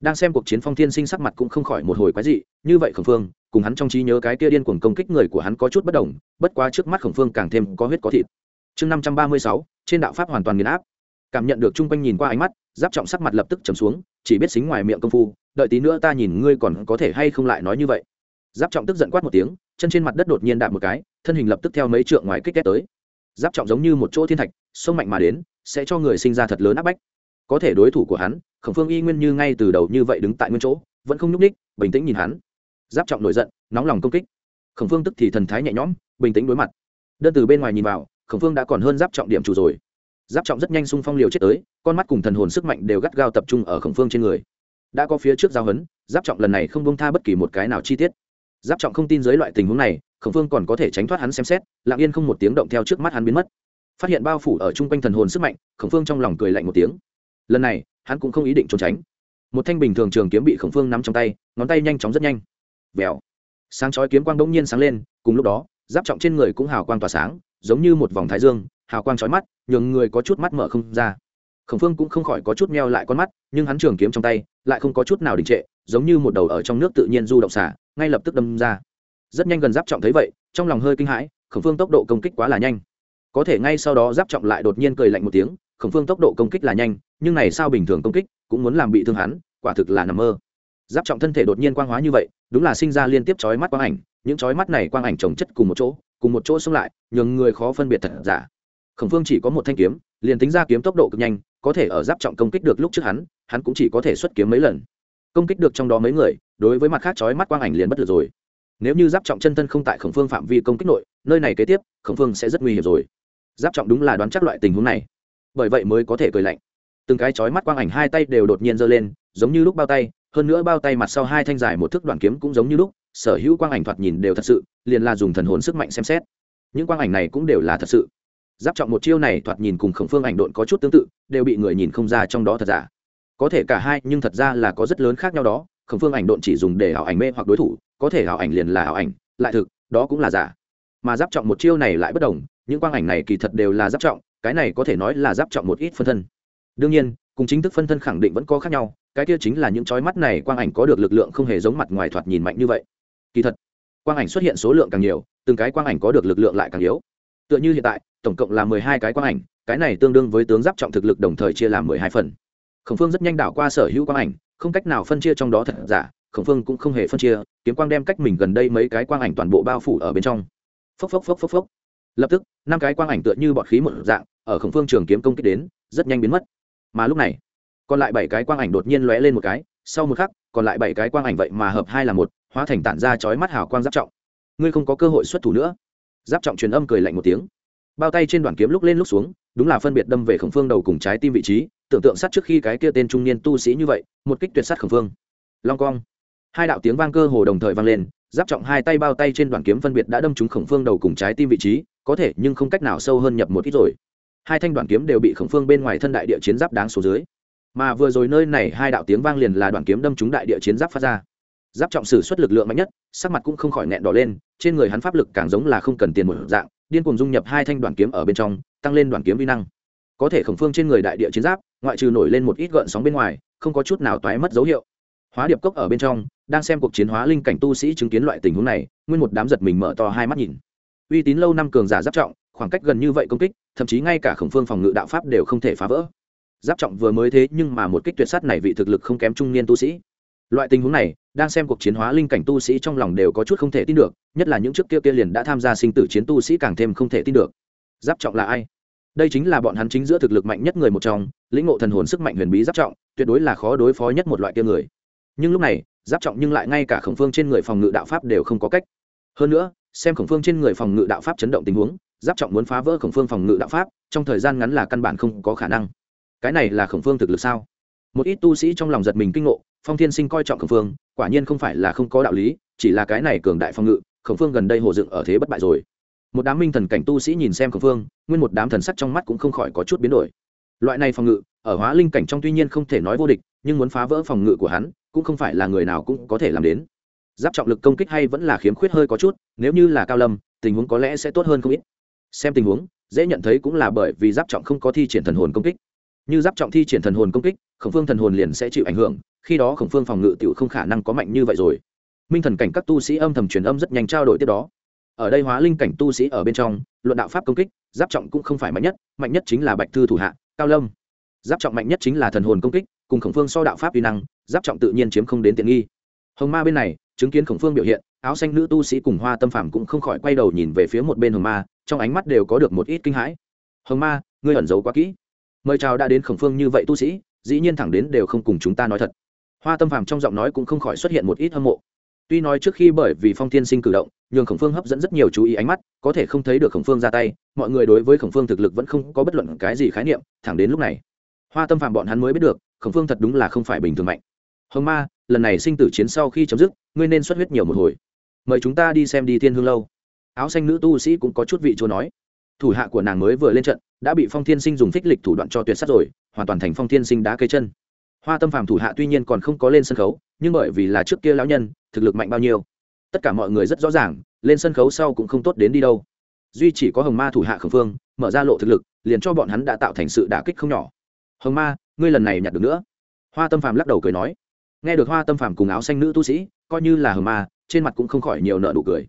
Đang xem cuộc chiến phong thiên sinh sắc mặt cũng không khỏi một hồi quái dị, như vậy khổng phương, cùng hắn trong trí nhớ cái kia điên cuồng công kích người của hắn có chút bất đồng, bất quá trước mắt khổng phương càng thêm có huyết có thịt. Chương năm trăm ba mươi sáu, trên đạo pháp hoàn toàn nghiền áp. Cảm nhận được chung quanh nhìn qua ánh mắt, giáp trọng sắc mặt lập tức trầm xuống, chỉ biết xính ngoài miệng công phu, đợi tí nữa ta nhìn ngươi còn có thể hay không lại nói như vậy giáp trọng tức giận quát một tiếng, chân trên mặt đất đột nhiên đạp một cái, thân hình lập tức theo mấy trượng ngoài kích kết tới. Giáp trọng giống như một chỗ thiên thạch, sông mạnh mà đến, sẽ cho người sinh ra thật lớn áp bách. Có thể đối thủ của hắn, khổng phương y nguyên như ngay từ đầu như vậy đứng tại nguyên chỗ, vẫn không nhúc ních bình tĩnh nhìn hắn. Giáp trọng nổi giận, nóng lòng công kích. Khổng phương tức thì thần thái nhẹ nhõm, bình tĩnh đối mặt. Đơn từ bên ngoài nhìn vào, khổng phương đã còn hơn giáp trọng điểm chủ rồi. Giáp trọng rất nhanh xung phong liều chết tới, con mắt cùng thần hồn sức mạnh đều gắt gao tập trung ở khổng phương trên người. Đã có phía trước giao hấn, giáp trọng lần này không bông tha bất kỳ một cái nào chi tiết giáp trọng không tin dưới loại tình huống này, khổng phương còn có thể tránh thoát hắn xem xét, lặng yên không một tiếng động theo trước mắt hắn biến mất. Phát hiện bao phủ ở chung quanh thần hồn sức mạnh, khổng phương trong lòng cười lạnh một tiếng. Lần này, hắn cũng không ý định trốn tránh. Một thanh bình thường trường kiếm bị khổng phương nắm trong tay, ngón tay nhanh chóng rất nhanh. Vèo. Sáng chói kiếm quang bỗng nhiên sáng lên, cùng lúc đó, giáp trọng trên người cũng hào quang tỏa sáng, giống như một vòng thái dương, hào quang chói mắt, nhường người có chút mắt mở không ra. Khổng phương cũng không khỏi có chút meo lại con mắt, nhưng hắn trường kiếm trong tay lại không có chút nào đình trệ giống như một đầu ở trong nước tự nhiên du động xả, ngay lập tức đâm ra. Rất nhanh gần giáp trọng thấy vậy, trong lòng hơi kinh hãi, khổng phương tốc độ công kích quá là nhanh. Có thể ngay sau đó giáp trọng lại đột nhiên cười lạnh một tiếng, khổng phương tốc độ công kích là nhanh, nhưng này sao bình thường công kích, cũng muốn làm bị thương hắn, quả thực là nằm mơ. Giáp trọng thân thể đột nhiên quang hóa như vậy, đúng là sinh ra liên tiếp chói mắt quang ảnh, những chói mắt này quang ảnh trồng chất cùng một chỗ, cùng một chỗ xông lại, nhường người khó phân biệt thật giả. Khổng phương chỉ có một thanh kiếm, liền tính ra kiếm tốc độ cực nhanh, có thể ở giáp trọng công kích được lúc trước hắn hắn cũng chỉ có thể xuất kiếm mấy lần công kích được trong đó mấy người, đối với mặt khác chói mắt quang ảnh liền bất lực rồi. Nếu như giáp trọng chân thân không tại khổng phương phạm vi công kích nội, nơi này kế tiếp, khổng phương sẽ rất nguy hiểm rồi. Giáp trọng đúng là đoán chắc loại tình huống này. Bởi vậy mới có thể cười lạnh. Từng cái chói mắt quang ảnh hai tay đều đột nhiên giơ lên, giống như lúc bao tay, hơn nữa bao tay mặt sau hai thanh dài một thước đoạn kiếm cũng giống như lúc, sở hữu quang ảnh thoạt nhìn đều thật sự, liền là dùng thần hồn sức mạnh xem xét. Những quang ảnh này cũng đều là thật sự. Giáp trọng một chiêu này thoạt nhìn cùng khổng phương ảnh độn có chút tương tự, đều bị người nhìn không ra trong đó thật giả có thể cả hai, nhưng thật ra là có rất lớn khác nhau đó, khổng phương ảnh độn chỉ dùng để ảo ảnh mê hoặc đối thủ, có thể ảo ảnh liền là ảo ảnh, lại thực, đó cũng là giả. Mà giáp trọng một chiêu này lại bất đồng, những quang ảnh này kỳ thật đều là giáp trọng, cái này có thể nói là giáp trọng một ít phân thân. Đương nhiên, cùng chính thức phân thân khẳng định vẫn có khác nhau, cái kia chính là những trói mắt này quang ảnh có được lực lượng không hề giống mặt ngoài thoạt nhìn mạnh như vậy. Kỳ thật, quang ảnh xuất hiện số lượng càng nhiều, từng cái quang ảnh có được lực lượng lại càng yếu. Tựa như hiện tại, tổng cộng là mười hai cái quang ảnh, cái này tương đương với tướng giáp trọng thực lực đồng thời chia làm mười hai phần khổng phương rất nhanh đảo qua sở hữu quang ảnh, không cách nào phân chia trong đó thật giả, khổng phương cũng không hề phân chia, kiếm quang đem cách mình gần đây mấy cái quang ảnh toàn bộ bao phủ ở bên trong. Phốc phốc phốc phốc phốc. Lập tức, năm cái quang ảnh tựa như bọt khí một dạng, ở khổng phương trường kiếm công kích đến, rất nhanh biến mất. Mà lúc này, còn lại bảy cái quang ảnh đột nhiên lóe lên một cái, sau một khắc, còn lại bảy cái quang ảnh vậy mà hợp hai là một, hóa thành tản ra chói mắt hào quang giáp trọng. Ngươi không có cơ hội xuất thủ nữa. Giáp trọng truyền âm cười lạnh một tiếng. Bao tay trên đoàn kiếm lúc lên lúc xuống, đúng là phân biệt đâm về khổng phương đầu cùng trái tim vị trí tưởng tượng sát trước khi cái kia tên trung niên tu sĩ như vậy, một kích tuyệt sát khổng phương long cong hai đạo tiếng vang cơ hồ đồng thời vang lên, giáp trọng hai tay bao tay trên đoàn kiếm phân biệt đã đâm trúng khổng phương đầu cùng trái tim vị trí, có thể nhưng không cách nào sâu hơn nhập một ít rồi. Hai thanh đoàn kiếm đều bị khổng phương bên ngoài thân đại địa chiến giáp đáng số dưới. Mà vừa rồi nơi này hai đạo tiếng vang liền là đoàn kiếm đâm trúng đại địa chiến giáp phát ra. Giáp trọng sử xuất lực lượng mạnh nhất, sắc mặt cũng không khỏi nẹn đỏ lên, trên người hắn pháp lực càng giống là không cần tiền một dạng, điên cuồng dung nhập hai thanh đoàn kiếm ở bên trong, tăng lên đoàn kiếm vi năng. Có thể khổng phương trên người đại địa chiến giáp ngoại trừ nổi lên một ít gợn sóng bên ngoài, không có chút nào toái mất dấu hiệu. Hóa điệp cốc ở bên trong, đang xem cuộc chiến hóa linh cảnh tu sĩ chứng kiến loại tình huống này, nguyên một đám giật mình mở to hai mắt nhìn. Uy tín lâu năm cường giả giáp trọng, khoảng cách gần như vậy công kích, thậm chí ngay cả khổng phương phòng ngự đạo pháp đều không thể phá vỡ. Giáp trọng vừa mới thế nhưng mà một kích tuyệt sát này vị thực lực không kém trung niên tu sĩ. Loại tình huống này, đang xem cuộc chiến hóa linh cảnh tu sĩ trong lòng đều có chút không thể tin được, nhất là những trước kia kia liền đã tham gia sinh tử chiến tu sĩ càng thêm không thể tin được. Giáp trọng là ai? Đây chính là bọn hắn chính giữa thực lực mạnh nhất người một trong lĩnh ngộ thần hồn sức mạnh huyền bí giáp trọng, tuyệt đối là khó đối phó nhất một loại kia người. Nhưng lúc này, giáp trọng nhưng lại ngay cả khổng phương trên người phòng ngự đạo pháp đều không có cách. Hơn nữa, xem khổng phương trên người phòng ngự đạo pháp chấn động tình huống, giáp trọng muốn phá vỡ khổng phương phòng ngự đạo pháp, trong thời gian ngắn là căn bản không có khả năng. Cái này là khổng phương thực lực sao? Một ít tu sĩ trong lòng giật mình kinh ngộ, phong thiên sinh coi trọng khổng phương, quả nhiên không phải là không có đạo lý, chỉ là cái này cường đại phòng ngự, khổng phương gần đây hồ dựng ở thế bất bại rồi. Một đám minh thần cảnh tu sĩ nhìn xem khổng phương, nguyên một đám thần sắc trong mắt cũng không khỏi có chút biến đổi loại này phòng ngự, ở hóa linh cảnh trong tuy nhiên không thể nói vô địch, nhưng muốn phá vỡ phòng ngự của hắn, cũng không phải là người nào cũng có thể làm đến. Giáp trọng lực công kích hay vẫn là khiếm khuyết hơi có chút, nếu như là cao lâm, tình huống có lẽ sẽ tốt hơn không ít. Xem tình huống, dễ nhận thấy cũng là bởi vì giáp trọng không có thi triển thần hồn công kích. Như giáp trọng thi triển thần hồn công kích, khổng phương thần hồn liền sẽ chịu ảnh hưởng, khi đó khổng phương phòng ngự t không khả năng có mạnh như vậy rồi. Minh thần cảnh các tu sĩ âm thầm truyền âm rất nhanh trao đổi tiếp đó. Ở đây hóa linh cảnh tu sĩ ở bên trong, luận đạo pháp công kích, giáp trọng cũng không phải mạnh nhất mạnh nhất chính là bạch thư thủ hạ cao lâm. Giáp trọng mạnh nhất chính là thần hồn công kích, cùng khổng phương so đạo pháp uy năng, giáp trọng tự nhiên chiếm không đến tiện nghi. Hồng ma bên này, chứng kiến khổng phương biểu hiện, áo xanh nữ tu sĩ cùng hoa tâm phàm cũng không khỏi quay đầu nhìn về phía một bên hồng ma, trong ánh mắt đều có được một ít kinh hãi. Hồng ma, ngươi ẩn giấu quá kỹ. Mời chào đã đến khổng phương như vậy tu sĩ, dĩ nhiên thẳng đến đều không cùng chúng ta nói thật. Hoa tâm phàm trong giọng nói cũng không khỏi xuất hiện một ít hâm mộ. Tuy nói trước khi bởi vì phong tiên sinh cử động, nhường khổng phương hấp dẫn rất nhiều chú ý ánh mắt, có thể không thấy được khổng phương ra tay mọi người đối với khổng phương thực lực vẫn không có bất luận cái gì khái niệm, thẳng đến lúc này. Hoa tâm phàm bọn hắn mới biết được, khổng phương thật đúng là không phải bình thường mạnh. Hồng ma, lần này sinh tử chiến sau khi chấm dứt, ngươi nên xuất huyết nhiều một hồi. Mời chúng ta đi xem đi thiên hương lâu. Áo xanh nữ tu sĩ cũng có chút vị chỗ nói. Thủ hạ của nàng mới vừa lên trận, đã bị phong thiên sinh dùng phích lịch thủ đoạn cho tuyệt sát rồi, hoàn toàn thành phong thiên sinh đá cây chân. Hoa tâm phàm thủ hạ tuy nhiên còn không có lên sân khấu, nhưng bởi vì là trước kia lão nhân, thực lực mạnh bao nhiêu. Tất cả mọi người rất rõ ràng, lên sân khấu sau cũng không tốt đến đi đâu duy chỉ có hồng ma thủ hạ khẩn phương, mở ra lộ thực lực, liền cho bọn hắn đã tạo thành sự đả kích không nhỏ. Hồng ma, ngươi lần này nhặt được nữa. Hoa tâm phàm lắc đầu cười nói. Nghe được hoa tâm phàm cùng áo xanh nữ tu sĩ, coi như là hờ ma, trên mặt cũng không khỏi nhiều nợ nụ cười.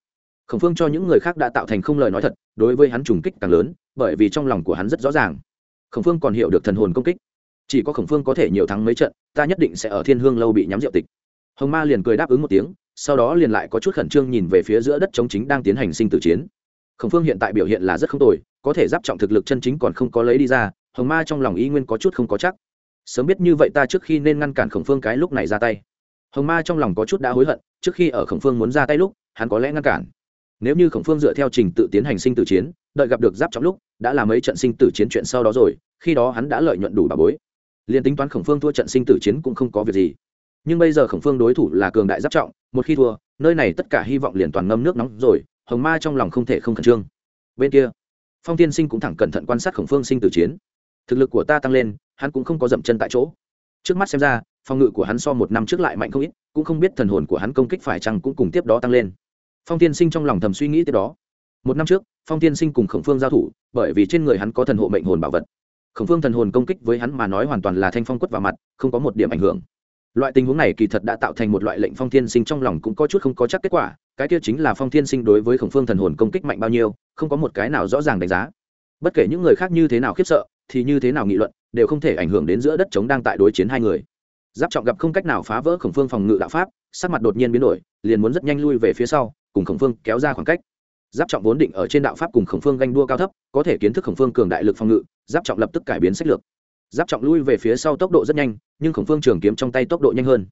Khổng phương cho những người khác đã tạo thành không lời nói thật, đối với hắn trùng kích càng lớn, bởi vì trong lòng của hắn rất rõ ràng. Khổng phương còn hiểu được thần hồn công kích. Chỉ có khổng phương có thể nhiều thắng mấy trận, ta nhất định sẽ ở thiên hương lâu bị nhắm rượu tịch. Hồng ma liền cười đáp ứng một tiếng, sau đó liền lại có chút khẩn trương nhìn về phía giữa đất chống chính đang tiến hành sinh tử chiến khổng phương hiện tại biểu hiện là rất không tồi, có thể giáp trọng thực lực chân chính còn không có lấy đi ra, hồng ma trong lòng ý nguyên có chút không có chắc. Sớm biết như vậy ta trước khi nên ngăn cản khổng phương cái lúc này ra tay. Hồng ma trong lòng có chút đã hối hận, trước khi ở khổng phương muốn ra tay lúc, hắn có lẽ ngăn cản. Nếu như khổng phương dựa theo trình tự tiến hành sinh tử chiến, đợi gặp được giáp trọng lúc, đã làm mấy trận sinh tử chiến chuyện sau đó rồi, khi đó hắn đã lợi nhuận đủ bà bối. Liền tính toán khổng phương thua trận sinh tử chiến cũng không có việc gì. Nhưng bây giờ khổng phương đối thủ là cường đại giáp trọng, một khi thua, nơi này tất cả hy vọng liền toàn ngâm nước nóng rồi hồng ma trong lòng không thể không khẩn trương. Bên kia, phong tiên sinh cũng thẳng cẩn thận quan sát khổng phương sinh tử chiến. Thực lực của ta tăng lên, hắn cũng không có dậm chân tại chỗ. Trước mắt xem ra, phòng ngự của hắn so một năm trước lại mạnh không ít, cũng không biết thần hồn của hắn công kích phải chăng cũng cùng tiếp đó tăng lên. Phong tiên sinh trong lòng thầm suy nghĩ tiếp đó. Một năm trước, phong tiên sinh cùng khổng phương giao thủ, bởi vì trên người hắn có thần hộ mệnh hồn bảo vật. Khổng phương thần hồn công kích với hắn mà nói hoàn toàn là thanh phong quất vào mặt, không có một điểm ảnh hưởng loại tình huống này kỳ thật đã tạo thành một loại lệnh phong thiên sinh trong lòng cũng có chút không có chắc kết quả, cái kia chính là phong thiên sinh đối với khổng phương thần hồn công kích mạnh bao nhiêu, không có một cái nào rõ ràng đánh giá. Bất kể những người khác như thế nào khiếp sợ, thì như thế nào nghị luận, đều không thể ảnh hưởng đến giữa đất chống đang tại đối chiến hai người. Giáp trọng gặp không cách nào phá vỡ khổng phương phòng ngự đạo pháp, sắc mặt đột nhiên biến đổi, liền muốn rất nhanh lui về phía sau, cùng khổng phương kéo ra khoảng cách. Giáp trọng vốn định ở trên đạo pháp cùng khổng phương ganh đua cao thấp, có thể kiến thức khổng phương cường đại lực phòng ngự, giáp trọng lập tức cải biến sách lược giáp trọng lui về phía sau tốc độ rất nhanh, nhưng khổng phương trường kiếm trong tay tốc độ nhanh hơn.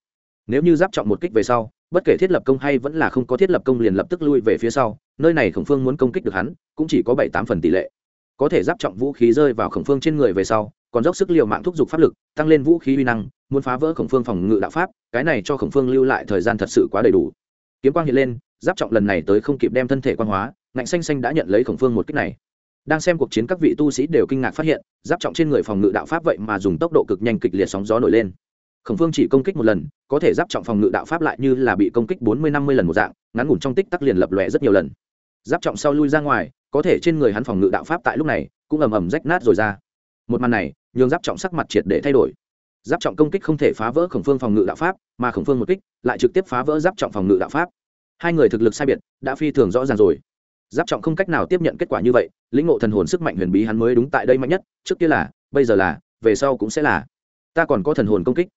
Nếu như giáp trọng một kích về sau, bất kể thiết lập công hay vẫn là không có thiết lập công liền lập tức lui về phía sau, nơi này khổng phương muốn công kích được hắn, cũng chỉ có bảy tám phần tỷ lệ. Có thể giáp trọng vũ khí rơi vào khổng phương trên người về sau, còn dốc sức l i ề u mạng thúc giục pháp lực, tăng lên vũ khí uy năng, muốn phá vỡ khổng phương phòng ngự đạo pháp, cái này cho khổng phương lưu lại thời gian thật sự quá đầy đủ. Kiếm quang hiện lên, giáp trọng lần này tới không kịp đem thân thể quan hóa, ngạnh xanh xanh đã nhận lấy khổng phương một cách này đang xem cuộc chiến các vị tu sĩ đều kinh ngạc phát hiện, giáp trọng trên người phòng ngự đạo pháp vậy mà dùng tốc độ cực nhanh kịch liệt sóng gió nổi lên. Khổng phương chỉ công kích một lần, có thể giáp trọng phòng ngự đạo pháp lại như là bị công kích bốn mươi năm mươi lần một dạng, ngắn ngủn trong tích tắc liền lập lòe rất nhiều lần. Giáp trọng sau lui ra ngoài, có thể trên người hắn phòng ngự đạo pháp tại lúc này cũng ầm ầm rách nát rồi ra. Một màn này, nhường giáp trọng sắc mặt triệt để thay đổi. Giáp trọng công kích không thể phá vỡ khổng phương phòng ngự đạo pháp, mà khổng phương một kích lại trực tiếp phá vỡ giáp trọng phòng ngự đạo pháp. Hai người thực lực sai biệt, đã phi thường rõ ràng rồi giáp trọng không cách nào tiếp nhận kết quả như vậy, lĩnh ngộ thần hồn sức mạnh huyền bí hắn mới đúng tại đây mạnh nhất, trước kia là, bây giờ là, về sau cũng sẽ là. Ta còn có thần hồn công kích.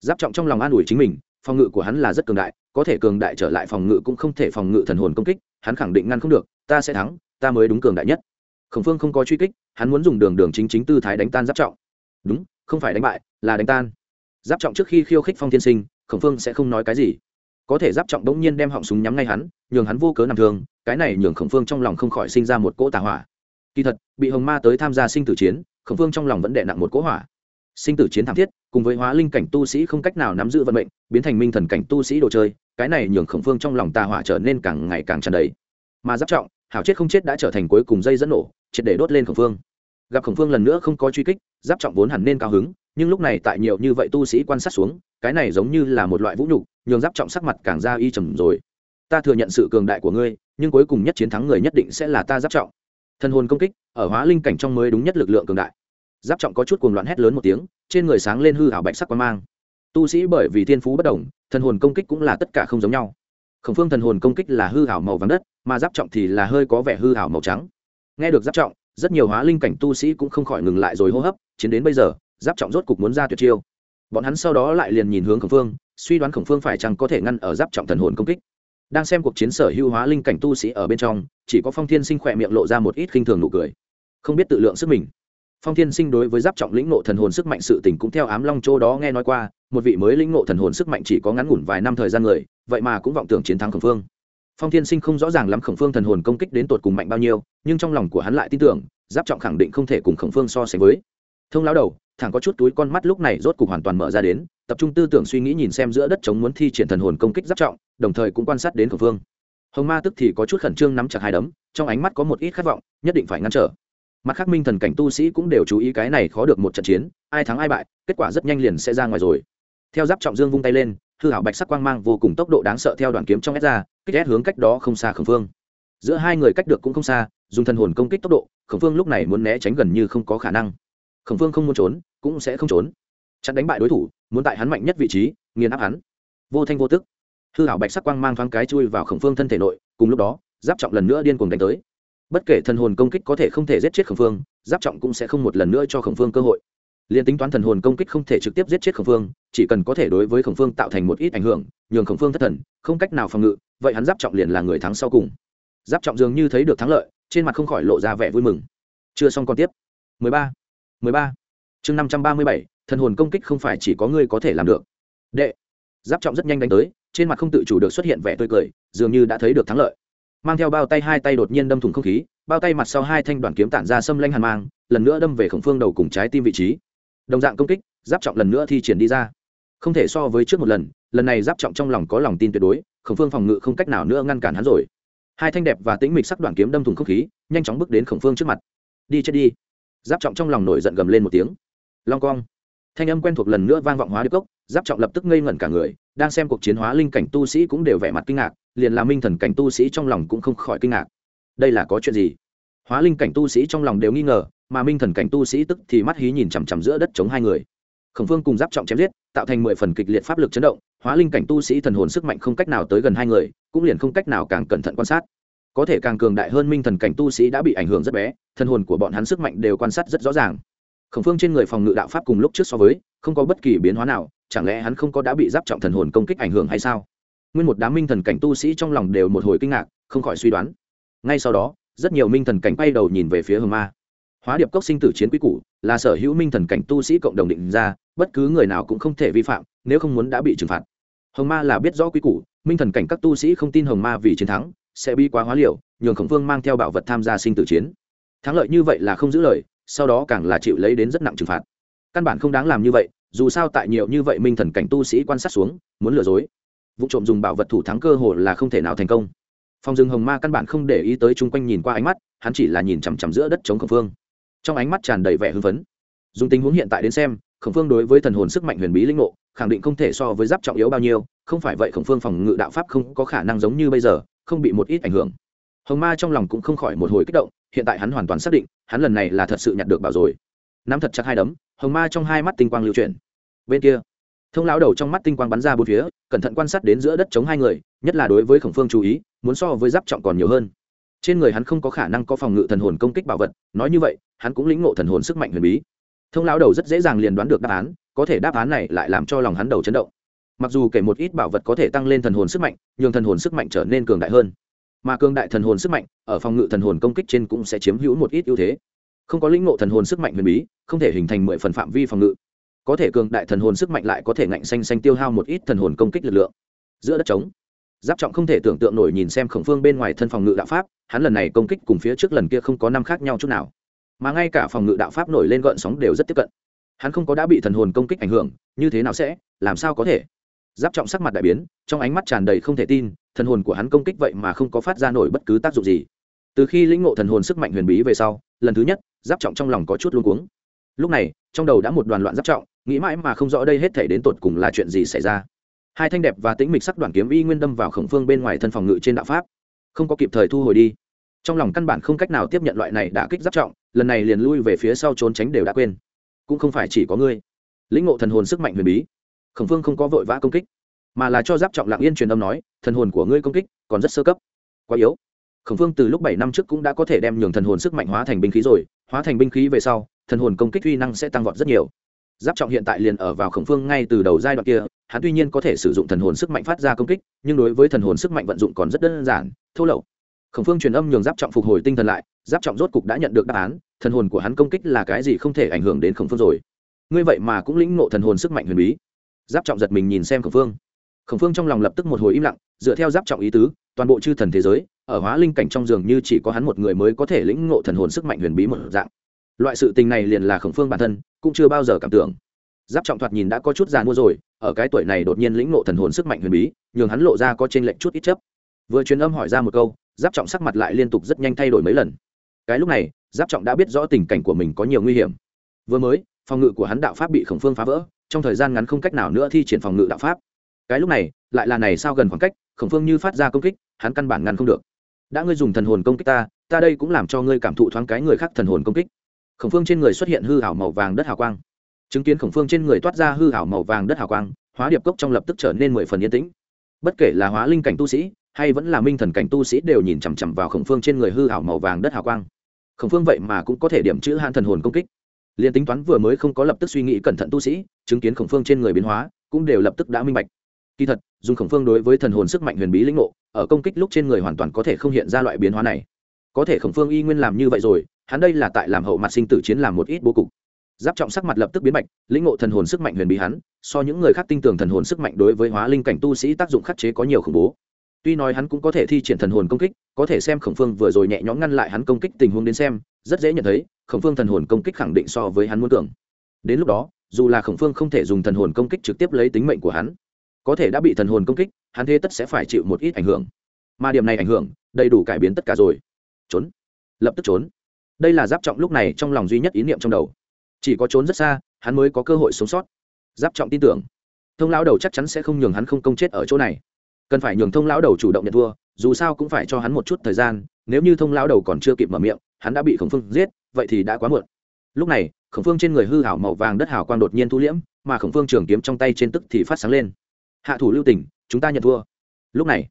Giáp trọng trong lòng an ủi chính mình, phòng ngự của hắn là rất cường đại, có thể cường đại trở lại phòng ngự cũng không thể phòng ngự thần hồn công kích, hắn khẳng định ngăn không được, ta sẽ thắng, ta mới đúng cường đại nhất. Khổng phương không có truy kích, hắn muốn dùng đường đường chính chính tư thái đánh tan giáp trọng. Đúng, không phải đánh bại, là đánh tan. Giáp trọng trước khi khiêu khích phong tiên sinh, khổng phương sẽ không nói cái gì có thể giáp trọng bỗng nhiên đem họng súng nhắm ngay hắn, nhường hắn vô cớ nằm thương, cái này nhường khổng phương trong lòng không khỏi sinh ra một cỗ tà hỏa. Kỳ thật, bị hồng ma tới tham gia sinh tử chiến, khổng phương trong lòng vẫn đệ nặng một cỗ hỏa. Sinh tử chiến thảm thiết, cùng với hóa linh cảnh tu sĩ không cách nào nắm giữ vận mệnh, biến thành minh thần cảnh tu sĩ đồ chơi, cái này nhường khổng phương trong lòng tà hỏa trở nên càng ngày càng tràn đầy. Mà giáp trọng, hảo chết không chết đã trở thành cuối cùng dây dẫn nổ, triệt để đốt lên khổng phương. Gặp khổng phương lần nữa không có truy kích, giáp trọng vốn hẳn nên cao hứng, nhưng lúc này tại nhiều như vậy tu sĩ quan sát xuống, cái này giống như là một loại vũ nhục nhường giáp trọng sắc mặt càng ra y trầm rồi. Ta thừa nhận sự cường đại của ngươi, nhưng cuối cùng nhất chiến thắng người nhất định sẽ là ta giáp trọng. Thân hồn công kích, ở hóa linh cảnh trong mới đúng nhất lực lượng cường đại. Giáp trọng có chút cuồng loạn hét lớn một tiếng, trên người sáng lên hư hảo bạch sắc quan mang. Tu sĩ bởi vì thiên phú bất đồng, thần hồn công kích cũng là tất cả không giống nhau. Khổng phương thần hồn công kích là hư hảo màu vàng đất, mà giáp trọng thì là hơi có vẻ hư hảo màu trắng. Nghe được giáp trọng, rất nhiều hóa linh cảnh tu sĩ cũng không khỏi ngừng lại rồi hô hấp, chiến đến bây giờ, giáp trọng rốt cục muốn ra tuyệt chiêu. Bọn hắn sau đó lại liền nhìn hướng khổng phương suy đoán khổng phương phải chăng có thể ngăn ở giáp trọng thần hồn công kích. Đang xem cuộc chiến sở hữu hóa linh cảnh tu sĩ ở bên trong, chỉ có phong thiên sinh khỏe miệng lộ ra một ít khinh thường nụ cười. Không biết tự lượng sức mình. Phong thiên sinh đối với giáp trọng lĩnh ngộ thần hồn sức mạnh sự tình cũng theo ám long châu đó nghe nói qua, một vị mới lĩnh ngộ thần hồn sức mạnh chỉ có ngắn ngủn vài năm thời gian người, vậy mà cũng vọng tưởng chiến thắng khổng phương. Phong thiên sinh không rõ ràng lắm khổng phương thần hồn công kích đến tột cùng mạnh bao nhiêu, nhưng trong lòng của hắn lại tin tưởng, giáp trọng khẳng định không thể cùng khổng phương so sánh với. Thông lão đầu thẳng có chút túi con mắt lúc này rốt cục hoàn toàn mở ra đến, tập trung tư tưởng suy nghĩ nhìn xem giữa đất chống muốn thi triển thần hồn công kích giáp trọng, đồng thời cũng quan sát đến khổng phương. Hồng ma tức thì có chút khẩn trương nắm chặt hai đấm, trong ánh mắt có một ít khát vọng, nhất định phải ngăn trở. Mặt khác minh thần cảnh tu sĩ cũng đều chú ý cái này khó được một trận chiến, ai thắng ai bại, kết quả rất nhanh liền sẽ ra ngoài rồi. Theo giáp trọng dương vung tay lên, hư hảo bạch sắc quang mang vô cùng tốc độ đáng sợ theo đoàn kiếm trong ép ra, kích ép hướng cách đó không xa khổng phương. Giữa hai người cách được cũng không xa, dùng thần hồn công kích tốc độ khổng phương lúc này muốn né tránh gần như không có khả năng khổng phương không muốn trốn, cũng sẽ không trốn. Chặn đánh bại đối thủ, muốn tại hắn mạnh nhất vị trí, nghiền áp hắn. Vô thanh vô tức. Hư hảo bạch sắc quang mang thoáng cái chui vào khổng phương thân thể nội, cùng lúc đó, giáp trọng lần nữa điên cuồng đánh tới. Bất kể thần hồn công kích có thể không thể giết chết khổng phương giáp trọng cũng sẽ không một lần nữa cho khổng phương cơ hội. Liền tính toán thần hồn công kích không thể trực tiếp giết chết khổng phương chỉ cần có thể đối với khổng phương tạo thành một ít ảnh hưởng, nhường khổng phương thất thần, không cách nào phòng ngự, vậy hắn giáp trọng liền là người thắng sau cùng. Giáp trọng dường như thấy được thắng lợi, trên mặt không khỏi lộ ra vẻ vui mừng. Chưa xong còn tiếp. 13. 13. chương 537, thần hồn công kích không phải chỉ có ngươi có thể làm được. Đệ. Giáp trọng rất nhanh đánh tới trên mặt không tự chủ được xuất hiện vẻ tươi cười dường như đã thấy được thắng lợi. Mang theo bao tay hai tay đột nhiên đâm thủng không khí bao tay mặt sau hai thanh đoàn kiếm tản ra xâm lanh hàn mang lần nữa đâm về khổng phương đầu cùng trái tim vị trí. Đồng dạng công kích giáp trọng lần nữa thi triển đi ra. Không thể so với trước một lần lần này giáp trọng trong lòng có lòng tin tuyệt đối khổng phương phòng ngự không cách nào nữa ngăn cản hắn rồi. Hai thanh đẹp và tĩnh mịch sắc đoạn kiếm đâm thủng không khí nhanh chóng bước đến khổng phương trước mặt. Đi chết đi giáp trọng trong lòng nổi giận gầm lên một tiếng. Long cong. Thanh âm quen thuộc lần nữa vang vọng hóa điệp cốc, giáp trọng lập tức ngây ngẩn cả người, đang xem cuộc chiến hóa linh cảnh tu sĩ cũng đều vẻ mặt kinh ngạc, liền là minh thần cảnh tu sĩ trong lòng cũng không khỏi kinh ngạc. Đây là có chuyện gì? Hóa linh cảnh tu sĩ trong lòng đều nghi ngờ, mà minh thần cảnh tu sĩ tức thì mắt hí nhìn chằm chằm giữa đất chống hai người. Khổng phương cùng giáp trọng chém giết, tạo thành mười phần kịch liệt pháp lực chấn động, hóa linh cảnh tu sĩ thần hồn sức mạnh không cách nào tới gần hai người, cũng liền không cách nào càng cẩn thận quan sát có thể càng cường đại hơn minh thần cảnh tu sĩ đã bị ảnh hưởng rất bé, thân hồn của bọn hắn sức mạnh đều quan sát rất rõ ràng. Khổng phương trên người phòng ngự đạo pháp cùng lúc trước so với, không có bất kỳ biến hóa nào, chẳng lẽ hắn không có đã bị giáp trọng thần hồn công kích ảnh hưởng hay sao? Nguyên một đám minh thần cảnh tu sĩ trong lòng đều một hồi kinh ngạc, không khỏi suy đoán. Ngay sau đó, rất nhiều minh thần cảnh bay đầu nhìn về phía hờ ma. Hóa điệp cốc sinh tử chiến quý củ, là sở hữu minh thần cảnh tu sĩ cộng đồng định ra, bất cứ người nào cũng không thể vi phạm, nếu không muốn đã bị trừng phạt. Hồng ma là biết rõ quý củ, minh thần cảnh các tu sĩ không tin hồng ma vì chiến thắng sẽ bi quá hóa liều, nhường khổng phương mang theo bảo vật tham gia sinh tử chiến. Thắng lợi như vậy là không giữ lời, sau đó càng là chịu lấy đến rất nặng trừng phạt. Căn bản không đáng làm như vậy, dù sao tại nhiều như vậy minh thần cảnh tu sĩ quan sát xuống, muốn lừa dối. Vụ trộm dùng bảo vật thủ thắng cơ hội là không thể nào thành công. Phòng rừng hồng ma căn bản không để ý tới chung quanh nhìn qua ánh mắt, hắn chỉ là nhìn chằm chằm giữa đất chống khổng phương trong ánh mắt tràn đầy vẻ hưng phấn. Dùng tình huống hiện tại đến xem, khổng phương đối với thần hồn sức mạnh huyền bí linh ngộ, khẳng định không thể so với giáp trọng yếu bao nhiêu, không phải vậy khổng phương phòng ngự đạo pháp không có khả năng giống như bây giờ không bị một ít ảnh hưởng. Hồng ma trong lòng cũng không khỏi một hồi kích động, hiện tại hắn hoàn toàn xác định, hắn lần này là thật sự nhặt được bảo rồi. Nắm thật chặt hai đấm, hồng ma trong hai mắt tinh quang lưu chuyển. Bên kia, thông lão đầu trong mắt tinh quang bắn ra bốn phía, cẩn thận quan sát đến giữa đất chống hai người, nhất là đối với khổng phương chú ý, muốn so với giáp trọng còn nhiều hơn. Trên người hắn không có khả năng có phòng ngự thần hồn công kích bảo vật, nói như vậy, hắn cũng lĩnh ngộ thần hồn sức mạnh huyền bí. Thông lão đầu rất dễ dàng liền đoán được đáp án, có thể đáp án này lại làm cho lòng hắn đầu chấn động mặc dù kể một ít bảo vật có thể tăng lên thần hồn sức mạnh, nhưng thần hồn sức mạnh trở nên cường đại hơn. Mà cường đại thần hồn sức mạnh ở phòng ngự thần hồn công kích trên cũng sẽ chiếm hữu một ít ưu thế. Không có lĩnh ngộ thần hồn sức mạnh huyền bí, không thể hình thành mười phần phạm vi phòng ngự. Có thể cường đại thần hồn sức mạnh lại có thể ngạnh xanh xanh tiêu hao một ít thần hồn công kích lực lượng. Giữa đất trống, giáp trọng không thể tưởng tượng nổi nhìn xem khổng phương bên ngoài thân phòng ngự đạo pháp, hắn lần này công kích cùng phía trước lần kia không có năm khác nhau chút nào. Mà ngay cả phòng ngự đạo pháp nổi lên gợn sóng đều rất tiếp cận. Hắn không có đã bị thần hồn công kích ảnh hưởng, như thế nào sẽ, làm sao có thể? Giáp trọng sắc mặt đại biến, trong ánh mắt tràn đầy không thể tin, thần hồn của hắn công kích vậy mà không có phát ra nổi bất cứ tác dụng gì. Từ khi lĩnh ngộ thần hồn sức mạnh huyền bí về sau, lần thứ nhất, giáp trọng trong lòng có chút luôn cuống. Lúc này, trong đầu đã một đoàn loạn giáp trọng, nghĩ mãi mà không rõ đây hết thể đến tột cùng là chuyện gì xảy ra. Hai thanh đẹp và tĩnh mịch sắc đoàn kiếm y nguyên đâm vào khổng phương bên ngoài thân phòng ngự trên đạo pháp. Không có kịp thời thu hồi đi. Trong lòng căn bản không cách nào tiếp nhận loại này đã kích giáp trọng, lần này liền lui về phía sau trốn tránh đều đã quên. Cũng không phải chỉ có ngươi. Lĩnh ngộ thần hồn sức mạnh huyền bí khổng phương không có vội vã công kích, mà là cho giáp trọng lặng yên truyền âm nói, thần hồn của ngươi công kích còn rất sơ cấp, quá yếu. Khổng phương từ lúc bảy năm trước cũng đã có thể đem nhường thần hồn sức mạnh hóa thành binh khí rồi, hóa thành binh khí về sau, thần hồn công kích uy năng sẽ tăng vọt rất nhiều. Giáp trọng hiện tại liền ở vào khổng phương ngay từ đầu giai đoạn kia, hắn tuy nhiên có thể sử dụng thần hồn sức mạnh phát ra công kích, nhưng đối với thần hồn sức mạnh vận dụng còn rất đơn giản, thô lậu. Khổng phương truyền âm nhường giáp trọng phục hồi tinh thần lại, giáp trọng rốt cục đã nhận được đáp án, thần hồn của hắn công kích là cái gì không thể ảnh hưởng đến khổng phương rồi. Ngươi vậy mà cũng lĩnh ngộ thần hồn sức mạnh huyền bí giáp trọng giật mình nhìn xem khổng phương. Khổng phương trong lòng lập tức một hồi im lặng, dựa theo giáp trọng ý tứ, toàn bộ chư thần thế giới, ở hóa linh cảnh trong giường như chỉ có hắn một người mới có thể lĩnh ngộ thần hồn sức mạnh huyền bí một dạng. Loại sự tình này liền là khổng phương bản thân, cũng chưa bao giờ cảm tưởng. Giáp trọng thoạt nhìn đã có chút già mua rồi, ở cái tuổi này đột nhiên lĩnh ngộ thần hồn sức mạnh huyền bí, nhường hắn lộ ra có trên lệnh chút ít chấp. Vừa truyền âm hỏi ra một câu, giáp trọng sắc mặt lại liên tục rất nhanh thay đổi mấy lần. Cái lúc này, giáp trọng đã biết rõ tình cảnh của mình có nhiều nguy hiểm. Vừa mới, phòng ngự của hắn đạo pháp bị khổng phương phá vỡ trong thời gian ngắn không cách nào nữa thi triển phòng ngự đạo pháp. Cái lúc này, lại là này sao gần khoảng cách, khổng phương như phát ra công kích, hắn căn bản ngăn không được. Đã ngươi dùng thần hồn công kích ta ta đây cũng làm cho ngươi cảm thụ thoáng cái người khác thần hồn công kích. Khổng phương trên người xuất hiện hư hảo màu vàng đất hào quang. Chứng kiến khổng phương trên người toát ra hư hảo màu vàng đất hào quang, hóa điệp cốc trong lập tức trở nên mười phần yên tĩnh. Bất kể là hóa linh cảnh tu sĩ, hay vẫn là minh thần cảnh tu sĩ đều nhìn chằm chằm vào khổng phương trên người hư hảo màu vàng đất hào quang. Khổng phương vậy mà cũng có thể điểm chữ hạn thần hồn công kích liền tính toán vừa mới không có lập tức suy nghĩ cẩn thận tu sĩ, chứng kiến khổng phương trên người biến hóa, cũng đều lập tức đã minh bạch. Kỳ thật, dùng khổng phương đối với thần hồn sức mạnh huyền bí lĩnh ngộ, ở công kích lúc trên người hoàn toàn có thể không hiện ra loại biến hóa này. Có thể khổng phương y nguyên làm như vậy rồi, hắn đây là tại làm hậu mặt sinh tử chiến làm một ít bố cục. Giáp trọng sắc mặt lập tức biến bạch, lĩnh ngộ thần hồn sức mạnh huyền bí hắn, so những người khác tin tưởng thần hồn sức mạnh đối với hóa linh cảnh tu sĩ tác dụng khắc chế có nhiều khủng bố tuy nói hắn cũng có thể thi triển thần hồn công kích, có thể xem khổng phương vừa rồi nhẹ nhõm ngăn lại hắn công kích tình huống đến xem, rất dễ nhận thấy, khổng phương thần hồn công kích khẳng định so với hắn muốn tưởng đến lúc đó, dù là khổng phương không thể dùng thần hồn công kích trực tiếp lấy tính mệnh của hắn, có thể đã bị thần hồn công kích, hắn thế tất sẽ phải chịu một ít ảnh hưởng. Mà điểm này ảnh hưởng, đầy đủ cải biến tất cả rồi. Trốn. Lập tức trốn. Đây là giáp trọng lúc này trong lòng duy nhất ý niệm trong đầu. Chỉ có trốn rất xa, hắn mới có cơ hội sống sót. Giáp trọng tin tưởng. Thông lão đầu chắc chắn sẽ không nhường hắn không công chết ở chỗ này cần phải nhường thông lão đầu chủ động nhận thua, dù sao cũng phải cho hắn một chút thời gian, nếu như thông lão đầu còn chưa kịp mở miệng, hắn đã bị khổng phương giết, vậy thì đã quá muộn. Lúc này, khổng phương trên người hư hảo màu vàng đất hảo quang đột nhiên thu liễm, mà khổng phương trường kiếm trong tay trên tức thì phát sáng lên. Hạ thủ lưu tỉnh, chúng ta nhận thua. Lúc này,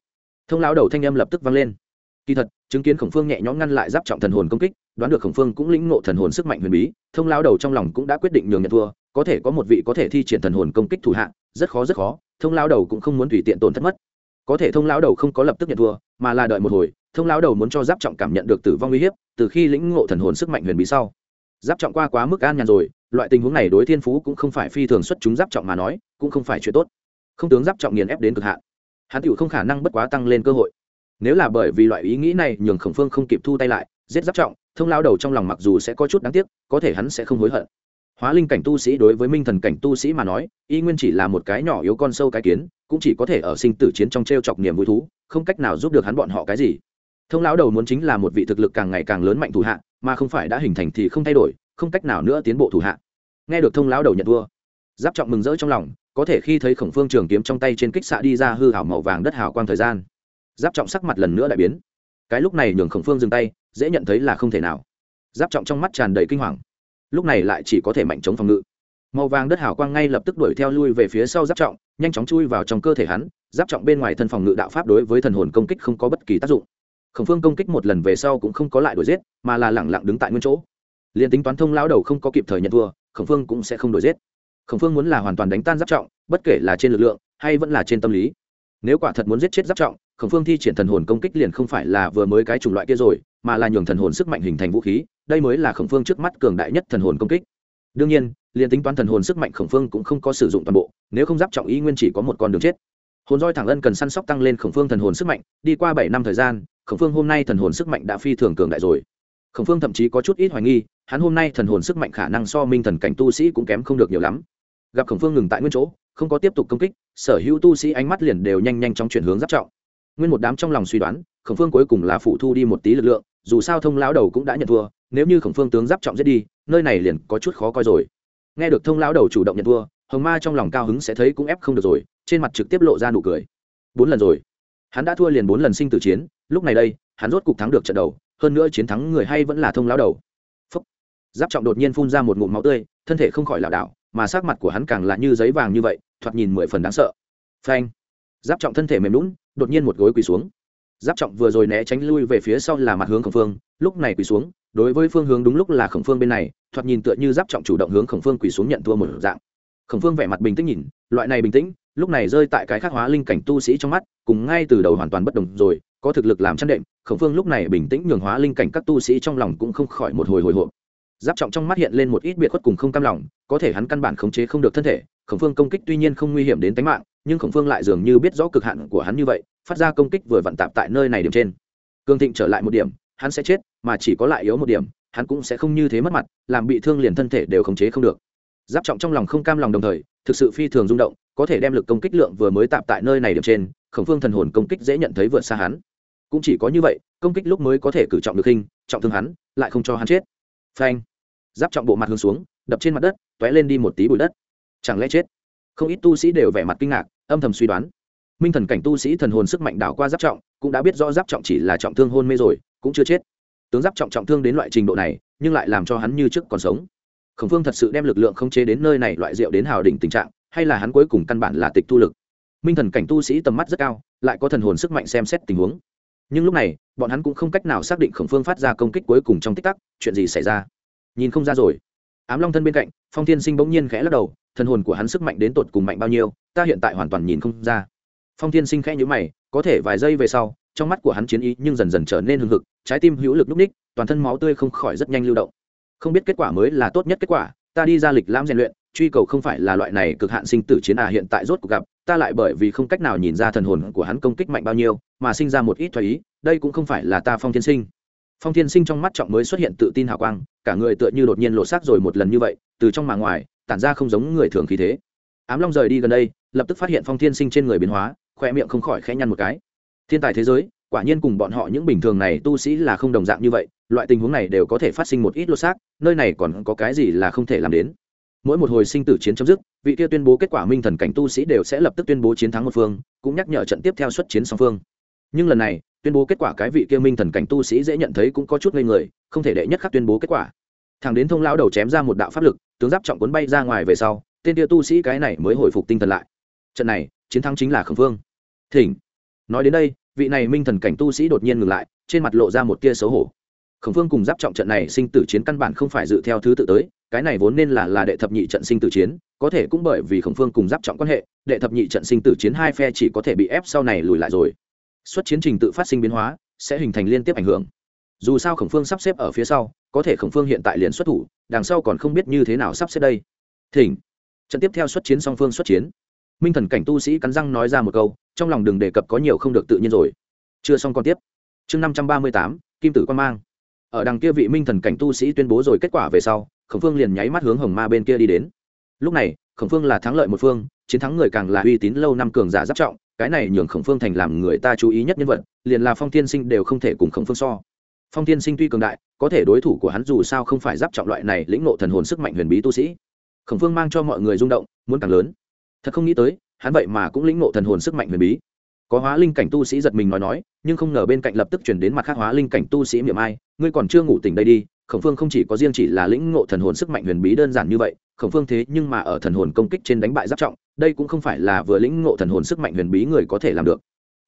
thông lão đầu thanh âm lập tức vang lên. Kỳ thật, chứng kiến khổng phương nhẹ nhõm ngăn lại giáp trọng thần hồn công kích, đoán được khổng phương cũng lĩnh ngộ thần hồn sức mạnh huyền bí, thông lão đầu trong lòng cũng đã quyết định nhường nhận thua, có thể có một vị có thể thi triển thần hồn công kích thủ hạ, rất khó rất khó, thông lão đầu cũng không muốn tùy tiện tổn thất mất có thể thông lão đầu không có lập tức nhận thua, mà là đợi một hồi, thông lão đầu muốn cho giáp trọng cảm nhận được tử vong uy hiếp, từ khi lĩnh ngộ thần hồn sức mạnh huyền bí sau. Giáp trọng qua quá mức an nhàn rồi, loại tình huống này đối thiên phú cũng không phải phi thường xuất chúng giáp trọng mà nói, cũng không phải chuyện tốt. Không tướng giáp trọng nghiền ép đến cực hạn. Hắn tựu không khả năng bất quá tăng lên cơ hội. Nếu là bởi vì loại ý nghĩ này, nhường khổng phương không kịp thu tay lại, giết giáp trọng, thông lao đầu trong lòng mặc dù sẽ có chút đáng tiếc, có thể hắn sẽ không hối hận. Hóa linh cảnh tu sĩ đối với minh thần cảnh tu sĩ mà nói, y nguyên chỉ là một cái nhỏ yếu con sâu cái kiến cũng chỉ có thể ở sinh tử chiến trong t r e o chọc niềm vui thú, không cách nào giúp được hắn bọn họ cái gì. Thông lão đầu muốn chính là một vị thực lực càng ngày càng lớn mạnh thủ hạ, mà không phải đã hình thành thì không thay đổi, không cách nào nữa tiến bộ thủ hạ. Nghe được thông lão đầu nhận vua giáp trọng mừng rỡ trong lòng, có thể khi thấy khổng phương trường kiếm trong tay trên kích xạ đi ra hư hảo màu vàng đất hào quang thời gian, giáp trọng sắc mặt lần nữa đại biến. Cái lúc này nhường khổng phương dừng tay, dễ nhận thấy là không thể nào. Giáp trọng trong mắt tràn đầy kinh hoàng. Lúc này lại chỉ có thể mạnh chống phòng ngự màu vàng đất hào quang ngay lập tức đuổi theo lui về phía sau giáp trọng, nhanh chóng chui vào trong cơ thể hắn, giáp trọng bên ngoài thân phòng ngự đạo pháp đối với thần hồn công kích không có bất kỳ tác dụng. Khổng phương công kích một lần về sau cũng không có lại đuổi giết, mà là lẳng lặng đứng tại nguyên chỗ. Liền tính toán thông lão đầu không có kịp thời nhận thua, khổng phương cũng sẽ không đuổi giết. Khổng phương muốn là hoàn toàn đánh tan giáp trọng, bất kể là trên lực lượng hay vẫn là trên tâm lý. Nếu quả thật muốn giết chết giáp trọng, khổng phương thi triển thần hồn công kích liền không phải là vừa mới cái chủng loại kia rồi, mà là nhường thần hồn sức mạnh hình thành vũ khí, đây mới là khổng phương trước mắt cường đại nhất thần hồn công kích. Đương nhiên liền tính toán thần hồn sức mạnh khổng phương cũng không có sử dụng toàn bộ, nếu không giáp trọng ý nguyên chỉ có một con đường chết. Hồn roi thẳng ân cần săn sóc tăng lên khổng phương thần hồn sức mạnh, đi qua bảy năm thời gian, khổng phương hôm nay thần hồn sức mạnh đã phi thường cường đại rồi. Khổng phương thậm chí có chút ít hoài nghi, hắn hôm nay thần hồn sức mạnh khả năng so minh thần cảnh tu sĩ cũng kém không được nhiều lắm. Gặp khổng phương ngừng tại nguyên chỗ, không có tiếp tục công kích, sở hữu tu sĩ ánh mắt liền đều nhanh nhanh trong chuyển hướng giáp trọng. Nguyên một đám trong lòng suy đoán, khổng phương cuối cùng là phụ thu đi một tí lực lượng, dù sao thông lão đầu cũng đã nhận thua, nếu như khổng phương tướng giáp trọng giết đi, nơi này liền có chút khó coi rồi nghe được thông lão đầu chủ động nhận thua, hồng ma trong lòng cao hứng sẽ thấy cũng ép không được rồi, trên mặt trực tiếp lộ ra nụ cười. Bốn lần rồi. Hắn đã thua liền bốn lần sinh tử chiến, lúc này đây, hắn rốt cục thắng được trận đầu, hơn nữa chiến thắng người hay vẫn là thông lão đầu. Phúc. giáp trọng đột nhiên phun ra một ngụm máu tươi, thân thể không khỏi lảo đảo, mà sắc mặt của hắn càng là như giấy vàng như vậy, thoạt nhìn mười phần đáng sợ. Phanh. Giáp trọng thân thể mềm lún đột nhiên một gối quỳ xuống. Giáp trọng vừa rồi né tránh lui về phía sau là mặt hướng khổng phương, lúc này quỳ xuống đối với phương hướng đúng lúc là khổng phương bên này, thoạt nhìn tựa như giáp trọng chủ động hướng khổng phương quỳ xuống nhận thua một dạng. Khổng phương vẻ mặt bình tĩnh nhìn, loại này bình tĩnh, lúc này rơi tại cái khắc hóa linh cảnh tu sĩ trong mắt, cùng ngay từ đầu hoàn toàn bất đồng rồi, có thực lực làm chăn đệm, khổng phương lúc này bình tĩnh nhường hóa linh cảnh các tu sĩ trong lòng cũng không khỏi một hồi hồi hộp. Giáp trọng trong mắt hiện lên một ít biệt khuất cùng không cam lòng, có thể hắn căn bản khống chế không được thân thể, khổng phương công kích tuy nhiên không nguy hiểm đến tính mạng, nhưng khổng phương lại dường như biết rõ cực hạn của hắn như vậy, phát ra công kích vừa vặn tạp tại nơi này điểm trên. Cương thịnh trở lại một điểm hắn sẽ chết, mà chỉ có lại yếu một điểm, hắn cũng sẽ không như thế mất mặt, làm bị thương liền thân thể đều khống chế không được. Giáp trọng trong lòng không cam lòng đồng thời, thực sự phi thường rung động, có thể đem lực công kích lượng vừa mới tạm tại nơi này điểm trên, khổng phương thần hồn công kích dễ nhận thấy vượt xa hắn. Cũng chỉ có như vậy, công kích lúc mới có thể cử trọng được hình, trọng thương hắn, lại không cho hắn chết. Phanh! Giáp trọng bộ mặt hướng xuống, đập trên mặt đất t ó é lên đi một tí bụi đất. Chẳng lẽ chết? Không ít tu sĩ đều vẻ mặt kinh ngạc, âm thầm suy đoán. Minh thần cảnh tu sĩ thần hồn sức mạnh đảo qua giáp trọng, cũng đã biết rõ giáp trọng chỉ là trọng thương hôn mê rồi cũng chưa chết. Tướng giáp trọng trọng thương đến loại trình độ này, nhưng lại làm cho hắn như trước còn sống. Khổng phương thật sự đem lực lượng không chế đến nơi này loại rượu đến hào đỉnh tình trạng, hay là hắn cuối cùng căn bản là tịch thu lực. Minh thần cảnh tu sĩ tầm mắt rất cao, lại có thần hồn sức mạnh xem xét tình huống. Nhưng lúc này, bọn hắn cũng không cách nào xác định khổng phương phát ra công kích cuối cùng trong tích tắc, chuyện gì xảy ra? Nhìn không ra rồi. Ám long thân bên cạnh, phong thiên sinh bỗng nhiên khẽ lắc đầu, thần hồn của hắn sức mạnh đến tột cùng mạnh bao nhiêu, ta hiện tại hoàn toàn nhìn không ra. Phong thiên sinh khẽ nhữ mày, có thể vài giây về sau trong mắt của hắn chiến ý nhưng dần dần trở nên hưng hực, trái tim hữu lực núp ních toàn thân máu tươi không khỏi rất nhanh lưu động. Không biết kết quả mới là tốt nhất kết quả, ta đi ra lịch lãm rèn luyện, truy cầu không phải là loại này cực hạn sinh tử chiến à hiện tại rốt cuộc gặp, ta lại bởi vì không cách nào nhìn ra thần hồn của hắn công kích mạnh bao nhiêu, mà sinh ra một ít thoái ý, đây cũng không phải là ta phong thiên sinh. Phong thiên sinh trong mắt trọng mới xuất hiện tự tin hào quang, cả người tựa như đột nhiên lộ xác rồi một lần như vậy, từ trong mà ngoài, tản ra không giống người thường khí thế. Ám long rời đi gần đây, lập tức phát hiện phong thiên sinh trên người biến hóa, khoe miệng không khỏi khẽ nhăn một cái thiên tài thế giới, quả nhiên cùng bọn họ những bình thường này tu sĩ là không đồng dạng như vậy, loại tình huống này đều có thể phát sinh một ít lô xác, nơi này còn có cái gì là không thể làm đến. Mỗi một hồi sinh tử chiến chấm dứt, vị kia tuyên bố kết quả minh thần cảnh tu sĩ đều sẽ lập tức tuyên bố chiến thắng một phương, cũng nhắc nhở trận tiếp theo xuất chiến song phương. Nhưng lần này, tuyên bố kết quả cái vị kia minh thần cảnh tu sĩ dễ nhận thấy cũng có chút ngây người, không thể đệ nhất khắc tuyên bố kết quả. Thằng đến thông lao đầu chém ra một đạo pháp lực, tướng giáp trọng cuốn bay ra ngoài về sau, tên kia tu sĩ cái này mới hồi phục tinh thần lại. Trận này, chiến thắng chính là khẩn phương thỉnh nói đến đây, vị này minh thần cảnh tu sĩ đột nhiên ngừng lại, trên mặt lộ ra một tia xấu hổ. Khổng phương cùng giáp trọng trận này sinh tử chiến căn bản không phải dự theo thứ tự tới, cái này vốn nên là là đệ thập nhị trận sinh tử chiến, có thể cũng bởi vì khổng phương cùng giáp trọng quan hệ, đệ thập nhị trận sinh tử chiến hai phe chỉ có thể bị ép sau này lùi lại rồi. Xuất chiến trình tự phát sinh biến hóa, sẽ hình thành liên tiếp ảnh hưởng. Dù sao khổng phương sắp xếp ở phía sau, có thể khổng phương hiện tại liền xuất thủ, đằng sau còn không biết như thế nào sắp xếp đây. Thỉnh. Trận tiếp theo xuất chiến song phương xuất chiến. Minh thần cảnh tu sĩ cắn răng nói ra một câu trong lòng đừng đề cập có nhiều không được tự nhiên rồi. Chưa xong còn tiếp. Chương năm trăm ba mươi tám, kim tử quan mang. Ở đằng kia vị minh thần cảnh tu sĩ tuyên bố rồi kết quả về sau, khổng phương liền nháy mắt hướng hồng ma bên kia đi đến. Lúc này, khổng phương là thắng lợi một phương, chiến thắng người càng là uy tín lâu năm cường giả giáp trọng, cái này nhường khổng phương thành làm người ta chú ý nhất nhân vật, liền là phong tiên sinh đều không thể cùng khổng phương so. Phong tiên sinh tuy cường đại, có thể đối thủ của hắn dù sao không phải giáp trọng loại này lĩnh ngộ thần hồn sức mạnh huyền bí tu sĩ. Khổng phương mang cho mọi người rung động, muốn càng lớn. Thật không nghĩ tới hắn vậy mà cũng lĩnh ngộ thần hồn sức mạnh huyền bí. Có hóa linh cảnh tu sĩ giật mình nói nói, nhưng không ngờ bên cạnh lập tức chuyển đến mặt khác hóa linh cảnh tu sĩ miệng ai, ngươi còn chưa ngủ tỉnh đây đi, khổng phương không chỉ có riêng chỉ là lĩnh ngộ thần hồn sức mạnh huyền bí đơn giản như vậy, khổng phương thế nhưng mà ở thần hồn công kích trên đánh bại giáp trọng, đây cũng không phải là vừa lĩnh ngộ thần hồn sức mạnh huyền bí người có thể làm được.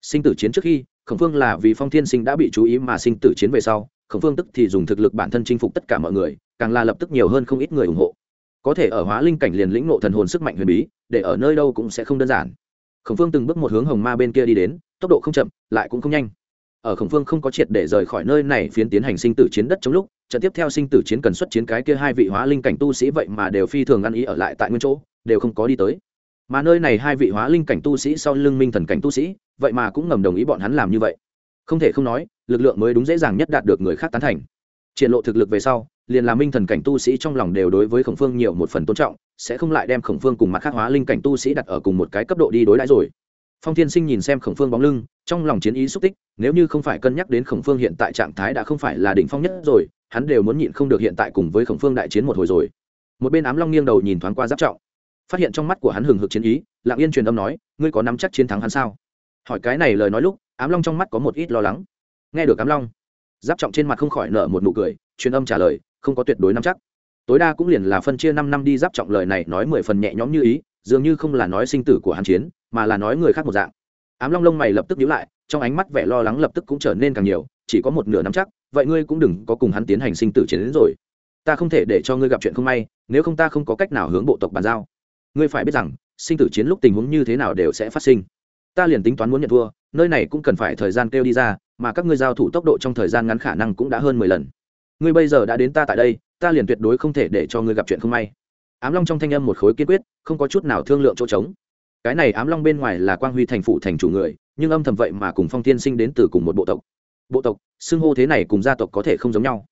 Sinh tử chiến trước khi, khổng phương là vì phong thiên sinh đã bị chú ý mà sinh tử chiến về sau, khổng phương tức thì dùng thực lực bản thân chinh phục tất cả mọi người, càng là lập tức nhiều hơn không ít người ủng hộ có thể ở hóa linh cảnh liền lĩnh ngộ thần hồn sức mạnh huyền bí, để ở nơi đâu cũng sẽ không đơn giản. Khổng phương từng bước một hướng hồng ma bên kia đi đến, tốc độ không chậm, lại cũng không nhanh. Ở khổng phương không có triệt để rời khỏi nơi này phiến tiến hành sinh tử chiến đất trong lúc, trận tiếp theo sinh tử chiến cần xuất chiến cái kia hai vị hóa linh cảnh tu sĩ vậy mà đều phi thường ăn ý ở lại tại nguyên chỗ, đều không có đi tới. Mà nơi này hai vị hóa linh cảnh tu sĩ sau lưng minh thần cảnh tu sĩ, vậy mà cũng ngầm đồng ý bọn hắn làm như vậy. Không thể không nói, lực lượng mới đúng dễ dàng nhất đạt được người khác tán thành. Triển lộ thực lực về sau liền là minh thần cảnh tu sĩ trong lòng đều đối với khổng phương nhiều một phần tôn trọng, sẽ không lại đem khổng phương cùng mặt khác hóa linh cảnh tu sĩ đặt ở cùng một cái cấp độ đi đối đãi rồi. Phong thiên sinh nhìn xem khổng phương bóng lưng, trong lòng chiến ý xúc tích, nếu như không phải cân nhắc đến khổng phương hiện tại trạng thái đã không phải là đỉnh phong nhất rồi, hắn đều muốn nhịn không được hiện tại cùng với khổng phương đại chiến một hồi rồi. Một bên ám long nghiêng đầu nhìn thoáng qua giáp trọng, phát hiện trong mắt của hắn hừng hực chiến ý, lặng yên truyền âm nói, ngươi có nắm chắc chiến thắng hắn sao? Hỏi cái này lời nói lúc, ám long trong mắt có một ít lo lắng. Nghe được ám long, giáp trọng trên mặt không khỏi nở một nụ cười, truyền âm trả lời không có tuyệt đối nắm chắc. Tối đa cũng liền là phân chia năm năm đi giáp trọng lời này nói mười phần nhẹ nhõm như ý, dường như không là nói sinh tử của hắn chiến, mà là nói người khác một dạng. Ám long lông mày lập tức nhíu lại, trong ánh mắt vẻ lo lắng lập tức cũng trở nên càng nhiều, chỉ có một nửa nắm chắc, vậy ngươi cũng đừng có cùng hắn tiến hành sinh tử chiến đến rồi. Ta không thể để cho ngươi gặp chuyện không may, nếu không ta không có cách nào hướng bộ tộc bàn giao. Ngươi phải biết rằng, sinh tử chiến lúc tình huống như thế nào đều sẽ phát sinh. Ta liền tính toán muốn nhận thua, nơi này cũng cần phải thời gian kêu đi ra, mà các ngươi giao thủ tốc độ trong thời gian ngắn khả năng cũng đã hơn mười lần ngươi bây giờ đã đến ta tại đây, ta liền tuyệt đối không thể để cho ngươi gặp chuyện không may. Ám long trong thanh âm một khối kiên quyết, không có chút nào thương lượng chỗ trống. Cái này ám long bên ngoài là quang huy thành phụ thành chủ người, nhưng âm thầm vậy mà cùng phong tiên sinh đến từ cùng một bộ tộc. Bộ tộc, xưng hô thế này cùng gia tộc có thể không giống nhau.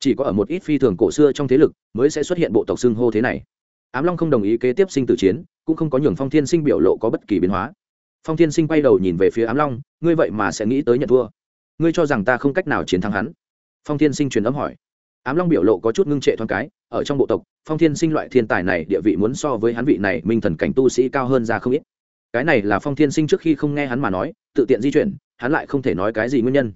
Chỉ có ở một ít phi thường cổ xưa trong thế lực mới sẽ xuất hiện bộ tộc xưng hô thế này. Ám long không đồng ý kế tiếp sinh tử chiến, cũng không có nhường phong thiên sinh biểu lộ có bất kỳ biến hóa. Phong thiên sinh quay đầu nhìn về phía ám long, ngươi vậy mà sẽ nghĩ tới nhận thua. Ngươi cho rằng ta không cách nào chiến thắng hắn? Phong thiên sinh truyền âm hỏi. Ám long biểu lộ có chút ngưng trệ thoáng cái, ở trong bộ tộc, phong thiên sinh loại thiên tài này địa vị muốn so với hắn vị này minh thần cảnh tu sĩ cao hơn ra không ít. Cái này là phong thiên sinh trước khi không nghe hắn mà nói, tự tiện di chuyển, hắn lại không thể nói cái gì nguyên nhân.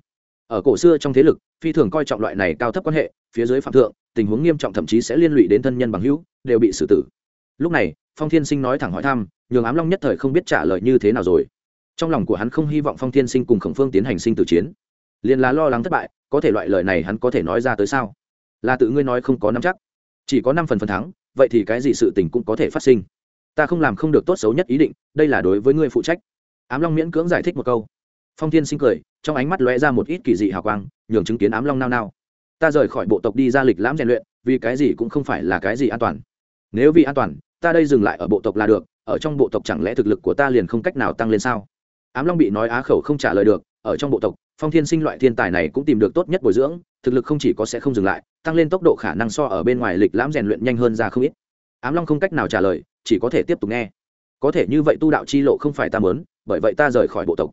Ở cổ xưa trong thế lực, phi thường coi trọng loại này cao thấp quan hệ, phía dưới phạm thượng, tình huống nghiêm trọng thậm chí sẽ liên lụy đến thân nhân bằng hữu, đều bị xử tử. Lúc này, phong thiên sinh nói thẳng hỏi thăm, nhường ám long nhất thời không biết trả lời như thế nào rồi. Trong lòng của hắn không hy vọng phong thiên sinh cùng khổng phương tiến hành sinh tử chiến liền là lo lắng thất bại, có thể loại lời này hắn có thể nói ra tới sao? Là tự ngươi nói không có năm chắc. Chỉ có năm phần phần thắng, vậy thì cái gì sự tình cũng có thể phát sinh. Ta không làm không được tốt xấu nhất ý định, đây là đối với ngươi phụ trách. Ám long miễn cưỡng giải thích một câu. Phong thiên sinh cười, trong ánh mắt lóe ra một ít kỳ dị hào quang, nhường chứng kiến ám long nao nao. Ta rời khỏi bộ tộc đi ra lịch lãm rèn luyện, vì cái gì cũng không phải là cái gì an toàn. Nếu vì an toàn, ta đây dừng lại ở bộ tộc là được, ở trong bộ tộc chẳng lẽ thực lực của ta liền không cách nào tăng lên sao? Ám long bị nói á khẩu không trả lời được ở trong bộ tộc, phong thiên sinh loại thiên tài này cũng tìm được tốt nhất bồi dưỡng, thực lực không chỉ có sẽ không dừng lại, tăng lên tốc độ khả năng so ở bên ngoài lịch lãm rèn luyện nhanh hơn ra không ít. Ám long không cách nào trả lời, chỉ có thể tiếp tục nghe. Có thể như vậy tu đạo chi lộ không phải ta mớn bởi vậy ta rời khỏi bộ tộc.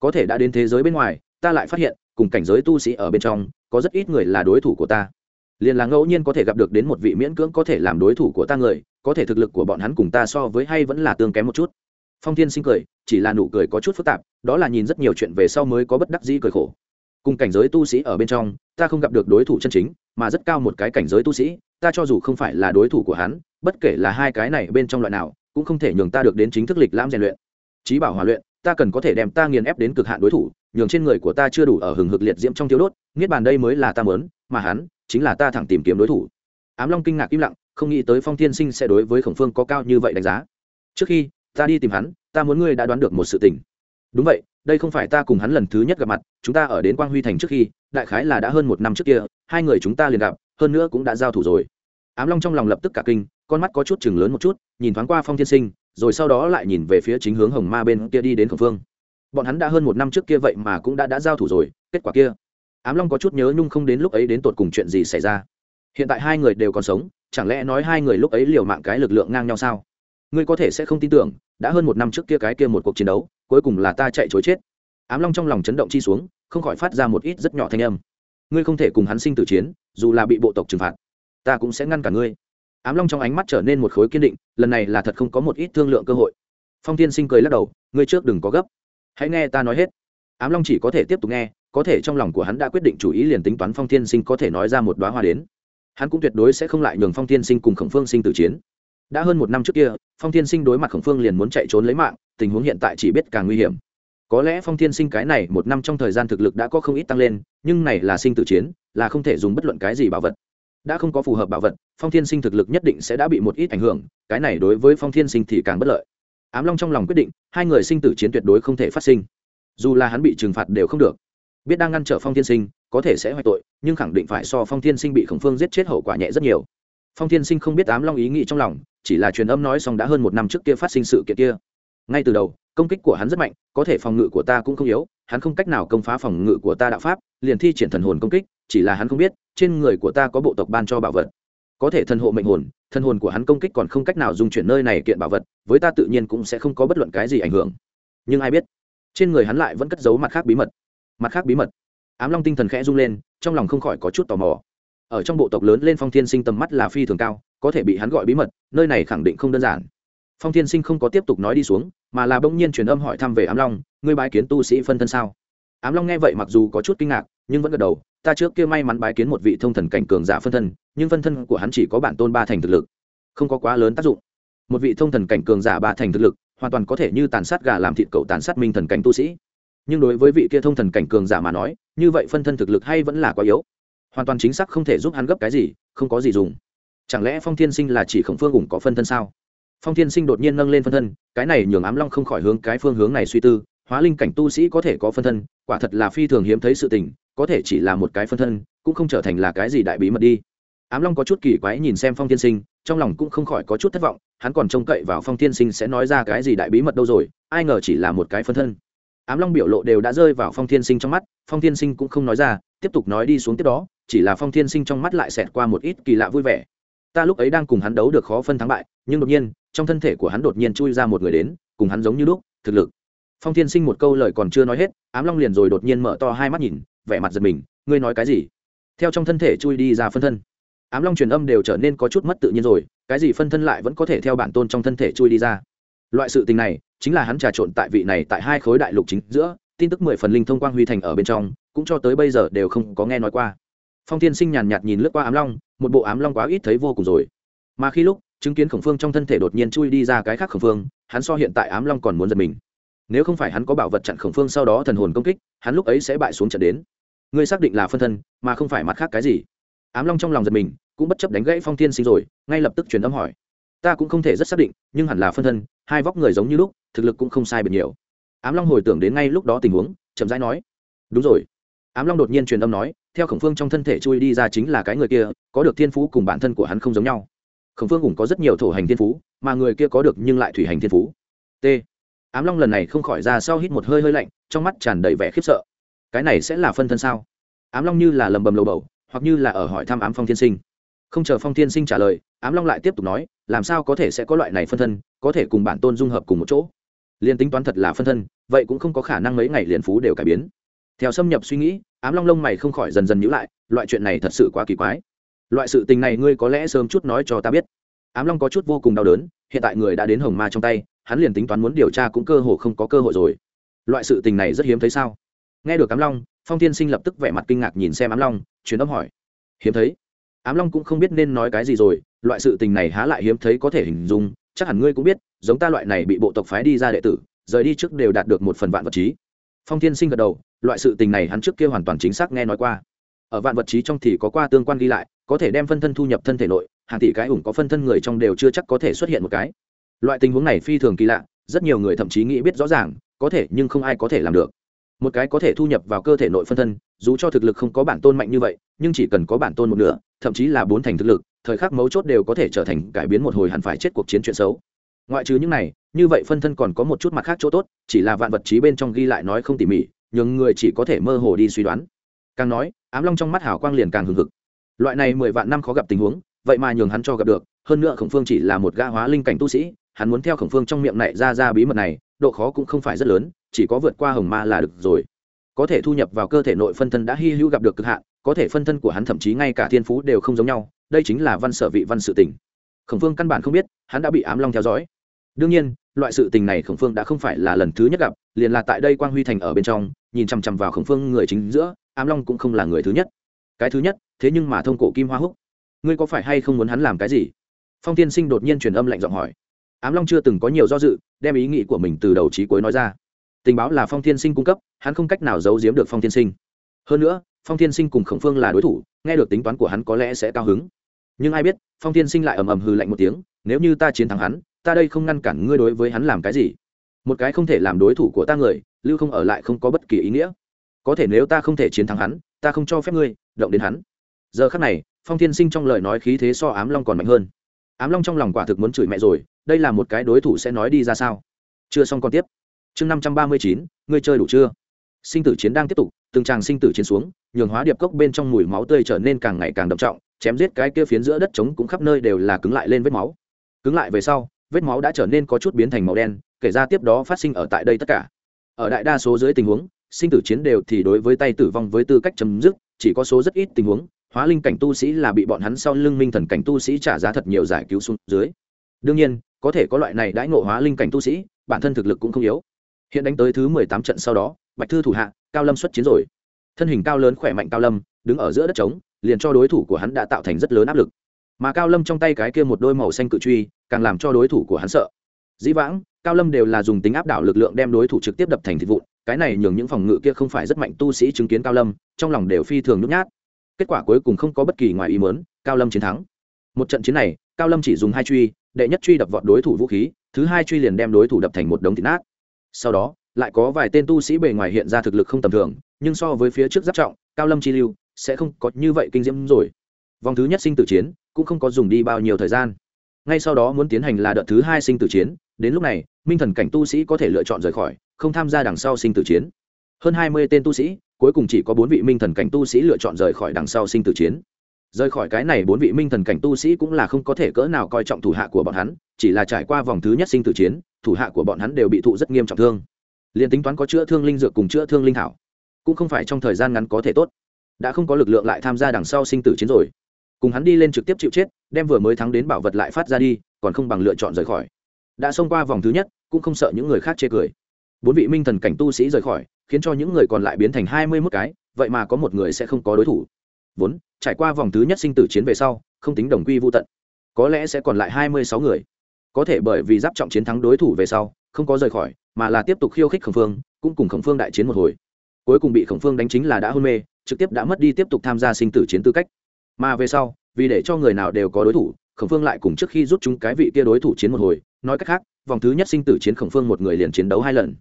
Có thể đã đến thế giới bên ngoài, ta lại phát hiện, cùng cảnh giới tu sĩ ở bên trong, có rất ít người là đối thủ của ta. Liền là ngẫu nhiên có thể gặp được đến một vị miễn cưỡng có thể làm đối thủ của ta người, có thể thực lực của bọn hắn cùng ta so với hay vẫn là tương kém một chút phong thiên sinh cười, chỉ là nụ cười có chút phức tạp, đó là nhìn rất nhiều chuyện về sau mới có bất đắc dĩ cười khổ. Cùng cảnh giới tu sĩ ở bên trong, ta không gặp được đối thủ chân chính, mà rất cao một cái cảnh giới tu sĩ, ta cho dù không phải là đối thủ của hắn, bất kể là hai cái này bên trong loại nào, cũng không thể nhường ta được đến chính thức lịch lãm rèn luyện. Trí bảo hòa luyện, ta cần có thể đem ta nghiền ép đến cực hạn đối thủ, nhường trên người của ta chưa đủ ở hừng hực liệt diễm trong thiếu đốt, niết bàn đây mới là ta mớn mà hắn chính là ta thẳng tìm kiếm đối thủ. Ám long kinh ngạc im lặng, không nghĩ tới phong thiên sinh sẽ đối với khổng phương có cao như vậy đánh giá. Trước khi ta đi tìm hắn, ta muốn ngươi đã đoán được một sự tình. Đúng vậy, đây không phải ta cùng hắn lần thứ nhất gặp mặt, chúng ta ở đến quang huy thành trước khi, đại khái là đã hơn một năm trước kia, hai người chúng ta liền gặp, hơn nữa cũng đã giao thủ rồi. Ám long trong lòng lập tức cả kinh, con mắt có chút chừng lớn một chút, nhìn thoáng qua phong thiên sinh, rồi sau đó lại nhìn về phía chính hướng hồng ma bên kia đi đến khổng phương bọn hắn đã hơn một năm trước kia vậy mà cũng đã đã giao thủ rồi, kết quả kia. Ám long có chút nhớ nhung không đến lúc ấy đến tột cùng chuyện gì xảy ra. Hiện tại hai người đều còn sống, chẳng lẽ nói hai người lúc ấy liều mạng cái lực lượng ngang nhau sao? Ngươi có thể sẽ không tin tưởng, đã hơn một năm trước kia cái kia một cuộc chiến đấu, cuối cùng là ta chạy chối chết. Ám long trong lòng chấn động chi xuống, không khỏi phát ra một ít rất nhỏ thanh âm. Ngươi không thể cùng hắn sinh tử chiến, dù là bị bộ tộc trừng phạt, ta cũng sẽ ngăn cả ngươi. Ám long trong ánh mắt trở nên một khối kiên định, lần này là thật không có một ít thương lượng cơ hội. Phong tiên sinh cười lắc đầu, ngươi trước đừng có gấp. Hãy nghe ta nói hết. Ám long chỉ có thể tiếp tục nghe, có thể trong lòng của hắn đã quyết định chủ ý liền tính toán phong tiên sinh có thể nói ra một đoá hoa đến. Hắn cũng tuyệt đối sẽ không lại nhường phong tiên sinh cùng khổng phương sinh tử chiến đã hơn một năm trước kia, phong tiên sinh đối mặt khổng phương liền muốn chạy trốn lấy mạng, tình huống hiện tại chỉ biết càng nguy hiểm. Có lẽ phong tiên sinh cái này một năm trong thời gian thực lực đã có không ít tăng lên, nhưng này là sinh tử chiến, là không thể dùng bất luận cái gì bảo vật. Đã không có phù hợp bảo vật, phong thiên sinh thực lực nhất định sẽ đã bị một ít ảnh hưởng, cái này đối với phong thiên sinh thì càng bất lợi. Ám long trong lòng quyết định, hai người sinh tử chiến tuyệt đối không thể phát sinh. Dù là hắn bị trừng phạt đều không được. Biết đang ngăn trở phong thiên sinh, có thể sẽ hoại tội, nhưng khẳng định phải so phong thiên sinh bị khổng phương giết chết hậu quả nhẹ rất nhiều. Phong thiên sinh không biết ám long ý nghĩ trong lòng chỉ là truyền âm nói xong đã hơn một năm trước kia phát sinh sự kiện kia. Ngay từ đầu, công kích của hắn rất mạnh, có thể phòng ngự của ta cũng không yếu, hắn không cách nào công phá phòng ngự của ta đạo pháp, liền thi triển thần hồn công kích, chỉ là hắn không biết, trên người của ta có bộ tộc ban cho bảo vật. Có thể thần hộ mệnh hồn, thần hồn của hắn công kích còn không cách nào dung chuyển nơi này kiện bảo vật, với ta tự nhiên cũng sẽ không có bất luận cái gì ảnh hưởng. Nhưng ai biết, trên người hắn lại vẫn cất giấu mặt khác bí mật. Mặt khác bí mật. Ám long tinh thần khẽ rung lên, trong lòng không khỏi có chút tò mò. Ở trong bộ tộc lớn lên phong thiên sinh tầm mắt là phi thường cao có thể bị hắn gọi bí mật, nơi này khẳng định không đơn giản. Phong thiên sinh không có tiếp tục nói đi xuống, mà là bỗng nhiên truyền âm hỏi thăm về ám long, ngươi bái kiến tu sĩ phân thân sao? Ám long nghe vậy mặc dù có chút kinh ngạc, nhưng vẫn gật đầu, ta trước kia may mắn bái kiến một vị thông thần cảnh cường giả phân thân, nhưng phân thân của hắn chỉ có bản tôn ba thành thực lực, không có quá lớn tác dụng. Một vị thông thần cảnh cường giả ba thành thực lực, hoàn toàn có thể như tàn sát gà làm thịt cậu tàn sát minh thần cảnh tu sĩ. Nhưng đối với vị kia thông thần cảnh cường giả mà nói, như vậy phân thân thực lực hay vẫn là quá yếu. Hoàn toàn chính xác không thể giúp hắn gấp cái gì, không có gì dùng chẳng lẽ phong thiên sinh là chỉ khổng phương ủng có phân thân sao? Phong thiên sinh đột nhiên nâng lên phân thân, cái này nhường ám long không khỏi hướng cái phương hướng này suy tư, hóa linh cảnh tu sĩ có thể có phân thân, quả thật là phi thường hiếm thấy sự tình, có thể chỉ là một cái phân thân, cũng không trở thành là cái gì đại bí mật đi. Ám long có chút kỳ quái nhìn xem phong thiên sinh, trong lòng cũng không khỏi có chút thất vọng, hắn còn trông cậy vào phong thiên sinh sẽ nói ra cái gì đại bí mật đâu rồi, ai ngờ chỉ là một cái phân thân. Ám long biểu lộ đều đã rơi vào phong thiên sinh trong mắt, phong thiên sinh cũng không nói ra, tiếp tục nói đi xuống tiếp đó, chỉ là phong thiên sinh trong mắt lại xẹt qua một ít kỳ lạ vui vẻ ta lúc ấy đang cùng hắn đấu được khó phân thắng bại, nhưng đột nhiên, trong thân thể của hắn đột nhiên chui ra một người đến, cùng hắn giống như lúc, thực lực. Phong Thiên sinh một câu lời còn chưa nói hết, ám long liền rồi đột nhiên mở to hai mắt nhìn, vẻ mặt giật mình, ngươi nói cái gì? Theo trong thân thể chui đi ra phân thân. Ám long truyền âm đều trở nên có chút mất tự nhiên rồi, cái gì phân thân lại vẫn có thể theo bản tôn trong thân thể chui đi ra. Loại sự tình này, chính là hắn trà trộn tại vị này tại hai khối đại lục chính giữa, tin tức mười phần linh thông quang huy thành ở bên trong, cũng cho tới bây giờ đều không có nghe nói qua phong tiên sinh nhàn nhạt nhìn lướt qua ám long, một bộ ám long quá ít thấy vô cùng rồi. Mà khi lúc, chứng kiến khổng phương trong thân thể đột nhiên chui đi ra cái khác khổng phương, hắn so hiện tại ám long còn muốn giật mình. Nếu không phải hắn có bảo vật chặn khổng phương sau đó thần hồn công kích, hắn lúc ấy sẽ bại xuống trận đến. Ngươi xác định là phân thân, mà không phải mặt khác cái gì. Ám long trong lòng giật mình, cũng bất chấp đánh gãy phong thiên sinh rồi, ngay lập tức truyền âm hỏi. Ta cũng không thể rất xác định, nhưng hẳn là phân thân, hai vóc người giống như lúc, thực lực cũng không sai biệt nhiều. Ám long hồi tưởng đến ngay lúc đó tình huống, chậm rãi nói. Đúng rồi. Ám long đột nhiên truyền âm nói theo khổng phương trong thân thể chui đi ra chính là cái người kia, có được thiên phú cùng bản thân của hắn không giống nhau. Khổng phương cũng có rất nhiều thổ hành thiên phú, mà người kia có được nhưng lại thủy hành thiên phú. T. Ám long lần này không khỏi ra sau hít một hơi hơi lạnh, trong mắt tràn đầy vẻ khiếp sợ. Cái này sẽ là phân thân sao? Ám long như là lầm bầm lầu bầu, hoặc như là ở hỏi thăm ám phong thiên sinh. Không chờ phong thiên sinh trả lời, ám long lại tiếp tục nói, làm sao có thể sẽ có loại này phân thân, có thể cùng bản tôn dung hợp cùng một chỗ? Liền tính toán thật là phân thân, vậy cũng không có khả năng mấy ngày liền phú đều cải biến theo xâm nhập suy nghĩ, ám long lông mày không khỏi dần dần nhữ lại, loại chuyện này thật sự quá kỳ quái. Loại sự tình này ngươi có lẽ sớm chút nói cho ta biết. Ám long có chút vô cùng đau đớn, hiện tại người đã đến hồng ma trong tay, hắn liền tính toán muốn điều tra cũng cơ hồ không có cơ hội rồi. Loại sự tình này rất hiếm thấy sao? Nghe được ám long, phong tiên sinh lập tức vẻ mặt kinh ngạc nhìn xem ám long chuyến âm hỏi. Hiếm thấy. Ám long cũng không biết nên nói cái gì rồi, loại sự tình này há lại hiếm thấy có thể hình dung, chắc hẳn ngươi cũng biết, giống ta loại này bị bộ tộc phái đi ra đệ tử, rời đi trước đều đạt được một phần vạn vật trí. Phong tiên sinh gật đầu loại sự tình này hắn trước kia hoàn toàn chính xác nghe nói qua. Ở vạn vật trí trong thì có qua tương quan ghi lại, có thể đem phân thân thu nhập thân thể nội, hàng tỷ cái ủng có phân thân người trong đều chưa chắc có thể xuất hiện một cái. Loại tình huống này phi thường kỳ lạ, rất nhiều người thậm chí nghĩ biết rõ ràng, có thể nhưng không ai có thể làm được. Một cái có thể thu nhập vào cơ thể nội phân thân, dù cho thực lực không có bản tôn mạnh như vậy, nhưng chỉ cần có bản tôn một nửa, thậm chí là bốn thành thực lực, thời khắc mấu chốt đều có thể trở thành cải biến một hồi hẳn phải chết cuộc chiến chuyện xấu. Ngoại trừ những này, như vậy phân thân còn có một chút mặt khác chỗ tốt, chỉ là vạn vật trí bên trong ghi lại nói không tỉ mỉ nhưng người chỉ có thể mơ hồ đi suy đoán. Càng nói, ám long trong mắt hào quang liền càng hừng hực. Loại này mười vạn năm khó gặp tình huống, vậy mà nhường hắn cho gặp được, hơn nữa khổng phương chỉ là một gã hóa linh cảnh tu sĩ, hắn muốn theo khổng phương trong miệng này ra ra bí mật này, độ khó cũng không phải rất lớn, chỉ có vượt qua hồng ma là được rồi. Có thể thu nhập vào cơ thể nội phân thân đã hy hữu gặp được cực hạn, có thể phân thân của hắn thậm chí ngay cả thiên phú đều không giống nhau, đây chính là văn sở vị văn sự tình. Khổng phương căn bản không biết, hắn đã bị ám long theo dõi. Đương nhiên, loại sự tình này khổng phương đã không phải là lần thứ nhất gặp, liền là tại đây quang huy thành ở bên trong nhìn chằm chằm vào khổng phương người chính giữa, ám long cũng không là người thứ nhất. Cái thứ nhất, thế nhưng mà thông cổ kim hoa húc. Ngươi có phải hay không muốn hắn làm cái gì? Phong tiên sinh đột nhiên truyền âm lạnh giọng hỏi. Ám long chưa từng có nhiều do dự, đem ý nghĩ của mình từ đầu trí cuối nói ra. Tình báo là phong tiên sinh cung cấp, hắn không cách nào giấu giếm được phong tiên sinh. Hơn nữa, phong tiên sinh cùng khổng phương là đối thủ, nghe được tính toán của hắn có lẽ sẽ cao hứng. Nhưng ai biết, phong tiên sinh lại ầm ầm hư lạnh một tiếng, nếu như ta chiến thắng hắn, ta đây không ngăn cản ngươi đối với hắn làm cái gì. Một cái không thể làm đối thủ của ta người lưu không ở lại không có bất kỳ ý nghĩa. Có thể nếu ta không thể chiến thắng hắn, ta không cho phép ngươi động đến hắn. Giờ khắc này, phong thiên sinh trong lời nói khí thế so ám long còn mạnh hơn. Ám long trong lòng quả thực muốn chửi mẹ rồi, đây là một cái đối thủ sẽ nói đi ra sao? Chưa xong còn tiếp. Chương năm trăm ba mươi chín, ngươi chơi đủ chưa? Sinh tử chiến đang tiếp tục, từng tràng sinh tử chiến xuống, nhường hóa điệp cốc bên trong mùi máu tươi trở nên càng ngày càng đậm trọng, chém giết cái kia phiến giữa đất trống cũng khắp nơi đều là cứng lại lên vết máu. Cứng lại về sau, vết máu đã trở nên có chút biến thành màu đen, kể ra tiếp đó phát sinh ở tại đây tất cả ở đại đa số dưới tình huống, sinh tử chiến đều thì đối với tay tử vong với tư cách chấm dứt, chỉ có số rất ít tình huống, hóa linh cảnh tu sĩ là bị bọn hắn sau lưng minh thần cảnh tu sĩ trả giá thật nhiều giải cứu xuống dưới. Đương nhiên, có thể có loại này đãi ngộ hóa linh cảnh tu sĩ, bản thân thực lực cũng không yếu. Hiện đánh tới thứ mười tám trận sau đó, bạch thư thủ hạ, cao lâm xuất chiến rồi. Thân hình cao lớn khỏe mạnh cao lâm, đứng ở giữa đất trống, liền cho đối thủ của hắn đã tạo thành rất lớn áp lực. Mà cao lâm trong tay cái kia một đôi màu xanh cự truy, càng làm cho đối thủ của hắn sợ dĩ vãng, cao lâm đều là dùng tính áp đảo lực lượng đem đối thủ trực tiếp đập thành thịt vụn, cái này nhường những phòng ngự kia không phải rất mạnh tu sĩ chứng kiến cao lâm, trong lòng đều phi thường nhút nhát. Kết quả cuối cùng không có bất kỳ ngoài ý mớn cao lâm chiến thắng. Một trận chiến này, cao lâm chỉ dùng hai truy, đệ nhất truy đập vọt đối thủ vũ khí, thứ hai truy liền đem đối thủ đập thành một đống thịt nát. Sau đó, lại có vài tên tu sĩ bề ngoài hiện ra thực lực không tầm thường, nhưng so với phía trước giáp trọng, cao lâm chi lưu sẽ không có như vậy kinh diễm rồi. Vòng thứ nhất sinh tử chiến, cũng không có dùng đi bao nhiêu thời gian. Ngay sau đó muốn tiến hành là đợt thứ hai sinh tử chiến đến lúc này, minh thần cảnh tu sĩ có thể lựa chọn rời khỏi, không tham gia đằng sau sinh tử chiến. Hơn hai mươi tên tu sĩ, cuối cùng chỉ có bốn vị minh thần cảnh tu sĩ lựa chọn rời khỏi đằng sau sinh tử chiến. Rời khỏi cái này bốn vị minh thần cảnh tu sĩ cũng là không có thể cỡ nào coi trọng thủ hạ của bọn hắn, chỉ là trải qua vòng thứ nhất sinh tử chiến, thủ hạ của bọn hắn đều bị thụ rất nghiêm trọng thương. Liền tính toán có chữa thương linh dược cùng chữa thương linh thảo, cũng không phải trong thời gian ngắn có thể tốt. Đã không có lực lượng lại tham gia đằng sau sinh tử chiến rồi. Cùng hắn đi lên trực tiếp chịu chết, đem vừa mới thắng đến bảo vật lại phát ra đi, còn không bằng lựa chọn rời khỏi đã xông qua vòng thứ nhất, cũng không sợ những người khác chê cười. Bốn vị minh thần cảnh tu sĩ rời khỏi, khiến cho những người còn lại biến thành hai mươi mốt cái, vậy mà có một người sẽ không có đối thủ. Vốn, trải qua vòng thứ nhất sinh tử chiến về sau, không tính đồng quy vô tận. Có lẽ sẽ còn lại hai mươi sáu người. Có thể bởi vì giáp trọng chiến thắng đối thủ về sau, không có rời khỏi, mà là tiếp tục khiêu khích khổng phương, cũng cùng khổng phương đại chiến một hồi. Cuối cùng bị khổng phương đánh chính là đã hôn mê, trực tiếp đã mất đi tiếp tục tham gia sinh tử chiến tư cách. Mà về sau, vì để cho người nào đều có đối thủ, khổng phương lại cùng trước khi rút chúng cái vị kia đối thủ chiến một hồi nói cách khác, vòng thứ nhất sinh tử chiến khổng phương một người liền chiến đấu hai lần.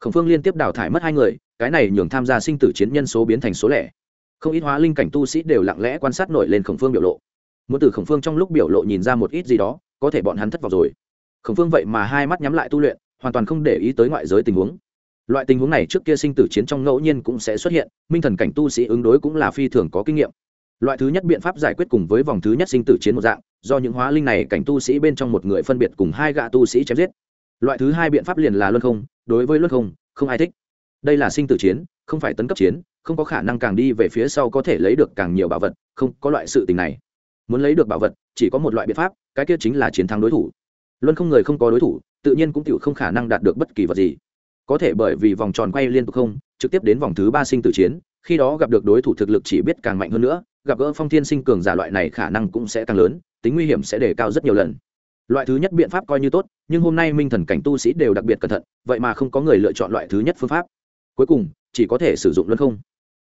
Khổng phương liên tiếp đào thải mất hai người, cái này nhường tham gia sinh tử chiến nhân số biến thành số lẻ. Không ít hóa linh cảnh tu sĩ đều lặng lẽ quan sát nổi lên khổng phương biểu lộ. Muốn từ khổng phương trong lúc biểu lộ nhìn ra một ít gì đó, có thể bọn hắn thất vọng rồi. Khổng phương vậy mà hai mắt nhắm lại tu luyện, hoàn toàn không để ý tới ngoại giới tình huống. Loại tình huống này trước kia sinh tử chiến trong ngẫu nhiên cũng sẽ xuất hiện, minh thần cảnh tu sĩ ứng đối cũng là phi thường có kinh nghiệm. Loại thứ nhất biện pháp giải quyết cùng với vòng thứ nhất sinh tử chiến một dạng do những hóa linh này cảnh tu sĩ bên trong một người phân biệt cùng hai gạ tu sĩ chém giết. Loại thứ hai biện pháp liền là luân không, đối với luân không không ai thích. Đây là sinh tử chiến, không phải tấn cấp chiến, không có khả năng càng đi về phía sau có thể lấy được càng nhiều bảo vật, không có loại sự tình này. Muốn lấy được bảo vật, chỉ có một loại biện pháp, cái kia chính là chiến thắng đối thủ. Luân không người không có đối thủ, tự nhiên cũng tự không khả năng đạt được bất kỳ vật gì. Có thể bởi vì vòng tròn quay liên tục không, trực tiếp đến vòng thứ ba sinh tử chiến khi đó gặp được đối thủ thực lực chỉ biết càng mạnh hơn nữa, gặp gỡ phong thiên sinh cường giả loại này khả năng cũng sẽ càng lớn, tính nguy hiểm sẽ đề cao rất nhiều lần. Loại thứ nhất biện pháp coi như tốt, nhưng hôm nay minh thần cảnh tu sĩ đều đặc biệt cẩn thận, vậy mà không có người lựa chọn loại thứ nhất phương pháp. Cuối cùng, chỉ có thể sử dụng luân không.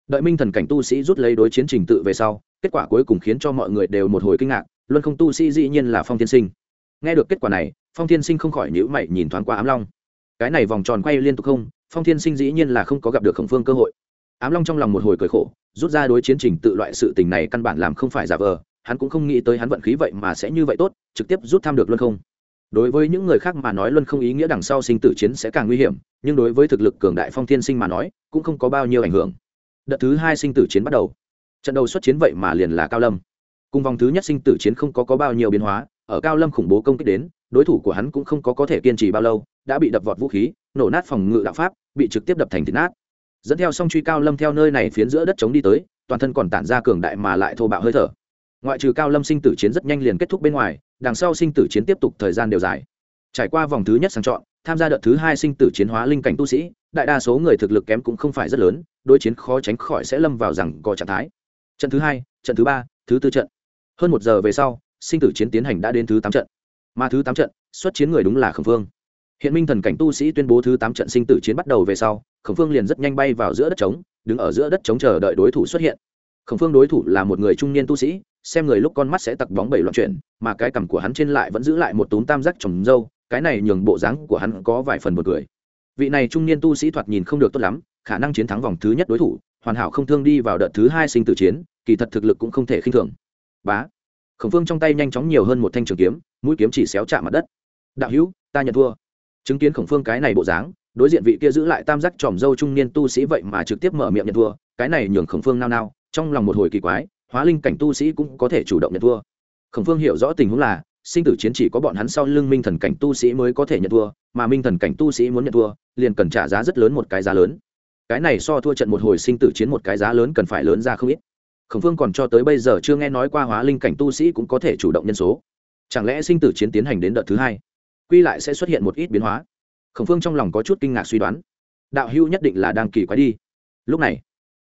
Đợi minh thần cảnh tu sĩ rút lấy đối chiến trình tự về sau, kết quả cuối cùng khiến cho mọi người đều một hồi kinh ngạc, luân không tu sĩ dĩ nhiên là phong thiên sinh. Nghe được kết quả này, phong thiên sinh không khỏi nhữ mày nhìn thoáng qua ám long. Cái này vòng tròn quay liên tục không, phong thiên sinh dĩ nhiên là không có gặp được khổng phương cơ hội ám long trong lòng một hồi cười khổ rút ra đối chiến trình tự loại sự tình này căn bản làm không phải giả vờ hắn cũng không nghĩ tới hắn vận khí vậy mà sẽ như vậy tốt trực tiếp rút tham được luân không. Đối với những người khác mà nói luân không ý nghĩa đằng sau sinh tử chiến sẽ càng nguy hiểm nhưng đối với thực lực cường đại phong thiên sinh mà nói cũng không có bao nhiêu ảnh hưởng. Đợt thứ hai sinh tử chiến bắt đầu. Trận đầu xuất chiến vậy mà liền là cao lâm. Cùng vòng thứ nhất sinh tử chiến không có, có bao nhiêu biến hóa ở cao lâm khủng bố công kích đến đối thủ của hắn cũng không có có thể kiên trì bao lâu đã bị đập vọt vũ khí nổ nát phòng ngự đạo pháp bị trực tiếp đập thành thịt nát dẫn theo song truy cao lâm theo nơi này phiến giữa đất chống đi tới, toàn thân còn tản ra cường đại mà lại thô bạo hơi thở. Ngoại trừ cao lâm sinh tử chiến rất nhanh liền kết thúc bên ngoài, đằng sau sinh tử chiến tiếp tục thời gian đều dài. Trải qua vòng thứ nhất sang chọn, tham gia đợt thứ hai sinh tử chiến hóa linh cảnh tu sĩ, đại đa số người thực lực kém cũng không phải rất lớn, đối chiến khó tránh khỏi sẽ lâm vào rằng có trạng thái. Trận thứ hai, trận thứ ba, thứ tư trận. Hơn một giờ về sau, sinh tử chiến tiến hành đã đến thứ tám trận. Mà thứ tám trận, xuất chiến người đúng là khẩn phương hiện minh thần cảnh tu sĩ tuyên bố thứ tám trận sinh tử chiến bắt đầu về sau, Khổng phương liền rất nhanh bay vào giữa đất trống, đứng ở giữa đất trống chờ đợi đối thủ xuất hiện. Khổng phương đối thủ là một người trung niên tu sĩ, xem người lúc con mắt sẽ tặc bóng bảy loạn chuyển, mà cái cằm của hắn trên lại vẫn giữ lại một túm tam giác trồng dâu, cái này nhường bộ dáng của hắn có vài phần một người vị này trung niên tu sĩ thoạt nhìn không được tốt lắm, khả năng chiến thắng vòng thứ nhất đối thủ, hoàn hảo không thương đi vào đợt thứ hai sinh tử chiến, kỳ thật thực lực cũng không thể khinh thường. Bá. Khổng phương trong tay nhanh chóng nhiều hơn một thanh trường kiếm, mũi kiếm chỉ xéo chạm mặt đất. Đạo hữu, ta nhận thua chứng kiến khổng phương cái này bộ dáng, đối diện vị kia giữ lại tam giác tròm dâu trung niên tu sĩ vậy mà trực tiếp mở miệng nhận thua, cái này nhường khổng phương nao nao, trong lòng một hồi kỳ quái, hóa linh cảnh tu sĩ cũng có thể chủ động nhận thua. Khổng phương hiểu rõ tình huống là, sinh tử chiến chỉ có bọn hắn sau lưng minh thần cảnh tu sĩ mới có thể nhận thua, mà minh thần cảnh tu sĩ muốn nhận thua, liền cần trả giá rất lớn một cái giá lớn. Cái này so thua trận một hồi sinh tử chiến một cái giá lớn cần phải lớn ra không ít. Khổng phương còn cho tới bây giờ chưa nghe nói qua hóa linh cảnh tu sĩ cũng có thể chủ động nhân số. Chẳng lẽ sinh tử chiến tiến hành đến đợt thứ hai? Quy lại sẽ xuất hiện một ít biến hóa. Khổng phương trong lòng có chút kinh ngạc suy đoán. Đạo hưu nhất định là đang kỳ quái đi. Lúc này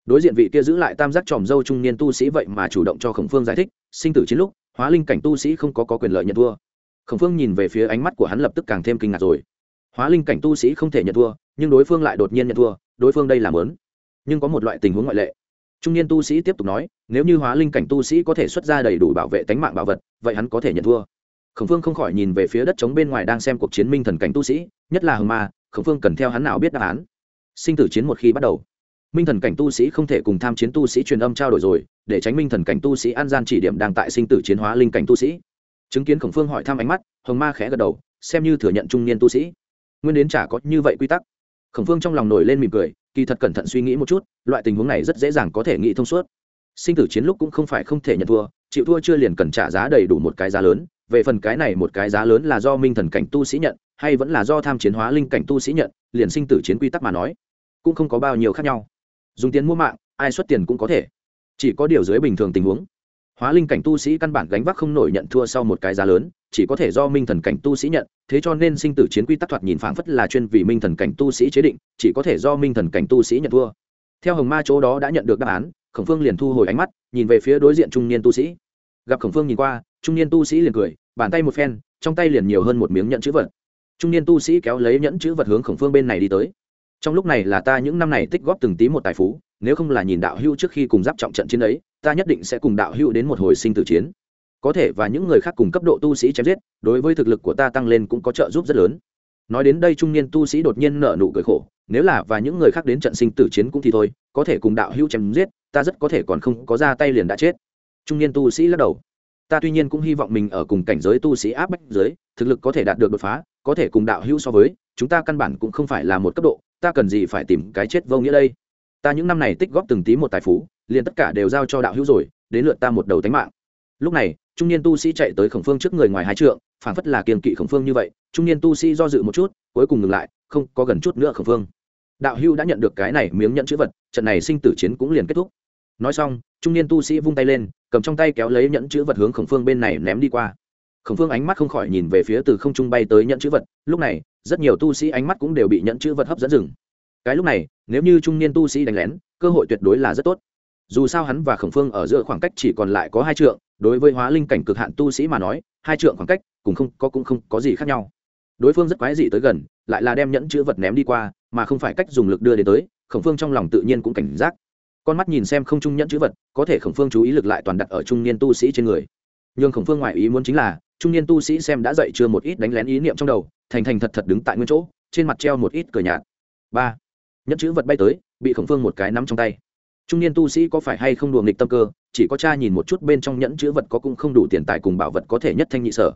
đối diện vị kia giữ lại tam giác tròm dâu trung niên tu sĩ vậy mà chủ động cho khổng phương giải thích sinh tử chiến lúc hóa linh cảnh tu sĩ không có, có quyền lợi nhận thua. Khổng phương nhìn về phía ánh mắt của hắn lập tức càng thêm kinh ngạc rồi. Hóa linh cảnh tu sĩ không thể nhận thua nhưng đối phương lại đột nhiên nhận thua đối phương đây làm lớn nhưng có một loại tình huống ngoại lệ. Trung niên tu sĩ tiếp tục nói nếu như hóa linh cảnh tu sĩ có thể xuất ra đầy đủ bảo vệ tánh mạng bảo vật vậy hắn có thể nhận thua khổng phương không khỏi nhìn về phía đất trống bên ngoài đang xem cuộc chiến minh thần cảnh tu sĩ, nhất là hồng ma, khổng phương cần theo hắn nào biết đáp án? Sinh tử chiến một khi bắt đầu, minh thần cảnh tu sĩ không thể cùng tham chiến tu sĩ truyền âm trao đổi rồi, để tránh minh thần cảnh tu sĩ an gian chỉ điểm đang tại sinh tử chiến hóa linh cảnh tu sĩ. Chứng kiến khổng phương hỏi thăm ánh mắt, hồng ma khẽ gật đầu, xem như thừa nhận trung niên tu sĩ. Nguyên đến chả có như vậy quy tắc. Khổng phương trong lòng nổi lên mỉm cười, kỳ thật cẩn thận suy nghĩ một chút, loại tình huống này rất dễ dàng có thể nghĩ thông suốt. Sinh tử chiến lúc cũng không phải không thể nhận thua, chịu thua chưa liền cần trả giá đầy đủ một cái giá lớn về phần cái này một cái giá lớn là do minh thần cảnh tu sĩ nhận, hay vẫn là do tham chiến hóa linh cảnh tu sĩ nhận, liền sinh tử chiến quy tắc mà nói, cũng không có bao nhiêu khác nhau. Dùng tiền mua mạng, ai xuất tiền cũng có thể. Chỉ có điều dưới bình thường tình huống, hóa linh cảnh tu sĩ căn bản gánh vác không nổi nhận thua sau một cái giá lớn, chỉ có thể do minh thần cảnh tu sĩ nhận, thế cho nên sinh tử chiến quy tắc thoạt nhìn phảng phất là chuyên vì minh thần cảnh tu sĩ chế định, chỉ có thể do minh thần cảnh tu sĩ nhận thua. Theo hồng ma chỗ đó đã nhận được đáp án, khổng phương liền thu hồi ánh mắt, nhìn về phía đối diện trung niên tu sĩ. Gặp khổng phương nhìn qua, trung niên tu sĩ liền cười bàn tay một phen, trong tay liền nhiều hơn một miếng nhẫn chữ vật. Trung niên tu sĩ kéo lấy nhẫn chữ vật hướng khổng phương bên này đi tới. Trong lúc này là ta những năm này tích góp từng tí một tài phú, nếu không là nhìn đạo hưu trước khi cùng giáp trọng trận chiến ấy, ta nhất định sẽ cùng đạo hưu đến một hồi sinh tử chiến. Có thể và những người khác cùng cấp độ tu sĩ chém giết, đối với thực lực của ta tăng lên cũng có trợ giúp rất lớn. Nói đến đây trung niên tu sĩ đột nhiên nở nụ cười khổ, nếu là và những người khác đến trận sinh tử chiến cũng thì thôi, có thể cùng đạo hưu chém giết, ta rất có thể còn không có ra tay liền đã chết. Trung niên tu sĩ lắc đầu ta tuy nhiên cũng hy vọng mình ở cùng cảnh giới tu sĩ áp bách giới, thực lực có thể đạt được đột phá, có thể cùng đạo hữu so với, chúng ta căn bản cũng không phải là một cấp độ, ta cần gì phải tìm cái chết vô nghĩa đây? Ta những năm này tích góp từng tí một tài phú, liền tất cả đều giao cho đạo hữu rồi, đến lượt ta một đầu tánh mạng. Lúc này, trung niên tu sĩ chạy tới khổng phương trước người ngoài hai trượng phản phất là kiềm kỵ khổng phương như vậy, trung niên tu sĩ do dự một chút, cuối cùng ngừng lại, không có gần chút nữa khổng phương. Đạo hữu đã nhận được cái này miếng nhận chữ vật, trận này sinh tử chiến cũng liền kết thúc. Nói xong trung niên tu sĩ vung tay lên, cầm trong tay kéo lấy nhẫn chữ vật hướng khổng phương bên này ném đi qua. Khổng phương ánh mắt không khỏi nhìn về phía từ không trung bay tới nhẫn chữ vật. Lúc này, rất nhiều tu sĩ ánh mắt cũng đều bị nhẫn chữ vật hấp dẫn rừng cái lúc này, nếu như trung niên tu sĩ đánh lén, cơ hội tuyệt đối là rất tốt. Dù sao hắn và khổng phương ở giữa khoảng cách chỉ còn lại có hai trượng, đối với hóa linh cảnh cực hạn tu sĩ mà nói, hai trượng khoảng cách cũng không, có cũng không có gì khác nhau. Đối phương rất quái dị tới gần, lại là đem nhẫn chữ vật ném đi qua, mà không phải cách dùng lực đưa đến tới, khổng phương trong lòng tự nhiên cũng cảnh giác con mắt nhìn xem không trung nhẫn chữ vật, có thể khổng phương chú ý lực lại toàn đặt ở trung niên tu sĩ trên người. Nhưng khổng phương ngoại ý muốn chính là, trung niên tu sĩ xem đã dậy chưa một ít đánh lén ý niệm trong đầu, thành thành thật thật đứng tại nguyên chỗ, trên mặt treo một ít cờ nhạt. Ba, nhẫn chữ vật bay tới, bị khổng phương một cái nắm trong tay. Trung niên tu sĩ có phải hay không đùa nghịch tâm cơ, chỉ có cha nhìn một chút bên trong nhẫn chữ vật có cũng không đủ tiền tài cùng bảo vật có thể nhất thanh nhị sở.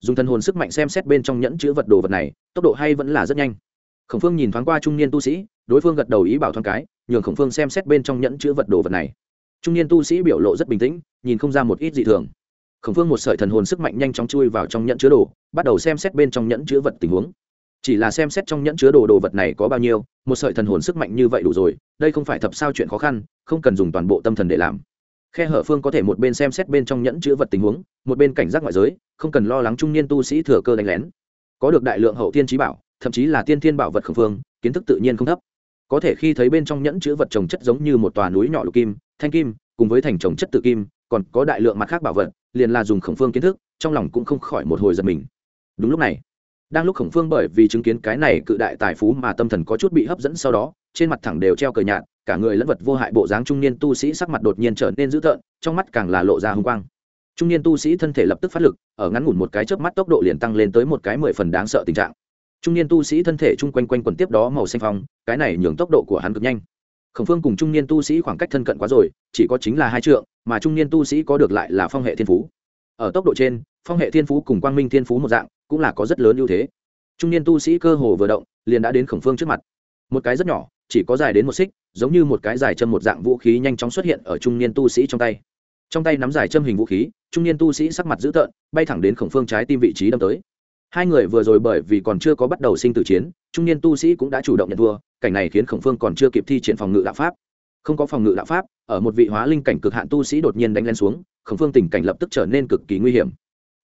Dùng thân hồn sức mạnh xem xét bên trong nhẫn chữ vật đồ vật này, tốc độ hay vẫn là rất nhanh. Khổng phương nhìn thoáng qua trung niên tu sĩ, đối phương gật đầu ý bảo thoáng cái nhường khổng phương xem xét bên trong nhẫn chữ vật đồ vật này. Trung niên tu sĩ biểu lộ rất bình tĩnh, nhìn không ra một ít dị thường. Khổng phương một sợi thần hồn sức mạnh nhanh chóng chui vào trong nhẫn chứa đồ, bắt đầu xem xét bên trong nhẫn chứa vật tình huống. Chỉ là xem xét trong nhẫn chứa đồ đồ vật này có bao nhiêu, một sợi thần hồn sức mạnh như vậy đủ rồi, đây không phải thập sao chuyện khó khăn, không cần dùng toàn bộ tâm thần để làm. Khe hở phương có thể một bên xem xét bên trong nhẫn chứa vật tình huống, một bên cảnh giác ngoại giới, không cần lo lắng trung niên tu sĩ thừa cơ đánh lén. Có được đại lượng hậu tiên trí bảo, thậm chí là tiên thiên bảo vật khổng phương, kiến thức tự nhiên không thấp có thể khi thấy bên trong nhẫn chứa vật trồng chất giống như một tòa núi nhỏ lục kim, thanh kim, cùng với thành trồng chất tự kim, còn có đại lượng mặt khác bảo vật, liền là dùng khổng phương kiến thức, trong lòng cũng không khỏi một hồi giật mình. Đúng lúc này, đang lúc khổng phương bởi vì chứng kiến cái này cự đại tài phú mà tâm thần có chút bị hấp dẫn sau đó, trên mặt thẳng đều treo cờ nhạt, cả người lẫn vật vô hại bộ dáng trung niên tu sĩ sắc mặt đột nhiên trở nên dữ tợn, trong mắt càng là lộ ra h ư n g quang. Trung niên tu sĩ thân thể lập tức phát lực, ở ngắn ngủn một cái chớp mắt tốc độ liền tăng lên tới một cái mười phần đáng sợ tình trạng trung niên tu sĩ thân thể chung quanh quanh quần tiếp đó màu xanh phong, cái này nhường tốc độ của hắn cực nhanh. Khổng phương cùng trung niên tu sĩ khoảng cách thân cận quá rồi, chỉ có chính là hai trượng, mà trung niên tu sĩ có được lại là phong hệ thiên phú. Ở tốc độ trên, phong hệ thiên phú cùng quang minh thiên phú một dạng, cũng là có rất lớn ưu thế. Trung niên tu sĩ cơ hồ vừa động, liền đã đến khổng phương trước mặt. Một cái rất nhỏ, chỉ có dài đến một xích, giống như một cái dài châm một dạng vũ khí nhanh chóng xuất hiện ở trung niên tu sĩ trong tay. Trong tay nắm dài châm hình vũ khí, trung niên tu sĩ sắc mặt dữ tợn, bay thẳng đến khổng phương trái tim vị trí đâm tới hai người vừa rồi bởi vì còn chưa có bắt đầu sinh tử chiến, trung niên tu sĩ cũng đã chủ động nhận thua, cảnh này khiến khổng phương còn chưa kịp thi triển phòng ngự đạo pháp. Không có phòng ngự đạo pháp, ở một vị hóa linh cảnh cực hạn tu sĩ đột nhiên đánh lên xuống, khổng phương tình cảnh lập tức trở nên cực kỳ nguy hiểm.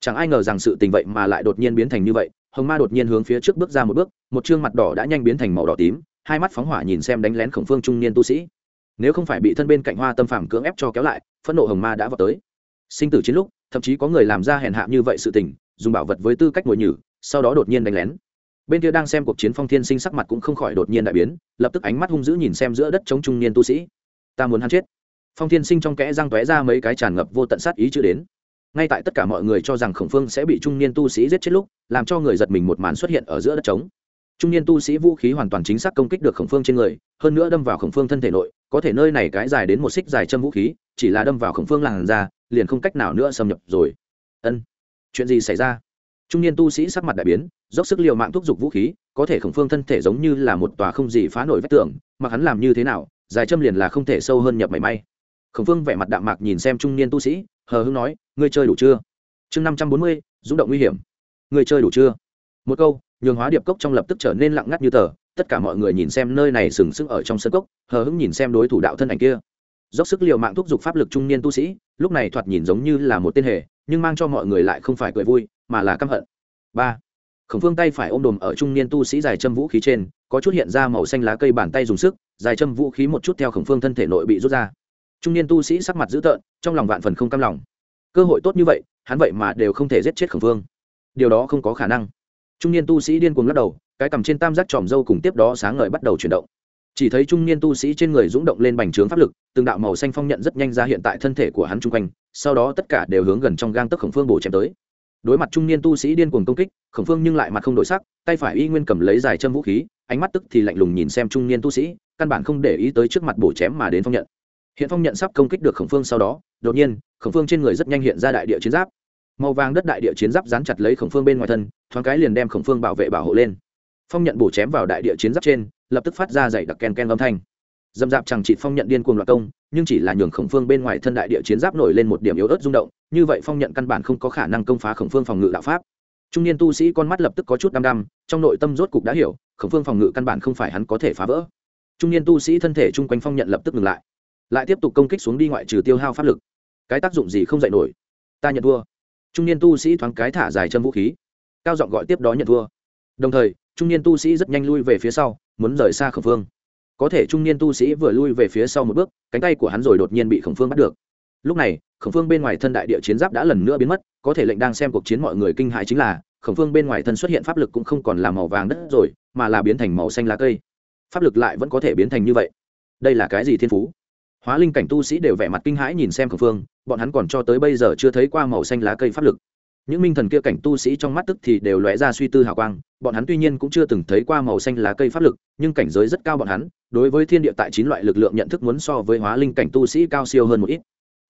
Chẳng ai ngờ rằng sự tình vậy mà lại đột nhiên biến thành như vậy, hồng ma đột nhiên hướng phía trước bước ra một bước, một chương mặt đỏ đã nhanh biến thành màu đỏ tím, hai mắt phóng hỏa nhìn xem đánh lén khổng phương trung niên tu sĩ. Nếu không phải bị thân bên cạnh hoa tâm phàm cưỡng ép cho kéo lại, phẫn nộ hồng ma đã vào tới. Sinh tử chiến lúc, thậm chí có người làm ra hèn hạ như vậy sự tình dùng bảo vật với tư cách ngồi nhử, sau đó đột nhiên đánh lén. Bên kia đang xem cuộc chiến phong thiên sinh sắc mặt cũng không khỏi đột nhiên đại biến, lập tức ánh mắt hung dữ nhìn xem giữa đất chống trung niên tu sĩ. Ta muốn hắn chết. Phong thiên sinh trong kẽ răng tóe ra mấy cái tràn ngập vô tận sát ý chưa đến. Ngay tại tất cả mọi người cho rằng khổng phương sẽ bị trung niên tu sĩ giết chết lúc, làm cho người giật mình một màn xuất hiện ở giữa đất trống. Trung niên tu sĩ vũ khí hoàn toàn chính xác công kích được khổng phương trên người, hơn nữa đâm vào khổng phương thân thể nội, có thể nơi này cái dài đến một xích dài châm vũ khí, chỉ là đâm vào khổng phương làn ra liền không cách nào nữa xâm nhập rồi. Ân chuyện gì xảy ra? Trung niên tu sĩ sắc mặt đại biến, dốc sức l i ề u mạng thúc giục vũ khí, có thể khổng phương thân thể giống như là một tòa không gì phá nổi vách tường, mà hắn làm như thế nào, dài châm liền là không thể sâu hơn nhập mảy may. Khổng phương vẻ mặt đạm mạc nhìn xem trung niên tu sĩ, hờ hưng nói, ngươi chơi đủ chưa? Chương năm trăm bốn mươi rung động nguy hiểm. Ngươi chơi đủ chưa? Một câu, nhường hóa điệp cốc trong lập tức trở nên lặng ngắt như tờ, tất cả mọi người nhìn xem nơi này sừng sững ở trong sân cốc, hờ hững nhìn xem đối thủ đạo thân ảnh kia. Dốc sức l i ề u mạng thúc giục pháp lực trung niên tu sĩ, lúc này thoạt nhìn giống như là một tên hề nhưng mang cho mọi người lại không phải cười vui, mà là căm hận. Ba, khổng phương tay phải ôm đồm ở trung niên tu sĩ dài châm vũ khí trên, có chút hiện ra màu xanh lá cây bàn tay dùng sức, dài châm vũ khí một chút theo khổng phương thân thể nội bị rút ra. Trung niên tu sĩ sắc mặt dữ tợn, trong lòng vạn phần không cam lòng. Cơ hội tốt như vậy, hắn vậy mà đều không thể giết chết khổng phương. Điều đó không có khả năng. Trung niên tu sĩ điên cuồng lắc đầu, cái cầm trên tam giác tròm dâu cùng tiếp đó sáng ngời bắt đầu chuyển động chỉ thấy trung niên tu sĩ trên người rúng động lên bành trướng pháp lực, từng đạo màu xanh phong nhận rất nhanh ra hiện tại thân thể của hắn chung quanh, sau đó tất cả đều hướng gần trong gang tấc khổng phương bổ chém tới. Đối mặt trung niên tu sĩ điên cuồng công kích, khổng phương nhưng lại mặt không đổi sắc, tay phải y nguyên cầm lấy dài châm vũ khí, ánh mắt tức thì lạnh lùng nhìn xem trung niên tu sĩ, căn bản không để ý tới trước mặt bổ chém mà đến phong nhận. Hiện phong nhận sắp công kích được khổng phương sau đó, đột nhiên, khổng phương trên người rất nhanh hiện ra đại địa chiến giáp. Màu vàng đất đại địa chiến giáp dán chặt lấy khổng phương bên ngoài thân, thoáng cái liền đem khổng phương bảo vệ bảo hộ lên. Phong nhận bổ chém vào đại địa chiến giáp trên lập tức phát ra dày đặc ken ken âm thanh. Dầm dạp chẳng chị phong nhận điên cuồng loạt công, nhưng chỉ là nhường khổng phương bên ngoài thân đại địa chiến giáp nổi lên một điểm yếu ớt rung động, như vậy phong nhận căn bản không có khả năng công phá khổng phương phòng ngự đạo pháp. Trung niên tu sĩ con mắt lập tức có chút đăm đăm, trong nội tâm rốt cục đã hiểu, khổng phương phòng ngự căn bản không phải hắn có thể phá vỡ. Trung niên tu sĩ thân thể chung quanh phong nhận lập tức ngừng lại lại tiếp tục công kích xuống đi ngoại trừ tiêu hao pháp lực. Cái tác dụng gì không dạy nổi? Ta nhận thua. Trung niên tu sĩ thoáng cái thả dài chân vũ khí, cao giọng gọi tiếp đó nhận thua. Đồng thời trung niên tu sĩ rất nhanh lui về phía sau, muốn rời xa khổng phương. Có thể trung niên tu sĩ vừa lui về phía sau một bước, cánh tay của hắn rồi đột nhiên bị khổng phương bắt được. Lúc này, khổng phương bên ngoài thân đại địa chiến giáp đã lần nữa biến mất, có thể lệnh đang xem cuộc chiến mọi người kinh hại chính là, khổng phương bên ngoài thân xuất hiện pháp lực cũng không còn là màu vàng đất rồi, mà là biến thành màu xanh lá cây. Pháp lực lại vẫn có thể biến thành như vậy. Đây là cái gì thiên phú? Hóa linh cảnh tu sĩ đều vẻ mặt kinh hãi nhìn xem khổng phương, bọn hắn còn cho tới bây giờ chưa thấy qua màu xanh lá cây pháp lực những minh thần kia cảnh tu sĩ trong mắt tức thì đều lóe ra suy tư hào quang, bọn hắn tuy nhiên cũng chưa từng thấy qua màu xanh lá cây pháp lực, nhưng cảnh giới rất cao bọn hắn, đối với thiên địa tại chín loại lực lượng nhận thức muốn so với hóa linh cảnh tu sĩ cao siêu hơn một ít.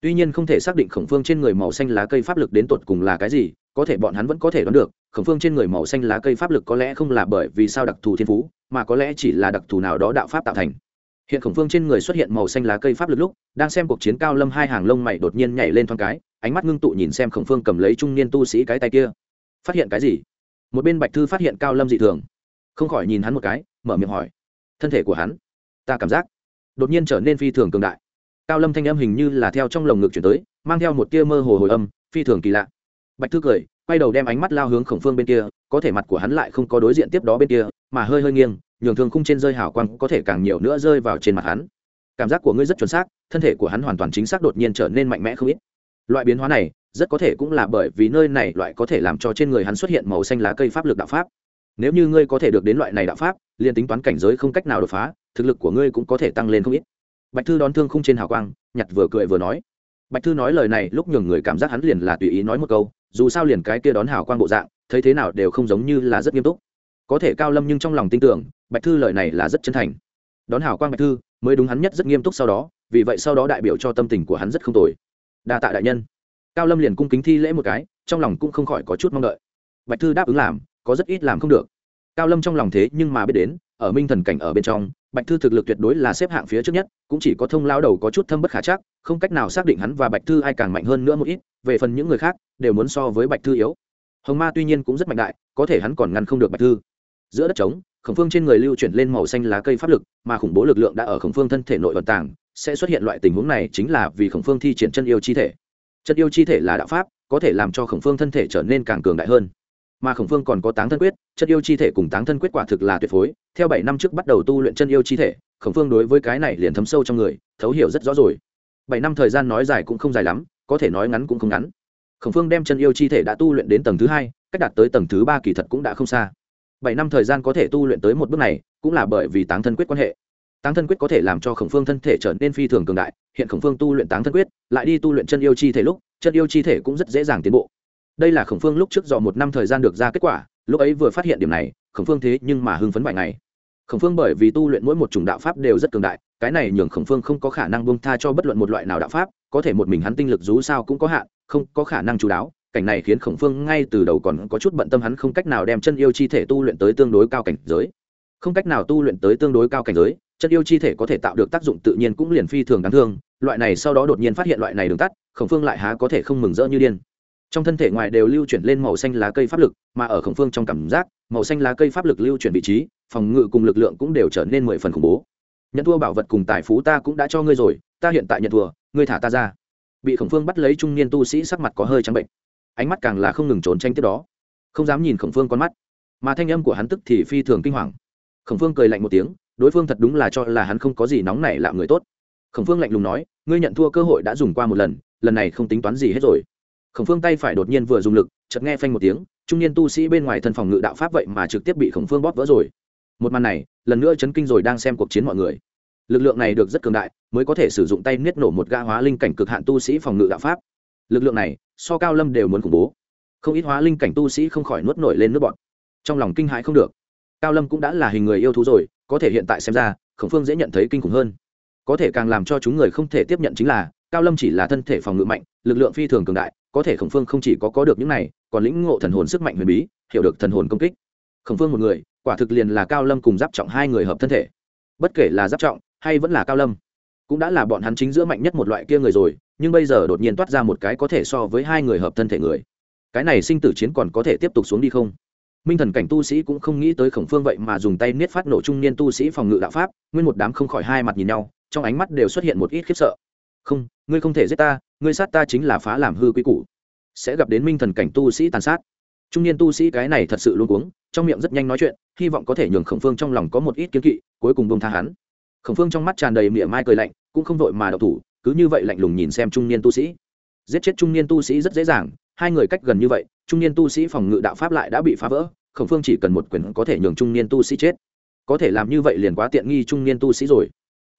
Tuy nhiên không thể xác định khổng phương trên người màu xanh lá cây pháp lực đến tột cùng là cái gì, có thể bọn hắn vẫn có thể đoán được, khổng phương trên người màu xanh lá cây pháp lực có lẽ không là bởi vì sao đặc thù thiên phú, mà có lẽ chỉ là đặc thù nào đó đạo pháp tạo thành. Hiện khổng phương trên người xuất hiện màu xanh lá cây pháp lực lúc, đang xem cuộc chiến cao lâm hai hàng lông mày đột nhiên nhảy lên thoáng cái ánh mắt ngưng tụ nhìn xem khổng phương cầm lấy trung niên tu sĩ cái tay kia. Phát hiện cái gì? Một bên bạch thư phát hiện cao lâm dị thường. Không khỏi nhìn hắn một cái, mở miệng hỏi. Thân thể của hắn, ta cảm giác, đột nhiên trở nên phi thường cường đại. Cao lâm thanh âm hình như là theo trong lồng ngực chuyển tới, mang theo một tia mơ hồ hồi âm, phi thường kỳ lạ. Bạch thư cười, quay đầu đem ánh mắt lao hướng khổng phương bên kia, có thể mặt của hắn lại không có đối diện tiếp đó bên kia, mà hơi hơi nghiêng, nhường thường khung trên rơi hào quang có thể càng nhiều nữa rơi vào trên mặt hắn. Cảm giác của ngươi rất chuẩn xác, thân thể của hắn hoàn toàn chính xác đột nhiên trở nên mạnh mẽ không ít loại biến hóa này rất có thể cũng là bởi vì nơi này loại có thể làm cho trên người hắn xuất hiện màu xanh lá cây pháp lực đạo pháp. Nếu như ngươi có thể được đến loại này đạo pháp, liền tính toán cảnh giới không cách nào đột phá, thực lực của ngươi cũng có thể tăng lên không ít. Bạch thư đón thương không trên hào quang, nhặt vừa cười vừa nói. Bạch thư nói lời này lúc nhường người cảm giác hắn liền là tùy ý nói một câu, dù sao liền cái kia đón hào quang bộ dạng, thấy thế nào đều không giống như là rất nghiêm túc. Có thể cao lâm nhưng trong lòng tin tưởng, bạch thư lời này là rất chân thành. Đón hào quang bạch thư, mới đúng hắn nhất rất nghiêm túc sau đó, vì vậy sau đó đại biểu cho tâm tình của hắn rất không tồi đa tạ đại nhân. Cao lâm liền cung kính thi lễ một cái, trong lòng cũng không khỏi có chút mong đợi. Bạch thư đáp ứng làm, có rất ít làm không được. Cao lâm trong lòng thế nhưng mà biết đến, ở minh thần cảnh ở bên trong, bạch thư thực lực tuyệt đối là xếp hạng phía trước nhất, cũng chỉ có thông lao đầu có chút thâm bất khả chắc, không cách nào xác định hắn và bạch thư ai càng mạnh hơn nữa một ít, về phần những người khác, đều muốn so với bạch thư yếu. Hồng ma tuy nhiên cũng rất mạnh đại, có thể hắn còn ngăn không được bạch thư. Giữa đất trống, khổng phương trên người lưu chuyển lên màu xanh lá cây pháp lực, mà khủng bố lực lượng đã ở khổng phương thân thể nội vận tàng sẽ xuất hiện loại tình huống này chính là vì khổng phương thi triển chân yêu chi thể. Chân yêu chi thể là đạo pháp, có thể làm cho khổng phương thân thể trở nên càng cường đại hơn. Mà khổng phương còn có táng thân quyết, chân yêu chi thể cùng táng thân quyết quả thực là tuyệt phối. Theo bảy năm trước bắt đầu tu luyện chân yêu chi thể, khổng phương đối với cái này liền thấm sâu trong người, thấu hiểu rất rõ rồi. Bảy năm thời gian nói dài cũng không dài lắm, có thể nói ngắn cũng không ngắn. Khổng phương đem chân yêu chi thể đã tu luyện đến tầng thứ hai, cách đạt tới tầng thứ ba kỳ thật cũng đã không xa. Bảy năm thời gian có thể tu luyện tới một bước này, cũng là bởi vì táng thân quyết quan hệ táng thân quyết có thể làm cho khổng phương thân thể trở nên phi thường cường đại, hiện khổng phương tu luyện táng thân quyết, lại đi tu luyện chân yêu chi thể lúc, chân yêu chi thể cũng rất dễ dàng tiến bộ. Đây là khổng phương lúc trước dò một năm thời gian được ra kết quả, lúc ấy vừa phát hiện điểm này, khổng phương thế nhưng mà hưng phấn vài ngày. Khổng phương bởi vì tu luyện mỗi một chủng đạo pháp đều rất cường đại, cái này nhường khổng phương không có khả năng bông tha cho bất luận một loại nào đạo pháp, có thể một mình hắn tinh lực dù sao cũng có hạn, không có khả năng chú đáo, cảnh này khiến khổng phương ngay từ đầu còn có chút bận tâm hắn không cách nào đem chân yêu chi thể tu luyện tới tương đối cao cảnh giới. Không cách nào tu luyện tới tương đối cao cảnh giới chân yêu chi thể có thể tạo được tác dụng tự nhiên cũng liền phi thường đáng thương, loại này sau đó đột nhiên phát hiện loại này đường tắt, khổng phương lại há có thể không mừng rỡ như điên. Trong thân thể ngoài đều lưu chuyển lên màu xanh lá cây pháp lực, mà ở khổng phương trong cảm giác, màu xanh lá cây pháp lực lưu chuyển vị trí, phòng ngự cùng lực lượng cũng đều trở nên mười phần khủng bố. Nhận thua bảo vật cùng tài phú ta cũng đã cho ngươi rồi, ta hiện tại nhận thua, ngươi thả ta ra. Bị khổng phương bắt lấy trung niên tu sĩ sắc mặt có hơi trắng bệnh. Ánh mắt càng là không ngừng trốn tranh tiếp đó. Không dám nhìn khổng phương con mắt. Mà thanh âm của hắn tức thì phi thường kinh hoàng. Khổng phương cười lạnh một tiếng đối phương thật đúng là cho là hắn không có gì nóng nảy lạm người tốt. Khổng phương lạnh lùng nói ngươi nhận thua cơ hội đã dùng qua một lần lần này không tính toán gì hết rồi. Khổng phương tay phải đột nhiên vừa dùng lực chợt nghe phanh một tiếng trung niên tu sĩ bên ngoài thân phòng ngự đạo pháp vậy mà trực tiếp bị khổng phương bóp vỡ rồi. Một màn này lần nữa chấn kinh rồi đang xem cuộc chiến mọi người. Lực lượng này được rất cường đại mới có thể sử dụng tay niết nổ một ga hóa linh cảnh cực hạn tu sĩ phòng ngự đạo pháp. Lực lượng này so cao lâm đều muốn khủng bố. Không ít hóa linh cảnh tu sĩ không khỏi nuốt nổi lên nước bọt, trong lòng kinh hãi không được cao lâm cũng đã là hình người yêu thú rồi, có thể hiện tại xem ra, khổng phương dễ nhận thấy kinh khủng hơn. Có thể càng làm cho chúng người không thể tiếp nhận chính là, cao lâm chỉ là thân thể phòng ngự mạnh, lực lượng phi thường cường đại, có thể khổng phương không chỉ có có được những này, còn lĩnh ngộ thần hồn sức mạnh huyền bí, hiểu được thần hồn công kích. Khổng phương một người, quả thực liền là cao lâm cùng giáp trọng hai người hợp thân thể. Bất kể là giáp trọng hay vẫn là cao lâm, cũng đã là bọn hắn chính giữa mạnh nhất một loại kia người rồi, nhưng bây giờ đột nhiên toát ra một cái có thể so với hai người hợp thân thể người. Cái này sinh tử chiến còn có thể tiếp tục xuống đi không? Minh thần cảnh tu sĩ cũng không nghĩ tới khổng phương vậy mà dùng tay niết phát nổ trung niên tu sĩ phòng ngự đạo pháp, nguyên một đám không khỏi hai mặt nhìn nhau, trong ánh mắt đều xuất hiện một ít khiếp sợ. Không, ngươi không thể giết ta, ngươi sát ta chính là phá làm hư quy củ. Sẽ gặp đến minh thần cảnh tu sĩ tàn sát. Trung niên tu sĩ cái này thật sự luôn cuống, trong miệng rất nhanh nói chuyện, hy vọng có thể nhường khổng phương trong lòng có một ít kiến kỵ, cuối cùng bông tha hắn. Khổng phương trong mắt tràn đầy mỉa mai cười lạnh, cũng không vội mà đậu thủ, cứ như vậy lạnh lùng nhìn xem trung niên tu sĩ. Giết chết trung niên tu sĩ rất dễ dàng, hai người cách gần như vậy trung niên tu sĩ phòng ngự đạo pháp lại đã bị phá vỡ, khổng phương chỉ cần một quyền có thể nhường trung niên tu sĩ chết. Có thể làm như vậy liền quá tiện nghi trung niên tu sĩ rồi.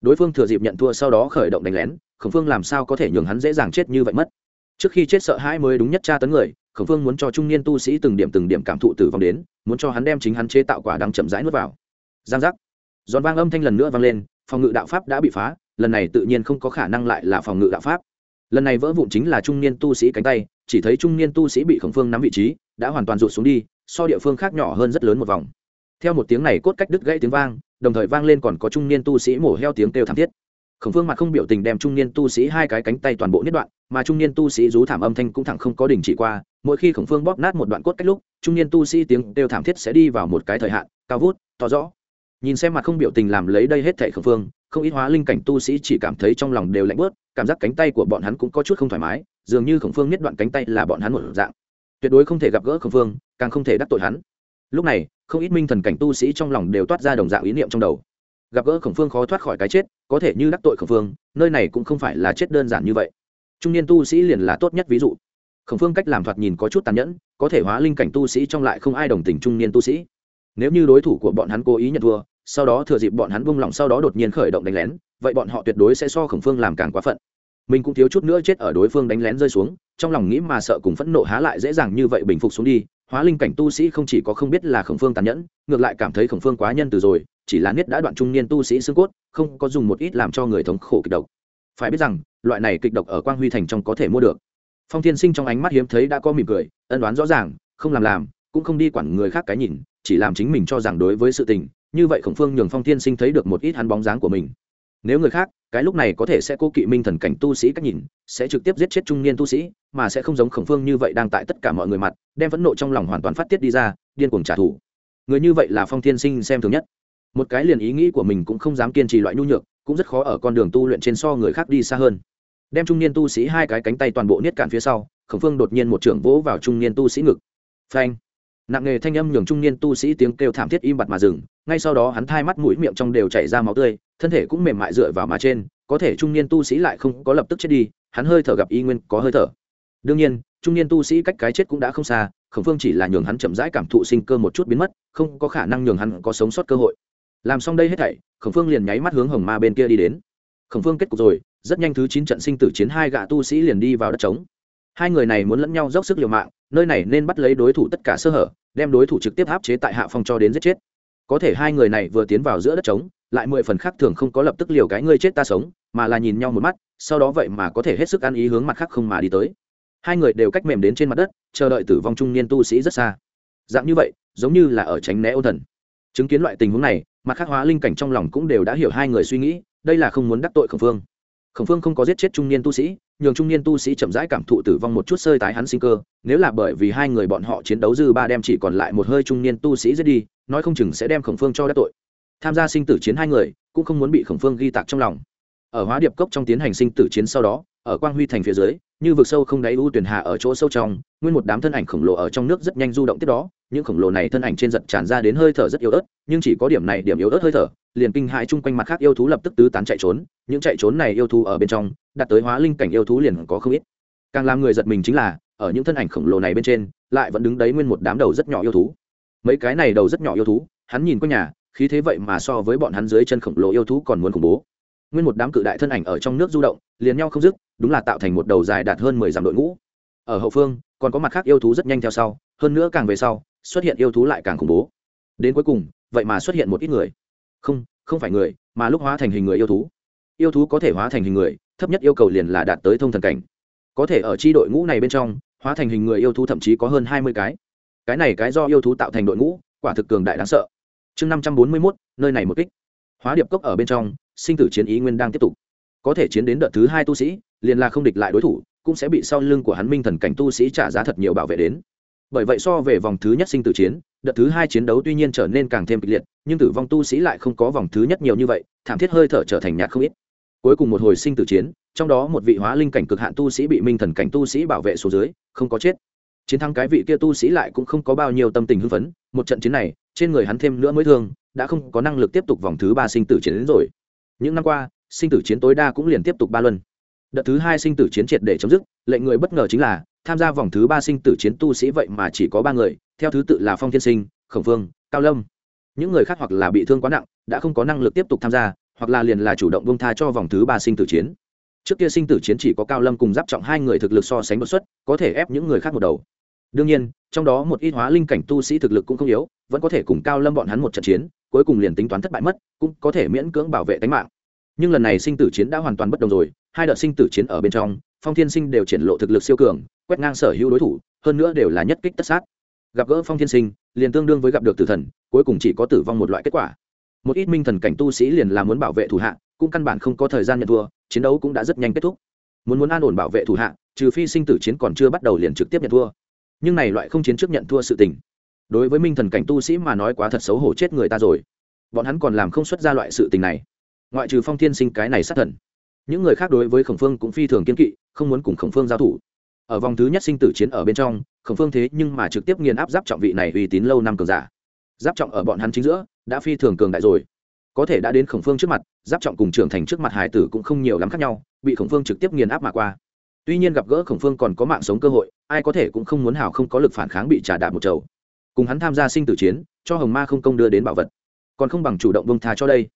Đối phương thừa dịp nhận thua sau đó khởi động đánh lén, khổng phương làm sao có thể nhường hắn dễ dàng chết như vậy mất? Trước khi chết sợ hãi mới đúng nhất tra tấn người, khổng phương muốn cho trung niên tu sĩ từng điểm từng điểm cảm thụ tử vong đến, muốn cho hắn đem chính hắn chế tạo quả đang chậm rãi nuốt vào. Giang giác. Giòn vang âm thanh lần nữa vang lên, phòng ngự đạo pháp đã bị phá, lần này tự nhiên không có khả năng lại là phòng ngự đạo pháp lần này vỡ vụn chính là trung niên tu sĩ cánh tay, chỉ thấy trung niên tu sĩ bị khổng phương nắm vị trí, đã hoàn toàn rụt xuống đi, so địa phương khác nhỏ hơn rất lớn một vòng. Theo một tiếng này cốt cách đứt gãy tiếng vang, đồng thời vang lên còn có trung niên tu sĩ mổ heo tiếng kêu thảm thiết. Khổng phương mặt không biểu tình đem trung niên tu sĩ hai cái cánh tay toàn bộ nhất đoạn, mà trung niên tu sĩ rú thảm âm thanh cũng thẳng không có đình chỉ qua, mỗi khi khổng phương bóp nát một đoạn cốt cách lúc, trung niên tu sĩ tiếng kêu thảm thiết sẽ đi vào một cái thời hạn, cao vút, to rõ nhìn xem mặt không biểu tình làm lấy đây hết thảy khẩn phương, không ít hóa linh cảnh tu sĩ chỉ cảm thấy trong lòng đều lạnh bớt, cảm giác cánh tay của bọn hắn cũng có chút không thoải mái, dường như khổng phương nhất đoạn cánh tay là bọn hắn một dạng. Tuyệt đối không thể gặp gỡ khổng phương, càng không thể đắc tội hắn. Lúc này, không ít minh thần cảnh tu sĩ trong lòng đều toát ra đồng dạng ý niệm trong đầu. Gặp gỡ khổng phương khó thoát khỏi cái chết, có thể như đắc tội khổng phương, nơi này cũng không phải là chết đơn giản như vậy. Trung niên tu sĩ liền là tốt nhất ví dụ. Khổng phương cách làm thoạt nhìn có chút tàn nhẫn, có thể hóa linh cảnh tu sĩ trong lại không ai đồng tình trung niên tu sĩ. Nếu như đối thủ của bọn hắn cố ý nhận thua sau đó thừa dịp bọn hắn buông lòng sau đó đột nhiên khởi động đánh lén, vậy bọn họ tuyệt đối sẽ so khổng phương làm càng quá phận. Mình cũng thiếu chút nữa chết ở đối phương đánh lén rơi xuống, trong lòng nghĩ mà sợ cùng phẫn nộ há lại dễ dàng như vậy bình phục xuống đi, hóa linh cảnh tu sĩ không chỉ có không biết là khổng phương tàn nhẫn, ngược lại cảm thấy khổng phương quá nhân từ rồi, chỉ là niết đã đoạn trung niên tu sĩ xương cốt, không có dùng một ít làm cho người thống khổ kịch độc. Phải biết rằng, loại này kịch độc ở quang huy thành trong có thể mua được. Phong thiên sinh trong ánh mắt hiếm thấy đã có mỉm cười, ân đoán rõ ràng, không làm làm, cũng không đi quản người khác cái nhìn, chỉ làm chính mình cho rằng đối với sự tình như vậy khổng phương nhường phong thiên sinh thấy được một ít hắn bóng dáng của mình. Nếu người khác, cái lúc này có thể sẽ cố kỵ minh thần cảnh tu sĩ cách nhìn, sẽ trực tiếp giết chết trung niên tu sĩ, mà sẽ không giống khổng phương như vậy đang tại tất cả mọi người mặt, đem phẫn nộ trong lòng hoàn toàn phát tiết đi ra, điên cuồng trả thù. Người như vậy là phong thiên sinh xem thường nhất. Một cái liền ý nghĩ của mình cũng không dám kiên trì loại nhu nhược, cũng rất khó ở con đường tu luyện trên so người khác đi xa hơn. Đem trung niên tu sĩ hai cái cánh tay toàn bộ niết cạn phía sau, khổng phương đột nhiên một trưởng vỗ vào trung niên tu sĩ ngực. Phanh! Nặng nghề thanh âm nhường trung niên tu sĩ tiếng kêu thảm thiết im bặt mà dừng, ngay sau đó hắn thai mắt mũi miệng trong đều chảy ra máu tươi, thân thể cũng mềm mại dựa vào má trên, có thể trung niên tu sĩ lại không có lập tức chết đi, hắn hơi thở gặp y nguyên có hơi thở. Đương nhiên, trung niên tu sĩ cách cái chết cũng đã không xa, khổng phương chỉ là nhường hắn chậm rãi cảm thụ sinh cơ một chút biến mất, không có khả năng nhường hắn có sống sót cơ hội. Làm xong đây hết thảy, khổng phương liền nháy mắt hướng hồng ma bên kia đi đến. Khổng phương kết cục rồi, rất nhanh thứ chín trận sinh tử chiến hai gạ tu sĩ liền đi vào đất trống hai người này muốn lẫn nhau dốc sức liều mạng, nơi này nên bắt lấy đối thủ tất cả sơ hở, đem đối thủ trực tiếp áp chế tại hạ phong cho đến giết chết. Có thể hai người này vừa tiến vào giữa đất trống, lại mười phần khác thường không có lập tức liều cái ngươi chết ta sống, mà là nhìn nhau một mắt, sau đó vậy mà có thể hết sức ăn ý hướng mặt khác không mà đi tới. Hai người đều cách mềm đến trên mặt đất, chờ đợi tử vong trung niên tu sĩ rất xa. Dạng như vậy, giống như là ở tránh né ô thần. Chứng kiến loại tình huống này, mặt khác hóa linh cảnh trong lòng cũng đều đã hiểu hai người suy nghĩ, đây là không muốn đắc tội khổng phương khổng phương không có giết chết trung niên tu sĩ, nhường trung niên tu sĩ chậm rãi cảm thụ tử vong một chút sơi tái hắn sinh cơ, nếu là bởi vì hai người bọn họ chiến đấu dư ba đem chỉ còn lại một hơi trung niên tu sĩ giết đi, nói không chừng sẽ đem khổng phương cho đắc tội. Tham gia sinh tử chiến hai người, cũng không muốn bị khổng phương ghi tạc trong lòng. Ở hóa điệp cốc trong tiến hành sinh tử chiến sau đó, ở quang huy thành phía dưới, như vực sâu không đáy u tuyển hạ ở chỗ sâu trong, nguyên một đám thân ảnh khổng lồ ở trong nước rất nhanh du động tiếp đó những khổng lồ này thân ảnh trên giật tràn ra đến hơi thở rất yếu ớt, nhưng chỉ có điểm này điểm yếu ớt hơi thở, liền kinh hãi chung quanh mặt khác yêu thú lập tức tứ tán chạy trốn, những chạy trốn này yêu thú ở bên trong, đạt tới hóa linh cảnh yêu thú liền có không ít. Càng làm người giật mình chính là, ở những thân ảnh khổng lồ này bên trên, lại vẫn đứng đấy nguyên một đám đầu rất nhỏ yêu thú. Mấy cái này đầu rất nhỏ yêu thú, hắn nhìn qua nhà, khí thế vậy mà so với bọn hắn dưới chân khổng lồ yêu thú còn muốn khủng bố. Nguyên một đám cự đại thân ảnh ở trong nước du động, liền nhau không dứt, đúng là tạo thành một đầu dài đạt hơn mười dặm đội ngũ. Ở hậu phương, còn có mặt khác yêu thú rất nhanh theo sau, hơn nữa càng về sau xuất hiện yêu thú lại càng khủng bố. Đến cuối cùng, vậy mà xuất hiện một ít người. Không không phải người, mà lúc hóa thành hình người yêu thú. Yêu thú có thể hóa thành hình người, thấp nhất yêu cầu liền là đạt tới thông thần cảnh. Có thể ở chi đội ngũ này bên trong, hóa thành hình người yêu thú thậm chí có hơn hai mươi cái. Cái này cái do yêu thú tạo thành đội ngũ, quả thực cường đại đáng sợ. Chương năm trăm bốn mươi mốt, nơi này một kích. Hóa điệp cốc ở bên trong, sinh tử chiến ý nguyên đang tiếp tục. Có thể chiến đến đợt thứ hai tu sĩ, liền là không địch lại đối thủ, cũng sẽ bị sau lưng của hắn minh thần cảnh tu sĩ trả giá thật nhiều bảo vệ đến bởi vậy so về vòng thứ nhất sinh tử chiến, đợt thứ hai chiến đấu tuy nhiên trở nên càng thêm kịch liệt, nhưng tử vong tu sĩ lại không có vòng thứ nhất nhiều như vậy, thảm thiết hơi thở trở thành nhạt không ít. Cuối cùng một hồi sinh tử chiến, trong đó một vị hóa linh cảnh cực hạn tu sĩ bị minh thần cảnh tu sĩ bảo vệ số dưới, không có chết. Chiến thắng cái vị kia tu sĩ lại cũng không có bao nhiêu tâm tình hưng phấn, một trận chiến này, trên người hắn thêm nữa mới thương, đã không có năng lực tiếp tục vòng thứ ba sinh tử chiến đến rồi. Những năm qua, sinh tử chiến tối đa cũng liền tiếp tục ba luân. Đợt thứ hai sinh tử chiến triệt để chấm dứt, lệnh người bất ngờ chính là tham gia vòng thứ ba sinh tử chiến tu sĩ vậy mà chỉ có ba người, theo thứ tự là phong thiên sinh, khổng phương cao lâm. Những người khác hoặc là bị thương quá nặng, đã không có năng lực tiếp tục tham gia, hoặc là liền là chủ động bông tha cho vòng thứ ba sinh tử chiến. Trước kia sinh tử chiến chỉ có cao lâm cùng giáp trọng hai người thực lực so sánh bất xuất, có thể ép những người khác một đầu. Đương nhiên, trong đó một ít hóa linh cảnh tu sĩ thực lực cũng không yếu, vẫn có thể cùng cao lâm bọn hắn một trận chiến, cuối cùng liền tính toán thất bại mất, cũng có thể miễn cưỡng bảo vệ tính mạng. Nhưng lần này sinh tử chiến đã hoàn toàn bất đồng rồi, hai đợt sinh tử chiến ở bên trong phong thiên sinh đều triển lộ thực lực siêu cường, quét ngang sở hữu đối thủ, hơn nữa đều là nhất kích tất sát. Gặp gỡ phong thiên sinh, liền tương đương với gặp được tử thần, cuối cùng chỉ có tử vong một loại kết quả. Một ít minh thần cảnh tu sĩ liền là muốn bảo vệ thủ hạ, cũng căn bản không có thời gian nhận thua, chiến đấu cũng đã rất nhanh kết thúc. Muốn muốn an ổn bảo vệ thủ hạ, trừ phi sinh tử chiến còn chưa bắt đầu liền trực tiếp nhận thua. Nhưng này loại không chiến trước nhận thua sự tình, đối với minh thần cảnh tu sĩ mà nói quá thật xấu hổ chết người ta rồi. Bọn hắn còn làm không xuất ra loại sự tình này. Ngoại trừ phong thiên sinh cái này sát thần, những người khác đối với khổng phương cũng phi thường kiên kỵ không muốn cùng khổng phương giao thủ. Ở vòng thứ nhất sinh tử chiến ở bên trong, khổng phương thế nhưng mà trực tiếp nghiền áp giáp trọng vị này uy tín lâu năm cường giả. Giáp trọng ở bọn hắn chính giữa, đã phi thường cường đại rồi. Có thể đã đến khổng phương trước mặt, giáp trọng cùng trưởng thành trước mặt hải tử cũng không nhiều lắm khác nhau, bị khổng phương trực tiếp nghiền áp mà qua. Tuy nhiên gặp gỡ khổng phương còn có mạng sống cơ hội, ai có thể cũng không muốn hào không có lực phản kháng bị trả đạp một chầu. Cùng hắn tham gia sinh tử chiến, cho hồng ma không công đưa đến bảo vật. Còn không bằng chủ động bông tha cho đây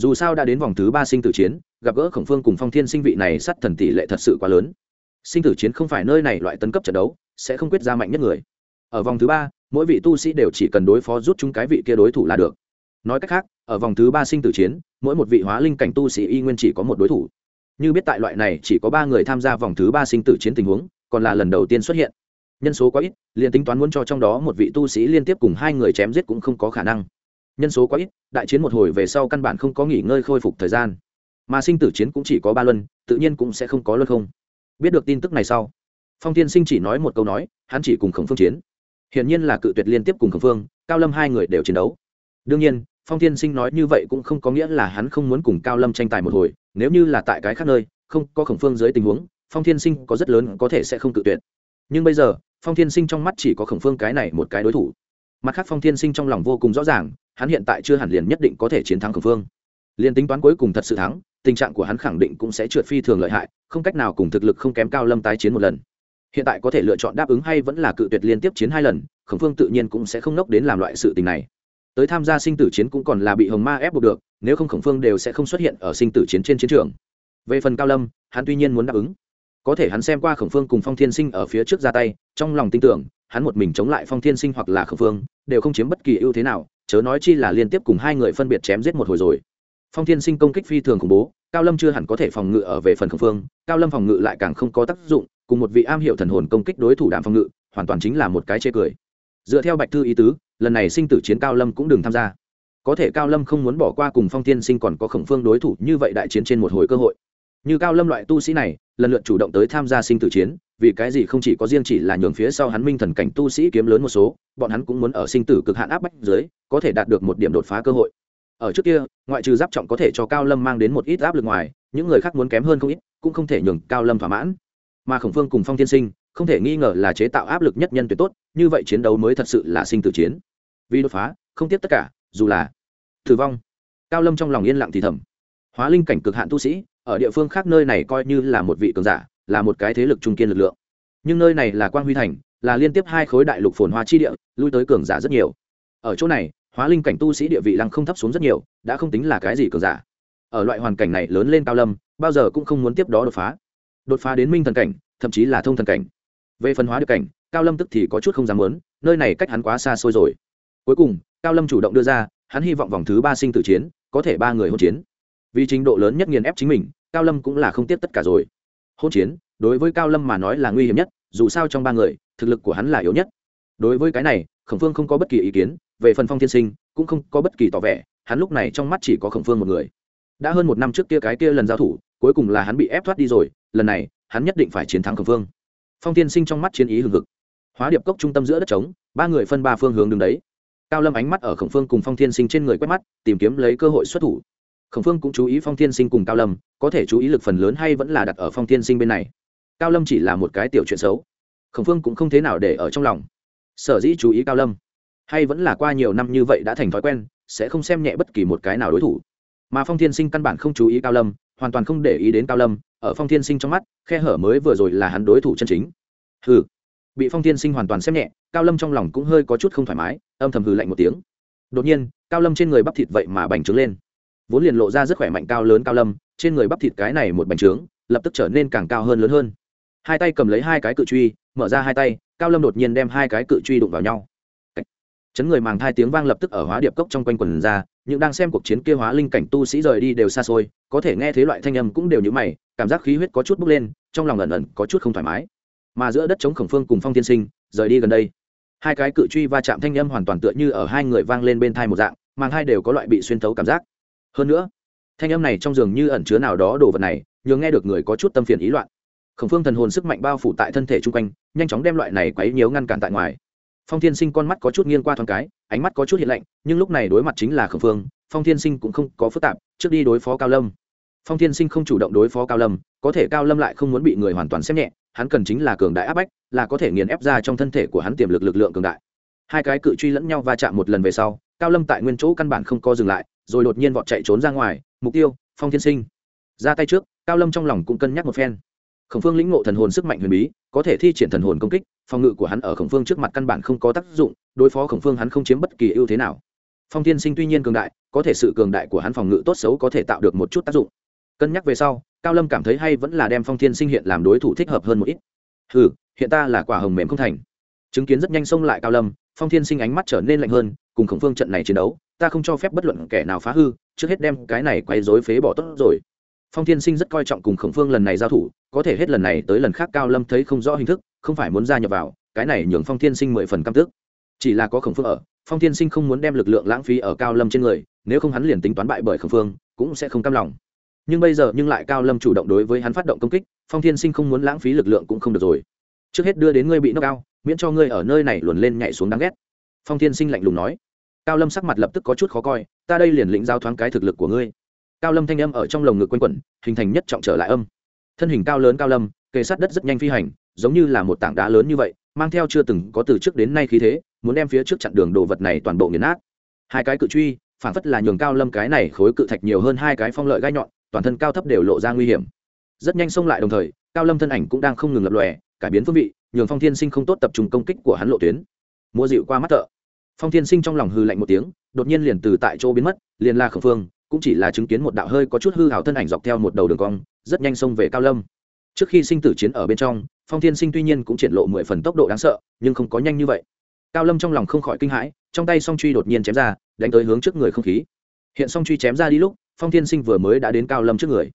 dù sao đã đến vòng thứ ba sinh tử chiến, gặp gỡ khổng phương cùng phong thiên sinh vị này sắt thần tỷ lệ thật sự quá lớn. Sinh tử chiến không phải nơi này loại tấn cấp trận đấu, sẽ không quyết ra mạnh nhất người. Ở vòng thứ ba, mỗi vị tu sĩ đều chỉ cần đối phó rút chúng cái vị kia đối thủ là được. Nói cách khác, ở vòng thứ ba sinh tử chiến, mỗi một vị hóa linh cảnh tu sĩ y nguyên chỉ có một đối thủ. Như biết tại loại này chỉ có ba người tham gia vòng thứ ba sinh tử chiến tình huống, còn là lần đầu tiên xuất hiện. Nhân số quá ít, liền tính toán muốn cho trong đó một vị tu sĩ liên tiếp cùng hai người chém giết cũng không có khả năng nhân số quá ít, đại chiến một hồi về sau căn bản không có nghỉ ngơi khôi phục thời gian. Mà sinh tử chiến cũng chỉ có ba luân, tự nhiên cũng sẽ không có luân không. Biết được tin tức này sau, phong tiên sinh chỉ nói một câu nói, hắn chỉ cùng khổng phương chiến. Hiển nhiên là cự tuyệt liên tiếp cùng khổng phương, cao lâm hai người đều chiến đấu. Đương nhiên, phong tiên sinh nói như vậy cũng không có nghĩa là hắn không muốn cùng cao lâm tranh tài một hồi, nếu như là tại cái khác nơi, không có khổng phương dưới tình huống, phong thiên sinh có rất lớn có thể sẽ không cự tuyệt. Nhưng bây giờ, phong thiên sinh trong mắt chỉ có khổng phương cái này một cái đối thủ. Mặt khác phong thiên sinh trong lòng vô cùng rõ ràng hắn hiện tại chưa hẳn liền nhất định có thể chiến thắng khổng phương. Liền tính toán cuối cùng thật sự thắng, tình trạng của hắn khẳng định cũng sẽ trượt phi thường lợi hại, không cách nào cùng thực lực không kém cao lâm tái chiến một lần. Hiện tại có thể lựa chọn đáp ứng hay vẫn là cự tuyệt liên tiếp chiến hai lần, khổng phương tự nhiên cũng sẽ không nốc đến làm loại sự tình này. Tới tham gia sinh tử chiến cũng còn là bị hồng ma ép buộc được, nếu không khổng phương đều sẽ không xuất hiện ở sinh tử chiến trên chiến trường. Về phần cao lâm, hắn tuy nhiên muốn đáp ứng. Có thể hắn xem qua khổng phương cùng phong thiên sinh ở phía trước ra tay, trong lòng tin tưởng, hắn một mình chống lại phong thiên sinh hoặc là khổng phương, đều không chiếm bất kỳ ưu thế nào chớ nói chi là liên tiếp cùng hai người phân biệt chém giết một hồi rồi. Phong thiên sinh công kích phi thường khủng bố, cao lâm chưa hẳn có thể phòng ngự ở về phần khổng phương, cao lâm phòng ngự lại càng không có tác dụng, cùng một vị am hiểu thần hồn công kích đối thủ đàm phòng ngự, hoàn toàn chính là một cái chê cười. Dựa theo bạch thư ý tứ, lần này sinh tử chiến cao lâm cũng đừng tham gia. Có thể cao lâm không muốn bỏ qua cùng phong tiên sinh còn có khổng phương đối thủ như vậy đại chiến trên một hồi cơ hội. Như cao lâm loại tu sĩ này, lần lượt chủ động tới tham gia sinh tử chiến vì cái gì không chỉ có riêng chỉ là nhường phía sau hắn minh thần cảnh tu sĩ kiếm lớn một số, bọn hắn cũng muốn ở sinh tử cực hạn áp bách dưới, có thể đạt được một điểm đột phá cơ hội. Ở trước kia, ngoại trừ giáp trọng có thể cho cao lâm mang đến một ít áp lực ngoài, những người khác muốn kém hơn không ít, cũng không thể nhường cao lâm thỏa mãn. Mà khổng phương cùng phong tiên sinh, không thể nghi ngờ là chế tạo áp lực nhất nhân tuyệt tốt, như vậy chiến đấu mới thật sự là sinh tử chiến. Vì đột phá, không tiếp tất cả, dù là tử vong. Cao lâm trong lòng yên lặng thì thầm. Hóa linh cảnh cực hạn tu sĩ, ở địa phương khác nơi này coi như là một vị cường giả là một cái thế lực trung kiên lực lượng. Nhưng nơi này là quang huy thành, là liên tiếp hai khối đại lục phồn hoa chi địa, lui tới cường giả rất nhiều. Ở chỗ này, hóa linh cảnh tu sĩ địa vị lăng không thấp xuống rất nhiều, đã không tính là cái gì cường giả. Ở loại hoàn cảnh này lớn lên cao lâm, bao giờ cũng không muốn tiếp đó đột phá. Đột phá đến minh thần cảnh, thậm chí là thông thần cảnh. Về phần hóa được cảnh, cao lâm tức thì có chút không dám muốn, nơi này cách hắn quá xa xôi rồi. Cuối cùng, cao lâm chủ động đưa ra, hắn hy vọng vòng thứ ba sinh tử chiến, có thể ba người hỗn chiến. Vì trình độ lớn nhất nghiền ép chính mình, cao lâm cũng là không tiếp tất cả rồi hôn chiến, đối với cao lâm mà nói là nguy hiểm nhất, dù sao trong ba người, thực lực của hắn là yếu nhất. Đối với cái này, khổng phương không có bất kỳ ý kiến, về phần phong thiên sinh, cũng không có bất kỳ tỏ vẻ, hắn lúc này trong mắt chỉ có khổng phương một người. Đã hơn một năm trước kia cái kia lần giao thủ, cuối cùng là hắn bị ép thoát đi rồi, lần này, hắn nhất định phải chiến thắng khổng phương. Phong thiên sinh trong mắt chiến ý hừng hực. Hóa điệp cốc trung tâm giữa đất trống, ba người phân ba phương hướng đứng đấy. Cao lâm ánh mắt ở khổng phương cùng phong thiên sinh trên người quét mắt, tìm kiếm lấy cơ hội xuất thủ khổng phương cũng chú ý phong thiên sinh cùng cao lâm, có thể chú ý lực phần lớn hay vẫn là đặt ở phong thiên sinh bên này. Cao lâm chỉ là một cái tiểu chuyện xấu. Khổng phương cũng không thế nào để ở trong lòng. Sở dĩ chú ý cao lâm, hay vẫn là qua nhiều năm như vậy đã thành thói quen, sẽ không xem nhẹ bất kỳ một cái nào đối thủ. Mà phong thiên sinh căn bản không chú ý cao lâm, hoàn toàn không để ý đến cao lâm, ở phong thiên sinh trong mắt, khe hở mới vừa rồi là hắn đối thủ chân chính. Hừ, bị phong thiên sinh hoàn toàn xem nhẹ, cao lâm trong lòng cũng hơi có chút không thoải mái, âm thầm hừ lạnh một tiếng. Đột nhiên, cao lâm trên người bắp thịt vậy mà bành trướng lên vốn liền lộ ra rất khỏe mạnh cao lớn cao lâm, trên người bắp thịt cái này một bành trướng, lập tức trở nên càng cao hơn lớn hơn. Hai tay cầm lấy hai cái cự truy, mở ra hai tay, cao lâm đột nhiên đem hai cái cự truy đụng vào nhau. Chấn người màng thai tiếng vang lập tức ở hóa điệp cốc trong quanh quần ra, những đang xem cuộc chiến kia hóa linh cảnh tu sĩ rời đi đều xa xôi, có thể nghe thấy loại thanh âm cũng đều như mày, cảm giác khí huyết có chút bốc lên, trong lòng ẩn ẩn có chút không thoải mái. Mà giữa đất chống khổng phương cùng phong tiên sinh, rời đi gần đây. Hai cái cự truy va chạm thanh âm hoàn toàn tựa như ở hai người vang lên bên thai một dạng, màng hai đều có loại bị xuyên thấu cảm giác hơn nữa, thanh âm này trong giường như ẩn chứa nào đó đồ vật này, nhường nghe được người có chút tâm phiền ý loạn. Khổng phương thần hồn sức mạnh bao phủ tại thân thể chung quanh, nhanh chóng đem loại này quấy nhiễu ngăn cản tại ngoài. Phong thiên sinh con mắt có chút nghiêng qua thoáng cái, ánh mắt có chút hiện lạnh, nhưng lúc này đối mặt chính là khổng phương, phong thiên sinh cũng không có phức tạp, trước đi đối phó cao lâm. Phong thiên sinh không chủ động đối phó cao lâm, có thể cao lâm lại không muốn bị người hoàn toàn xem nhẹ, hắn cần chính là cường đại áp bách, là có thể nghiền ép ra trong thân thể của hắn tiềm lực lực lượng cường đại hai cái cự truy lẫn nhau va chạm một lần về sau, cao lâm tại nguyên chỗ căn bản không co dừng lại, rồi đột nhiên vọt chạy trốn ra ngoài, mục tiêu, phong thiên sinh. Ra tay trước, cao lâm trong lòng cũng cân nhắc một phen. Khổng phương lĩnh ngộ thần hồn sức mạnh huyền bí, có thể thi triển thần hồn công kích, phòng ngự của hắn ở khổng phương trước mặt căn bản không có tác dụng, đối phó khổng phương hắn không chiếm bất kỳ ưu thế nào. Phong thiên sinh tuy nhiên cường đại, có thể sự cường đại của hắn phòng ngự tốt xấu có thể tạo được một chút tác dụng. Cân nhắc về sau, cao lâm cảm thấy hay vẫn là đem phong thiên sinh hiện làm đối thủ thích hợp hơn một ít. Ừ hiện ta là quả hồng mềm không thành. Chứng kiến rất nhanh xông lại cao lâm phong thiên sinh ánh mắt trở nên lạnh hơn, cùng khổng phương trận này chiến đấu, ta không cho phép bất luận kẻ nào phá hư, trước hết đem cái này quay dối phế bỏ tốt rồi. Phong thiên sinh rất coi trọng cùng khổng phương lần này giao thủ, có thể hết lần này tới lần khác cao lâm thấy không rõ hình thức, không phải muốn gia nhập vào, cái này nhường phong thiên sinh mười phần căm tức. Chỉ là có khổng phương ở, phong thiên sinh không muốn đem lực lượng lãng phí ở cao lâm trên người, nếu không hắn liền tính toán bại bởi khổng phương, cũng sẽ không cam lòng. Nhưng bây giờ nhưng lại cao lâm chủ động đối với hắn phát động công kích, phong thiên sinh không muốn lãng phí lực lượng cũng không được rồi. Trước hết đưa đến ngươi bị nâng cao miễn cho ngươi ở nơi này luồn lên nhảy xuống đáng ghét. Phong thiên sinh lạnh lùng nói. Cao lâm sắc mặt lập tức có chút khó coi, ta đây liền lĩnh giao thoáng cái thực lực của ngươi. Cao lâm thanh âm ở trong lồng ngực quanh quẩn, hình thành nhất trọng trở lại âm. Thân hình cao lớn cao lâm, kề sát đất rất nhanh phi hành, giống như là một tảng đá lớn như vậy, mang theo chưa từng có từ trước đến nay khí thế, muốn đem phía trước chặn đường đồ vật này toàn bộ nghiền nát. Hai cái cự truy, phản phất là nhường cao lâm cái này khối cự thạch nhiều hơn hai cái phong lợi gai nhọn, toàn thân cao thấp đều lộ ra nguy hiểm. Rất nhanh xông lại đồng thời, cao lâm thân ảnh cũng đang không ngừng lập lòe cải biến phương vị, nhường phong thiên sinh không tốt tập trung công kích của hắn lộ tuyến. Mua dịu qua mắt thợ. Phong thiên sinh trong lòng hư lạnh một tiếng, đột nhiên liền từ tại chỗ biến mất, liền la khẩn phương, cũng chỉ là chứng kiến một đạo hơi có chút hư hảo thân ảnh dọc theo một đầu đường cong, rất nhanh xông về cao lâm. Trước khi sinh tử chiến ở bên trong, phong thiên sinh tuy nhiên cũng triển lộ mười phần tốc độ đáng sợ, nhưng không có nhanh như vậy. Cao lâm trong lòng không khỏi kinh hãi, trong tay song truy đột nhiên chém ra, đánh tới hướng trước người không khí. Hiện song truy chém ra đi lúc, phong thiên sinh vừa mới đã đến cao lâm trước người.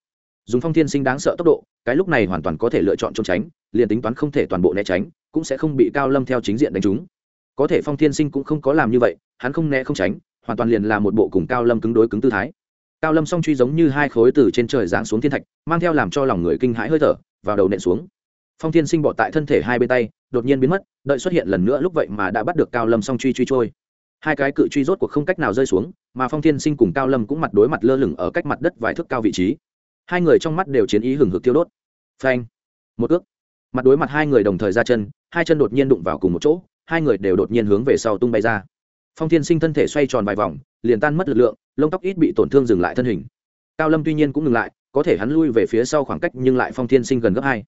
Dùng phong thiên sinh đáng sợ tốc độ, cái lúc này hoàn toàn có thể lựa chọn trốn tránh liền tính toán không thể toàn bộ né tránh, cũng sẽ không bị cao lâm theo chính diện đánh trúng. Có thể phong thiên sinh cũng không có làm như vậy, hắn không né không tránh, hoàn toàn liền là một bộ cùng cao lâm cứng đối cứng tư thái. Cao lâm song truy giống như hai khối từ trên trời giáng xuống thiên thạch, mang theo làm cho lòng người kinh hãi hơi thở, vào đầu nện xuống. Phong thiên sinh bỏ tại thân thể hai bên tay, đột nhiên biến mất, đợi xuất hiện lần nữa lúc vậy mà đã bắt được cao lâm song truy truy trôi. Hai cái cự truy rốt cuộc không cách nào rơi xuống, mà phong thiên sinh cùng cao lâm cũng mặt đối mặt lơ lửng ở cách mặt đất vài thước cao vị trí. Hai người trong mắt đều chiến ý hừng hực tiêu đốt. Phanh. Một ước mặt đối mặt hai người đồng thời ra chân, hai chân đột nhiên đụng vào cùng một chỗ, hai người đều đột nhiên hướng về sau tung bay ra. Phong thiên sinh thân thể xoay tròn vài vòng, liền tan mất lực lượng, lông tóc ít bị tổn thương dừng lại thân hình. Cao lâm tuy nhiên cũng ngừng lại, có thể hắn lui về phía sau khoảng cách nhưng lại phong thiên sinh gần gấp hai.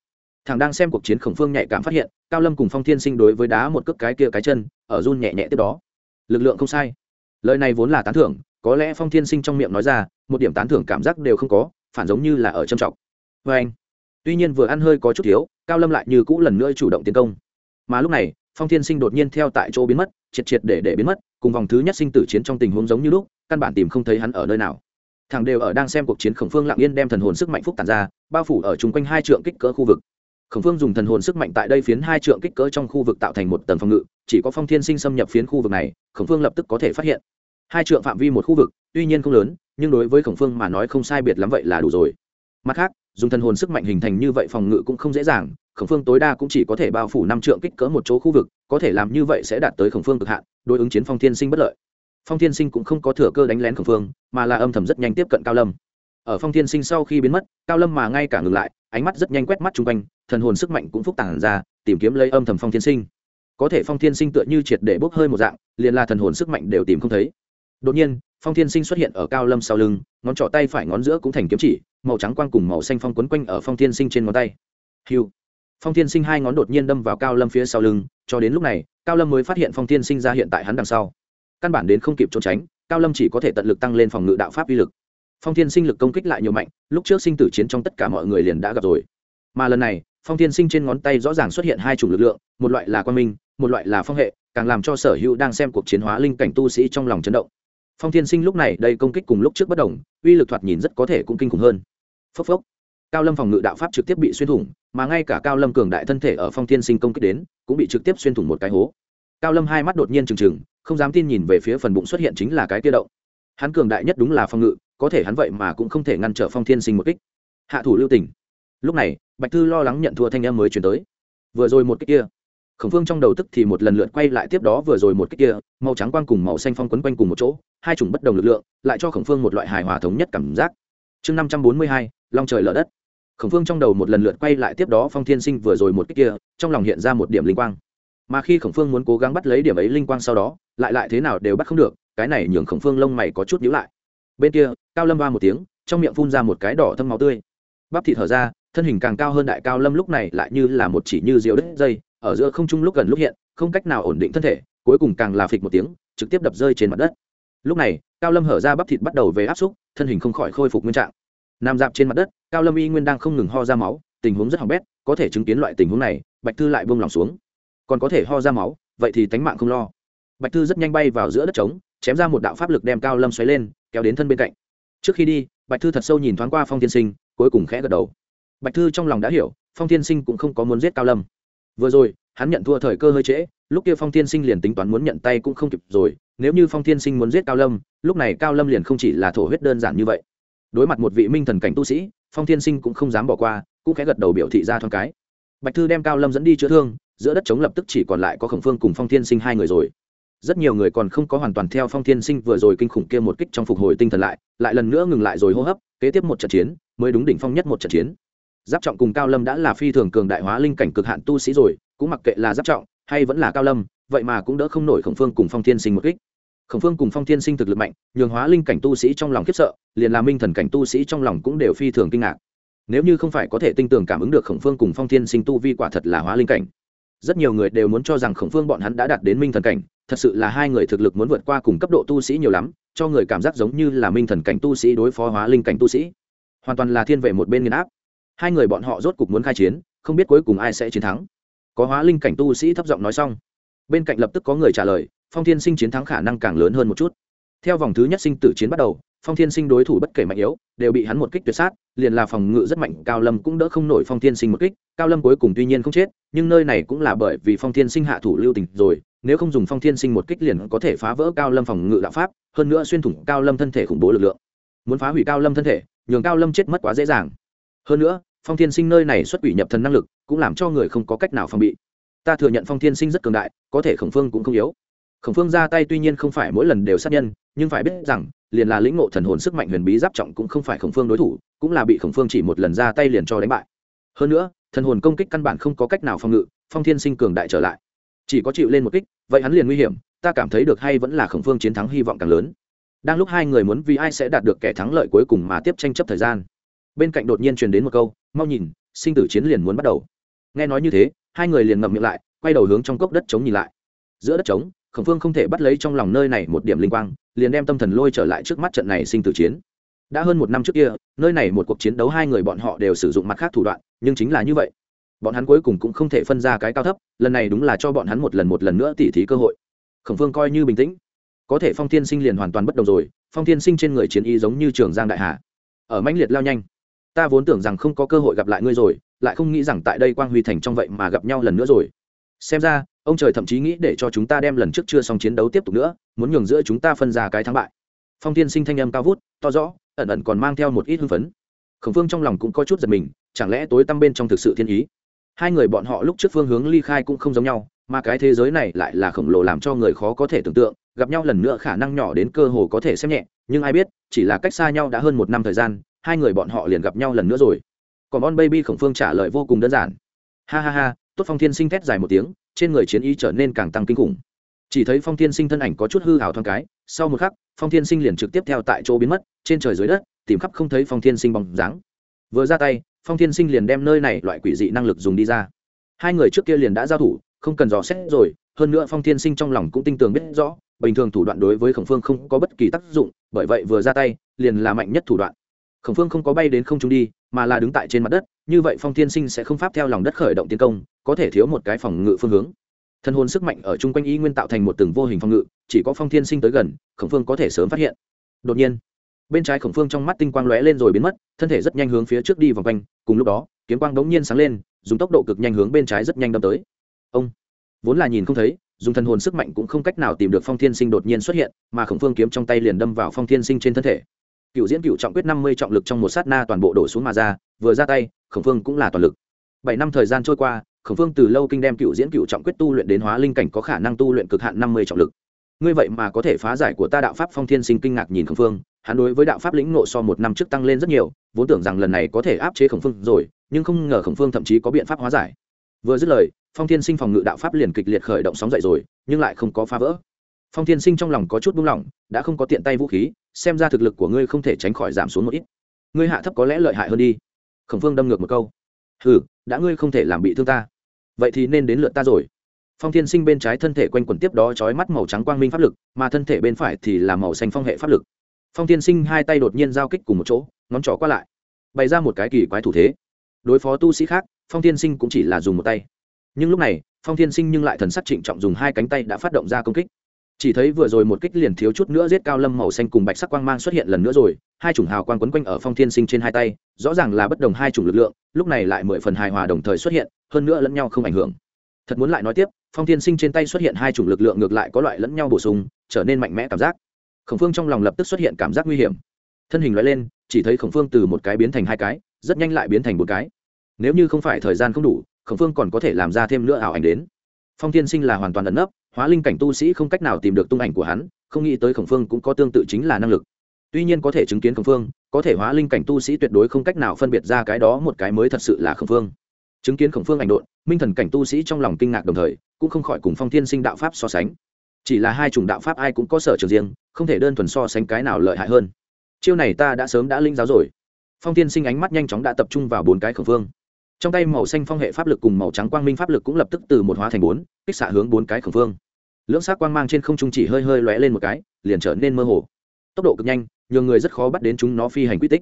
Thằng đang xem cuộc chiến khổng phương nhạy cảm phát hiện, cao lâm cùng phong thiên sinh đối với đá một cước cái kia cái chân, ở run nhẹ nhẹ tiếp đó. Lực lượng không sai. Lời này vốn là tán thưởng, có lẽ phong thiên sinh trong miệng nói ra, một điểm tán thưởng cảm giác đều không có, phản giống như là ở trầm trọng. Vê anh tuy nhiên vừa ăn hơi có chút thiếu, cao lâm lại như cũ lần nữa chủ động tiến công. Mà lúc này, phong thiên sinh đột nhiên theo tại chỗ biến mất, triệt triệt để để biến mất, cùng vòng thứ nhất sinh tử chiến trong tình huống giống như lúc, căn bản tìm không thấy hắn ở nơi nào. Thằng đều ở đang xem cuộc chiến khổng phương lặng yên đem thần hồn sức mạnh phúc tàn ra, bao phủ ở chung quanh hai trượng kích cỡ khu vực. Khổng phương dùng thần hồn sức mạnh tại đây phiến hai trượng kích cỡ trong khu vực tạo thành một tầng phòng ngự, chỉ có phong thiên sinh xâm nhập phiến khu vực này, khổng phương lập tức có thể phát hiện. Hai trượng phạm vi một khu vực, tuy nhiên không lớn, nhưng đối với khổng phương mà nói không sai biệt lắm vậy là đủ rồi. Mặt khác dùng thần hồn sức mạnh hình thành như vậy phòng ngự cũng không dễ dàng, khổng phương tối đa cũng chỉ có thể bao phủ năm trượng kích cỡ một chỗ khu vực, có thể làm như vậy sẽ đạt tới khổng phương cực hạn, đối ứng chiến phong thiên sinh bất lợi. Phong thiên sinh cũng không có thừa cơ đánh lén khổng phương, mà là âm thầm rất nhanh tiếp cận cao lâm. Ở phong thiên sinh sau khi biến mất, cao lâm mà ngay cả ngừng lại, ánh mắt rất nhanh quét mắt chung quanh thần hồn sức mạnh cũng phúc tản ra, tìm kiếm lấy âm thầm phong thiên sinh. Có thể phong thiên sinh tựa như triệt để bốc hơi một dạng, liền là thần hồn sức mạnh đều tìm không thấy đột nhiên, phong thiên sinh xuất hiện ở cao lâm sau lưng, ngón trỏ tay phải ngón giữa cũng thành kiếm chỉ, màu trắng quang cùng màu xanh phong quấn quanh ở phong thiên sinh trên ngón tay. Hiu phong thiên sinh hai ngón đột nhiên đâm vào cao lâm phía sau lưng, cho đến lúc này, cao lâm mới phát hiện phong thiên sinh ra hiện tại hắn đằng sau. Căn bản đến không kịp trốn tránh, cao lâm chỉ có thể tận lực tăng lên phòng ngự đạo pháp uy lực. Phong thiên sinh lực công kích lại nhiều mạnh, lúc trước sinh tử chiến trong tất cả mọi người liền đã gặp rồi. Mà lần này, phong thiên sinh trên ngón tay rõ ràng xuất hiện hai chủng lực lượng, một loại là quan minh, một loại là phong hệ, càng làm cho sở hữu đang xem cuộc chiến hóa linh cảnh tu sĩ trong lòng chấn động phong thiên sinh lúc này đây công kích cùng lúc trước bất đồng, uy lực thoạt nhìn rất có thể cũng kinh khủng hơn. Phốc phốc. Cao lâm phòng ngự đạo pháp trực tiếp bị xuyên thủng, mà ngay cả cao lâm cường đại thân thể ở phong thiên sinh công kích đến, cũng bị trực tiếp xuyên thủng một cái hố. Cao lâm hai mắt đột nhiên trừng trừng, không dám tin nhìn về phía phần bụng xuất hiện chính là cái kia động. Hắn cường đại nhất đúng là phong ngự, có thể hắn vậy mà cũng không thể ngăn trở phong thiên sinh một kích. Hạ thủ lưu tình. Lúc này, bạch thư lo lắng nhận thua thanh em mới chuyển tới. Vừa rồi một kích kia khổng phương trong đầu tức thì một lần lượt quay lại tiếp đó vừa rồi một kích kia, màu trắng quang cùng màu xanh phong quấn quanh cùng một chỗ, hai chủng bất đồng lực lượng, lại cho khổng phương một loại hài hòa thống nhất cảm giác. Chương năm trăm bốn mươi hai, long trời lở đất. Khổng phương trong đầu một lần lượt quay lại tiếp đó phong thiên sinh vừa rồi một kích kia, trong lòng hiện ra một điểm linh quang. Mà khi khổng phương muốn cố gắng bắt lấy điểm ấy linh quang sau đó, lại lại thế nào đều bắt không được, cái này nhường khổng phương lông mày có chút nhíu lại. Bên kia, cao lâm ba một tiếng, trong miệng phun ra một cái đỏ thâm máu tươi. Bắp thịt thở ra, thân hình càng cao hơn đại cao lâm lúc này lại như là một chỉ như diều đất dây ở giữa không trung lúc gần lúc hiện, không cách nào ổn định thân thể, cuối cùng càng là phịch một tiếng, trực tiếp đập rơi trên mặt đất. Lúc này, cao lâm hở ra bắp thịt bắt đầu về áp xúc, thân hình không khỏi khôi phục nguyên trạng. Nằm dạp trên mặt đất, cao lâm y nguyên đang không ngừng ho ra máu, tình huống rất hỏng bét, có thể chứng kiến loại tình huống này, bạch thư lại buông lòng xuống. Còn có thể ho ra máu, vậy thì tánh mạng không lo. Bạch thư rất nhanh bay vào giữa đất trống, chém ra một đạo pháp lực đem cao lâm xoáy lên, kéo đến thân bên cạnh. Trước khi đi, bạch thư thật sâu nhìn thoáng qua phong tiên sinh, cuối cùng khẽ gật đầu. Bạch thư trong lòng đã hiểu, phong tiên sinh cũng không có muốn giết cao lâm vừa rồi, hắn nhận thua thời cơ hơi trễ, lúc kia phong tiên sinh liền tính toán muốn nhận tay cũng không kịp rồi, nếu như phong tiên sinh muốn giết cao lâm, lúc này cao lâm liền không chỉ là thổ huyết đơn giản như vậy. Đối mặt một vị minh thần cảnh tu sĩ, phong tiên sinh cũng không dám bỏ qua, cũng khẽ gật đầu biểu thị ra thoáng cái. Bạch thư đem cao lâm dẫn đi chữa thương, giữa đất chống lập tức chỉ còn lại có khổng phương cùng phong tiên sinh hai người rồi. Rất nhiều người còn không có hoàn toàn theo phong thiên sinh vừa rồi kinh khủng kia một kích trong phục hồi tinh thần lại lại lần nữa ngừng lại rồi hô hấp, kế tiếp một trận chiến, mới đúng đỉnh phong nhất một trận chiến giáp trọng cùng cao lâm đã là phi thường cường đại hóa linh cảnh cực hạn tu sĩ rồi, cũng mặc kệ là giáp trọng hay vẫn là cao lâm, vậy mà cũng đỡ không nổi khổng phương cùng phong thiên sinh một kích. Khổng phương cùng phong thiên sinh thực lực mạnh, nhường hóa linh cảnh tu sĩ trong lòng khiếp sợ, liền là minh thần cảnh tu sĩ trong lòng cũng đều phi thường kinh ngạc. Nếu như không phải có thể tinh tường cảm ứng được khổng phương cùng phong thiên sinh tu vi quả thật là hóa linh cảnh. Rất nhiều người đều muốn cho rằng khổng phương bọn hắn đã đạt đến minh thần cảnh, thật sự là hai người thực lực muốn vượt qua cùng cấp độ tu sĩ nhiều lắm, cho người cảm giác giống như là minh thần cảnh tu sĩ đối phó hóa linh cảnh tu sĩ. Hoàn toàn là thiên vệ một bên nghiền áp hai người bọn họ rốt cục muốn khai chiến, không biết cuối cùng ai sẽ chiến thắng. Có hóa linh cảnh tu sĩ thấp giọng nói xong. Bên cạnh lập tức có người trả lời, phong thiên sinh chiến thắng khả năng càng lớn hơn một chút. Theo vòng thứ nhất sinh tử chiến bắt đầu, phong thiên sinh đối thủ bất kể mạnh yếu, đều bị hắn một kích tuyệt sát, liền là phòng ngự rất mạnh, cao lâm cũng đỡ không nổi phong thiên sinh một kích. Cao lâm cuối cùng tuy nhiên không chết, nhưng nơi này cũng là bởi vì phong thiên sinh hạ thủ lưu tình rồi, nếu không dùng phong thiên sinh một kích liền có thể phá vỡ cao lâm phòng ngự đạo pháp, hơn nữa xuyên thủng cao lâm thân thể khủng bố lực lượng. Muốn phá hủy cao lâm thân thể, nhường cao lâm chết mất quá dễ dàng. Hơn nữa phong thiên sinh nơi này xuất quỷ nhập thần năng lực, cũng làm cho người không có cách nào phòng bị. Ta thừa nhận phong thiên sinh rất cường đại, có thể khổng phương cũng không yếu. Khổng phương ra tay tuy nhiên không phải mỗi lần đều sát nhân, nhưng phải biết rằng, liền là lĩnh ngộ thần hồn sức mạnh huyền bí giáp trọng cũng không phải khổng phương đối thủ, cũng là bị khổng phương chỉ một lần ra tay liền cho đánh bại. Hơn nữa, thần hồn công kích căn bản không có cách nào phòng ngự, phong thiên sinh cường đại trở lại. Chỉ có chịu lên một kích, vậy hắn liền nguy hiểm, ta cảm thấy được hay vẫn là khổng phương chiến thắng hy vọng càng lớn. Đang lúc hai người muốn vì ai sẽ đạt được kẻ thắng lợi cuối cùng mà tiếp tranh chấp thời gian bên cạnh đột nhiên truyền đến một câu, mau nhìn, sinh tử chiến liền muốn bắt đầu. Nghe nói như thế, hai người liền ngậm miệng lại, quay đầu hướng trong cốc đất trống nhìn lại. Giữa đất trống, khổng phương không thể bắt lấy trong lòng nơi này một điểm linh quang, liền đem tâm thần lôi trở lại trước mắt trận này sinh tử chiến. Đã hơn một năm trước kia, nơi này một cuộc chiến đấu hai người bọn họ đều sử dụng mặt khác thủ đoạn, nhưng chính là như vậy. Bọn hắn cuối cùng cũng không thể phân ra cái cao thấp, lần này đúng là cho bọn hắn một lần một lần nữa tỉ thí cơ hội. Khổng phương coi như bình tĩnh. Có thể phong thiên sinh liền hoàn toàn bất đồng rồi, phong thiên sinh trên người chiến y giống như trường giang đại hà. Ở mãnh liệt lao nhanh ta vốn tưởng rằng không có cơ hội gặp lại ngươi rồi, lại không nghĩ rằng tại đây quang huy thành trong vậy mà gặp nhau lần nữa rồi. Xem ra, ông trời thậm chí nghĩ để cho chúng ta đem lần trước chưa xong chiến đấu tiếp tục nữa, muốn nhường giữa chúng ta phân ra cái thắng bại. Phong tiên sinh thanh âm cao vút, to rõ, ẩn ẩn còn mang theo một ít hưng phấn. Khổng phương trong lòng cũng có chút giật mình, chẳng lẽ tối tăm bên trong thực sự thiên ý? Hai người bọn họ lúc trước phương hướng ly khai cũng không giống nhau, mà cái thế giới này lại là khổng lồ làm cho người khó có thể tưởng tượng, gặp nhau lần nữa khả năng nhỏ đến cơ hồ có thể xem nhẹ, nhưng ai biết, chỉ là cách xa nhau đã hơn một năm thời gian hai người bọn họ liền gặp nhau lần nữa rồi. Còn bon baby khổng phương trả lời vô cùng đơn giản. Ha ha ha, tốt phong thiên sinh thét dài một tiếng, trên người chiến ý trở nên càng tăng kinh khủng. Chỉ thấy phong thiên sinh thân ảnh có chút hư hào thoáng cái, sau một khắc, phong thiên sinh liền trực tiếp theo tại chỗ biến mất, trên trời dưới đất, tìm khắp không thấy phong thiên sinh bóng dáng. Vừa ra tay, phong thiên sinh liền đem nơi này loại quỷ dị năng lực dùng đi ra. Hai người trước kia liền đã giao thủ, không cần dò xét rồi, hơn nữa phong thiên sinh trong lòng cũng tin tưởng biết rõ, bình thường thủ đoạn đối với khổng phương không có bất kỳ tác dụng, bởi vậy vừa ra tay, liền là mạnh nhất thủ đoạn khổng phương không có bay đến không trung đi, mà là đứng tại trên mặt đất, như vậy phong thiên sinh sẽ không pháp theo lòng đất khởi động tiến công, có thể thiếu một cái phòng ngự phương hướng. Thân hồn sức mạnh ở chung quanh y nguyên tạo thành một từng vô hình phòng ngự, chỉ có phong thiên sinh tới gần, khổng phương có thể sớm phát hiện. Đột nhiên, bên trái khổng phương trong mắt tinh quang lóe lên rồi biến mất, thân thể rất nhanh hướng phía trước đi vòng quanh, cùng lúc đó, kiếm quang đống nhiên sáng lên, dùng tốc độ cực nhanh hướng bên trái rất nhanh đâm tới. Ông, vốn là nhìn không thấy, dùng thân hồn sức mạnh cũng không cách nào tìm được phong thiên sinh đột nhiên xuất hiện, mà khổng phương kiếm trong tay liền đâm vào phong thiên sinh trên thân thể cựu diễn cựu trọng quyết năm mươi trọng lực trong một sát na toàn bộ đổ xuống mà ra, vừa ra tay, khổng phương cũng là toàn lực. Bảy năm thời gian trôi qua, khổng phương từ lâu kinh đem cựu diễn cựu trọng quyết tu luyện đến hóa linh cảnh có khả năng tu luyện cực hạn năm mươi trọng lực. Ngươi vậy mà có thể phá giải của ta đạo pháp phong thiên sinh kinh ngạc nhìn khổng phương, hắn đối với đạo pháp lĩnh nộ so một năm trước tăng lên rất nhiều, vốn tưởng rằng lần này có thể áp chế khổng phương rồi, nhưng không ngờ khổng phương thậm chí có biện pháp hóa giải. Vừa dứt lời, phong thiên sinh phòng ngự đạo pháp liền kịch liệt khởi động sóng dậy rồi, nhưng lại không có phá vỡ phong thiên sinh trong lòng có chút buông lỏng, đã không có tiện tay vũ khí, xem ra thực lực của ngươi không thể tránh khỏi giảm xuống một ít. Ngươi hạ thấp có lẽ lợi hại hơn đi. Khổng phương đâm ngược một câu. Ừ đã ngươi không thể làm bị thương ta. Vậy thì nên đến lượt ta rồi. Phong thiên sinh bên trái thân thể quanh quẩn tiếp đó trói mắt màu trắng quang minh pháp lực, mà thân thể bên phải thì là màu xanh phong hệ pháp lực. Phong thiên sinh hai tay đột nhiên giao kích cùng một chỗ, ngón trỏ qua lại. Bày ra một cái kỳ quái thủ thế. Đối phó tu sĩ khác, phong thiên sinh cũng chỉ là dùng một tay. Nhưng lúc này, phong thiên sinh nhưng lại thần sắc trịnh trọng dùng hai cánh tay đã phát động ra công kích chỉ thấy vừa rồi một kích liền thiếu chút nữa giết cao lâm màu xanh cùng bạch sắc quang mang xuất hiện lần nữa rồi, hai chủng hào quang quấn quanh ở phong thiên sinh trên hai tay, rõ ràng là bất đồng hai chủng lực lượng, lúc này lại mười phần hài hòa đồng thời xuất hiện, hơn nữa lẫn nhau không ảnh hưởng. Thật muốn lại nói tiếp, phong thiên sinh trên tay xuất hiện hai chủng lực lượng ngược lại có loại lẫn nhau bổ sung, trở nên mạnh mẽ cảm giác. Khổng phương trong lòng lập tức xuất hiện cảm giác nguy hiểm. Thân hình loại lên, chỉ thấy khổng phương từ một cái biến thành hai cái, rất nhanh lại biến thành một cái. Nếu như không phải thời gian không đủ, khổng phương còn có thể làm ra thêm nữa ảo ảnh đến phong thiên sinh là hoàn toàn ẩn nấp, hóa linh cảnh tu sĩ không cách nào tìm được tung ảnh của hắn, không nghĩ tới khổng phương cũng có tương tự chính là năng lực. Tuy nhiên có thể chứng kiến khổng phương, có thể hóa linh cảnh tu sĩ tuyệt đối không cách nào phân biệt ra cái đó một cái mới thật sự là khổng phương. Chứng kiến khổng phương ảnh độn, minh thần cảnh tu sĩ trong lòng kinh ngạc đồng thời, cũng không khỏi cùng phong thiên sinh đạo pháp so sánh. Chỉ là hai chủng đạo pháp ai cũng có sở trường riêng, không thể đơn thuần so sánh cái nào lợi hại hơn. Chiêu này ta đã sớm đã linh giáo rồi. Phong thiên sinh ánh mắt nhanh chóng đã tập trung vào bốn cái khổng phương trong tay màu xanh phong hệ pháp lực cùng màu trắng quang minh pháp lực cũng lập tức từ một hóa thành bốn, kích xạ hướng bốn cái khổng phương lưỡng sắc quang mang trên không trung chỉ hơi hơi lóe lên một cái, liền trở nên mơ hồ. Tốc độ cực nhanh nhiều người rất khó bắt đến chúng nó phi hành quy tích.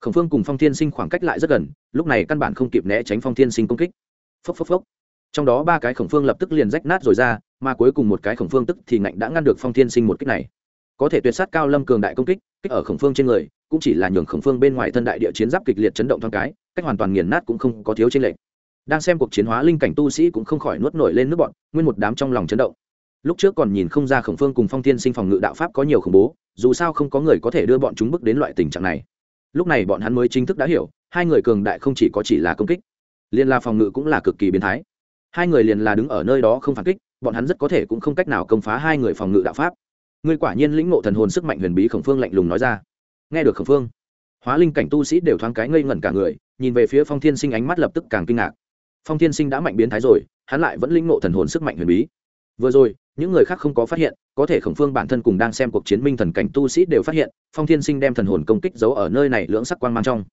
Khổng phương cùng phong thiên sinh khoảng cách lại rất gần, lúc này căn bản không kịp né tránh phong thiên sinh công kích. Phốc phốc phốc. Trong đó ba cái khổng phương lập tức liền rách nát rồi ra, mà cuối cùng một cái khổng phương tức thì ngạnh đã ngăn được phong thiên sinh một kích này. Có thể tuyệt sát cao lâm cường đại công kích kích ở khổng phương trên người, cũng chỉ là nhường khổng phương bên ngoài thân đại địa chiến giáp kịch liệt chấn động thoáng cái cách hoàn toàn nghiền nát cũng không có thiếu trên lệnh đang xem cuộc chiến hóa linh cảnh tu sĩ cũng không khỏi nuốt nổi lên nước bọn, nguyên một đám trong lòng chấn động. Lúc trước còn nhìn không ra khổng phương cùng phong thiên sinh phòng ngự đạo pháp có nhiều khủng bố, dù sao không có người có thể đưa bọn chúng bước đến loại tình trạng này. Lúc này bọn hắn mới chính thức đã hiểu, hai người cường đại không chỉ có chỉ là công kích, liên la phòng ngự cũng là cực kỳ biến thái. Hai người liền là đứng ở nơi đó không phản kích, bọn hắn rất có thể cũng không cách nào công phá hai người phòng ngự đạo pháp. Người quả nhiên lĩnh ngộ thần hồn sức mạnh huyền bí khổng phương lạnh lùng nói ra. Nghe được khổng phương, hóa linh cảnh tu sĩ đều thoáng cái ngây ngẩn cả người nhìn về phía phong thiên sinh ánh mắt lập tức càng kinh ngạc. Phong thiên sinh đã mạnh biến thái rồi, hắn lại vẫn lĩnh ngộ thần hồn sức mạnh huyền bí. Vừa rồi, những người khác không có phát hiện, có thể khổng phương bản thân cùng đang xem cuộc chiến minh thần cảnh tu sĩ đều phát hiện, phong thiên sinh đem thần hồn công kích giấu ở nơi này lưỡng sắc quang mang trong.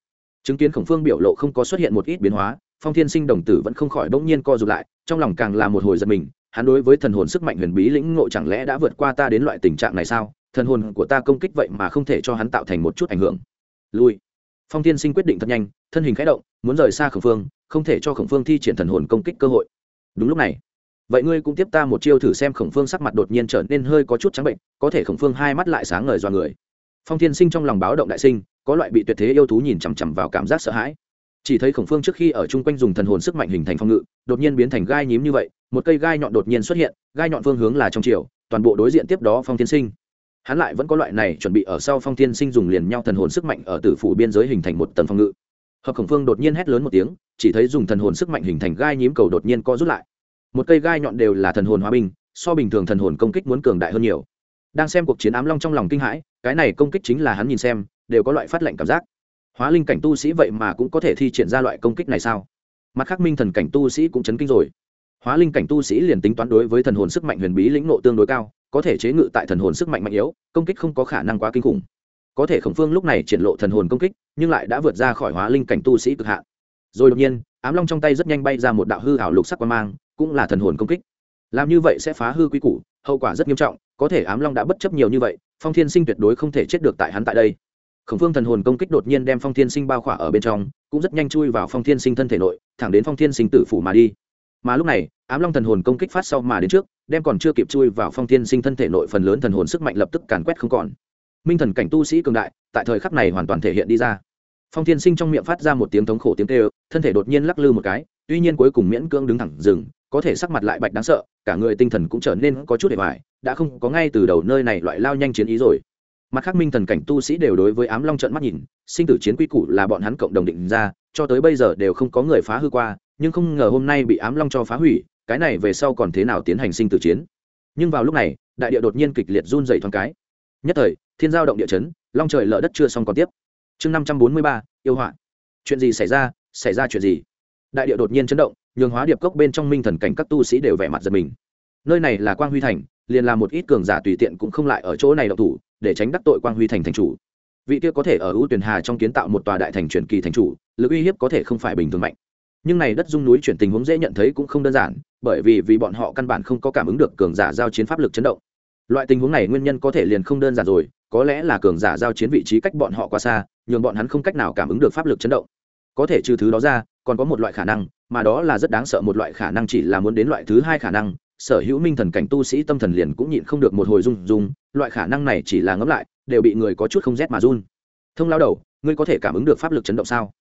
Chứng kiến khổng phương biểu lộ không có xuất hiện một ít biến hóa, phong thiên sinh đồng tử vẫn không khỏi bỗng nhiên co rụt lại, trong lòng càng là một hồi giật mình, hắn đối với thần hồn sức mạnh huyền bí lĩnh ngộ chẳng lẽ đã vượt qua ta đến loại tình trạng này sao? Thần hồn của ta công kích vậy mà không thể cho hắn tạo thành một chút ảnh hưởng. Lui phong thiên sinh quyết định thật nhanh, thân hình khẽ động, muốn rời xa khổng phương, không thể cho khổng phương thi triển thần hồn công kích cơ hội. Đúng lúc này, vậy ngươi cũng tiếp ta một chiêu thử xem khổng phương sắc mặt đột nhiên trở nên hơi có chút trắng bệnh, có thể khổng phương hai mắt lại sáng ngời do người. Phong thiên sinh trong lòng báo động đại sinh, có loại bị tuyệt thế yêu thú nhìn chằm chằm vào cảm giác sợ hãi. Chỉ thấy khổng phương trước khi ở chung quanh dùng thần hồn sức mạnh hình thành phong ngự, đột nhiên biến thành gai nhím như vậy, một cây gai nhọn đột nhiên xuất hiện, gai nhọn phương hướng là trong chiều, toàn bộ đối diện tiếp đó phong thiên sinh hắn lại vẫn có loại này chuẩn bị ở sau phong thiên sinh dùng liền nhau thần hồn sức mạnh ở tử phủ biên giới hình thành một tầng phong ngự. Hợp khổng phương đột nhiên hét lớn một tiếng, chỉ thấy dùng thần hồn sức mạnh hình thành gai nhím cầu đột nhiên co rút lại. Một cây gai nhọn đều là thần hồn hóa binh, so bình thường thần hồn công kích muốn cường đại hơn nhiều. Đang xem cuộc chiến ám long trong lòng kinh hãi, cái này công kích chính là hắn nhìn xem, đều có loại phát lệnh cảm giác. Hóa linh cảnh tu sĩ vậy mà cũng có thể thi triển ra loại công kích này sao? Mặt khác minh thần cảnh tu sĩ cũng chấn kinh rồi. Hóa linh cảnh tu sĩ liền tính toán đối với thần hồn sức mạnh huyền bí lĩnh nộ tương đối cao có thể chế ngự tại thần hồn sức mạnh mạnh yếu, công kích không có khả năng quá kinh khủng. Có thể khổng phương lúc này triển lộ thần hồn công kích, nhưng lại đã vượt ra khỏi hóa linh cảnh tu sĩ cực hạn. Rồi đột nhiên, ám long trong tay rất nhanh bay ra một đạo hư hảo lục sắc quan mang, cũng là thần hồn công kích. Làm như vậy sẽ phá hư quy củ, hậu quả rất nghiêm trọng, có thể ám long đã bất chấp nhiều như vậy, phong thiên sinh tuyệt đối không thể chết được tại hắn tại đây. Khổng phương thần hồn công kích đột nhiên đem phong thiên sinh bao khỏa ở bên trong, cũng rất nhanh chui vào phong thiên sinh thân thể nội, thẳng đến phong thiên sinh tử phủ mà đi mà lúc này ám long thần hồn công kích phát sau mà đến trước đem còn chưa kịp chui vào phong thiên sinh thân thể nội phần lớn thần hồn sức mạnh lập tức càn quét không còn. Minh thần cảnh tu sĩ cường đại tại thời khắc này hoàn toàn thể hiện đi ra. Phong thiên sinh trong miệng phát ra một tiếng thống khổ tiếng tê ơ thân thể đột nhiên lắc lư một cái tuy nhiên cuối cùng miễn cưỡng đứng thẳng dừng có thể sắc mặt lại bạch đáng sợ cả người tinh thần cũng trở nên có chút để vải, đã không có ngay từ đầu nơi này loại lao nhanh chiến ý rồi. Mặt khác minh thần cảnh tu sĩ đều đối với ám long trận mắt nhìn sinh tử chiến quy củ là bọn hắn cộng đồng định ra cho tới bây giờ đều không có người phá hư qua nhưng không ngờ hôm nay bị ám long cho phá hủy, cái này về sau còn thế nào tiến hành sinh tử chiến. Nhưng vào lúc này, đại địa đột nhiên kịch liệt run dày thoáng cái. Nhất thời, thiên giao động địa chấn, long trời lở đất chưa xong còn tiếp. Chương năm trăm bốn mươi ba, yêu họa. Chuyện gì xảy ra xảy ra chuyện gì? Đại địa đột nhiên chấn động, nhường hóa điệp cốc bên trong minh thần cảnh các tu sĩ đều vẻ mặt giật mình. Nơi này là quang huy thành, liền là một ít cường giả tùy tiện cũng không lại ở chỗ này độc thủ, để tránh đắc tội quang huy thành thành chủ. Vị kia có thể ở ưu tuyền hà trong kiến tạo một tòa đại thành truyền kỳ thành chủ, lực uy hiếp có thể không phải bình thường mạnh nhưng này đất dung núi chuyển tình huống dễ nhận thấy cũng không đơn giản, bởi vì vì bọn họ căn bản không có cảm ứng được cường giả giao chiến pháp lực chấn động. Loại tình huống này nguyên nhân có thể liền không đơn giản rồi, có lẽ là cường giả giao chiến vị trí cách bọn họ quá xa, nhường bọn hắn không cách nào cảm ứng được pháp lực chấn động. Có thể trừ thứ đó ra, còn có một loại khả năng, mà đó là rất đáng sợ một loại khả năng chỉ là muốn đến loại thứ hai khả năng, sở hữu minh thần cảnh tu sĩ tâm thần liền cũng nhịn không được một hồi rung rung, loại khả năng này chỉ là ngẫm lại, đều bị người có chút không rét mà run. Thông lao đầu, ngươi có thể cảm ứng được pháp lực chấn động sao?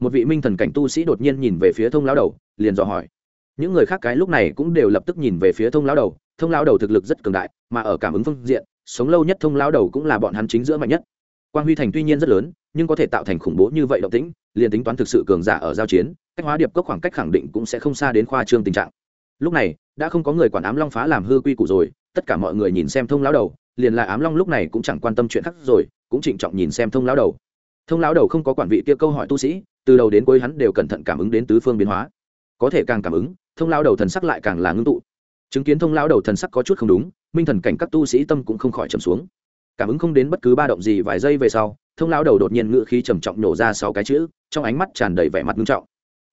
Một vị minh thần cảnh tu sĩ đột nhiên nhìn về phía thông lao đầu, liền dò hỏi. Những người khác cái lúc này cũng đều lập tức nhìn về phía thông lao đầu, thông lao đầu thực lực rất cường đại, mà ở cảm ứng phương diện, sống lâu nhất thông lao đầu cũng là bọn hắn chính giữa mạnh nhất. Quang huy thành tuy nhiên rất lớn, nhưng có thể tạo thành khủng bố như vậy động tĩnh, liền tính toán thực sự cường giả ở giao chiến, cách hóa điệp cốc khoảng cách khẳng định cũng sẽ không xa đến khoa trương tình trạng. Lúc này, đã không có người quản ám long phá làm hư quy củ rồi, tất cả mọi người nhìn xem thông lão đầu, liền là ám long lúc này cũng chẳng quan tâm chuyện khác rồi, cũng trịnh trọng nhìn xem thông lão đầu. Thông lão đầu không có quản vị kia câu hỏi tu sĩ từ đầu đến cuối hắn đều cẩn thận cảm ứng đến tứ phương biến hóa. Có thể càng cảm ứng, thông lão đầu thần sắc lại càng là ngưng tụ. Chứng kiến thông lão đầu thần sắc có chút không đúng, minh thần cảnh các tu sĩ tâm cũng không khỏi trầm xuống. Cảm ứng không đến bất cứ ba động gì vài giây về sau, thông lão đầu đột nhiên ngự khí trầm trọng nổ ra sáu cái chữ, trong ánh mắt tràn đầy vẻ mặt nghiêm trọng.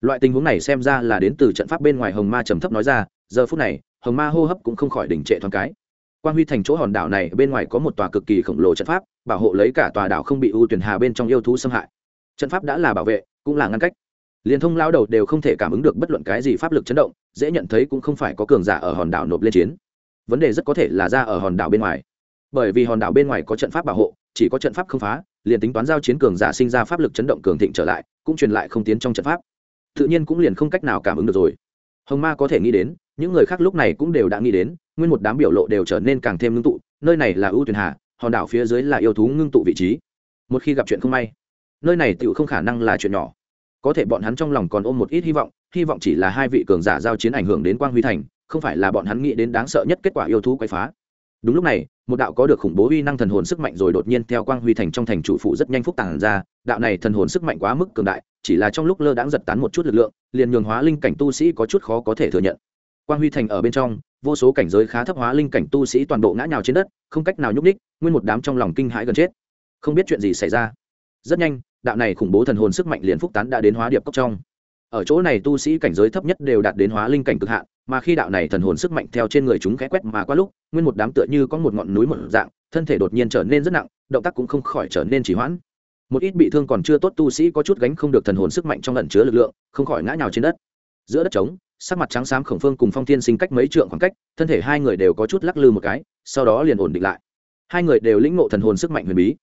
Loại tình huống này xem ra là đến từ trận pháp bên ngoài hồng ma trầm thấp nói ra, giờ phút này, hồng ma hô hấp cũng không khỏi đỉnh trệ thoáng cái. Quan huy thành chỗ hòn đảo này bên ngoài có một tòa cực kỳ khổng lồ trận pháp, bảo hộ lấy cả tòa đảo không bị ưu tuyển hà bên trong yêu thú xâm hại. Trận pháp đã là bảo vệ cũng là ngăn cách. Liên thông lao đầu đều không thể cảm ứng được bất luận cái gì pháp lực chấn động, dễ nhận thấy cũng không phải có cường giả ở hòn đảo nộp lên chiến. Vấn đề rất có thể là ra ở hòn đảo bên ngoài. Bởi vì hòn đảo bên ngoài có trận pháp bảo hộ, chỉ có trận pháp không phá, liền tính toán giao chiến cường giả sinh ra pháp lực chấn động cường thịnh trở lại, cũng truyền lại không tiến trong trận pháp. Tự nhiên cũng liền không cách nào cảm ứng được rồi. Hồng ma có thể nghĩ đến, những người khác lúc này cũng đều đã nghĩ đến, nguyên một đám biểu lộ đều trở nên càng thêm ngưng tụ, nơi này là ưu tuyền hà hòn đảo phía dưới là yêu thú ngưng tụ vị trí. Một khi gặp chuyện không may, nơi này tựu không khả năng là chuyện nhỏ có thể bọn hắn trong lòng còn ôm một ít hy vọng hy vọng chỉ là hai vị cường giả giao chiến ảnh hưởng đến quang huy thành, không phải là bọn hắn nghĩ đến đáng sợ nhất kết quả yêu thú quay phá. Đúng lúc này, một đạo có được khủng bố uy năng thần hồn sức mạnh rồi đột nhiên theo quang huy thành trong thành chủ phụ rất nhanh phúc tàng ra, đạo này thần hồn sức mạnh quá mức cường đại, chỉ là trong lúc lơ đãng giật tán một chút lực lượng, liền nhường hóa linh cảnh tu sĩ có chút khó có thể thừa nhận. Quang huy thành ở bên trong, vô số cảnh giới khá thấp hóa linh cảnh tu sĩ toàn bộ ngã nhào trên đất, không cách nào nhúc ních nguyên một đám trong lòng kinh hãi gần chết. Không biết chuyện gì xảy ra rất nhanh, đạo này khủng bố thần hồn sức mạnh liền phúc tán đã đến hóa điệp cốc trong. Ở chỗ này tu sĩ cảnh giới thấp nhất đều đạt đến hóa linh cảnh cực hạn, mà khi đạo này thần hồn sức mạnh theo trên người chúng khẽ quét mà qua lúc, nguyên một đám tựa như có một ngọn núi một dạng, thân thể đột nhiên trở nên rất nặng, động tác cũng không khỏi trở nên chỉ hoãn. Một ít bị thương còn chưa tốt tu sĩ có chút gánh không được thần hồn sức mạnh trong lần chứa lực lượng, không khỏi ngã nhào trên đất. Giữa đất trống, sắc mặt trắng xám khổng phương cùng phong thiên sinh cách mấy trượng khoảng cách, thân thể hai người đều có chút lắc lư một cái, sau đó liền ổn định lại. Hai người đều lĩnh ngộ thần hồn sức mạnh huyền bí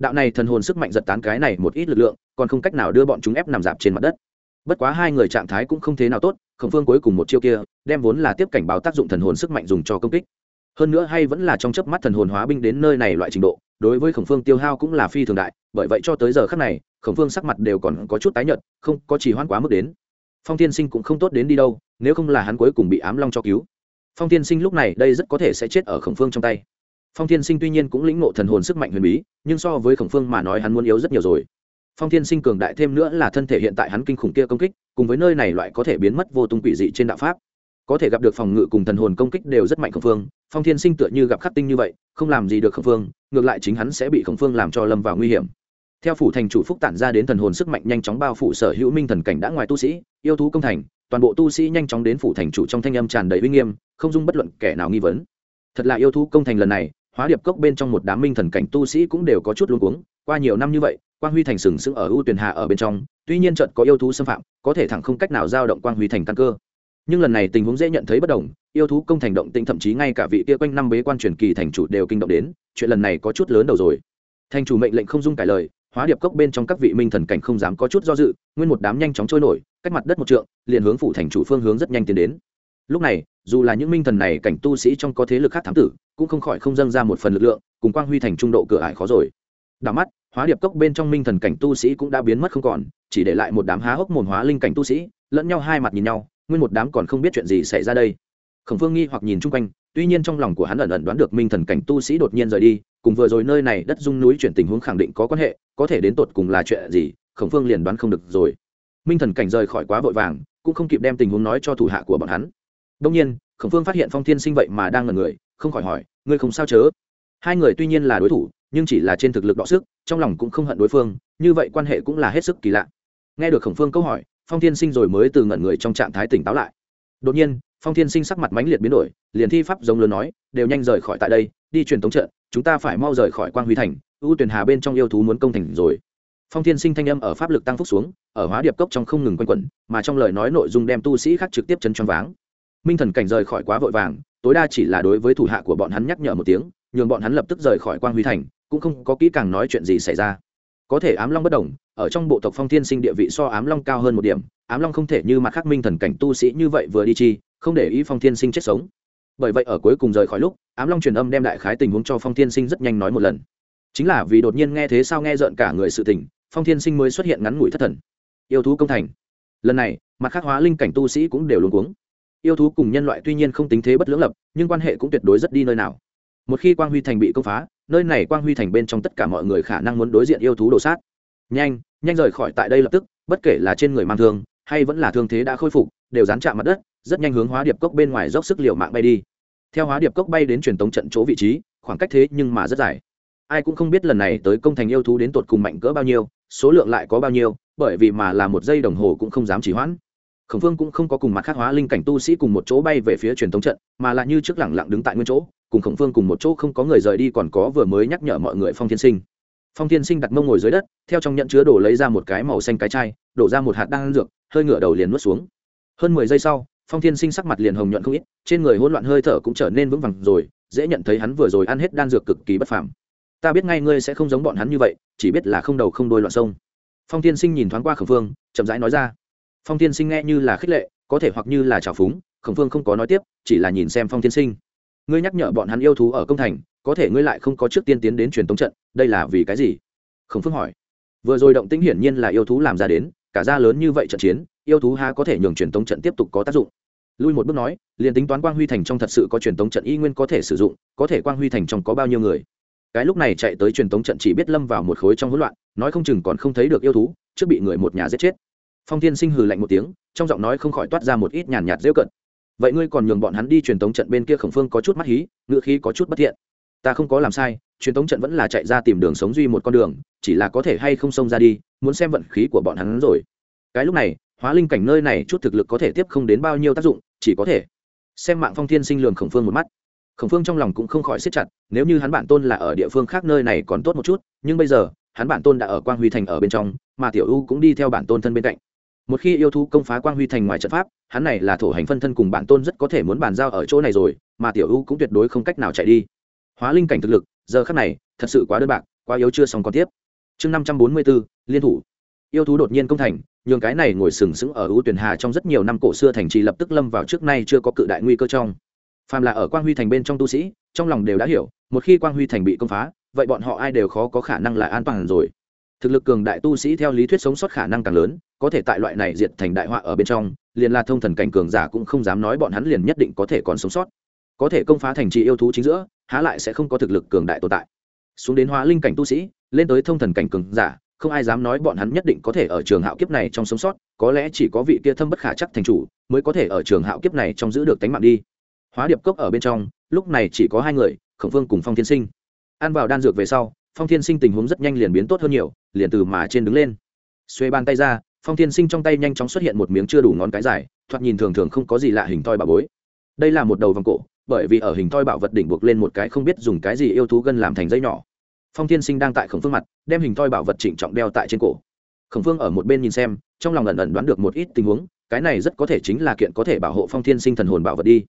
đạo này thần hồn sức mạnh giật tán cái này một ít lực lượng, còn không cách nào đưa bọn chúng ép nằm dạp trên mặt đất. Bất quá hai người trạng thái cũng không thế nào tốt, khổng phương cuối cùng một chiêu kia, đem vốn là tiếp cảnh báo tác dụng thần hồn sức mạnh dùng cho công kích. Hơn nữa hay vẫn là trong chớp mắt thần hồn hóa binh đến nơi này loại trình độ, đối với khổng phương tiêu hao cũng là phi thường đại, bởi vậy cho tới giờ khác này, khổng phương sắc mặt đều còn có chút tái nhợt, không có chỉ hoãn quá mức đến. Phong tiên sinh cũng không tốt đến đi đâu, nếu không là hắn cuối cùng bị ám long cho cứu. Phong tiên sinh lúc này đây rất có thể sẽ chết ở khổng phương trong tay phong Thiên sinh tuy nhiên cũng lĩnh ngộ thần hồn sức mạnh huyền bí, nhưng so với khổng phương mà nói hắn muốn yếu rất nhiều rồi. Phong Thiên sinh cường đại thêm nữa là thân thể hiện tại hắn kinh khủng kia công kích, cùng với nơi này loại có thể biến mất vô tung quỷ dị trên đạo pháp. Có thể gặp được phòng ngự cùng thần hồn công kích đều rất mạnh khổng phương, phong thiên sinh tựa như gặp khắc tinh như vậy, không làm gì được khổng phương, ngược lại chính hắn sẽ bị khổng phương làm cho lâm vào nguy hiểm. Theo phủ thành chủ phúc tản ra đến thần hồn sức mạnh nhanh chóng bao phủ sở hữu minh thần cảnh đã ngoài tu sĩ, yêu thú công thành, toàn bộ tu sĩ nhanh chóng đến phủ thành chủ trong thanh âm tràn đầy uy nghiêm, không dung bất luận kẻ nào nghi vấn. Thật là yêu thú công thành lần này hóa điệp cốc bên trong một đám minh thần cảnh tu sĩ cũng đều có chút luống cuống. Qua nhiều năm như vậy, quang huy thành sừng sững ở ưu tuyển Hạ ở bên trong, tuy nhiên trận có yêu thú xâm phạm, có thể thẳng không cách nào giao động quang huy thành căn cơ. Nhưng lần này tình huống dễ nhận thấy bất đồng, yêu thú công thành động tĩnh thậm chí ngay cả vị kia quanh năm bế quan truyền kỳ thành chủ đều kinh động đến, chuyện lần này có chút lớn đầu rồi. Thành chủ mệnh lệnh không dung cải lời, hóa điệp cốc bên trong các vị minh thần cảnh không dám có chút do dự, nguyên một đám nhanh chóng trôi nổi, cách mặt đất một trượng, liền hướng phủ thành chủ phương hướng rất nhanh tiến đến lúc này, dù là những minh thần này cảnh tu sĩ trong có thế lực khác thám tử, cũng không khỏi không dâng ra một phần lực lượng, cùng quang huy thành trung độ cửa ải khó rồi. Đảo mắt, hóa điệp cốc bên trong minh thần cảnh tu sĩ cũng đã biến mất không còn, chỉ để lại một đám há hốc mồm hóa linh cảnh tu sĩ, lẫn nhau hai mặt nhìn nhau, nguyên một đám còn không biết chuyện gì xảy ra đây. Khổng phương nghi hoặc nhìn chung quanh, tuy nhiên trong lòng của hắn ẩn ẩn đoán được minh thần cảnh tu sĩ đột nhiên rời đi, cùng vừa rồi nơi này đất dung núi chuyển tình huống khẳng định có quan hệ, có thể đến tột cùng là chuyện gì, khổng phương liền đoán không được rồi. Minh thần cảnh rời khỏi quá vội vàng, cũng không kịp đem tình huống nói cho thủ hạ của bọn hắn đông nhiên, khổng phương phát hiện phong thiên sinh vậy mà đang ngần người, không khỏi hỏi, ngươi không sao chớ? Hai người tuy nhiên là đối thủ, nhưng chỉ là trên thực lực đọ sức, trong lòng cũng không hận đối phương, như vậy quan hệ cũng là hết sức kỳ lạ. Nghe được khổng phương câu hỏi, phong thiên sinh rồi mới từ ngẩn người trong trạng thái tỉnh táo lại. Đột nhiên, phong thiên sinh sắc mặt mãnh liệt biến đổi, liền thi pháp giống lớn nói, đều nhanh rời khỏi tại đây, đi truyền tống trận, chúng ta phải mau rời khỏi quang huy thành, ưu tuyển hà bên trong yêu thú muốn công thành rồi. Phong thiên sinh thanh âm ở pháp lực tăng phúc xuống, ở hóa điệp cốc trong không ngừng quanh quẩn, mà trong lời nói nội dung đem tu sĩ khác trực tiếp chân choáng váng minh thần cảnh rời khỏi quá vội vàng, tối đa chỉ là đối với thủ hạ của bọn hắn nhắc nhở một tiếng, nhường bọn hắn lập tức rời khỏi quang huy thành, cũng không có kỹ càng nói chuyện gì xảy ra. Có thể ám long bất đồng ở trong bộ tộc phong thiên sinh địa vị so ám long cao hơn một điểm, ám long không thể như mặt khắc minh thần cảnh tu sĩ như vậy vừa đi chi, không để ý phong thiên sinh chết sống. Bởi vậy ở cuối cùng rời khỏi lúc, ám long truyền âm đem đại khái tình huống cho phong thiên sinh rất nhanh nói một lần. Chính là vì đột nhiên nghe thế sao nghe rợn cả người sự tình, phong thiên sinh mới xuất hiện ngắn ngủi thất thần. Yêu thú công thành. Lần này, mặt khắc hóa linh cảnh tu sĩ cũng đều luôn cuống yêu thú cùng nhân loại tuy nhiên không tính thế bất lưỡng lập, nhưng quan hệ cũng tuyệt đối rất đi nơi nào. Một khi quang huy thành bị công phá, nơi này quang huy thành bên trong tất cả mọi người khả năng muốn đối diện yêu thú đồ sát. Nhanh nhanh rời khỏi tại đây lập tức, bất kể là trên người mang thương, hay vẫn là thương thế đã khôi phục, đều dán chạm mặt đất, rất nhanh hướng hóa điệp cốc bên ngoài dốc sức liều mạng bay đi. Theo hóa điệp cốc bay đến truyền tống trận chỗ vị trí, khoảng cách thế nhưng mà rất dài. Ai cũng không biết lần này tới công thành yêu thú đến tột cùng mạnh cỡ bao nhiêu, số lượng lại có bao nhiêu, bởi vì mà là một giây đồng hồ cũng không dám chỉ hoãn khổng phương cũng không có cùng mặt khác hóa linh cảnh tu sĩ cùng một chỗ bay về phía truyền tống trận, mà là như trước lẳng lặng đứng tại nguyên chỗ, cùng khổng phương cùng một chỗ không có người rời đi còn có vừa mới nhắc nhở mọi người phong thiên sinh. Phong thiên sinh đặt mông ngồi dưới đất, theo trong nhận chứa đổ lấy ra một cái màu xanh cái chai, đổ ra một hạt đan dược, hơi ngửa đầu liền nuốt xuống. Hơn mười giây sau, phong thiên sinh sắc mặt liền hồng nhuận không ít, trên người hỗn loạn hơi thở cũng trở nên vững vàng rồi, dễ nhận thấy hắn vừa rồi ăn hết đan dược cực kỳ bất phàm. Ta biết ngay ngươi sẽ không giống bọn hắn như vậy, chỉ biết là không đầu không đôi loạn sông. Phong thiên sinh nhìn thoáng qua khổng phương chậm rãi nói ra phong thiên sinh nghe như là khích lệ, có thể hoặc như là trào phúng, khổng phương không có nói tiếp, chỉ là nhìn xem phong thiên sinh. Ngươi nhắc nhở bọn hắn yêu thú ở công thành, có thể ngươi lại không có trước tiên tiến đến truyền tống trận, đây là vì cái gì? Khổng phương hỏi. Vừa rồi động tĩnh hiển nhiên là yêu thú làm ra đến, cả ra lớn như vậy trận chiến, yêu thú há có thể nhường truyền tống trận tiếp tục có tác dụng? Lui một bước nói, liền tính toán quang huy thành trong thật sự có truyền tống trận y nguyên có thể sử dụng, có thể quang huy thành trong có bao nhiêu người? Cái lúc này chạy tới truyền tống trận chỉ biết lâm vào một khối trong hỗn loạn, nói không chừng còn không thấy được yêu thú, trước bị người một nhà giết chết phong thiên sinh hừ lạnh một tiếng, trong giọng nói không khỏi toát ra một ít nhàn nhạt rêu cận. Vậy ngươi còn nhường bọn hắn đi truyền tống trận bên kia khổng phương có chút mắt hí ngựa khí có chút bất thiện. Ta không có làm sai, truyền tống trận vẫn là chạy ra tìm đường sống duy một con đường, chỉ là có thể hay không xông ra đi, muốn xem vận khí của bọn hắn rồi. Cái lúc này, hóa linh cảnh nơi này chút thực lực có thể tiếp không đến bao nhiêu tác dụng, chỉ có thể xem mạng phong thiên sinh lường khổng phương một mắt. Khổng phương trong lòng cũng không khỏi siết chặt, nếu như hắn bản tôn là ở địa phương khác nơi này còn tốt một chút, nhưng bây giờ, hắn bản tôn đã ở quang huy thành ở bên trong, mà tiểu u cũng đi theo bản tôn thân bên cạnh một khi yêu thú công phá quang huy thành ngoài trận pháp, hắn này là thổ hành phân thân cùng bản tôn rất có thể muốn bàn giao ở chỗ này rồi, mà tiểu u cũng tuyệt đối không cách nào chạy đi. Hóa linh cảnh thực lực, giờ khắc này, thật sự quá đơn bạc, quá yếu chưa xong còn tiếp. Chương năm trăm bốn mươi bốn, liên thủ. Yêu thú đột nhiên công thành, nhường cái này ngồi sừng sững ở ưu tuyển hà trong rất nhiều năm cổ xưa thành trì lập tức lâm vào trước nay chưa có cự đại nguy cơ trong. Phàm là ở quang huy thành bên trong tu sĩ, trong lòng đều đã hiểu, một khi quang huy thành bị công phá, vậy bọn họ ai đều khó có khả năng là an toàn rồi. Thực lực cường đại tu sĩ theo lý thuyết sống sót khả năng càng lớn có thể tại loại này diệt thành đại họa ở bên trong, liền là thông thần cảnh cường giả cũng không dám nói bọn hắn liền nhất định có thể còn sống sót. Có thể công phá thành trì yêu thú chính giữa, há lại sẽ không có thực lực cường đại tồn tại. Xuống đến hóa linh cảnh tu sĩ, lên tới thông thần cảnh cường giả, không ai dám nói bọn hắn nhất định có thể ở trường hạo kiếp này trong sống sót, có lẽ chỉ có vị kia thâm bất khả chắc thành chủ mới có thể ở trường hạo kiếp này trong giữ được tánh mạng đi. Hóa điệp cốc ở bên trong, lúc này chỉ có hai người, khổng vương cùng phong thiên sinh. Ăn vào đan dược về sau, phong thiên sinh tình huống rất nhanh liền biến tốt hơn nhiều, liền từ mà trên đứng lên. Xuê bàn tay ra phong thiên sinh trong tay nhanh chóng xuất hiện một miếng chưa đủ ngón cái dài, thoạt nhìn thường thường không có gì lạ hình thoi bà bối. Đây là một đầu vòng cổ, bởi vì ở hình thoi bảo vật đỉnh buộc lên một cái không biết dùng cái gì yêu thú gân làm thành dây nhỏ. Phong thiên sinh đang tại khổng phương mặt, đem hình thoi bảo vật trịnh trọng đeo tại trên cổ. Khổng phương ở một bên nhìn xem, trong lòng ẩn ẩn đoán được một ít tình huống, cái này rất có thể chính là kiện có thể bảo hộ phong thiên sinh thần hồn bảo vật đi.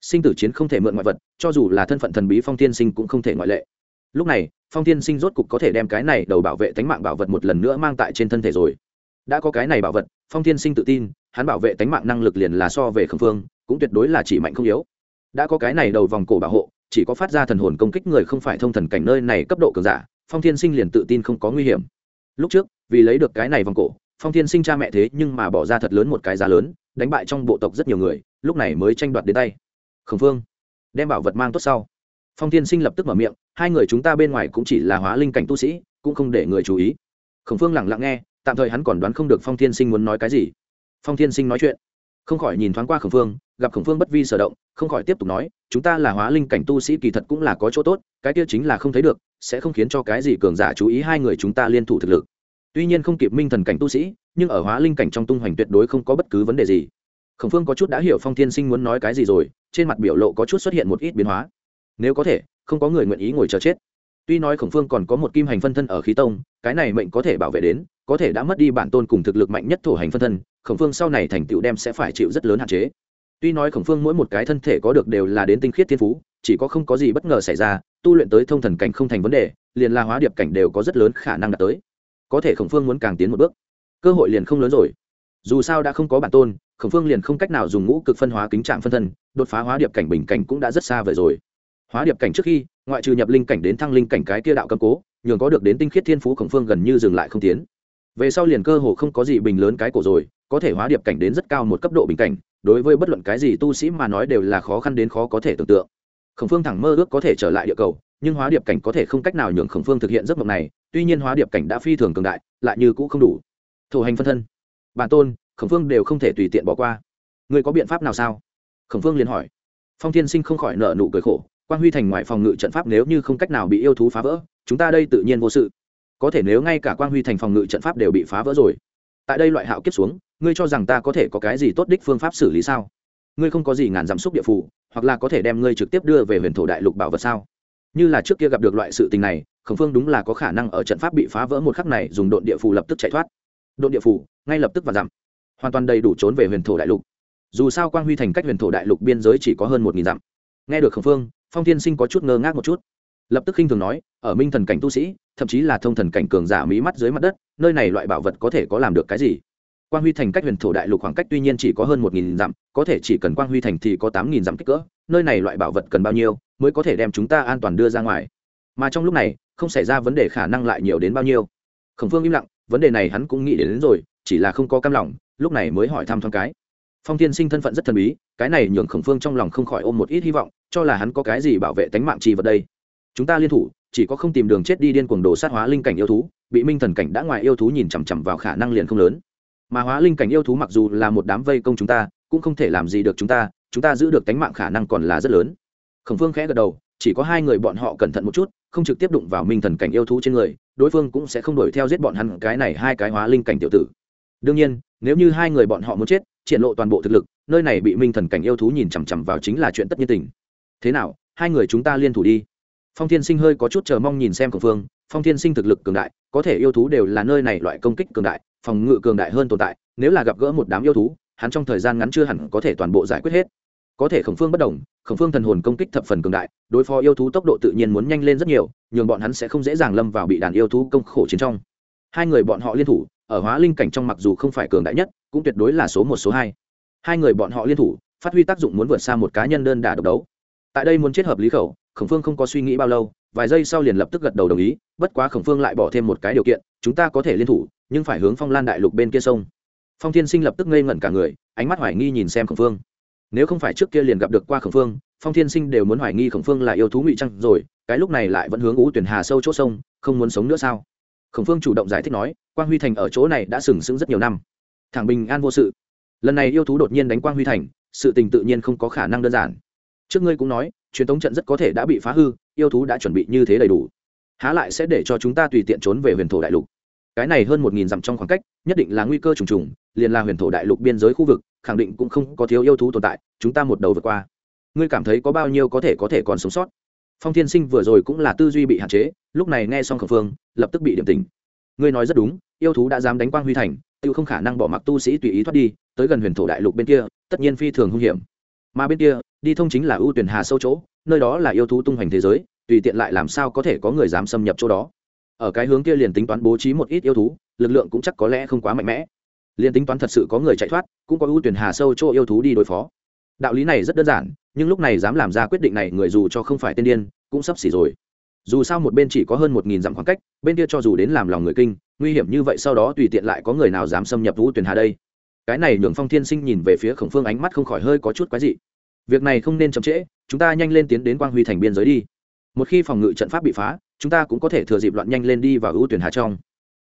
Sinh tử chiến không thể mượn ngoại vật, cho dù là thân phận thần bí phong thiên sinh cũng không thể ngoại lệ. Lúc này, phong thiên sinh rốt cục có thể đem cái này đầu bảo vệ tánh mạng bảo vật một lần nữa mang tại trên thân thể rồi đã có cái này bảo vật, phong thiên sinh tự tin, hắn bảo vệ tánh mạng năng lực liền là so về khẩn phương, cũng tuyệt đối là chỉ mạnh không yếu. Đã có cái này đầu vòng cổ bảo hộ, chỉ có phát ra thần hồn công kích người không phải thông thần cảnh nơi này cấp độ cường giả, phong thiên sinh liền tự tin không có nguy hiểm. Lúc trước, vì lấy được cái này vòng cổ, phong thiên sinh cha mẹ thế nhưng mà bỏ ra thật lớn một cái giá lớn, đánh bại trong bộ tộc rất nhiều người, lúc này mới tranh đoạt đến tay. Khẩn phương, đem bảo vật mang tốt sau. Phong thiên sinh lập tức mở miệng, hai người chúng ta bên ngoài cũng chỉ là hóa linh cảnh tu sĩ, cũng không để người chú ý. Khẩn phương lẳng lặng nghe tạm thời hắn còn đoán không được phong thiên sinh muốn nói cái gì. Phong thiên sinh nói chuyện. Không khỏi nhìn thoáng qua khổng phương, gặp khổng phương bất vi sở động, không khỏi tiếp tục nói, chúng ta là hóa linh cảnh tu sĩ kỳ thật cũng là có chỗ tốt, cái kia chính là không thấy được, sẽ không khiến cho cái gì cường giả chú ý hai người chúng ta liên thủ thực lực. Tuy nhiên không kịp minh thần cảnh tu sĩ, nhưng ở hóa linh cảnh trong tung hoành tuyệt đối không có bất cứ vấn đề gì. Khổng phương có chút đã hiểu phong thiên sinh muốn nói cái gì rồi, trên mặt biểu lộ có chút xuất hiện một ít biến hóa. Nếu có thể, không có người nguyện ý ngồi chờ chết tuy nói khổng phương còn có một kim hành phân thân ở khí tông, cái này mệnh có thể bảo vệ đến, có thể đã mất đi bản tôn cùng thực lực mạnh nhất thổ hành phân thân, khổng phương sau này thành tựu đem sẽ phải chịu rất lớn hạn chế. Tuy nói khổng phương mỗi một cái thân thể có được đều là đến tinh khiết thiên phú, chỉ có không có gì bất ngờ xảy ra, tu luyện tới thông thần cảnh không thành vấn đề, liền la hóa điệp cảnh đều có rất lớn khả năng đạt tới. Có thể khổng phương muốn càng tiến một bước. Cơ hội liền không lớn rồi. Dù sao đã không có bản tôn, khổng phương liền không cách nào dùng ngũ cực phân hóa kính trạng phân thân, đột phá hóa điệp cảnh bình cảnh cũng đã rất xa vời rồi hóa điệp cảnh trước khi, ngoại trừ nhập linh cảnh đến thăng linh cảnh cái kia đạo cầm cố, nhường có được đến tinh khiết thiên phú khổng phương gần như dừng lại không tiến. Về sau liền cơ hồ không có gì bình lớn cái cổ rồi, có thể hóa điệp cảnh đến rất cao một cấp độ bình cảnh, đối với bất luận cái gì tu sĩ mà nói đều là khó khăn đến khó có thể tưởng tượng. Khổng phương thẳng mơ ước có thể trở lại địa cầu, nhưng hóa điệp cảnh có thể không cách nào nhường khổng phương thực hiện giấc mộng này, tuy nhiên hóa điệp cảnh đã phi thường cường đại, lại như cũ không đủ. Thổ hành phân thân. Bản tôn, khổng phương đều không thể tùy tiện bỏ qua. Người có biện pháp nào sao? Khổng phương liền hỏi. Phong thiên sinh không khỏi nợ nụ cười khổ quan huy thành ngoại phòng ngự trận pháp nếu như không cách nào bị yêu thú phá vỡ, chúng ta đây tự nhiên vô sự. Có thể nếu ngay cả quan huy thành phòng ngự trận pháp đều bị phá vỡ rồi. Tại đây loại hạo kiếp xuống, ngươi cho rằng ta có thể có cái gì tốt đích phương pháp xử lý sao? Ngươi không có gì ngàn giảm xúc địa phủ hoặc là có thể đem ngươi trực tiếp đưa về huyền thổ đại lục bảo vật sao? Như là trước kia gặp được loại sự tình này, khổng phương đúng là có khả năng ở trận pháp bị phá vỡ một khắc này dùng đội địa phủ lập tức chạy thoát. Đội địa phủ ngay lập tức và giảm. Hoàn toàn đầy đủ trốn về huyền thổ đại lục. Dù sao quang huy thành cách huyền thổ đại lục biên giới chỉ có hơn một nghìn dặm. Nghe được khổng phương phong thiên sinh có chút ngơ ngác một chút. Lập tức khinh thường nói ở minh thần cảnh tu sĩ thậm chí là thông thần cảnh cường giả mỹ mắt dưới mặt đất nơi này loại bảo vật có thể có làm được cái gì? Quang huy thành cách huyền thổ đại lục khoảng cách tuy nhiên chỉ có hơn một nghìn dặm có thể chỉ cần quang huy thành thì có tám nghìn dặm kích cỡ nơi này loại bảo vật cần bao nhiêu mới có thể đem chúng ta an toàn đưa ra ngoài. Mà trong lúc này không xảy ra vấn đề khả năng lại nhiều đến bao nhiêu. Khổng phương im lặng vấn đề này hắn cũng nghĩ đến, đến rồi chỉ là không có cam lòng lúc này mới hỏi thăm thoáng cái. Phong tiên sinh thân phận rất thần bí cái này nhường khổng phương trong lòng không khỏi ôm một ít hy vọng cho là hắn có cái gì bảo vệ tánh mạng chi vật đây? Chúng ta liên thủ, chỉ có không tìm đường chết đi điên cuồng đồ sát hóa linh cảnh yêu thú, bị minh thần cảnh đã ngoài yêu thú nhìn chằm chằm vào khả năng liền không lớn. Mà hóa linh cảnh yêu thú mặc dù là một đám vây công chúng ta, cũng không thể làm gì được chúng ta chúng ta giữ được tánh mạng khả năng còn là rất lớn. Khổng phương khẽ gật đầu, chỉ có hai người bọn họ cẩn thận một chút, không trực tiếp đụng vào minh thần cảnh yêu thú trên người, đối phương cũng sẽ không đuổi theo giết bọn hắn cái này hai cái hóa linh cảnh tiểu tử. Đương nhiên, nếu như hai người bọn họ muốn chết, triển lộ toàn bộ thực lực, nơi này bị minh thần cảnh yêu thú nhìn chằm chằm vào chính là chuyện tất nhiên tình thế nào, hai người chúng ta liên thủ đi. Phong thiên sinh hơi có chút chờ mong nhìn xem khổng phương. Phong thiên sinh thực lực cường đại, có thể yêu thú đều là nơi này loại công kích cường đại, phòng ngự cường đại hơn tồn tại. Nếu là gặp gỡ một đám yêu thú, hắn trong thời gian ngắn chưa hẳn có thể toàn bộ giải quyết hết. Có thể khổng phương bất đồng khổng phương thần hồn công kích thập phần cường đại, đối phó yêu thú tốc độ tự nhiên muốn nhanh lên rất nhiều, nhường bọn hắn sẽ không dễ dàng lâm vào bị đàn yêu thú công khổ chiến trong. Hai người bọn họ liên thủ, ở hóa linh cảnh trong mặc dù không phải cường đại nhất, cũng tuyệt đối là số một, số hai. Hai người bọn họ liên thủ, phát huy tác dụng muốn vượt xa một cá nhân đơn đả độc đấu tại đây muốn chết hợp lý khẩu, khổng phương không có suy nghĩ bao lâu, vài giây sau liền lập tức gật đầu đồng ý, bất quá khổng phương lại bỏ thêm một cái điều kiện, chúng ta có thể liên thủ, nhưng phải hướng phong lan đại lục bên kia sông. Phong thiên sinh lập tức ngây ngẩn cả người, ánh mắt hoài nghi nhìn xem khổng phương. Nếu không phải trước kia liền gặp được qua khổng phương, phong thiên sinh đều muốn hoài nghi khổng phương là yêu thú ngụy trăng rồi, cái lúc này lại vẫn hướng ú tuyển hà sâu chỗ sông, không muốn sống nữa sao? Khổng phương chủ động giải thích nói, quang huy thành ở chỗ này đã sừng sững rất nhiều năm. Thẳng bình an vô sự. Lần này yêu thú đột nhiên đánh quang huy thành, sự tình tự nhiên không có khả năng đơn giản trước ngươi cũng nói, truyền thống trận rất có thể đã bị phá hư, yêu thú đã chuẩn bị như thế đầy đủ. Há lại sẽ để cho chúng ta tùy tiện trốn về huyền thổ đại lục. Cái này hơn một nghìn dặm trong khoảng cách, nhất định là nguy cơ trùng trùng, liền là huyền thổ đại lục biên giới khu vực, khẳng định cũng không có thiếu yêu thú tồn tại, chúng ta một đầu vượt qua. Ngươi cảm thấy có bao nhiêu có thể có thể còn sống sót? Phong thiên sinh vừa rồi cũng là tư duy bị hạn chế, lúc này nghe xong khẩu phương, lập tức bị điểm tình ngươi nói rất đúng, yêu thú đã dám đánh quang huy thành tự không khả năng bỏ mặc tu sĩ tùy ý thoát đi, tới gần huyền thổ đại lục bên kia, tất nhiên phi thường hung hiểm mà bên kia, đi thông chính là ưu tuyển hà sâu chỗ, nơi đó là yêu thú tung hoành thế giới, tùy tiện lại làm sao có thể có người dám xâm nhập chỗ đó. Ở cái hướng kia liền tính toán bố trí một ít yêu thú, lực lượng cũng chắc có lẽ không quá mạnh mẽ. Liền tính toán thật sự có người chạy thoát, cũng có ưu tuyển hà sâu chỗ yêu thú đi đối phó. Đạo lý này rất đơn giản, nhưng lúc này dám làm ra quyết định này người dù cho không phải tên điên, cũng sắp xỉ rồi. Dù sao một bên chỉ có hơn một nghìn dặm khoảng cách, bên kia cho dù đến làm lòng người kinh, nguy hiểm như vậy sau đó tùy tiện lại có người nào dám xâm nhập vũ tuyển hà đây cái này nhường phong thiên sinh nhìn về phía khổng phương ánh mắt không khỏi hơi có chút quái dị. Việc này không nên chậm trễ, chúng ta nhanh lên tiến đến quang huy thành biên giới đi. Một khi phòng ngự trận pháp bị phá, chúng ta cũng có thể thừa dịp loạn nhanh lên đi vào ưu tuyển hà trong.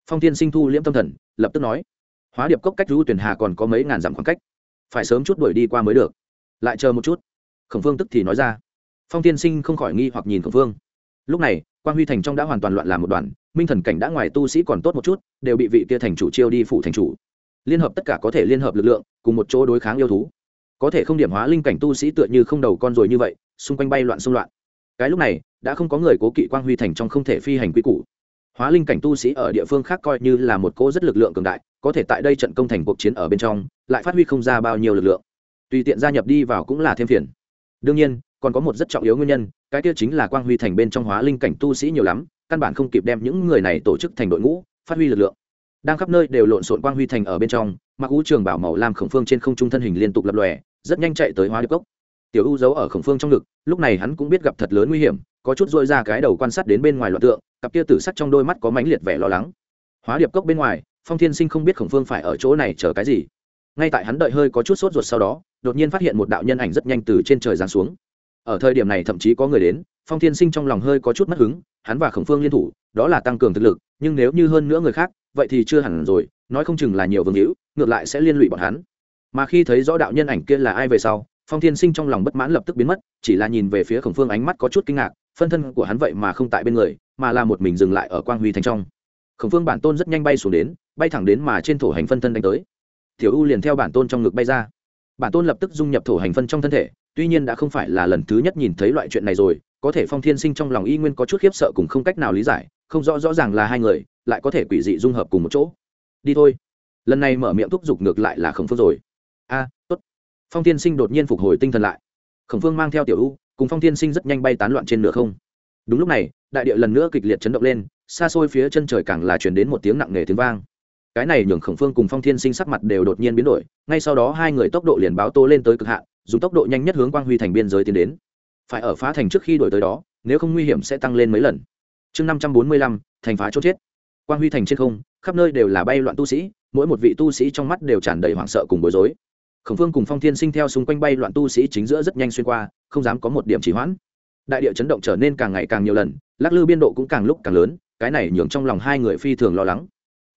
Phong thiên sinh thu liễm tâm thần, lập tức nói, hóa điệp cốc cách ưu tuyển hà còn có mấy ngàn dặm khoảng cách, phải sớm chút đuổi đi qua mới được. Lại chờ một chút, khổng phương tức thì nói ra. Phong thiên sinh không khỏi nghi hoặc nhìn khổng phương. Lúc này, quang huy thành trong đã hoàn toàn loạn làm một đoàn, minh thần cảnh đã ngoài tu sĩ còn tốt một chút, đều bị vị kia thành chủ chiêu đi phụ thành chủ liên hợp tất cả có thể liên hợp lực lượng, cùng một chỗ đối kháng yêu thú. Có thể không điểm hóa linh cảnh tu sĩ tựa như không đầu con rồi như vậy, xung quanh bay loạn xung loạn. Cái lúc này, đã không có người cố kỵ quang huy thành trong không thể phi hành quy củ. Hóa linh cảnh tu sĩ ở địa phương khác coi như là một cô rất lực lượng cường đại, có thể tại đây trận công thành cuộc chiến ở bên trong, lại phát huy không ra bao nhiêu lực lượng. Tùy tiện gia nhập đi vào cũng là thêm phiền. Đương nhiên, còn có một rất trọng yếu nguyên nhân, cái kia chính là quang huy thành bên trong hóa linh cảnh tu sĩ nhiều lắm, căn bản không kịp đem những người này tổ chức thành đội ngũ, phát huy lực lượng đang khắp nơi đều lộn xộn quang huy thành ở bên trong, mặc ú trường bảo màu lam khổng phương trên không trung thân hình liên tục lập lòe, rất nhanh chạy tới hóa điệp cốc. Tiểu u giấu ở khổng phương trong ngực, lúc này hắn cũng biết gặp thật lớn nguy hiểm, có chút dội ra cái đầu quan sát đến bên ngoài loạt tượng, cặp kia tử sắc trong đôi mắt có mãnh liệt vẻ lo lắng. Hóa điệp cốc bên ngoài, phong thiên sinh không biết khổng phương phải ở chỗ này chờ cái gì. Ngay tại hắn đợi hơi có chút sốt ruột sau đó, đột nhiên phát hiện một đạo nhân ảnh rất nhanh từ trên trời giáng xuống ở thời điểm này thậm chí có người đến, phong thiên sinh trong lòng hơi có chút mất hứng, hắn và khổng phương liên thủ, đó là tăng cường thực lực, nhưng nếu như hơn nữa người khác, vậy thì chưa hẳn rồi, nói không chừng là nhiều vương hữu, ngược lại sẽ liên lụy bọn hắn. Mà khi thấy rõ đạo nhân ảnh kia là ai về sau, phong thiên sinh trong lòng bất mãn lập tức biến mất, chỉ là nhìn về phía khổng phương ánh mắt có chút kinh ngạc, phân thân của hắn vậy mà không tại bên người, mà là một mình dừng lại ở quang huy thành trong. Khổng phương bản tôn rất nhanh bay xuống đến, bay thẳng đến mà trên thổ hành phân thân đánh tới. Tiểu u liền theo bản tôn trong ngực bay ra. Bản tôn lập tức dung nhập thổ hành phân trong thân thể tuy nhiên đã không phải là lần thứ nhất nhìn thấy loại chuyện này rồi, có thể phong thiên sinh trong lòng y nguyên có chút khiếp sợ cùng không cách nào lý giải, không rõ rõ ràng là hai người, lại có thể quỷ dị dung hợp cùng một chỗ. Đi thôi. Lần này mở miệng thúc giục ngược lại là khổng phương rồi. A, tốt. Phong thiên sinh đột nhiên phục hồi tinh thần lại. Khổng phương mang theo tiểu u, cùng phong thiên sinh rất nhanh bay tán loạn trên nửa không. Đúng lúc này, đại địa lần nữa kịch liệt chấn động lên, xa xôi phía chân trời càng là chuyển đến một tiếng nặng nề tiếng vang cái này nhường khổng phương cùng phong thiên sinh sắc mặt đều đột nhiên biến đổi, ngay sau đó hai người tốc độ liền báo tô lên tới cực hạn, dùng tốc độ nhanh nhất hướng quang huy thành biên giới tiến đến. Phải ở phá thành trước khi đổi tới đó, nếu không nguy hiểm sẽ tăng lên mấy lần. Chương năm trăm bốn mươi lăm, thành phá chốt chết. Quang huy thành trên không, khắp nơi đều là bay loạn tu sĩ, mỗi một vị tu sĩ trong mắt đều tràn đầy hoảng sợ cùng bối rối. Khổng phương cùng phong thiên sinh theo xung quanh bay loạn tu sĩ chính giữa rất nhanh xuyên qua, không dám có một điểm chỉ hoãn. Đại địa chấn động trở nên càng ngày càng nhiều lần, lắc lư biên độ cũng càng lúc càng lớn, cái này nhường trong lòng hai người phi thường lo lắng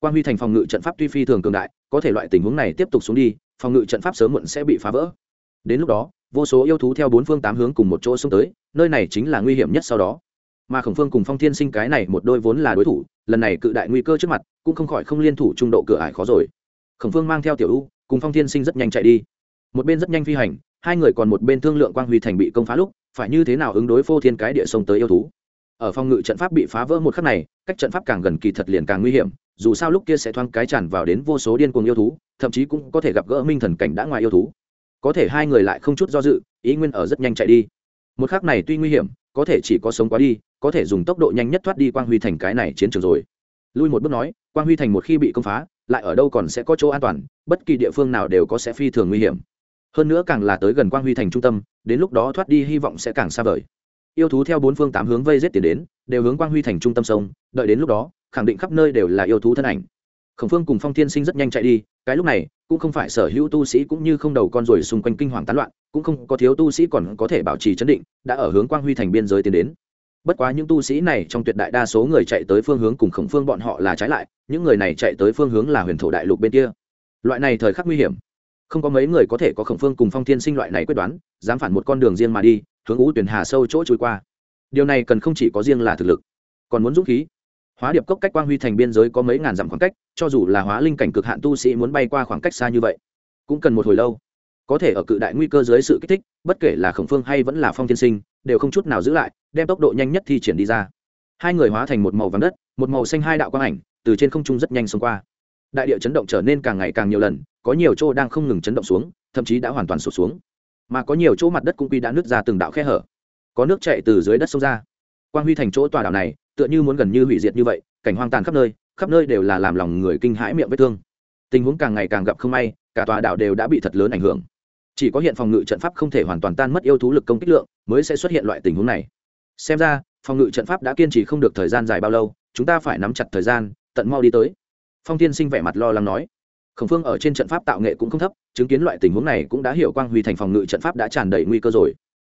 quan huy thành phòng ngự trận pháp tuy phi thường cường đại, có thể loại tình huống này tiếp tục xuống đi, phòng ngự trận pháp sớm muộn sẽ bị phá vỡ. Đến lúc đó, vô số yêu thú theo bốn phương tám hướng cùng một chỗ xông tới, nơi này chính là nguy hiểm nhất sau đó. Mà khổng phương cùng phong thiên sinh cái này một đôi vốn là đối thủ, lần này cự đại nguy cơ trước mặt, cũng không khỏi không liên thủ trung độ cửa ải khó rồi. Khổng phương mang theo tiểu u, cùng phong thiên sinh rất nhanh chạy đi. Một bên rất nhanh phi hành, hai người còn một bên thương lượng quang huy thành bị công phá lúc, phải như thế nào ứng đối phô thiên cái địa sông tới yêu thú ở phòng ngự trận pháp bị phá vỡ một khắc này, cách trận pháp càng gần kỳ thật liền càng nguy hiểm, dù sao lúc kia sẽ thoáng cái tràn vào đến vô số điên cuồng yêu thú, thậm chí cũng có thể gặp gỡ minh thần cảnh đã ngoài yêu thú. Có thể hai người lại không chút do dự, ý nguyên ở rất nhanh chạy đi. Một khắc này tuy nguy hiểm, có thể chỉ có sống quá đi, có thể dùng tốc độ nhanh nhất thoát đi quang huy thành cái này chiến trường rồi. Lui một bước nói, quang huy thành một khi bị công phá, lại ở đâu còn sẽ có chỗ an toàn, bất kỳ địa phương nào đều có sẽ phi thường nguy hiểm. Hơn nữa càng là tới gần quang huy thành trung tâm, đến lúc đó thoát đi hy vọng sẽ càng xa vời yêu thú theo bốn phương tám hướng vây rết tiền đến, đều hướng quang huy thành trung tâm sông, đợi đến lúc đó, khẳng định khắp nơi đều là yêu thú thân ảnh. Khổng phương cùng phong thiên sinh rất nhanh chạy đi, cái lúc này, cũng không phải sở hữu tu sĩ cũng như không đầu con ruồi xung quanh kinh hoàng tán loạn, cũng không có thiếu tu sĩ còn có thể bảo trì chấn định, đã ở hướng quang huy thành biên giới tiến đến. Bất quá những tu sĩ này trong tuyệt đại đa số người chạy tới phương hướng cùng khổng phương bọn họ là trái lại, những người này chạy tới phương hướng là huyền thổ đại lục bên kia. Loại này thời khắc nguy hiểm. Không có mấy người có thể có khổng phương cùng phong thiên sinh loại này quyết đoán, dám phản một con đường riêng mà đi hướng ú tuyển hà sâu chỗ trôi qua. Điều này cần không chỉ có riêng là thực lực, còn muốn dũng khí. Hóa điệp cốc cách quang huy thành biên giới có mấy ngàn dặm khoảng cách, cho dù là hóa linh cảnh cực hạn tu sĩ muốn bay qua khoảng cách xa như vậy, cũng cần một hồi lâu. Có thể ở cự đại nguy cơ dưới sự kích thích, bất kể là khổng phương hay vẫn là phong tiên sinh, đều không chút nào giữ lại, đem tốc độ nhanh nhất thi triển đi ra. Hai người hóa thành một màu vàng đất, một màu xanh hai đạo quang ảnh, từ trên không trung rất nhanh xông qua. Đại địa chấn động trở nên càng ngày càng nhiều lần, có nhiều chỗ đang không ngừng chấn động xuống, thậm chí đã hoàn toàn sụt xuống mà có nhiều chỗ mặt đất cũng quy đã nứt ra từng đạo khe hở. Có nước chạy từ dưới đất sông ra. Quang huy thành chỗ tòa đảo này, tựa như muốn gần như hủy diệt như vậy, cảnh hoang tàn khắp nơi khắp nơi đều là làm lòng người kinh hãi miệng vết thương. Tình huống càng ngày càng gặp không may, cả tòa đảo đều đã bị thật lớn ảnh hưởng. Chỉ có hiện phòng ngự trận pháp không thể hoàn toàn tan mất yêu thú lực công kích lượng, mới sẽ xuất hiện loại tình huống này. Xem ra, phòng ngự trận pháp đã kiên trì không được thời gian dài bao lâu, chúng ta phải nắm chặt thời gian, tận mau đi tới. Phong tiên sinh vẻ mặt lo lắng nói khổng phương ở trên trận pháp tạo nghệ cũng không thấp, chứng kiến loại tình huống này cũng đã hiểu quang huy thành phòng ngự trận pháp đã tràn đầy nguy cơ rồi.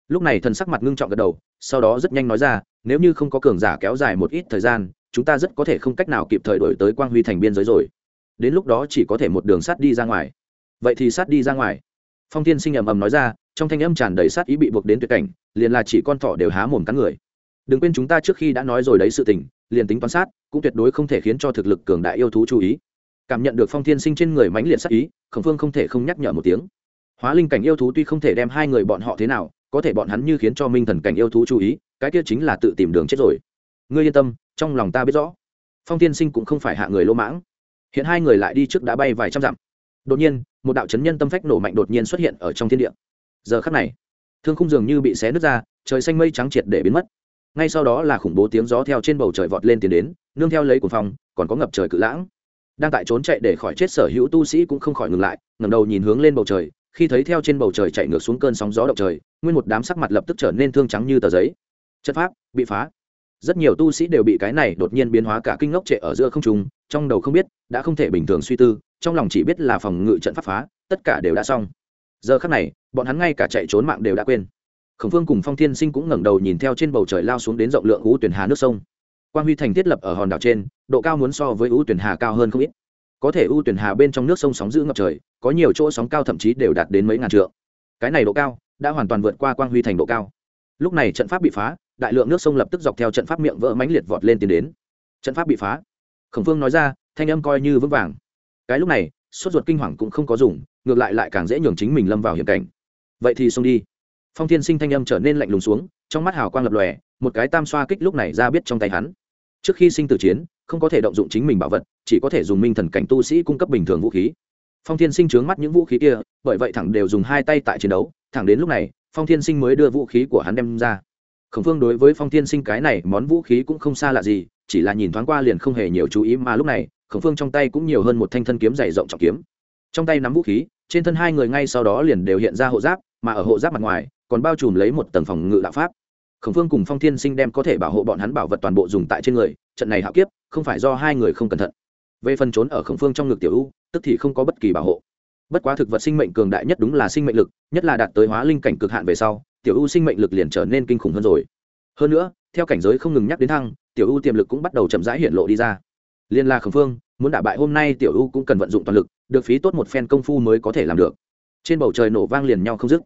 Lúc này thần sắc mặt ngưng trọng gật đầu, sau đó rất nhanh nói ra, nếu như không có cường giả kéo dài một ít thời gian, chúng ta rất có thể không cách nào kịp thời đổi tới quang huy thành biên giới rồi. Đến lúc đó chỉ có thể một đường sát đi ra ngoài. Vậy thì sát đi ra ngoài. Phong tiên sinh ầm ầm nói ra, trong thanh âm tràn đầy sát ý bị buộc đến tuyệt cảnh, liền là chỉ con thỏ đều há mồm cắn người. Đừng quên chúng ta trước khi đã nói rồi đấy sự tình, liền tính toán sát, cũng tuyệt đối không thể khiến cho thực lực cường đại yêu thú chú ý cảm nhận được phong thiên sinh trên người mãnh liệt sát ý, khổng phương không thể không nhắc nhở một tiếng. Hóa linh cảnh yêu thú tuy không thể đem hai người bọn họ thế nào, có thể bọn hắn như khiến cho minh thần cảnh yêu thú chú ý, cái kia chính là tự tìm đường chết rồi. Ngươi yên tâm, trong lòng ta biết rõ. Phong tiên sinh cũng không phải hạ người lỗ mãng. Hiện hai người lại đi trước đã bay vài trăm dặm. Đột nhiên, một đạo chấn nhân tâm phách nổ mạnh đột nhiên xuất hiện ở trong thiên địa. Giờ khắc này, thương khung dường như bị xé nứt ra, trời xanh mây trắng triệt để biến mất. Ngay sau đó là khủng bố tiếng gió theo trên bầu trời vọt lên tiến đến, nương theo lấy cuồng phong, còn có ngập trời cự lãng đang tại trốn chạy để khỏi chết sở hữu tu sĩ cũng không khỏi ngừng lại, ngẩng đầu nhìn hướng lên bầu trời, khi thấy theo trên bầu trời chạy ngược xuống cơn sóng gió động trời, nguyên một đám sắc mặt lập tức trở nên thương trắng như tờ giấy. Chất pháp, bị phá. Rất nhiều tu sĩ đều bị cái này đột nhiên biến hóa cả kinh ngốc trệ ở giữa không trung, trong đầu không biết, đã không thể bình thường suy tư, trong lòng chỉ biết là phòng ngự trận pháp phá, tất cả đều đã xong. Giờ khắc này, bọn hắn ngay cả chạy trốn mạng đều đã quên. Khổng phương cùng phong thiên sinh cũng ngẩng đầu nhìn theo trên bầu trời lao xuống đến rộng lượng hú tuyển hà nước sông quang huy thành thiết lập ở hòn đảo trên, độ cao muốn so với ưu tuyển hà cao hơn không ít. Có thể ưu tuyển hà bên trong nước sông sóng giữ ngập trời, có nhiều chỗ sóng cao thậm chí đều đạt đến mấy ngàn trượng. Cái này độ cao đã hoàn toàn vượt qua quang huy thành độ cao. Lúc này trận pháp bị phá, đại lượng nước sông lập tức dọc theo trận pháp miệng vỡ mãnh liệt vọt lên tiến đến. Trận pháp bị phá. Khổng phương nói ra, thanh âm coi như vững vàng. Cái lúc này, sốt ruột kinh hoàng cũng không có dùng, ngược lại lại càng dễ nhường chính mình lâm vào hiểm cảnh. Vậy thì xông đi. Phong thiên sinh thanh âm trở nên lạnh lùng xuống, trong mắt hào quang lập lòe một cái tam xoa kích lúc này ra biết trong tay hắn. Trước khi sinh tử chiến, không có thể động dụng chính mình bảo vật, chỉ có thể dùng minh thần cảnh tu sĩ cung cấp bình thường vũ khí. Phong thiên sinh trướng mắt những vũ khí kia, bởi vậy thẳng đều dùng hai tay tại chiến đấu, thẳng đến lúc này, phong thiên sinh mới đưa vũ khí của hắn đem ra. Khổng phương đối với phong thiên sinh cái này, món vũ khí cũng không xa lạ gì, chỉ là nhìn thoáng qua liền không hề nhiều chú ý mà lúc này, khổng phương trong tay cũng nhiều hơn một thanh thân kiếm dày rộng trọng kiếm. Trong tay nắm vũ khí, trên thân hai người ngay sau đó liền đều hiện ra hộ giáp, mà ở hộ giáp mặt ngoài, còn bao trùm lấy một tầng phòng ngự đạo pháp khổng phương cùng phong thiên sinh đem có thể bảo hộ bọn hắn bảo vật toàn bộ dùng tại trên người, trận này hạo kiếp, không phải do hai người không cẩn thận. Về phần trốn ở khổng phương trong ngực tiểu u, tức thì không có bất kỳ bảo hộ. Bất quá thực vật sinh mệnh cường đại nhất đúng là sinh mệnh lực, nhất là đạt tới hóa linh cảnh cực hạn về sau, tiểu u sinh mệnh lực liền trở nên kinh khủng hơn rồi. Hơn nữa, theo cảnh giới không ngừng nhắc đến thăng, tiểu u tiềm lực cũng bắt đầu chậm rãi hiện lộ đi ra. Liên la khổng phương, muốn đả bại hôm nay tiểu u cũng cần vận dụng toàn lực, được phí tốt một phen công phu mới có thể làm được. Trên bầu trời nổ vang liền nhau không dứt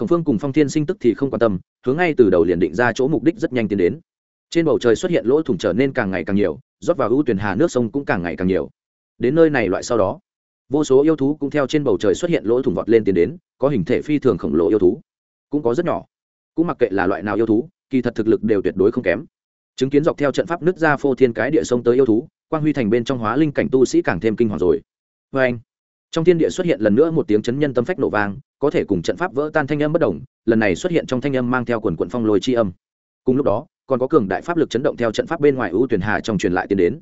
khổng phương cùng phong thiên sinh tức thì không quan tâm, hướng ngay từ đầu liền định ra chỗ mục đích rất nhanh tiến đến. Trên bầu trời xuất hiện lỗ thủng trở nên càng ngày càng nhiều, rót vào ưu tuyển hà nước sông cũng càng ngày càng nhiều. Đến nơi này loại sau đó, vô số yêu thú cũng theo trên bầu trời xuất hiện lỗ thủng vọt lên tiến đến, có hình thể phi thường khổng lồ yêu thú, cũng có rất nhỏ. Cũng mặc kệ là loại nào yêu thú, kỳ thật thực lực đều tuyệt đối không kém. Chứng kiến dọc theo trận pháp nứt ra phô thiên cái địa sông tới yêu thú, quang huy thành bên trong hóa linh cảnh tu sĩ càng thêm kinh hoàng rồi. Vê anh trong thiên địa xuất hiện lần nữa một tiếng chấn nhân tâm phách nổ vang có thể cùng trận pháp vỡ tan thanh âm bất đồng, lần này xuất hiện trong thanh âm mang theo quần quận phong lôi chi âm. Cùng lúc đó, còn có cường đại pháp lực chấn động theo trận pháp bên ngoài ưu tuyển hà trong truyền lại tiến đến.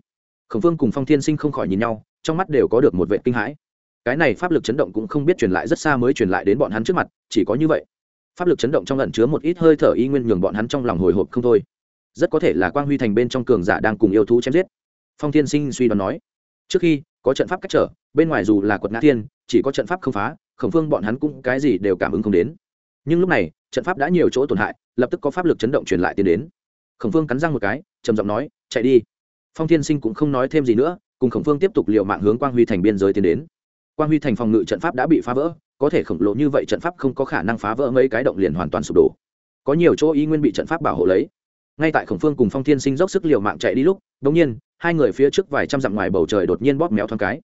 Khẩn phương cùng phong thiên sinh không khỏi nhìn nhau, trong mắt đều có được một vệ kinh hãi. Cái này pháp lực chấn động cũng không biết truyền lại rất xa mới truyền lại đến bọn hắn trước mặt, chỉ có như vậy. Pháp lực chấn động trong lẩn chứa một ít hơi thở y nguyên nhường bọn hắn trong lòng hồi hộp không thôi. Rất có thể là quang huy thành bên trong cường giả đang cùng yêu thú chém giết. Phong thiên sinh suy đoán nói, trước khi có trận pháp cách trở, bên ngoài dù là quật ngã thiên, chỉ có trận pháp không phá khổng phương bọn hắn cũng cái gì đều cảm ứng không đến. Nhưng lúc này, trận pháp đã nhiều chỗ tổn hại, lập tức có pháp lực chấn động truyền lại tiến đến. Khổng phương cắn răng một cái, trầm giọng nói, chạy đi. Phong thiên sinh cũng không nói thêm gì nữa, cùng khổng phương tiếp tục liều mạng hướng quang huy thành biên giới tiến đến. Quang huy thành phòng ngự trận pháp đã bị phá vỡ, có thể khổng lồ như vậy trận pháp không có khả năng phá vỡ mấy cái động liền hoàn toàn sụp đổ. Có nhiều chỗ y nguyên bị trận pháp bảo hộ lấy. Ngay tại khổng phương cùng phong thiên sinh dốc sức liều mạng chạy đi lúc đ ỗ n g nhiên, hai người phía trước vài trăm dặm ngoài bầu trời đột nhiên bóp méo thoáng cái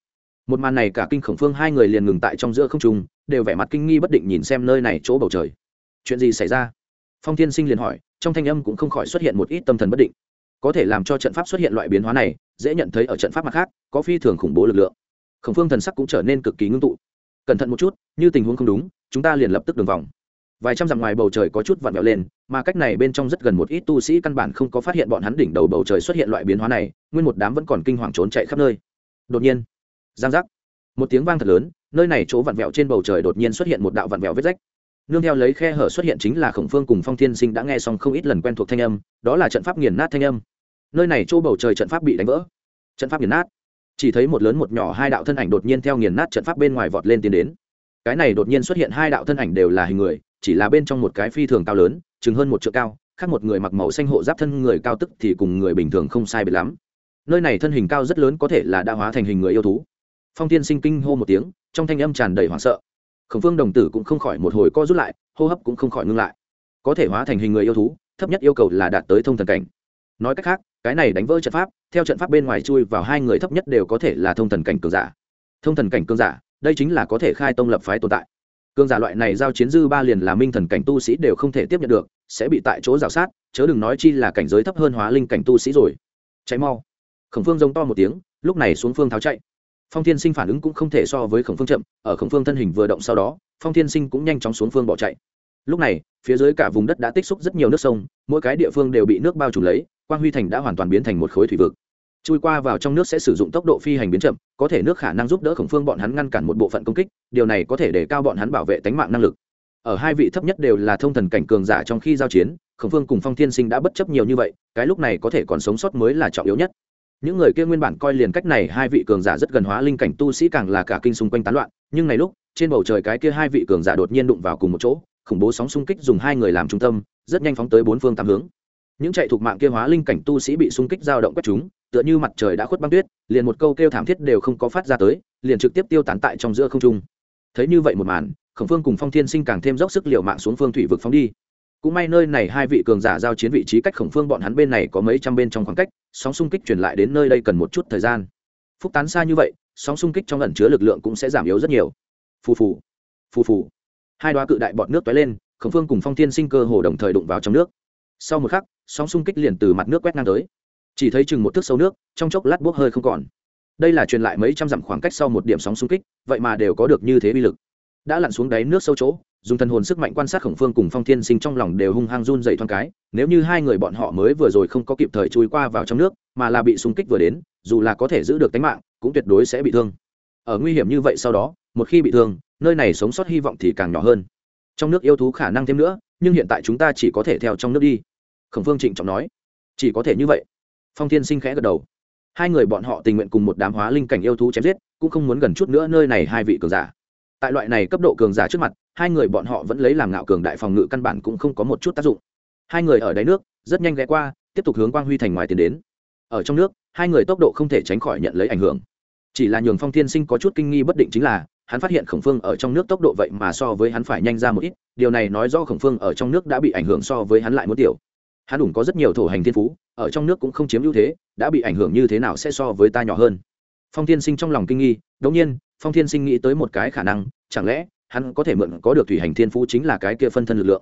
một màn này cả kinh khổng phương hai người liền ngừng tại trong giữa không trung, đều vẻ mặt kinh nghi bất định nhìn xem nơi này chỗ bầu trời. Chuyện gì xảy ra? Phong thiên sinh liền hỏi, trong thanh âm cũng không khỏi xuất hiện một ít tâm thần bất định. Có thể làm cho trận pháp xuất hiện loại biến hóa này, dễ nhận thấy ở trận pháp mặt khác, có phi thường khủng bố lực lượng. Khổng phương thần sắc cũng trở nên cực kỳ ngưng tụ. Cẩn thận một chút, như tình huống không đúng, chúng ta liền lập tức đường vòng. Vài trăm dặm ngoài bầu trời có chút vặn vẹo lên, mà cách này bên trong rất gần một ít tu sĩ căn bản không có phát hiện bọn hắn đỉnh đầu bầu trời xuất hiện loại biến hóa này, nguyên một đám vẫn còn kinh hoàng trốn chạy khắp nơi. Đột nhiên giang giác. Một tiếng vang thật lớn, nơi này chỗ vặn vẹo trên bầu trời đột nhiên xuất hiện một đạo vặn vẹo vết rách. Nương theo lấy khe hở xuất hiện chính là khổng phương cùng phong thiên sinh đã nghe xong không ít lần quen thuộc thanh âm, đó là trận pháp nghiền nát thanh âm. Nơi này chỗ bầu trời trận pháp bị đánh vỡ. Trận pháp nghiền nát. Chỉ thấy một lớn một nhỏ hai đạo thân ảnh đột nhiên theo nghiền nát trận pháp bên ngoài vọt lên tiến đến. Cái này đột nhiên xuất hiện hai đạo thân ảnh đều là hình người, chỉ là bên trong một cái phi thường cao lớn, chừng hơn một chợ cao, khác một người mặc màu xanh hộ giáp thân người cao tức thì cùng người bình thường không sai biệt lắm. Nơi này thân hình cao rất lớn có thể là đã hóa thành hình người yêu thú phong tiên sinh kinh hô một tiếng, trong thanh âm tràn đầy hoảng sợ. Khổng phương đồng tử cũng không khỏi một hồi co rút lại, hô hấp cũng không khỏi ngưng lại. Có thể hóa thành hình người yêu thú, thấp nhất yêu cầu là đạt tới thông thần cảnh. Nói cách khác, cái này đánh vỡ trận pháp, theo trận pháp bên ngoài chui vào hai người thấp nhất đều có thể là thông thần cảnh cường giả. Thông thần cảnh cường giả, đây chính là có thể khai tông lập phái tồn tại. Cường giả loại này giao chiến dư ba liền là minh thần cảnh tu sĩ đều không thể tiếp nhận được, sẽ bị tại chỗ rào sát, chớ đừng nói chi là cảnh giới thấp hơn hóa linh cảnh tu sĩ rồi. Cháy mau. Khổng phương giống to một tiếng, lúc này xuống phương tháo chạy phong thiên sinh phản ứng cũng không thể so với khổng phương chậm, ở khổng phương thân hình vừa động sau đó, phong thiên sinh cũng nhanh chóng xuống phương bỏ chạy. Lúc này, phía dưới cả vùng đất đã tích xúc rất nhiều nước sông, mỗi cái địa phương đều bị nước bao trùm lấy, quang huy thành đã hoàn toàn biến thành một khối thủy vực. Chui qua vào trong nước sẽ sử dụng tốc độ phi hành biến chậm, có thể nước khả năng giúp đỡ khổng phương bọn hắn ngăn cản một bộ phận công kích, điều này có thể để cao bọn hắn bảo vệ tính mạng năng lực. Ở hai vị thấp nhất đều là thông thần cảnh cường giả trong khi giao chiến, khổng phương cùng phong thiên sinh đã bất chấp nhiều như vậy, cái lúc này có thể còn sống sót mới là trọng yếu nhất những người kia nguyên bản coi liền cách này hai vị cường giả rất gần hóa linh cảnh tu sĩ càng là cả kinh xung quanh tán loạn, nhưng này lúc, trên bầu trời cái kia hai vị cường giả đột nhiên đụng vào cùng một chỗ, khủng bố sóng xung kích dùng hai người làm trung tâm, rất nhanh phóng tới bốn phương tám hướng. Những chạy thuộc mạng kia hóa linh cảnh tu sĩ bị xung kích dao động quét chúng, tựa như mặt trời đã khuất băng tuyết, liền một câu kêu thảm thiết đều không có phát ra tới, liền trực tiếp tiêu tán tại trong giữa không trung. Thấy như vậy một màn, khổng phương cùng phong thiên sinh càng thêm dốc sức liệu mạng xuống phương thủy vực phóng đi cũng may nơi này hai vị cường giả giao chiến vị trí cách khổng phương bọn hắn bên này có mấy trăm bên trong khoảng cách, sóng xung kích truyền lại đến nơi đây cần một chút thời gian. Phúc tán xa như vậy, sóng xung kích trong ẩn chứa lực lượng cũng sẽ giảm yếu rất nhiều. Phù phù phù phù. Hai đoá cự đại bọt nước tói lên, khổng phương cùng phong thiên sinh cơ hồ đồng thời đụng vào trong nước. Sau một khắc, sóng xung kích liền từ mặt nước quét ngang tới. Chỉ thấy chừng một thước sâu nước, trong chốc lát bốc hơi không còn. Đây là truyền lại mấy trăm dặm khoảng cách sau một điểm sóng xung kích, vậy mà đều có được như thế bi lực. Đã lặn xuống đáy nước sâu chỗ dùng thần hồn sức mạnh quan sát khổng phương cùng phong thiên sinh trong lòng đều hung hăng run dày thoáng cái, nếu như hai người bọn họ mới vừa rồi không có kịp thời chui qua vào trong nước, mà là bị xung kích vừa đến, dù là có thể giữ được tính mạng, cũng tuyệt đối sẽ bị thương. Ở nguy hiểm như vậy sau đó, một khi bị thương, nơi này sống sót hy vọng thì càng nhỏ hơn. Trong nước yêu thú khả năng thêm nữa, nhưng hiện tại chúng ta chỉ có thể theo trong nước đi. Khổng phương trịnh trọng nói. Chỉ có thể như vậy. Phong thiên sinh khẽ gật đầu. Hai người bọn họ tình nguyện cùng một đám hóa linh cảnh yêu thú chém giết, cũng không muốn gần chút nữa nơi này hai vị cường giả tại loại này cấp độ cường giả trước mặt, hai người bọn họ vẫn lấy làm ngạo cường đại phòng ngự căn bản cũng không có một chút tác dụng. Hai người ở đáy nước, rất nhanh ghé qua, tiếp tục hướng quang huy thành ngoài tiến đến. Ở trong nước, hai người tốc độ không thể tránh khỏi nhận lấy ảnh hưởng. Chỉ là nhường phong thiên sinh có chút kinh nghi bất định chính là, hắn phát hiện khổng phương ở trong nước tốc độ vậy mà so với hắn phải nhanh ra một ít, điều này nói do khổng phương ở trong nước đã bị ảnh hưởng so với hắn lại muốn tiểu. Hắn đủ có rất nhiều thổ hành thiên phú, ở trong nước cũng không chiếm ưu thế, đã bị ảnh hưởng như thế nào sẽ so với ta nhỏ hơn? Phong thiên sinh trong lòng kinh nghi, đống nhiên phong thiên sinh nghĩ tới một cái khả năng, chẳng lẽ hắn có thể mượn có được thủy hành thiên phú chính là cái kia phân thân lực lượng?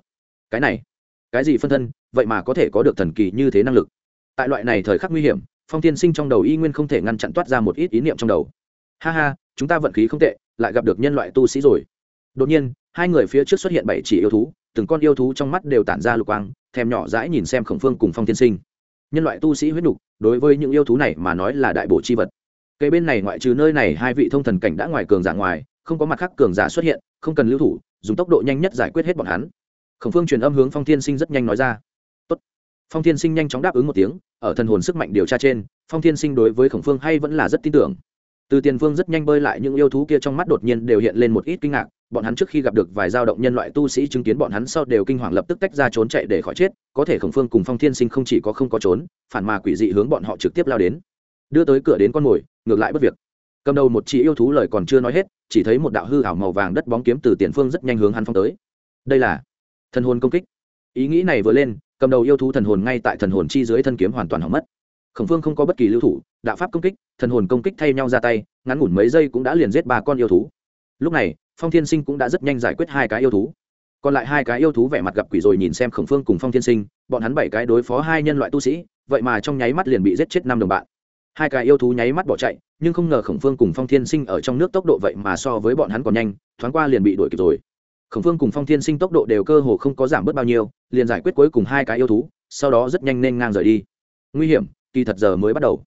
Cái này, cái gì phân thân, vậy mà có thể có được thần kỳ như thế năng lực? Tại loại này thời khắc nguy hiểm, phong tiên sinh trong đầu y nguyên không thể ngăn chặn toát ra một ít ý niệm trong đầu. Ha ha, chúng ta vận khí không tệ, lại gặp được nhân loại tu sĩ rồi. Đột nhiên, hai người phía trước xuất hiện bảy chỉ yêu thú, từng con yêu thú trong mắt đều tản ra lục quang, thèm nhỏ dãi nhìn xem khổng phương cùng phong tiên sinh. Nhân loại tu sĩ huyết đục đối với những yêu thú này mà nói là đại bổ chi vật cây bên này ngoại trừ nơi này hai vị thông thần cảnh đã ngoài cường giả ngoài, không có mặt khác cường giả xuất hiện, không cần lưu thủ, dùng tốc độ nhanh nhất giải quyết hết bọn hắn. Khổng phương truyền âm hướng phong thiên sinh rất nhanh nói ra. Tốt. phong thiên sinh nhanh chóng đáp ứng một tiếng, ở thần hồn sức mạnh điều tra trên, phong thiên sinh đối với khổng phương hay vẫn là rất tin tưởng. Từ tiền phương rất nhanh bơi lại những yêu thú kia trong mắt đột nhiên đều hiện lên một ít kinh ngạc, bọn hắn trước khi gặp được vài dao động nhân loại tu sĩ chứng kiến bọn hắn sau đều kinh hoàng lập tức tách ra trốn chạy để khỏi chết, có thể khổng phương cùng phong thiên sinh không chỉ có không có trốn, phản mà quỷ dị hướng bọn họ trực tiếp lao đến. Đưa tới cửa đến con mồi ngược lại bất việc. Cầm đầu một chị yêu thú lời còn chưa nói hết, chỉ thấy một đạo hư ảo màu vàng đất bóng kiếm từ tiền phương rất nhanh hướng hắn phong tới. Đây là thần hồn công kích. Ý nghĩ này vừa lên, cầm đầu yêu thú thần hồn ngay tại thần hồn chi dưới thân kiếm hoàn toàn hỏng mất. Khổng phương không có bất kỳ lưu thủ, đạo pháp công kích, thần hồn công kích thay nhau ra tay, ngắn ngủn mấy giây cũng đã liền giết ba con yêu thú. Lúc này, phong thiên sinh cũng đã rất nhanh giải quyết hai cái yêu thú. Còn lại hai cái yêu thú vẻ mặt gặp quỷ rồi nhìn xem khổng phương cùng phong thiên sinh, bọn hắn bảy cái đối phó hai nhân loại tu sĩ, vậy mà trong nháy mắt liền bị giết chết năm đồng bạn hai cái yêu thú nháy mắt bỏ chạy, nhưng không ngờ khổng phương cùng phong thiên sinh ở trong nước tốc độ vậy mà so với bọn hắn còn nhanh, thoáng qua liền bị đuổi kịp rồi. Khổng phương cùng phong thiên sinh tốc độ đều cơ hồ không có giảm bớt bao nhiêu, liền giải quyết cuối cùng hai cái yêu thú, sau đó rất nhanh nên ngang rời đi. Nguy hiểm, kỳ thật giờ mới bắt đầu.